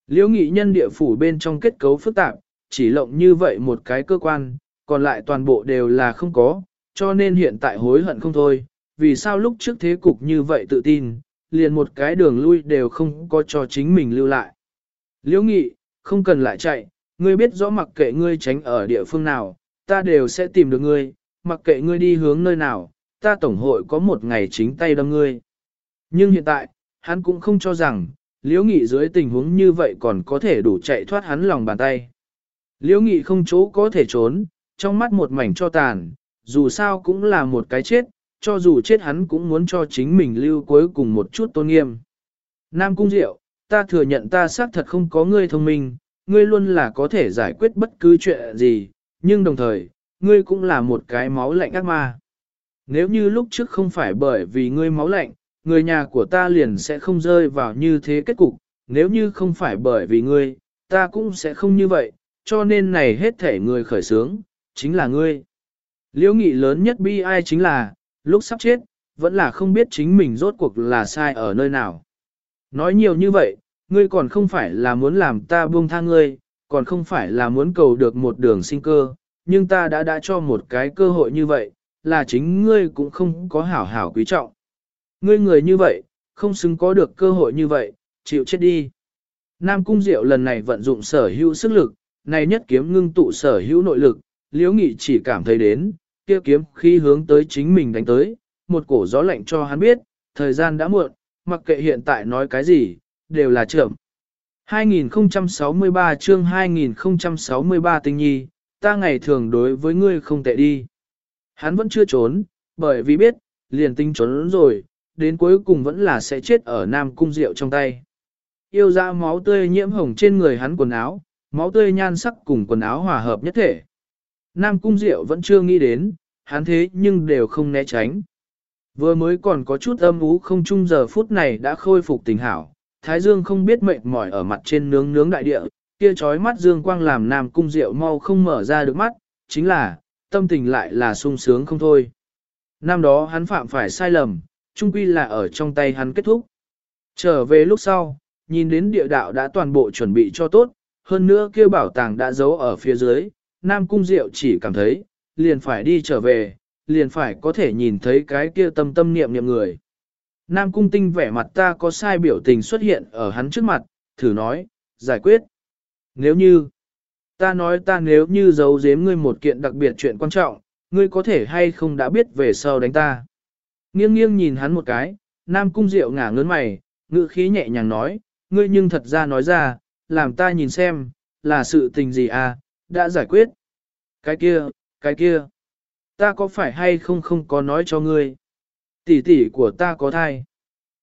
Liễu nghị nhân địa phủ bên trong kết cấu phức tạp, chỉ lộng như vậy một cái cơ quan, còn lại toàn bộ đều là không có, cho nên hiện tại hối hận không thôi, vì sao lúc trước thế cục như vậy tự tin, liền một cái đường lui đều không có cho chính mình lưu lại. Liễu nghị, không cần lại chạy, ngươi biết rõ mặc kệ ngươi tránh ở địa phương nào, ta đều sẽ tìm được ngươi, mặc kệ ngươi đi hướng nơi nào, ta tổng hội có một ngày chính tay đâm ngươi. Nhưng hiện tại, hắn cũng không cho rằng, liễu nghị dưới tình huống như vậy còn có thể đủ chạy thoát hắn lòng bàn tay. Liễu nghị không chỗ có thể trốn, trong mắt một mảnh cho tàn, dù sao cũng là một cái chết, cho dù chết hắn cũng muốn cho chính mình lưu cuối cùng một chút tôn nghiêm. Nam Cung Diệu, ta thừa nhận ta xác thật không có ngươi thông minh, ngươi luôn là có thể giải quyết bất cứ chuyện gì, nhưng đồng thời, ngươi cũng là một cái máu lạnh ác ma. Nếu như lúc trước không phải bởi vì ngươi máu lạnh, người nhà của ta liền sẽ không rơi vào như thế kết cục, nếu như không phải bởi vì ngươi, ta cũng sẽ không như vậy, cho nên này hết thể người khởi sướng, chính là ngươi. Liễu nghị lớn nhất bi ai chính là, lúc sắp chết, vẫn là không biết chính mình rốt cuộc là sai ở nơi nào. Nói nhiều như vậy, ngươi còn không phải là muốn làm ta buông tha ngươi, còn không phải là muốn cầu được một đường sinh cơ, nhưng ta đã đã cho một cái cơ hội như vậy, là chính ngươi cũng không có hảo hảo quý trọng. Ngươi người như vậy, không xứng có được cơ hội như vậy, chịu chết đi. Nam Cung Diệu lần này vận dụng sở hữu sức lực, này nhất kiếm ngưng tụ sở hữu nội lực, Liễu Nghị chỉ cảm thấy đến, kia kiếm khi hướng tới chính mình đánh tới, một cổ gió lạnh cho hắn biết, thời gian đã muộn, mặc kệ hiện tại nói cái gì, đều là trưởng. 2063 chương 2063 tinh nhi, ta ngày thường đối với ngươi không tệ đi. Hắn vẫn chưa trốn, bởi vì biết, liền tinh trốn rồi, đến cuối cùng vẫn là sẽ chết ở Nam Cung Diệu trong tay. Yêu ra máu tươi nhiễm hồng trên người hắn quần áo, máu tươi nhan sắc cùng quần áo hòa hợp nhất thể. Nam Cung Diệu vẫn chưa nghĩ đến, hắn thế nhưng đều không né tránh. Vừa mới còn có chút âm ú không chung giờ phút này đã khôi phục tình hảo, Thái Dương không biết mệt mỏi ở mặt trên nướng nướng đại địa, kia chói mắt dương quang làm Nam Cung Diệu mau không mở ra được mắt, chính là, tâm tình lại là sung sướng không thôi. Năm đó hắn phạm phải sai lầm, trung quy là ở trong tay hắn kết thúc. Trở về lúc sau, nhìn đến địa đạo đã toàn bộ chuẩn bị cho tốt, hơn nữa kia bảo tàng đã giấu ở phía dưới, Nam Cung Diệu chỉ cảm thấy, liền phải đi trở về, liền phải có thể nhìn thấy cái kia tâm tâm niệm niệm người. Nam Cung Tinh vẻ mặt ta có sai biểu tình xuất hiện ở hắn trước mặt, thử nói, giải quyết. Nếu như, ta nói ta nếu như giấu giếm ngươi một kiện đặc biệt chuyện quan trọng, ngươi có thể hay không đã biết về sau đánh ta. Nghiêng nghiêng nhìn hắn một cái, Nam Cung Diệu ngả ngớn mày, ngữ khí nhẹ nhàng nói, ngươi nhưng thật ra nói ra, làm ta nhìn xem, là sự tình gì à, đã giải quyết. Cái kia, cái kia, ta có phải hay không không có nói cho ngươi. Tỷ tỷ của ta có thai.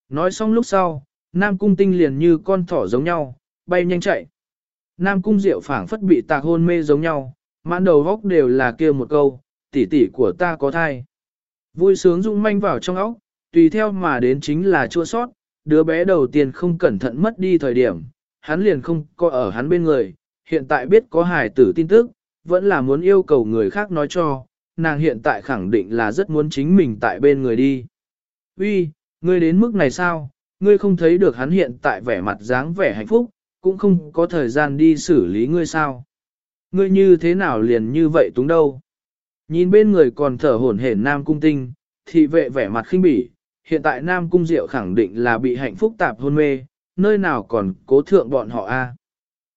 Nói xong lúc sau, Nam Cung Tinh liền như con thỏ giống nhau, bay nhanh chạy. Nam Cung Diệu phảng phất bị tạc hôn mê giống nhau, mãn đầu góc đều là kia một câu, tỷ tỷ của ta có thai. Vui sướng rung manh vào trong óc, tùy theo mà đến chính là chua sót, đứa bé đầu tiên không cẩn thận mất đi thời điểm, hắn liền không có ở hắn bên người, hiện tại biết có hài tử tin tức, vẫn là muốn yêu cầu người khác nói cho, nàng hiện tại khẳng định là rất muốn chính mình tại bên người đi. Uy, ngươi đến mức này sao? Ngươi không thấy được hắn hiện tại vẻ mặt dáng vẻ hạnh phúc, cũng không có thời gian đi xử lý ngươi sao? Ngươi như thế nào liền như vậy túng đâu? Nhìn bên người còn thở hổn hển Nam Cung Tinh, thị vệ vẻ mặt khinh bỉ, hiện tại Nam Cung Diệu khẳng định là bị hạnh phúc tạp hôn mê, nơi nào còn cố thượng bọn họ a?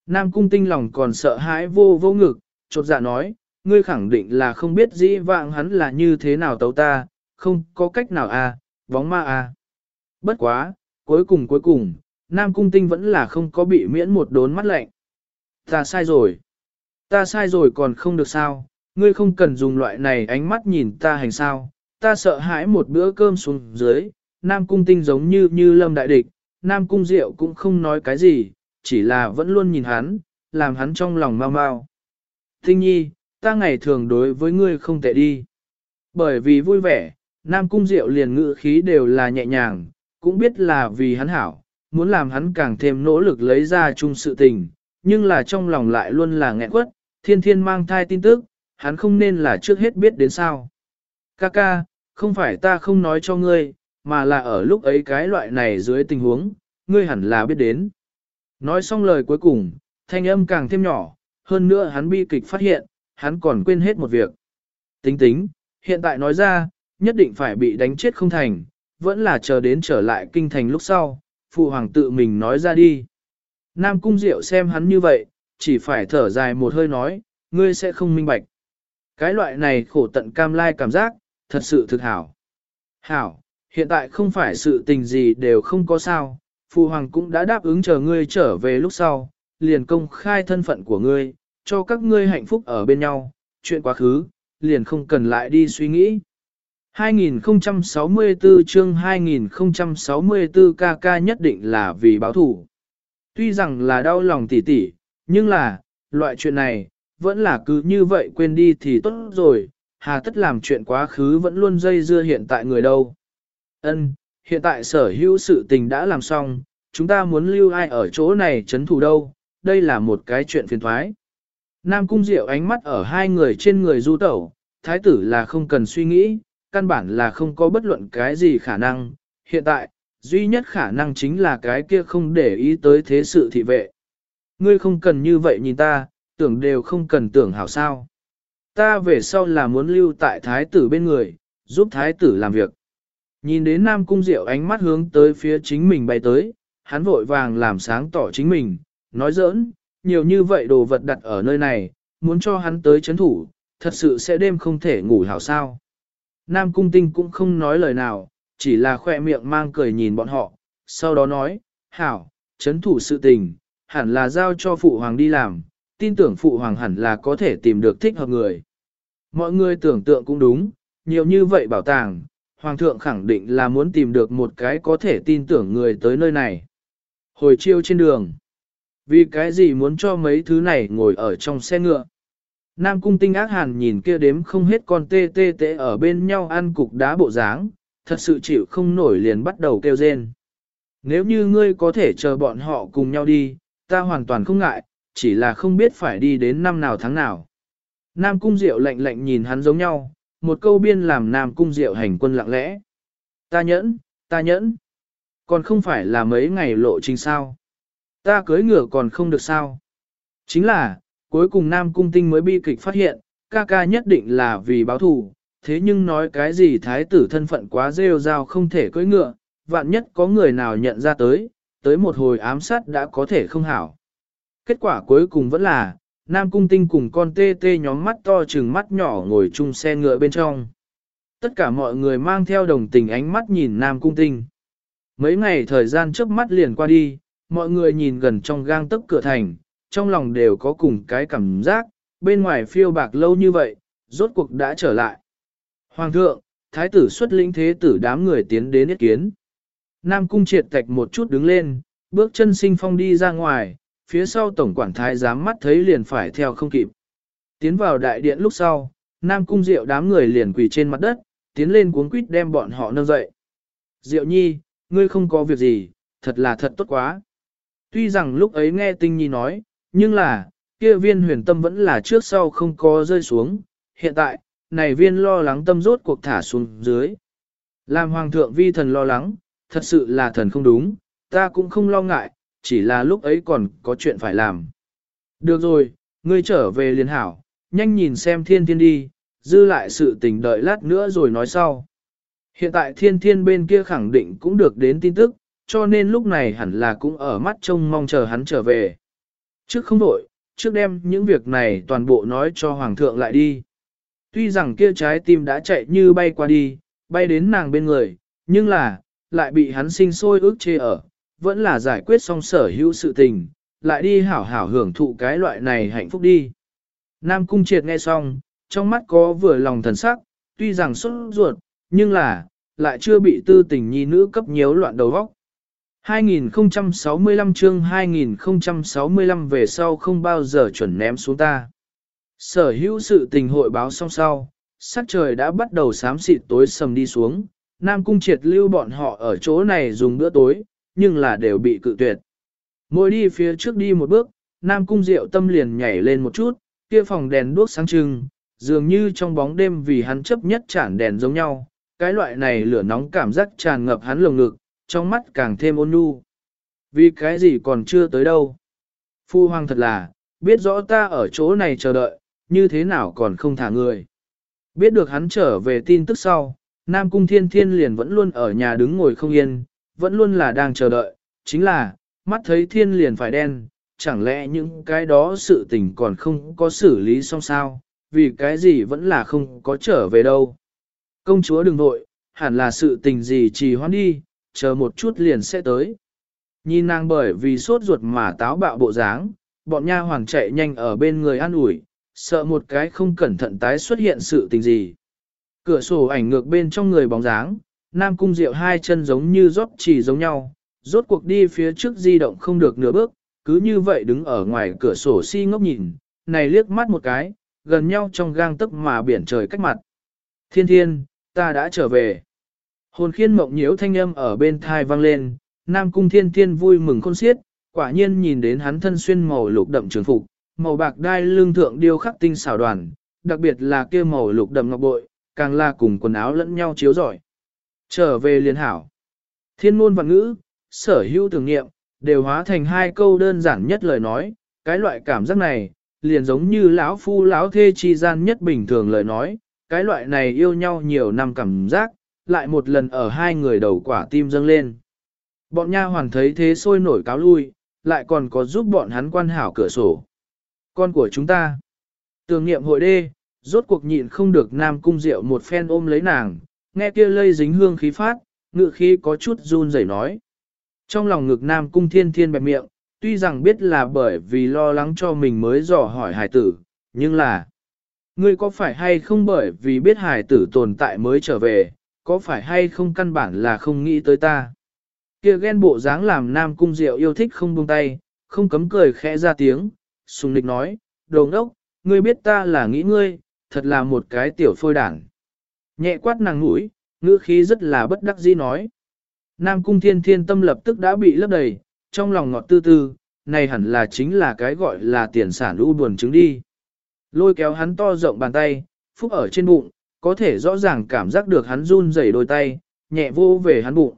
Nam Cung Tinh lòng còn sợ hãi vô vô ngực, chột dạ nói, ngươi khẳng định là không biết dĩ vãng hắn là như thế nào tấu ta, không có cách nào a, bóng ma à. Bất quá, cuối cùng cuối cùng, Nam Cung Tinh vẫn là không có bị miễn một đốn mắt lạnh. Ta sai rồi. Ta sai rồi còn không được sao, ngươi không cần dùng loại này ánh mắt nhìn ta hành sao, ta sợ hãi một bữa cơm xuống dưới, Nam Cung Tinh giống như như lâm đại địch, Nam Cung Diệu cũng không nói cái gì, chỉ là vẫn luôn nhìn hắn, làm hắn trong lòng mau mau. Tinh nhi, ta ngày thường đối với ngươi không tệ đi. Bởi vì vui vẻ, Nam Cung Diệu liền ngự khí đều là nhẹ nhàng, cũng biết là vì hắn hảo, muốn làm hắn càng thêm nỗ lực lấy ra chung sự tình, nhưng là trong lòng lại luôn là nghẹn quất, thiên thiên mang thai tin tức, hắn không nên là trước hết biết đến sao. Kaka, không phải ta không nói cho ngươi, mà là ở lúc ấy cái loại này dưới tình huống, ngươi hẳn là biết đến. Nói xong lời cuối cùng, thanh âm càng thêm nhỏ, hơn nữa hắn bi kịch phát hiện, hắn còn quên hết một việc. Tính tính, hiện tại nói ra, nhất định phải bị đánh chết không thành, vẫn là chờ đến trở lại kinh thành lúc sau, phụ hoàng tự mình nói ra đi. Nam Cung Diệu xem hắn như vậy, chỉ phải thở dài một hơi nói, ngươi sẽ không minh bạch. Cái loại này khổ tận cam lai cảm giác, thật sự thực hảo. Hảo, hiện tại không phải sự tình gì đều không có sao, Phụ Hoàng cũng đã đáp ứng chờ ngươi trở về lúc sau, liền công khai thân phận của ngươi, cho các ngươi hạnh phúc ở bên nhau, chuyện quá khứ, liền không cần lại đi suy nghĩ. 2064 chương 2064 KK nhất định là vì báo thủ. Tuy rằng là đau lòng tỉ tỉ, nhưng là, loại chuyện này, vẫn là cứ như vậy quên đi thì tốt rồi, hà tất làm chuyện quá khứ vẫn luôn dây dưa hiện tại người đâu. Ân, hiện tại sở hữu sự tình đã làm xong, chúng ta muốn lưu ai ở chỗ này chấn thủ đâu, đây là một cái chuyện phiền thoái. Nam Cung Diệu ánh mắt ở hai người trên người du tẩu, thái tử là không cần suy nghĩ, căn bản là không có bất luận cái gì khả năng. Hiện tại, duy nhất khả năng chính là cái kia không để ý tới thế sự thị vệ. Ngươi không cần như vậy nhìn ta, tưởng đều không cần tưởng hảo sao. Ta về sau là muốn lưu tại thái tử bên người, giúp thái tử làm việc. Nhìn đến Nam Cung Diệu ánh mắt hướng tới phía chính mình bay tới, hắn vội vàng làm sáng tỏ chính mình, nói giỡn, nhiều như vậy đồ vật đặt ở nơi này, muốn cho hắn tới chấn thủ, thật sự sẽ đêm không thể ngủ hảo sao. Nam Cung Tinh cũng không nói lời nào, chỉ là khoe miệng mang cười nhìn bọn họ, sau đó nói, hảo, chấn thủ sự tình, hẳn là giao cho Phụ Hoàng đi làm, tin tưởng Phụ Hoàng hẳn là có thể tìm được thích hợp người. Mọi người tưởng tượng cũng đúng, nhiều như vậy bảo tàng, Hoàng thượng khẳng định là muốn tìm được một cái có thể tin tưởng người tới nơi này. Hồi chiêu trên đường. Vì cái gì muốn cho mấy thứ này ngồi ở trong xe ngựa? Nam cung tinh ác hàn nhìn kia đếm không hết con tê tê tê ở bên nhau ăn cục đá bộ dáng, thật sự chịu không nổi liền bắt đầu kêu rên. Nếu như ngươi có thể chờ bọn họ cùng nhau đi, ta hoàn toàn không ngại, chỉ là không biết phải đi đến năm nào tháng nào. Nam cung diệu lạnh lạnh nhìn hắn giống nhau, một câu biên làm Nam cung diệu hành quân lặng lẽ. Ta nhẫn, ta nhẫn. Còn không phải là mấy ngày lộ trình sao. Ta cưới ngựa còn không được sao. Chính là, cuối cùng Nam Cung Tinh mới bi kịch phát hiện, ca ca nhất định là vì báo thù, thế nhưng nói cái gì thái tử thân phận quá rêu rao không thể cưỡi ngựa, vạn nhất có người nào nhận ra tới, tới một hồi ám sát đã có thể không hảo. Kết quả cuối cùng vẫn là, Nam Cung Tinh cùng con tê tê nhóm mắt to chừng mắt nhỏ ngồi chung xe ngựa bên trong. Tất cả mọi người mang theo đồng tình ánh mắt nhìn Nam Cung Tinh. Mấy ngày thời gian trước mắt liền qua đi, mọi người nhìn gần trong gang tấc cửa thành, trong lòng đều có cùng cái cảm giác, bên ngoài phiêu bạc lâu như vậy, rốt cuộc đã trở lại. Hoàng thượng, thái tử xuất lĩnh thế tử đám người tiến đến ý kiến. Nam cung triệt tạch một chút đứng lên, bước chân sinh phong đi ra ngoài, phía sau tổng quản thái giám mắt thấy liền phải theo không kịp. Tiến vào đại điện lúc sau, Nam cung diệu đám người liền quỳ trên mặt đất, tiến lên cuống quýt đem bọn họ nâng dậy. Diệu nhi, ngươi không có việc gì, thật là thật tốt quá. Tuy rằng lúc ấy nghe tinh nhi nói, nhưng là, kia viên huyền tâm vẫn là trước sau không có rơi xuống, hiện tại, này viên lo lắng tâm rốt cuộc thả xuống dưới. Làm hoàng thượng vi thần lo lắng, thật sự là thần không đúng, ta cũng không lo ngại, chỉ là lúc ấy còn có chuyện phải làm. Được rồi, ngươi trở về liền hảo, nhanh nhìn xem thiên thiên đi, dư lại sự tình đợi lát nữa rồi nói sau. Hiện tại thiên thiên bên kia khẳng định cũng được đến tin tức, cho nên lúc này hẳn là cũng ở mắt trông mong chờ hắn trở về. Trước không đổi, trước đem những việc này toàn bộ nói cho Hoàng thượng lại đi. Tuy rằng kia trái tim đã chạy như bay qua đi, bay đến nàng bên người, nhưng là, lại bị hắn sinh sôi ước chê ở, vẫn là giải quyết xong sở hữu sự tình, lại đi hảo hảo hưởng thụ cái loại này hạnh phúc đi. Nam Cung Triệt nghe xong, trong mắt có vừa lòng thần sắc, tuy rằng xuất ruột, nhưng là, lại chưa bị tư tình nhi nữ cấp nhiễu loạn đầu vóc 2065 chương 2065 về sau không bao giờ chuẩn ném xuống ta. Sở hữu sự tình hội báo xong sau, sắc trời đã bắt đầu xám xịt tối sầm đi xuống, Nam Cung triệt lưu bọn họ ở chỗ này dùng bữa tối, nhưng là đều bị cự tuyệt. Mỗi đi phía trước đi một bước, Nam Cung Diệu tâm liền nhảy lên một chút, kia phòng đèn đuốc sáng trưng, dường như trong bóng đêm vì hắn chấp nhất chản đèn giống nhau, cái loại này lửa nóng cảm giác tràn ngập hắn lồng ngực, trong mắt càng thêm ôn nhu. Vì cái gì còn chưa tới đâu. Phu hoàng thật là, biết rõ ta ở chỗ này chờ đợi, như thế nào còn không thả người. Biết được hắn trở về tin tức sau, Nam Cung Thiên Thiên liền vẫn luôn ở nhà đứng ngồi không yên, vẫn luôn là đang chờ đợi, chính là, mắt thấy thiên liền phải đen, chẳng lẽ những cái đó sự tình còn không có xử lý xong sao, vì cái gì vẫn là không có trở về đâu. Công chúa đừng vội, hẳn là sự tình gì trì hoãn đi, chờ một chút liền sẽ tới. Nhìn nàng bởi vì sốt ruột mà táo bạo bộ dáng, bọn nha hoàng chạy nhanh ở bên người an ủi, sợ một cái không cẩn thận tái xuất hiện sự tình gì. Cửa sổ ảnh ngược bên trong người bóng dáng, Nam Cung Diệu hai chân giống như rót chỉ giống nhau, rốt cuộc đi phía trước di động không được nửa bước, cứ như vậy đứng ở ngoài cửa sổ si ngốc nhìn, này liếc mắt một cái, gần nhau trong gang tức mà biển trời cách mặt. Thiên thiên, ta đã trở về. Hồn khiên mộng nhiễu thanh âm ở bên thai vang lên, Nam Cung Thiên Thiên vui mừng khôn xiết, quả nhiên nhìn đến hắn thân xuyên màu lục đậm trường phục, màu bạc đai lưng thượng điêu khắc tinh xảo đoàn, đặc biệt là kia màu lục đậm ngọc bội, càng là cùng quần áo lẫn nhau chiếu rọi. Trở về liên hảo. Thiên ngôn và ngữ, sở hữu tưởng nghiệm, đều hóa thành hai câu đơn giản nhất lời nói, cái loại cảm giác này, liền giống như lão phu lão thê chi gian nhất bình thường lời nói, cái loại này yêu nhau nhiều năm cảm giác, lại một lần ở hai người đầu quả tim dâng lên. Bọn nha hoàn thấy thế sôi nổi cáo lui, lại còn có giúp bọn hắn quan hảo cửa sổ. Con của chúng ta, tường niệm hội đê, rốt cuộc nhịn không được nam cung rượu một phen ôm lấy nàng, nghe kia lây dính hương khí phát, ngự khí có chút run rẩy nói. Trong lòng ngực nam cung thiên thiên bẹp miệng, tuy rằng biết là bởi vì lo lắng cho mình mới dò hỏi hải tử, nhưng là, ngươi có phải hay không bởi vì biết hải tử tồn tại mới trở về, có phải hay không căn bản là không nghĩ tới ta. Kia ghen bộ dáng làm nam cung diệu yêu thích không buông tay, không cấm cười khẽ ra tiếng, sùng nịch nói, đồ ngốc, ngươi biết ta là nghĩ ngươi, thật là một cái tiểu phôi đảng. Nhẹ quát nàng mũi, ngữ khí rất là bất đắc dĩ nói. Nam cung thiên thiên tâm lập tức đã bị lấp đầy, trong lòng ngọt tư tư, này hẳn là chính là cái gọi là tiền sản u buồn chứng đi. Lôi kéo hắn to rộng bàn tay, phúc ở trên bụng, có thể rõ ràng cảm giác được hắn run rẩy đôi tay, nhẹ vô về hắn bụng.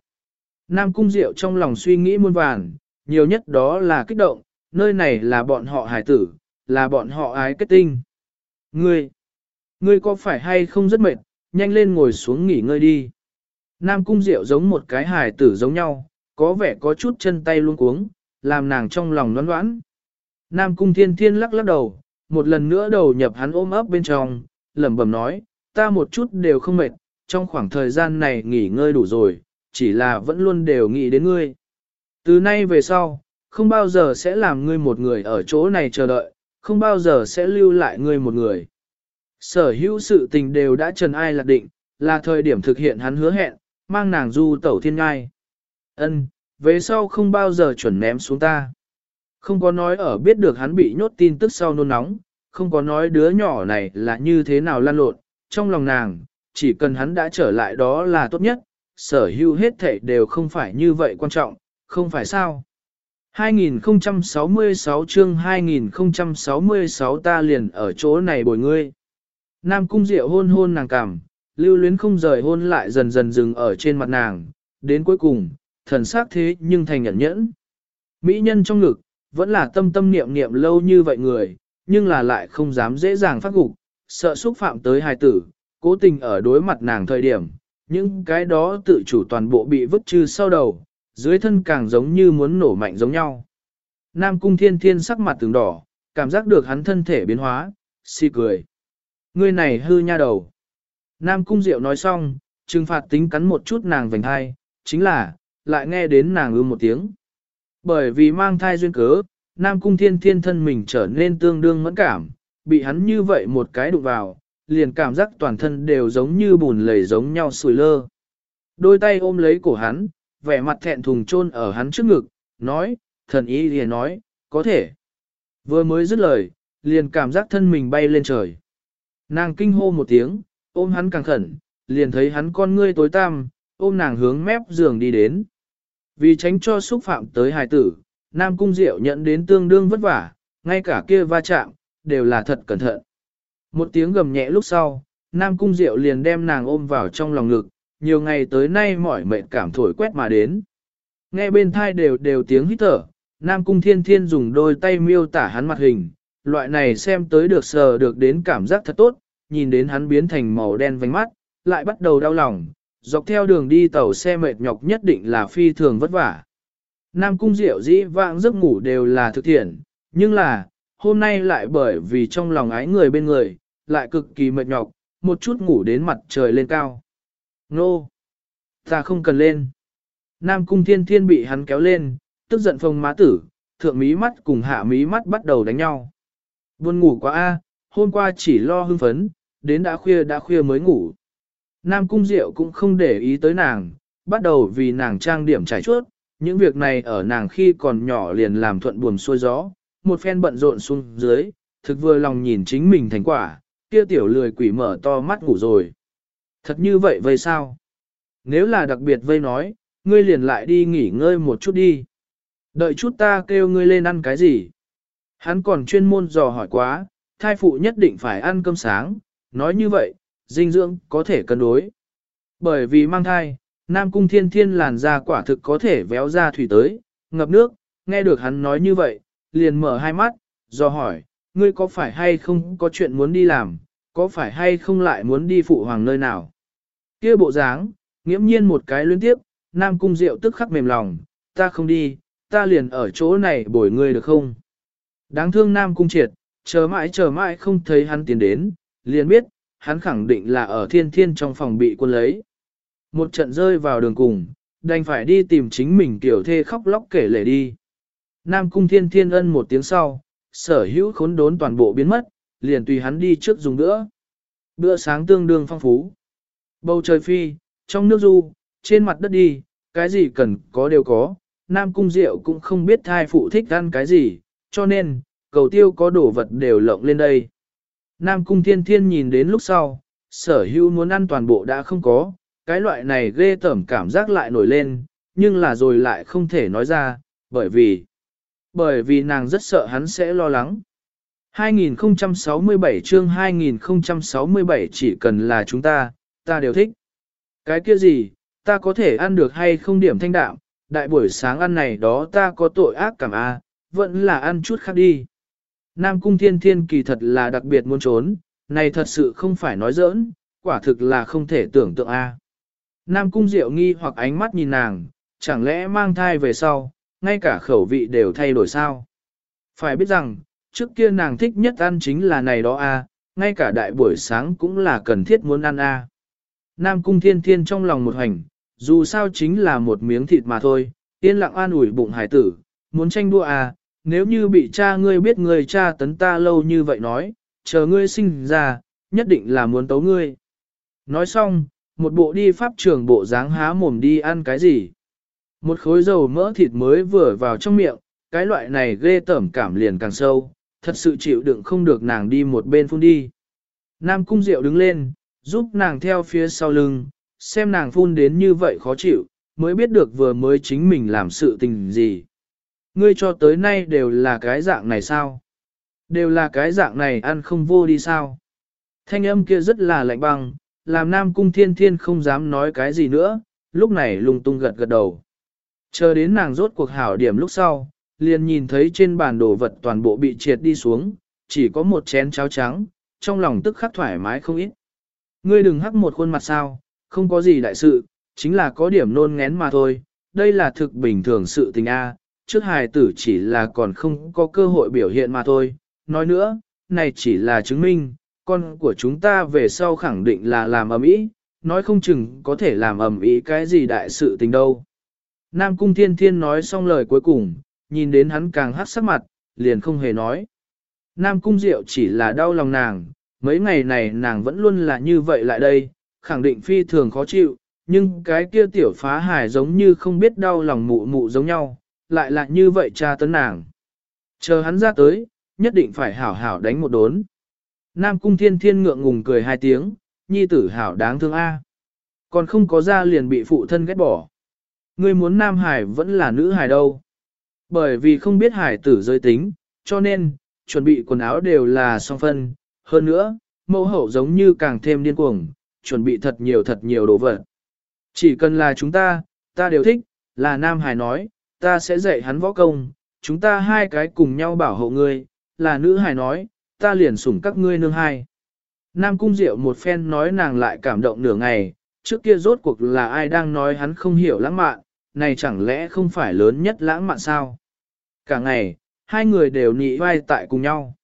Nam cung diệu trong lòng suy nghĩ muôn vàn, nhiều nhất đó là kích động, nơi này là bọn họ hài tử, là bọn họ ái kết tinh. Ngươi, ngươi có phải hay không rất mệt, nhanh lên ngồi xuống nghỉ ngơi đi. Nam cung diệu giống một cái hài tử giống nhau, có vẻ có chút chân tay luôn cuống, làm nàng trong lòng loãn loãn. Nam cung thiên thiên lắc lắc đầu, một lần nữa đầu nhập hắn ôm ấp bên trong, lẩm bẩm nói, ta một chút đều không mệt, trong khoảng thời gian này nghỉ ngơi đủ rồi, chỉ là vẫn luôn đều nghĩ đến ngươi. Từ nay về sau, không bao giờ sẽ làm ngươi một người ở chỗ này chờ đợi, không bao giờ sẽ lưu lại ngươi một người. Sở hữu sự tình đều đã trần ai lạc định, là thời điểm thực hiện hắn hứa hẹn, mang nàng du tẩu thiên ngai. Ân, về sau không bao giờ chuẩn ném xuống ta. Không có nói ở biết được hắn bị nhốt tin tức sau nôn nóng, không có nói đứa nhỏ này là như thế nào lan lộn, trong lòng nàng, chỉ cần hắn đã trở lại đó là tốt nhất, sở hữu hết thảy đều không phải như vậy quan trọng, không phải sao. 2066 chương 2066 ta liền ở chỗ này bồi ngươi. Nam cung diệu hôn hôn nàng cảm, lưu luyến không rời hôn lại dần dần dừng ở trên mặt nàng, đến cuối cùng, thần sắc thế nhưng thành nhẫn nhẫn. Mỹ nhân trong ngực, vẫn là tâm tâm niệm niệm lâu như vậy người, nhưng là lại không dám dễ dàng phát gục, sợ xúc phạm tới hài tử, cố tình ở đối mặt nàng thời điểm, những cái đó tự chủ toàn bộ bị vứt trừ sau đầu, dưới thân càng giống như muốn nổ mạnh giống nhau. Nam cung thiên thiên sắc mặt từng đỏ, cảm giác được hắn thân thể biến hóa, si cười. Ngươi này hư nha đầu. Nam cung diệu nói xong, trừng phạt tính cắn một chút nàng vành hai, chính là, lại nghe đến nàng ư một tiếng. Bởi vì mang thai duyên cớ, Nam cung thiên thiên thân mình trở nên tương đương mẫn cảm, bị hắn như vậy một cái đụng vào, liền cảm giác toàn thân đều giống như bùn lầy giống nhau sùi lơ. Đôi tay ôm lấy cổ hắn, vẻ mặt thẹn thùng chôn ở hắn trước ngực, nói, thần ý liền nói, có thể. Vừa mới dứt lời, liền cảm giác thân mình bay lên trời. Nàng kinh hô một tiếng, ôm hắn càng khẩn, liền thấy hắn con ngươi tối tăm, ôm nàng hướng mép giường đi đến. Vì tránh cho xúc phạm tới hài tử, Nam Cung Diệu nhận đến tương đương vất vả, ngay cả kia va chạm, đều là thật cẩn thận. Một tiếng gầm nhẹ lúc sau, Nam Cung Diệu liền đem nàng ôm vào trong lòng ngực, nhiều ngày tới nay mỏi mệt cảm thổi quét mà đến. Nghe bên thai đều đều tiếng hít thở, Nam Cung Thiên Thiên dùng đôi tay miêu tả hắn mặt hình, loại này xem tới được sờ được đến cảm giác thật tốt, nhìn đến hắn biến thành màu đen vành mắt, lại bắt đầu đau lòng, dọc theo đường đi tàu xe mệt nhọc nhất định là phi thường vất vả. Nam Cung Diệu dĩ vãng giấc ngủ đều là thực thiện, nhưng là, hôm nay lại bởi vì trong lòng ái người bên người, lại cực kỳ mệt nhọc, một chút ngủ đến mặt trời lên cao. Nô! Ta không cần lên. Nam cung thiên thiên bị hắn kéo lên, tức giận phông má tử, thượng mí mắt cùng hạ mí mắt bắt đầu đánh nhau. Buồn ngủ quá a, hôm qua chỉ lo hưng phấn, đến đã khuya đã khuya mới ngủ. Nam cung diệu cũng không để ý tới nàng, bắt đầu vì nàng trang điểm trải chuốt, những việc này ở nàng khi còn nhỏ liền làm thuận buồm xuôi gió, một phen bận rộn xuống dưới, thực vừa lòng nhìn chính mình thành quả, kia tiểu lười quỷ mở to mắt ngủ rồi. Thật như vậy vây sao? Nếu là đặc biệt vây nói, ngươi liền lại đi nghỉ ngơi một chút đi. Đợi chút ta kêu ngươi lên ăn cái gì? Hắn còn chuyên môn dò hỏi quá, thai phụ nhất định phải ăn cơm sáng, nói như vậy, dinh dưỡng có thể cân đối. Bởi vì mang thai, Nam Cung Thiên Thiên làn da quả thực có thể véo ra thủy tới, ngập nước, nghe được hắn nói như vậy, liền mở hai mắt, do hỏi, ngươi có phải hay không có chuyện muốn đi làm, có phải hay không lại muốn đi phụ hoàng nơi nào. kia bộ dáng, nghiễm nhiên một cái liên tiếp, Nam Cung Diệu tức khắc mềm lòng, ta không đi, ta liền ở chỗ này bồi ngươi được không? Đáng thương Nam Cung Triệt, chờ mãi chờ mãi không thấy hắn tiến đến, liền biết, hắn khẳng định là ở thiên thiên trong phòng bị quân lấy. Một trận rơi vào đường cùng, đành phải đi tìm chính mình tiểu thê khóc lóc kể lể đi. Nam Cung Thiên Thiên ân một tiếng sau, sở hữu khốn đốn toàn bộ biến mất, liền tùy hắn đi trước dùng bữa. Bữa sáng tương đương phong phú. Bầu trời phi, trong nước du, trên mặt đất đi, cái gì cần có đều có. Nam Cung Diệu cũng không biết thai phụ thích ăn cái gì, cho nên, cầu tiêu có đồ vật đều lộng lên đây. Nam Cung Thiên Thiên nhìn đến lúc sau, sở hữu muốn ăn toàn bộ đã không có, cái loại này ghê tởm cảm giác lại nổi lên, nhưng là rồi lại không thể nói ra, bởi vì, bởi vì nàng rất sợ hắn sẽ lo lắng. 2067 chương 2067 chỉ cần là chúng ta, ta đều thích. Cái kia gì, ta có thể ăn được hay không điểm thanh đạm, đại buổi sáng ăn này đó ta có tội ác cảm a, vẫn là ăn chút khác đi. Nam cung thiên thiên kỳ thật là đặc biệt muốn trốn, này thật sự không phải nói giỡn, quả thực là không thể tưởng tượng a. Nam cung diệu nghi hoặc ánh mắt nhìn nàng, chẳng lẽ mang thai về sau, ngay cả khẩu vị đều thay đổi sao? Phải biết rằng, trước kia nàng thích nhất ăn chính là này đó a, ngay cả đại buổi sáng cũng là cần thiết muốn ăn a. Nam cung thiên thiên trong lòng một hành, dù sao chính là một miếng thịt mà thôi, yên lặng an ủi bụng hải tử, muốn tranh đua à, nếu như bị cha ngươi biết ngươi cha tấn ta lâu như vậy nói, chờ ngươi sinh ra, nhất định là muốn tấu ngươi. Nói xong, một bộ đi pháp trường bộ dáng há mồm đi ăn cái gì. Một khối dầu mỡ thịt mới vừa vào trong miệng, cái loại này ghê tởm cảm liền càng sâu, thật sự chịu đựng không được nàng đi một bên phun đi. Nam cung diệu đứng lên, giúp nàng theo phía sau lưng, xem nàng phun đến như vậy khó chịu, mới biết được vừa mới chính mình làm sự tình gì. Ngươi cho tới nay đều là cái dạng này sao? Đều là cái dạng này ăn không vô đi sao? Thanh âm kia rất là lạnh băng, làm Nam Cung Thiên Thiên không dám nói cái gì nữa, lúc này lung tung gật gật đầu. Chờ đến nàng rốt cuộc hảo điểm lúc sau, liền nhìn thấy trên bàn đồ vật toàn bộ bị triệt đi xuống, chỉ có một chén cháo trắng, trong lòng tức khắc thoải mái không ít. Ngươi đừng hắc một khuôn mặt sao, không có gì đại sự, chính là có điểm nôn ngén mà thôi, đây là thực bình thường sự tình A, trước hài tử chỉ là còn không có cơ hội biểu hiện mà thôi. Nói nữa, này chỉ là chứng minh, con của chúng ta về sau khẳng định là làm ầm ĩ, nói không chừng có thể làm ầm ĩ cái gì đại sự tình đâu. Nam Cung Thiên Thiên nói xong lời cuối cùng, nhìn đến hắn càng hắt sắc mặt, liền không hề nói. Nam Cung Diệu chỉ là đau lòng nàng, mấy ngày này nàng vẫn luôn là như vậy lại đây, khẳng định phi thường khó chịu, nhưng cái kia tiểu phá hài giống như không biết đau lòng mụ mụ giống nhau, lại là như vậy cha tấn nàng. Chờ hắn ra tới, nhất định phải hảo hảo đánh một đốn. Nam cung thiên thiên ngượng ngùng cười hai tiếng, nhi tử hảo đáng thương A. Còn không có ra liền bị phụ thân ghét bỏ. Ngươi muốn nam hải vẫn là nữ hải đâu. Bởi vì không biết hải tử giới tính, cho nên, chuẩn bị quần áo đều là song phân. Hơn nữa, mẫu hậu giống như càng thêm điên cuồng, chuẩn bị thật nhiều thật nhiều đồ vật. Chỉ cần là chúng ta, ta đều thích, là nam hải nói, ta sẽ dạy hắn võ công, chúng ta hai cái cùng nhau bảo hộ ngươi, là nữ hải nói, ta liền sủng các ngươi nương hai. Nam Cung Diệu một phen nói nàng lại cảm động nửa ngày, trước kia rốt cuộc là ai đang nói hắn không hiểu lãng mạn, này chẳng lẽ không phải lớn nhất lãng mạn sao? Cả ngày, hai người đều nị vai tại cùng nhau.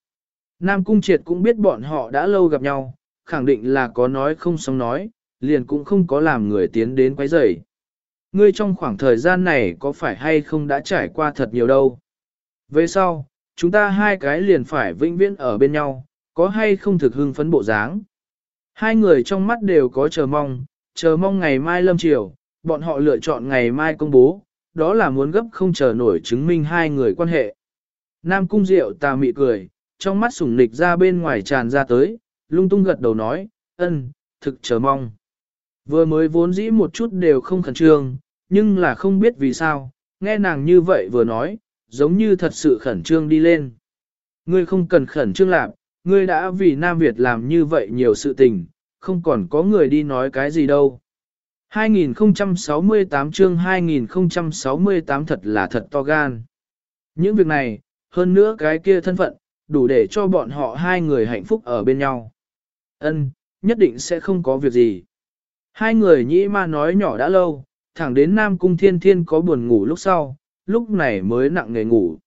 Nam Cung Triệt cũng biết bọn họ đã lâu gặp nhau, khẳng định là có nói không sống nói, liền cũng không có làm người tiến đến quấy rầy. Ngươi trong khoảng thời gian này có phải hay không đã trải qua thật nhiều đâu. Về sau, chúng ta hai cái liền phải vĩnh viễn ở bên nhau, có hay không thực hưng phấn bộ dáng. Hai người trong mắt đều có chờ mong, chờ mong ngày mai lâm chiều, bọn họ lựa chọn ngày mai công bố, đó là muốn gấp không chờ nổi chứng minh hai người quan hệ. Nam cung diệu tà mị cười, trong mắt sủng nịch ra bên ngoài tràn ra tới, lung tung gật đầu nói, ân, thực chờ mong. Vừa mới vốn dĩ một chút đều không khẩn trương, nhưng là không biết vì sao, nghe nàng như vậy vừa nói, giống như thật sự khẩn trương đi lên. Ngươi không cần khẩn trương lạc, ngươi đã vì Nam Việt làm như vậy nhiều sự tình, không còn có người đi nói cái gì đâu. 2068 chương 2068 thật là thật to gan. Những việc này, hơn nữa cái kia thân phận, đủ để cho bọn họ hai người hạnh phúc ở bên nhau. Ân, nhất định sẽ không có việc gì. Hai người nhĩ ma nói nhỏ đã lâu, thẳng đến Nam Cung Thiên Thiên có buồn ngủ lúc sau, lúc này mới nặng nề ngủ.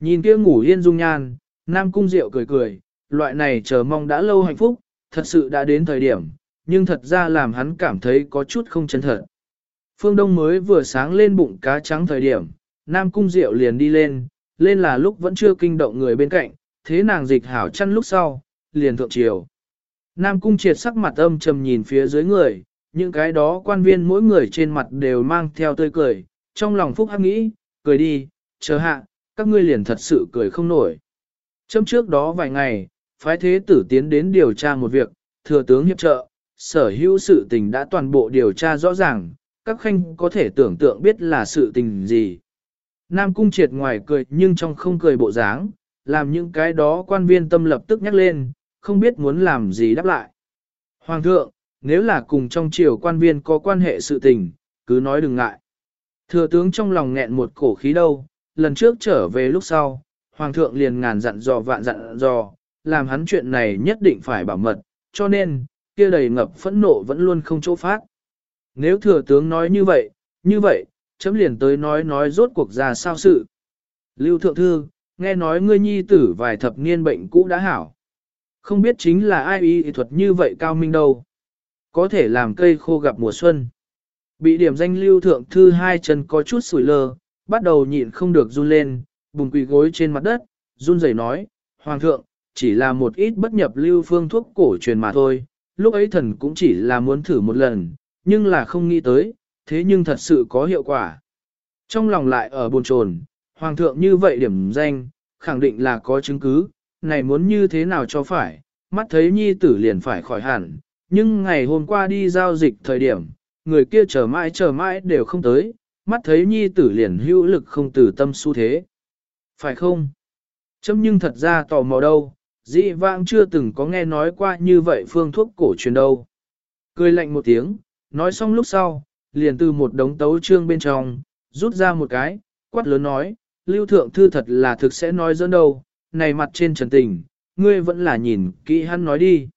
Nhìn kia ngủ yên dung nhan, Nam Cung Diệu cười cười, loại này chờ mong đã lâu hạnh phúc, thật sự đã đến thời điểm, nhưng thật ra làm hắn cảm thấy có chút không chân thật. Phương Đông mới vừa sáng lên bụng cá trắng thời điểm, Nam Cung Diệu liền đi lên, lên là lúc vẫn chưa kinh động người bên cạnh, thế nàng dịch hảo chăn lúc sau, liền thượng chiều. Nam Cung triệt sắc mặt âm trầm nhìn phía dưới người, những cái đó quan viên mỗi người trên mặt đều mang theo tươi cười, trong lòng phúc hắc nghĩ, cười đi, chờ hạ, các ngươi liền thật sự cười không nổi. Trong trước đó vài ngày, phái thế tử tiến đến điều tra một việc, thừa tướng hiệp trợ, sở hữu sự tình đã toàn bộ điều tra rõ ràng, các khanh có thể tưởng tượng biết là sự tình gì. Nam cung triệt ngoài cười nhưng trong không cười bộ dáng, làm những cái đó quan viên tâm lập tức nhắc lên, không biết muốn làm gì đáp lại. Hoàng thượng, nếu là cùng trong triều quan viên có quan hệ sự tình, cứ nói đừng ngại. Thừa tướng trong lòng nghẹn một cổ khí đâu, lần trước trở về lúc sau, hoàng thượng liền ngàn dặn dò vạn dặn dò, làm hắn chuyện này nhất định phải bảo mật, cho nên, kia đầy ngập phẫn nộ vẫn luôn không chỗ phát. Nếu thừa tướng nói như vậy, như vậy, chấm liền tới nói nói rốt cuộc ra sao sự. Lưu thượng thư, nghe nói ngươi nhi tử vài thập niên bệnh cũ đã hảo. Không biết chính là ai y thuật như vậy cao minh đâu. Có thể làm cây khô gặp mùa xuân. Bị điểm danh lưu thượng thư hai chân có chút sủi lơ, bắt đầu nhịn không được run lên, bùng quỳ gối trên mặt đất, run rẩy nói, Hoàng thượng, chỉ là một ít bất nhập lưu phương thuốc cổ truyền mà thôi, lúc ấy thần cũng chỉ là muốn thử một lần, nhưng là không nghĩ tới, thế nhưng thật sự có hiệu quả. Trong lòng lại ở buồn chồn, Hoàng thượng như vậy điểm danh, khẳng định là có chứng cứ, này muốn như thế nào cho phải, mắt thấy nhi tử liền phải khỏi hẳn, nhưng ngày hôm qua đi giao dịch thời điểm, người kia chờ mãi chờ mãi đều không tới, mắt thấy nhi tử liền hữu lực không từ tâm xu thế. Phải không? Chấm nhưng thật ra tò mò đâu, dị vãng chưa từng có nghe nói qua như vậy phương thuốc cổ truyền đâu. Cười lạnh một tiếng, nói xong lúc sau, liền từ một đống tấu trương bên trong, rút ra một cái, quát lớn nói, lưu thượng thư thật là thực sẽ nói dẫn đâu, này mặt trên trần tình, ngươi vẫn là nhìn kỹ hắn nói đi.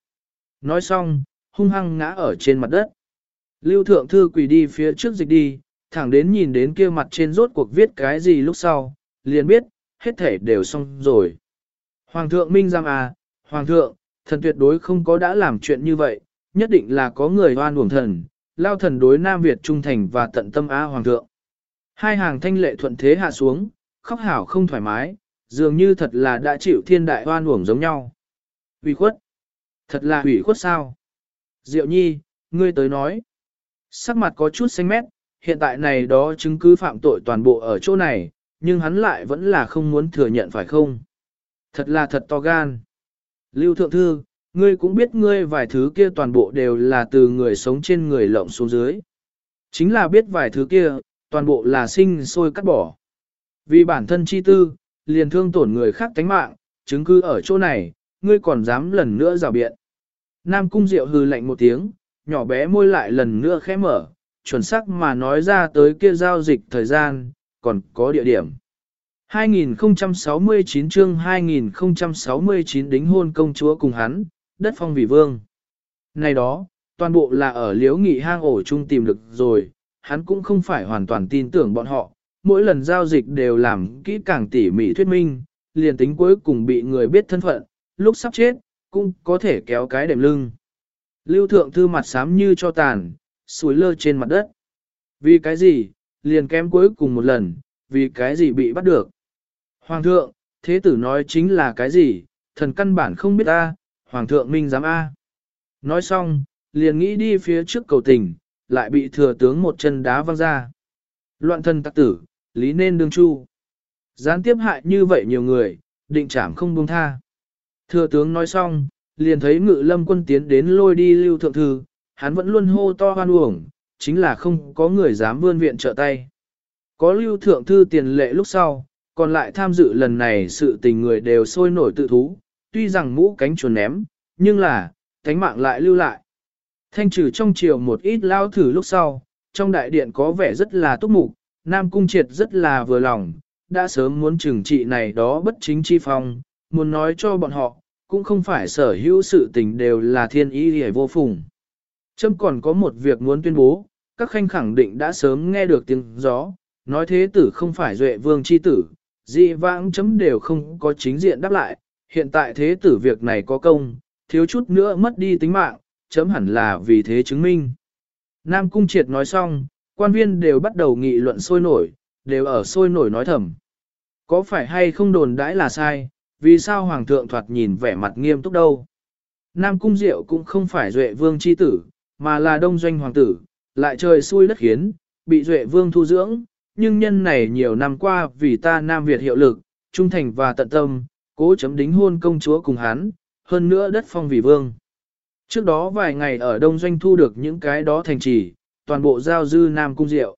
Nói xong, hung hăng ngã ở trên mặt đất. Lưu thượng thư quỳ đi phía trước dịch đi, thẳng đến nhìn đến kia mặt trên rốt cuộc viết cái gì lúc sau, liền biết, hết thể đều xong rồi. Hoàng thượng minh giam à, Hoàng thượng, thần tuyệt đối không có đã làm chuyện như vậy, nhất định là có người hoan uổng thần, lao thần đối Nam Việt trung thành và tận tâm á Hoàng thượng. Hai hàng thanh lệ thuận thế hạ xuống, khóc hảo không thoải mái, dường như thật là đã chịu thiên đại hoan uổng giống nhau. Ủy khuất. Thật là ủy khuất sao? Diệu nhi, ngươi tới nói. Sắc mặt có chút xanh mét, hiện tại này đó chứng cứ phạm tội toàn bộ ở chỗ này, nhưng hắn lại vẫn là không muốn thừa nhận phải không? Thật là thật to gan. Lưu Thượng Thư, ngươi cũng biết ngươi vài thứ kia toàn bộ đều là từ người sống trên người lộng xuống dưới. Chính là biết vài thứ kia, toàn bộ là sinh sôi cắt bỏ. Vì bản thân chi tư, liền thương tổn người khác tánh mạng, chứng cứ ở chỗ này, ngươi còn dám lần nữa rào biện. Nam Cung Diệu hừ lạnh một tiếng, nhỏ bé môi lại lần nữa khẽ mở, chuẩn xác mà nói ra tới kia giao dịch thời gian, còn có địa điểm. 2069 chương 2069 đính hôn công chúa cùng hắn, đất phong vị vương. Này đó, toàn bộ là ở liếu nghị hang ổ chung tìm được rồi, hắn cũng không phải hoàn toàn tin tưởng bọn họ, mỗi lần giao dịch đều làm kỹ càng tỉ mỉ thuyết minh, liền tính cuối cùng bị người biết thân phận, lúc sắp chết, cũng có thể kéo cái đệm lưng. Lưu thượng thư mặt xám như cho tàn, suối lơ trên mặt đất. Vì cái gì, liền kém cuối cùng một lần, vì cái gì bị bắt được. Hoàng thượng, thế tử nói chính là cái gì, thần căn bản không biết a, hoàng thượng minh giám a. Nói xong, liền nghĩ đi phía trước cầu tình, lại bị thừa tướng một chân đá văng ra. Loạn thân tắc tử, lý nên đương chu. Gián tiếp hại như vậy nhiều người, định trảm không buông tha. Thừa tướng nói xong, liền thấy ngự lâm quân tiến đến lôi đi lưu thượng thư, hắn vẫn luôn hô to hoan uổng, chính là không có người dám vươn viện trợ tay. Có lưu thượng thư tiền lệ lúc sau, còn lại tham dự lần này sự tình người đều sôi nổi tự thú, tuy rằng mũ cánh chuồn ném, nhưng là, cánh mạng lại lưu lại. Thanh trừ trong chiều một ít lao thử lúc sau, trong đại điện có vẻ rất là túc mục, Nam Cung Triệt rất là vừa lòng, đã sớm muốn trừng trị này đó bất chính chi phong, muốn nói cho bọn họ, cũng không phải sở hữu sự tình đều là thiên ý hề vô phùng. trâm còn có một việc muốn tuyên bố, các khanh khẳng định đã sớm nghe được tiếng gió, nói thế tử không phải duệ vương chi tử, dị vãng chấm đều không có chính diện đáp lại, hiện tại thế tử việc này có công, thiếu chút nữa mất đi tính mạng, chấm hẳn là vì thế chứng minh. Nam Cung Triệt nói xong, quan viên đều bắt đầu nghị luận sôi nổi, đều ở sôi nổi nói thầm. Có phải hay không đồn đãi là sai, vì sao Hoàng thượng thoạt nhìn vẻ mặt nghiêm túc đâu? Nam Cung Diệu cũng không phải Duệ Vương chi tử, mà là đông doanh hoàng tử, lại trời xui đất khiến, bị Duệ Vương thu dưỡng, nhưng nhân này nhiều năm qua vì ta Nam Việt hiệu lực, trung thành và tận tâm, cố chấm đính hôn công chúa cùng hắn, hơn nữa đất phong vì vương. Trước đó vài ngày ở Đông Doanh thu được những cái đó thành trì, toàn bộ giao dư Nam Cung Diệu.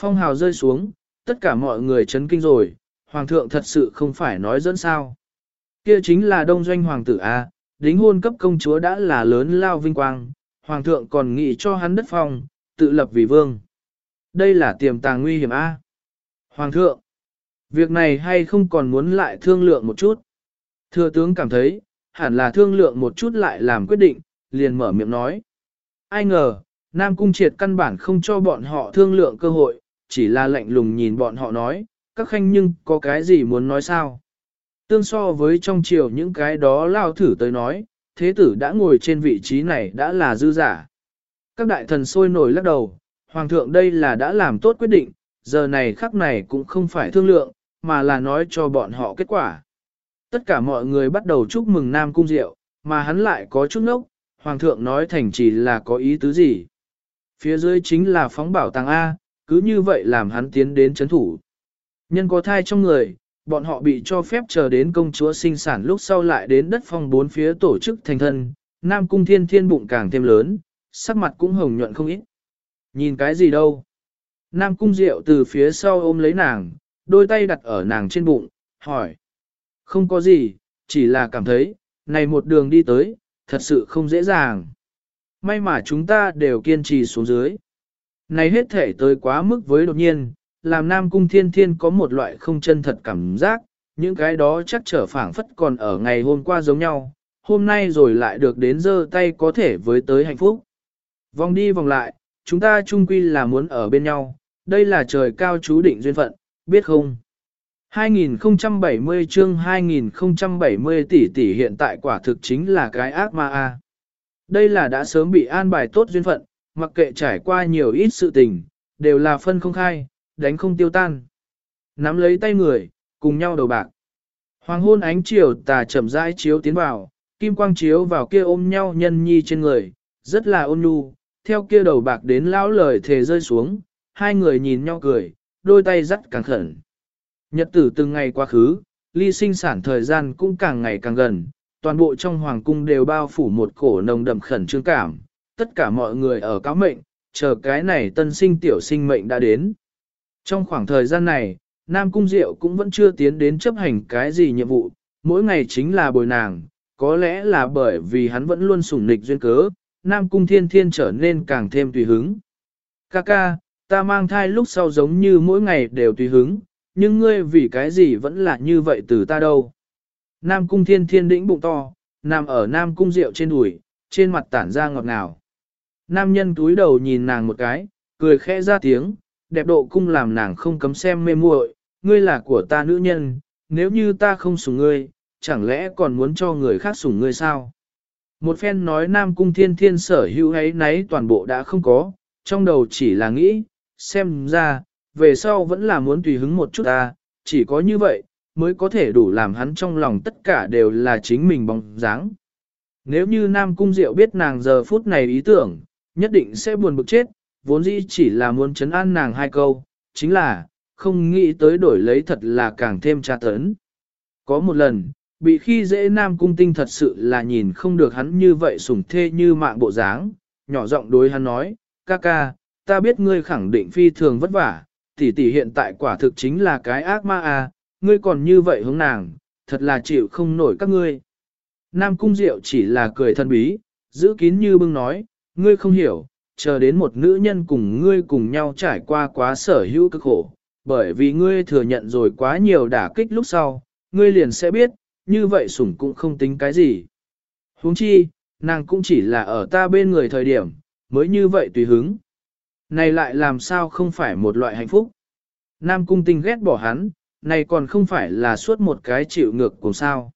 Phong hào rơi xuống, tất cả mọi người chấn kinh rồi, Hoàng thượng thật sự không phải nói dẫn sao. Kia chính là Đông Doanh Hoàng tử A, đính hôn cấp công chúa đã là lớn lao vinh quang, Hoàng thượng còn nghĩ cho hắn đất phong, tự lập vì vương. Đây là tiềm tàng nguy hiểm A. Hoàng thượng, việc này hay không còn muốn lại thương lượng một chút. Thừa tướng cảm thấy, hẳn là thương lượng một chút lại làm quyết định, liền mở miệng nói. Ai ngờ, Nam Cung Triệt căn bản không cho bọn họ thương lượng cơ hội, chỉ là lạnh lùng nhìn bọn họ nói, các khanh nhưng có cái gì muốn nói sao? Tương so với trong triều những cái đó lao thử tới nói, thế tử đã ngồi trên vị trí này đã là dư giả. Các đại thần sôi nổi lắc đầu, hoàng thượng đây là đã làm tốt quyết định, giờ này khắc này cũng không phải thương lượng, mà là nói cho bọn họ kết quả. Tất cả mọi người bắt đầu chúc mừng Nam Cung Diệu, mà hắn lại có chút nốc, Hoàng thượng nói thành chỉ là có ý tứ gì. Phía dưới chính là phóng bảo tàng A, cứ như vậy làm hắn tiến đến chấn thủ. Nhân có thai trong người, bọn họ bị cho phép chờ đến công chúa sinh sản lúc sau lại đến đất phong bốn phía tổ chức thành thân, Nam Cung Thiên Thiên bụng càng thêm lớn, sắc mặt cũng hồng nhuận không ít. Nhìn cái gì đâu? Nam Cung Diệu từ phía sau ôm lấy nàng, đôi tay đặt ở nàng trên bụng, hỏi. Không có gì, chỉ là cảm thấy, này một đường đi tới, thật sự không dễ dàng. May mà chúng ta đều kiên trì xuống dưới. Này hết thể tới quá mức với đột nhiên, làm Nam Cung Thiên Thiên có một loại không chân thật cảm giác, những cái đó chắc trở phảng phất còn ở ngày hôm qua giống nhau, hôm nay rồi lại được đến giơ tay có thể với tới hạnh phúc. Vòng đi vòng lại, chúng ta chung quy là muốn ở bên nhau, đây là trời cao chú định duyên phận, biết không? 2070 chương 2070 tỷ tỷ hiện tại quả thực chính là cái ác ma a. Đây là đã sớm bị an bài tốt duyên phận, mặc kệ trải qua nhiều ít sự tình, đều là phân không khai, đánh không tiêu tan. Nắm lấy tay người, cùng nhau đầu bạc. Hoàng hôn ánh chiều tà chậm rãi chiếu tiến vào, kim quang chiếu vào kia ôm nhau nhân nhi trên người, rất là ôn nhu, theo kia đầu bạc đến lão lời thề rơi xuống, hai người nhìn nhau cười, đôi tay dắt càng khẩn. Nhật tử từng ngày quá khứ, ly sinh sản thời gian cũng càng ngày càng gần, toàn bộ trong hoàng cung đều bao phủ một cổ nồng đậm khẩn trương cảm, tất cả mọi người ở cáo mệnh, chờ cái này tân sinh tiểu sinh mệnh đã đến. Trong khoảng thời gian này, Nam Cung Diệu cũng vẫn chưa tiến đến chấp hành cái gì nhiệm vụ, mỗi ngày chính là bồi nàng, có lẽ là bởi vì hắn vẫn luôn sủng nịch duyên cớ, Nam Cung Thiên Thiên trở nên càng thêm tùy hứng. Kaka, ta mang thai lúc sau giống như mỗi ngày đều tùy hứng, nhưng ngươi vì cái gì vẫn là như vậy từ ta đâu. Nam cung thiên thiên đĩnh bụng to, nằm ở nam cung rượu trên đùi, trên mặt tản ra ngọt ngào. Nam nhân túi đầu nhìn nàng một cái, cười khẽ ra tiếng, đẹp độ cung làm nàng không cấm xem mê muội, ngươi là của ta nữ nhân, nếu như ta không sủng ngươi, chẳng lẽ còn muốn cho người khác sủng ngươi sao? Một phen nói Nam Cung Thiên Thiên sở hữu ấy nấy toàn bộ đã không có, trong đầu chỉ là nghĩ, xem ra, về sau vẫn là muốn tùy hứng một chút ta, chỉ có như vậy, mới có thể đủ làm hắn trong lòng tất cả đều là chính mình bóng dáng. Nếu như Nam Cung Diệu biết nàng giờ phút này ý tưởng, nhất định sẽ buồn bực chết, vốn dĩ chỉ là muốn chấn an nàng hai câu, chính là, không nghĩ tới đổi lấy thật là càng thêm tra tấn. Có một lần, bị khi dễ Nam Cung Tinh thật sự là nhìn không được hắn như vậy sủng thê như mạng bộ dáng, nhỏ giọng đối hắn nói, ca ca, ta biết ngươi khẳng định phi thường vất vả, tỷ tỷ hiện tại quả thực chính là cái ác ma à, ngươi còn như vậy hướng nàng, thật là chịu không nổi các ngươi. Nam Cung Diệu chỉ là cười thân bí, giữ kín như bưng nói, ngươi không hiểu, chờ đến một nữ nhân cùng ngươi cùng nhau trải qua quá sở hữu cực khổ, bởi vì ngươi thừa nhận rồi quá nhiều đả kích lúc sau, ngươi liền sẽ biết, như vậy sủng cũng không tính cái gì. huống chi, nàng cũng chỉ là ở ta bên người thời điểm, mới như vậy tùy hứng. Này lại làm sao không phải một loại hạnh phúc. Nam cung tinh ghét bỏ hắn, này còn không phải là suốt một cái chịu ngược cùng sao.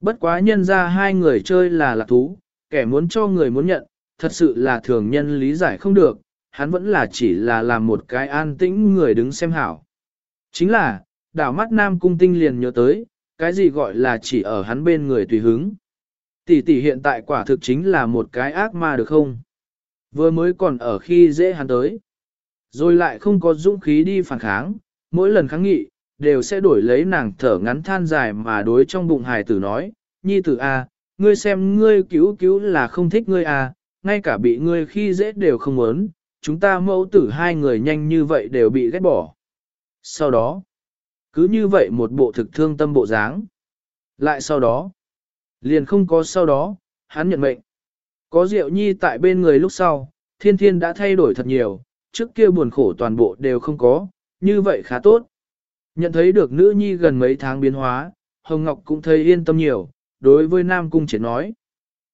Bất quá nhân ra hai người chơi là lạc thú, kẻ muốn cho người muốn nhận, thật sự là thường nhân lý giải không được, hắn vẫn là chỉ là làm một cái an tĩnh người đứng xem hảo. Chính là, đảo mắt Nam Cung Tinh liền nhớ tới, cái gì gọi là chỉ ở hắn bên người tùy hứng. Tỷ tỷ hiện tại quả thực chính là một cái ác ma được không? Vừa mới còn ở khi dễ hắn tới. Rồi lại không có dũng khí đi phản kháng, mỗi lần kháng nghị, đều sẽ đổi lấy nàng thở ngắn than dài mà đối trong bụng hài tử nói, nhi tử A, ngươi xem ngươi cứu cứu là không thích ngươi A, ngay cả bị ngươi khi dễ đều không muốn, chúng ta mẫu tử hai người nhanh như vậy đều bị ghét bỏ. Sau đó, cứ như vậy một bộ thực thương tâm bộ dáng. Lại sau đó, liền không có sau đó, hắn nhận mệnh. Có Diệu Nhi tại bên người lúc sau, thiên thiên đã thay đổi thật nhiều, trước kia buồn khổ toàn bộ đều không có, như vậy khá tốt. Nhận thấy được nữ nhi gần mấy tháng biến hóa, Hồng Ngọc cũng thấy yên tâm nhiều, đối với Nam Cung Triệt nói.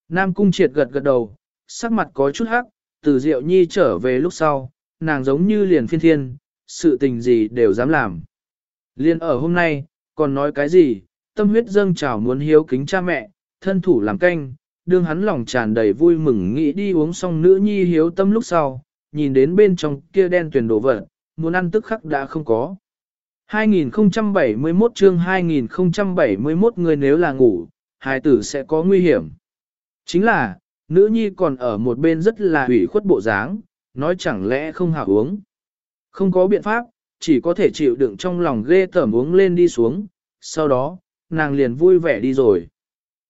Nam Cung Triệt gật gật đầu, sắc mặt có chút hắc, từ Diệu Nhi trở về lúc sau, nàng giống như liền phiên thiên, sự tình gì đều dám làm. Liên ở hôm nay, còn nói cái gì, tâm huyết dâng trào muốn hiếu kính cha mẹ, thân thủ làm canh, đương hắn lòng tràn đầy vui mừng nghĩ đi uống xong nữ nhi hiếu tâm lúc sau, nhìn đến bên trong kia đen tuyển đổ vật, muốn ăn tức khắc đã không có. 2071 chương 2071 người nếu là ngủ, hài tử sẽ có nguy hiểm. Chính là, nữ nhi còn ở một bên rất là hủy khuất bộ dáng, nói chẳng lẽ không hảo uống. Không có biện pháp, chỉ có thể chịu đựng trong lòng ghê tởm uống lên đi xuống, sau đó, nàng liền vui vẻ đi rồi.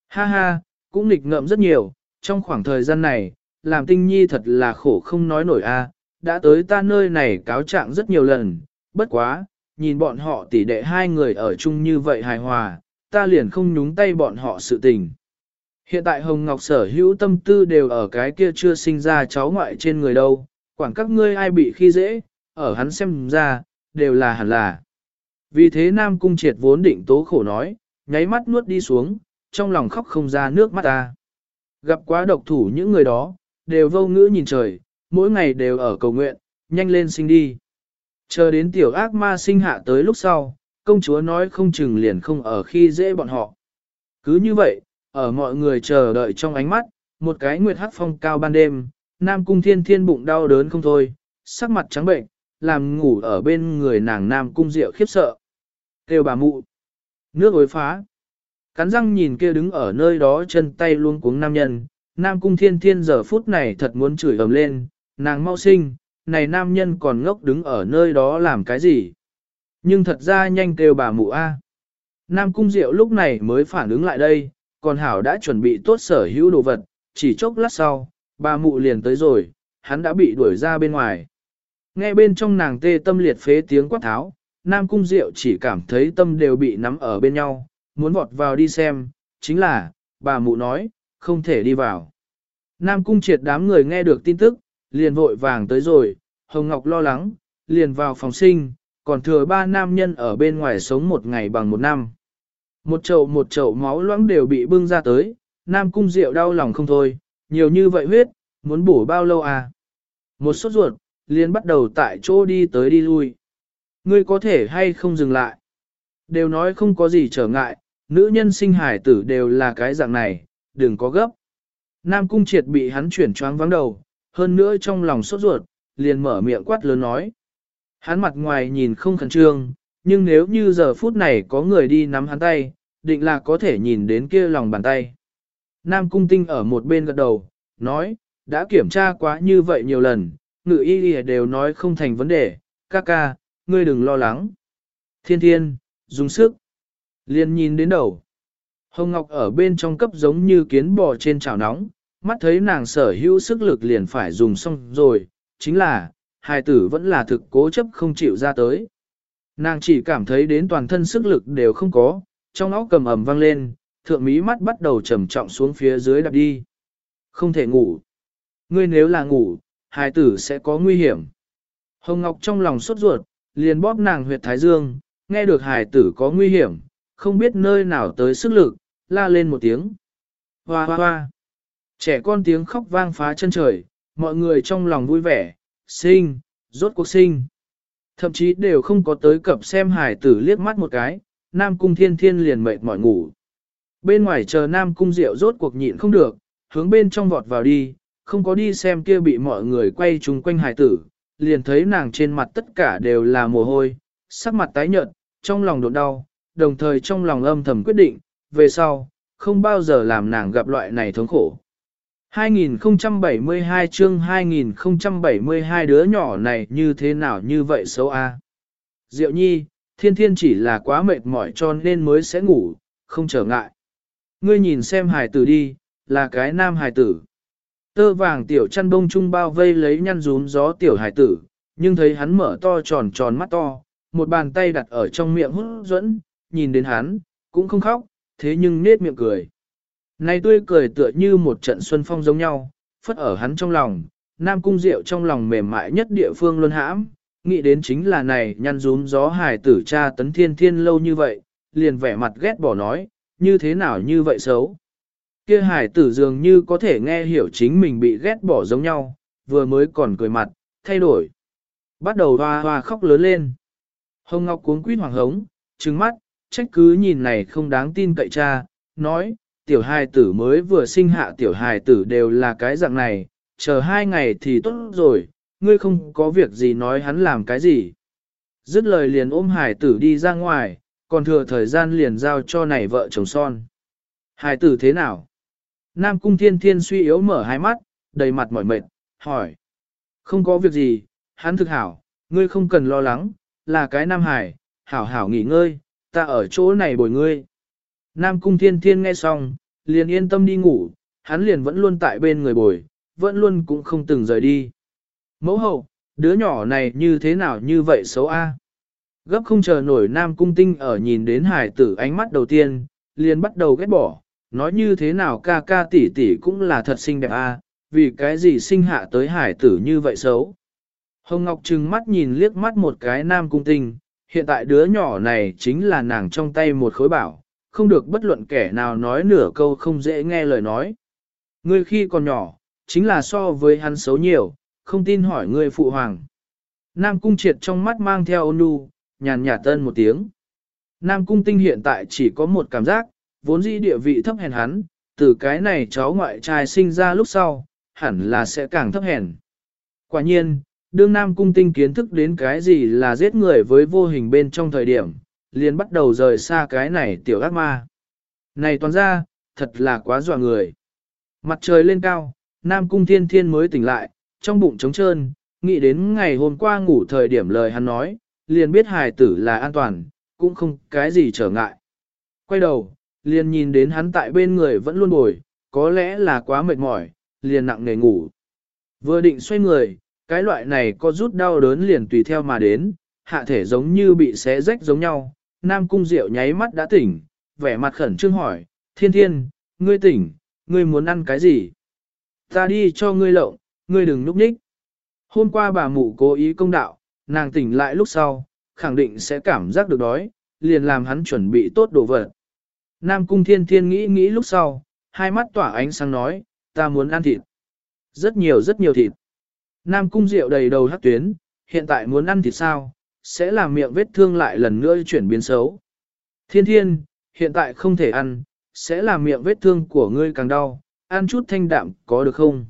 Ha ha, cũng nghịch ngợm rất nhiều, trong khoảng thời gian này, làm tinh nhi thật là khổ không nói nổi a. đã tới ta nơi này cáo trạng rất nhiều lần, bất quá, nhìn bọn họ tỷ đệ hai người ở chung như vậy hài hòa, ta liền không nhúng tay bọn họ sự tình. Hiện tại Hồng Ngọc sở hữu tâm tư đều ở cái kia chưa sinh ra cháu ngoại trên người đâu, quản các ngươi ai bị khi dễ, ở hắn xem ra, đều là hẳn là. Vì thế Nam Cung Triệt vốn định tố khổ nói, nháy mắt nuốt đi xuống, trong lòng khóc không ra nước mắt ta. Gặp quá độc thủ những người đó, đều vô ngữ nhìn trời, mỗi ngày đều ở cầu nguyện, nhanh lên sinh đi. Chờ đến tiểu ác ma sinh hạ tới lúc sau, công chúa nói không chừng liền không ở khi dễ bọn họ. Cứ như vậy, ở mọi người chờ đợi trong ánh mắt, một cái nguyệt hắc phong cao ban đêm, Nam Cung Thiên Thiên bụng đau đớn không thôi, sắc mặt trắng bệnh, làm ngủ ở bên người nàng Nam Cung Diệu khiếp sợ. Kêu bà mụ. Nước ối phá. Cắn răng nhìn kia đứng ở nơi đó chân tay luôn cuống nam nhân, Nam Cung Thiên Thiên giờ phút này thật muốn chửi ầm lên, nàng mau sinh, này nam nhân còn ngốc đứng ở nơi đó làm cái gì? Nhưng thật ra nhanh kêu bà mụ A. Nam Cung Diệu lúc này mới phản ứng lại đây, còn Hảo đã chuẩn bị tốt sở hữu đồ vật, chỉ chốc lát sau, bà mụ liền tới rồi, hắn đã bị đuổi ra bên ngoài. Nghe bên trong nàng tê tâm liệt phế tiếng quát tháo, Nam Cung Diệu chỉ cảm thấy tâm đều bị nắm ở bên nhau, muốn vọt vào đi xem, chính là, bà mụ nói, không thể đi vào. Nam Cung triệt đám người nghe được tin tức, liền vội vàng tới rồi, Hồng Ngọc lo lắng, liền vào phòng sinh, còn thừa ba nam nhân ở bên ngoài sống một ngày bằng một năm. Một chậu một chậu máu loãng đều bị bưng ra tới, Nam Cung Diệu đau lòng không thôi, nhiều như vậy huyết, muốn bổ bao lâu à? Một sốt ruột, liền bắt đầu tại chỗ đi tới đi lui. Ngươi có thể hay không dừng lại? Đều nói không có gì trở ngại, nữ nhân sinh hải tử đều là cái dạng này, đừng có gấp. Nam Cung Triệt bị hắn chuyển choáng vắng đầu, hơn nữa trong lòng sốt ruột, liền mở miệng quát lớn nói. Hắn mặt ngoài nhìn không khẩn trương, nhưng nếu như giờ phút này có người đi nắm hắn tay, định là có thể nhìn đến kia lòng bàn tay. Nam Cung Tinh ở một bên gật đầu, nói, đã kiểm tra quá như vậy nhiều lần, ngự y đều nói không thành vấn đề, ca ca, ngươi đừng lo lắng. Thiên thiên, dùng sức. Liên nhìn đến đầu. Hồng Ngọc ở bên trong cấp giống như kiến bò trên chảo nóng, mắt thấy nàng sở hữu sức lực liền phải dùng xong rồi, chính là, hài tử vẫn là thực cố chấp không chịu ra tới. Nàng chỉ cảm thấy đến toàn thân sức lực đều không có, trong óc cầm ầm vang lên, thượng mí mắt bắt đầu trầm trọng xuống phía dưới đạp đi. Không thể ngủ. Ngươi nếu là ngủ, hài tử sẽ có nguy hiểm. Hồng Ngọc trong lòng sốt ruột, liền bóp nàng huyệt thái dương, nghe được hài tử có nguy hiểm, không biết nơi nào tới sức lực, la lên một tiếng. Hoa hoa hoa. Trẻ con tiếng khóc vang phá chân trời, mọi người trong lòng vui vẻ, sinh, rốt cuộc sinh. Thậm chí đều không có tới cập xem hải tử liếc mắt một cái, Nam Cung Thiên Thiên liền mệt mỏi ngủ. Bên ngoài chờ Nam Cung Diệu rốt cuộc nhịn không được, hướng bên trong vọt vào đi, không có đi xem kia bị mọi người quay chung quanh hải tử, liền thấy nàng trên mặt tất cả đều là mồ hôi, sắc mặt tái nhợt, trong lòng đột đau, đồng thời trong lòng âm thầm quyết định, về sau, không bao giờ làm nàng gặp loại này thống khổ. 2072 chương 2072 đứa nhỏ này như thế nào như vậy xấu a? Diệu nhi, thiên thiên chỉ là quá mệt mỏi cho nên mới sẽ ngủ, không trở ngại. Ngươi nhìn xem hài tử đi, là cái nam hài tử. Tơ vàng tiểu chăn bông trung bao vây lấy nhăn rún gió tiểu hải tử, nhưng thấy hắn mở to tròn tròn mắt to, một bàn tay đặt ở trong miệng hút dẫn, nhìn đến hắn, cũng không khóc, thế nhưng nết miệng cười. Này tươi cười tựa như một trận xuân phong giống nhau, phất ở hắn trong lòng, Nam Cung Diệu trong lòng mềm mại nhất địa phương luôn hãm, nghĩ đến chính là này nhăn rúm gió hài tử cha tấn thiên thiên lâu như vậy, liền vẻ mặt ghét bỏ nói, như thế nào như vậy xấu. Kia hải tử dường như có thể nghe hiểu chính mình bị ghét bỏ giống nhau, vừa mới còn cười mặt, thay đổi. Bắt đầu hoa hoa khóc lớn lên. Hồng Ngọc cuốn quýt hoàng hống, trừng mắt, trách cứ nhìn này không đáng tin cậy cha, nói, tiểu hài tử mới vừa sinh hạ tiểu hài tử đều là cái dạng này, chờ hai ngày thì tốt rồi, ngươi không có việc gì nói hắn làm cái gì. Dứt lời liền ôm hài tử đi ra ngoài, còn thừa thời gian liền giao cho này vợ chồng son. Hài tử thế nào? Nam cung thiên thiên suy yếu mở hai mắt, đầy mặt mỏi mệt, hỏi. Không có việc gì, hắn thực hảo, ngươi không cần lo lắng, là cái nam hải, hảo hảo nghỉ ngơi, ta ở chỗ này bồi ngươi. Nam cung thiên thiên nghe xong, liền yên tâm đi ngủ, hắn liền vẫn luôn tại bên người bồi, vẫn luôn cũng không từng rời đi. Mẫu hậu, đứa nhỏ này như thế nào như vậy xấu a? Gấp không chờ nổi Nam cung tinh ở nhìn đến hải tử ánh mắt đầu tiên, liền bắt đầu ghét bỏ, nói như thế nào ca ca tỷ tỷ cũng là thật xinh đẹp a, vì cái gì sinh hạ tới hải tử như vậy xấu. Hồng Ngọc trừng mắt nhìn liếc mắt một cái Nam cung tinh, hiện tại đứa nhỏ này chính là nàng trong tay một khối bảo, không được bất luận kẻ nào nói nửa câu không dễ nghe lời nói. Ngươi khi còn nhỏ, chính là so với hắn xấu nhiều, không tin hỏi ngươi phụ hoàng. Nam cung triệt trong mắt mang theo ôn nhu, nhàn nhạt tân một tiếng. Nam cung tinh hiện tại chỉ có một cảm giác, vốn dĩ địa vị thấp hèn hắn, từ cái này cháu ngoại trai sinh ra lúc sau, hẳn là sẽ càng thấp hèn. Quả nhiên, đương Nam cung tinh kiến thức đến cái gì là giết người với vô hình bên trong thời điểm, liền bắt đầu rời xa cái này tiểu ác ma. Này toàn ra, thật là quá dọa người. Mặt trời lên cao, Nam Cung Thiên Thiên mới tỉnh lại, trong bụng trống trơn, nghĩ đến ngày hôm qua ngủ thời điểm lời hắn nói, liền biết hài tử là an toàn, cũng không cái gì trở ngại. Quay đầu, liền nhìn đến hắn tại bên người vẫn luôn bồi, có lẽ là quá mệt mỏi, liền nặng nề ngủ. Vừa định xoay người, cái loại này có rút đau đớn liền tùy theo mà đến, hạ thể giống như bị xé rách giống nhau, Nam Cung Diệu nháy mắt đã tỉnh, vẻ mặt khẩn trương hỏi, thiên thiên, ngươi tỉnh, ngươi muốn ăn cái gì? Ta đi cho ngươi lộng, ngươi đừng núp nhích. Hôm qua bà mụ cố ý công đạo, nàng tỉnh lại lúc sau, khẳng định sẽ cảm giác được đói, liền làm hắn chuẩn bị tốt đồ vật. Nam Cung Thiên Thiên nghĩ nghĩ lúc sau, hai mắt tỏa ánh sáng nói, ta muốn ăn thịt. Rất nhiều rất nhiều thịt. Nam Cung Diệu đầy đầu hắc tuyến, hiện tại muốn ăn thịt sao, sẽ làm miệng vết thương lại lần nữa chuyển biến xấu. Thiên thiên, hiện tại không thể ăn, sẽ làm miệng vết thương của ngươi càng đau, ăn chút thanh đạm có được không?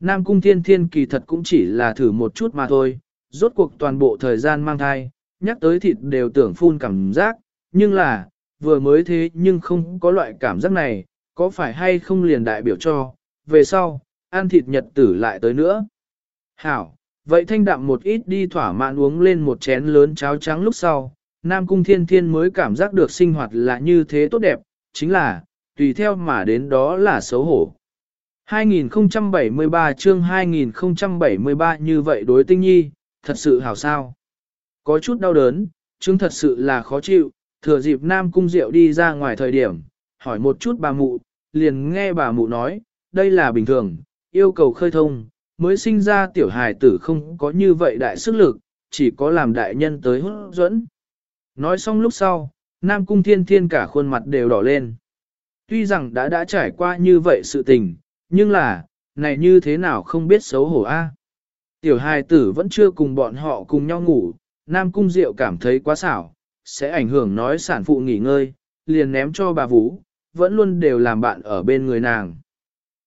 Nam cung thiên thiên kỳ thật cũng chỉ là thử một chút mà thôi, rốt cuộc toàn bộ thời gian mang thai, nhắc tới thịt đều tưởng phun cảm giác, nhưng là, vừa mới thế nhưng không có loại cảm giác này, có phải hay không liền đại biểu cho, về sau, ăn thịt nhật tử lại tới nữa. Hảo, Vậy thanh đạm một ít đi thỏa mãn uống lên một chén lớn cháo trắng lúc sau, Nam Cung Thiên Thiên mới cảm giác được sinh hoạt là như thế tốt đẹp, chính là, tùy theo mà đến đó là xấu hổ. 2073 chương 2073 như vậy đối tinh nhi, thật sự hảo sao. Có chút đau đớn, chứng thật sự là khó chịu, thừa dịp Nam Cung Diệu đi ra ngoài thời điểm, hỏi một chút bà mụ, liền nghe bà mụ nói, đây là bình thường, yêu cầu khơi thông, mới sinh ra tiểu hài tử không có như vậy đại sức lực, chỉ có làm đại nhân tới hút dẫn. Nói xong lúc sau, Nam Cung Thiên Thiên cả khuôn mặt đều đỏ lên. Tuy rằng đã đã trải qua như vậy sự tình, nhưng là, này như thế nào không biết xấu hổ a. Tiểu hài tử vẫn chưa cùng bọn họ cùng nhau ngủ, Nam Cung Diệu cảm thấy quá xảo, sẽ ảnh hưởng nói sản phụ nghỉ ngơi, liền ném cho bà Vũ, vẫn luôn đều làm bạn ở bên người nàng.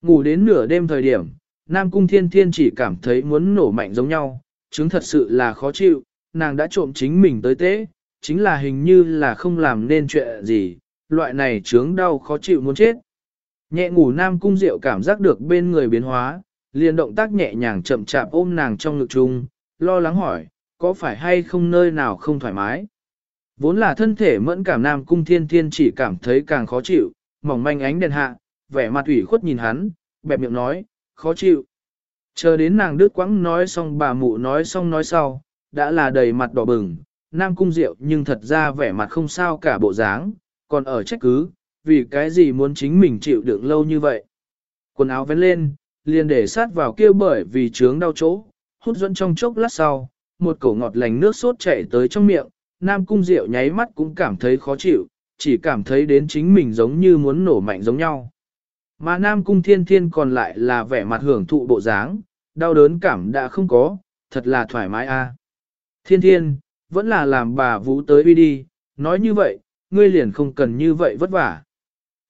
Ngủ đến nửa đêm thời điểm, Nam Cung Thiên Thiên chỉ cảm thấy muốn nổ mạnh giống nhau, chứng thật sự là khó chịu, nàng đã trộm chính mình tới tế, chính là hình như là không làm nên chuyện gì, loại này chứng đau khó chịu muốn chết. Nhẹ ngủ Nam Cung Diệu cảm giác được bên người biến hóa, liền động tác nhẹ nhàng chậm chạp ôm nàng trong ngực chung, lo lắng hỏi, có phải hay không nơi nào không thoải mái? Vốn là thân thể mẫn cảm Nam Cung Thiên Thiên chỉ cảm thấy càng khó chịu, mỏng manh ánh đèn hạ, vẻ mặt ủy khuất nhìn hắn, bẹp miệng nói, khó chịu. Chờ đến nàng đứt quãng nói xong bà mụ nói xong nói sau, đã là đầy mặt đỏ bừng, Nam Cung rượu nhưng thật ra vẻ mặt không sao cả bộ dáng, còn ở trách cứ, vì cái gì muốn chính mình chịu đựng lâu như vậy. Quần áo vén lên, liền để sát vào kia bởi vì trướng đau chỗ, hút dẫn trong chốc lát sau, một cổ ngọt lành nước sốt chảy tới trong miệng, Nam Cung Diệu nháy mắt cũng cảm thấy khó chịu, chỉ cảm thấy đến chính mình giống như muốn nổ mạnh giống nhau. Mà Nam Cung Thiên Thiên còn lại là vẻ mặt hưởng thụ bộ dáng, đau đớn cảm đã không có, thật là thoải mái a. Thiên Thiên, vẫn là làm bà Vũ tới uy đi, nói như vậy, ngươi liền không cần như vậy vất vả.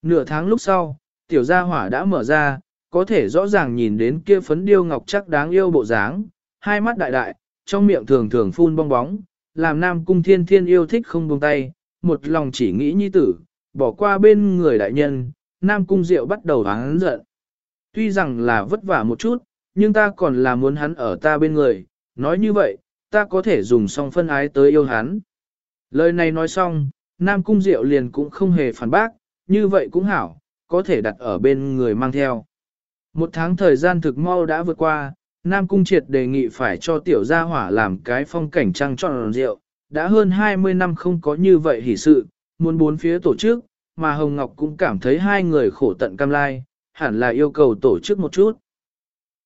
Nửa tháng lúc sau, tiểu gia hỏa đã mở ra, có thể rõ ràng nhìn đến kia phấn điêu ngọc chắc đáng yêu bộ dáng, hai mắt đại đại, trong miệng thường thường phun bong bóng, làm nam cung thiên thiên yêu thích không buông tay, một lòng chỉ nghĩ nhi tử, bỏ qua bên người đại nhân, nam cung diệu bắt đầu hắn giận. Tuy rằng là vất vả một chút, nhưng ta còn là muốn hắn ở ta bên người, nói như vậy, ta có thể dùng song phân ái tới yêu hắn. Lời này nói xong, nam cung diệu liền cũng không hề phản bác, như vậy cũng hảo, có thể đặt ở bên người mang theo. Một tháng thời gian thực mau đã vượt qua, Nam Cung Triệt đề nghị phải cho tiểu gia hỏa làm cái phong cảnh trăng tròn rượu, đã hơn 20 năm không có như vậy hỷ sự, muốn bốn phía tổ chức, mà Hồng Ngọc cũng cảm thấy hai người khổ tận cam lai, hẳn là yêu cầu tổ chức một chút.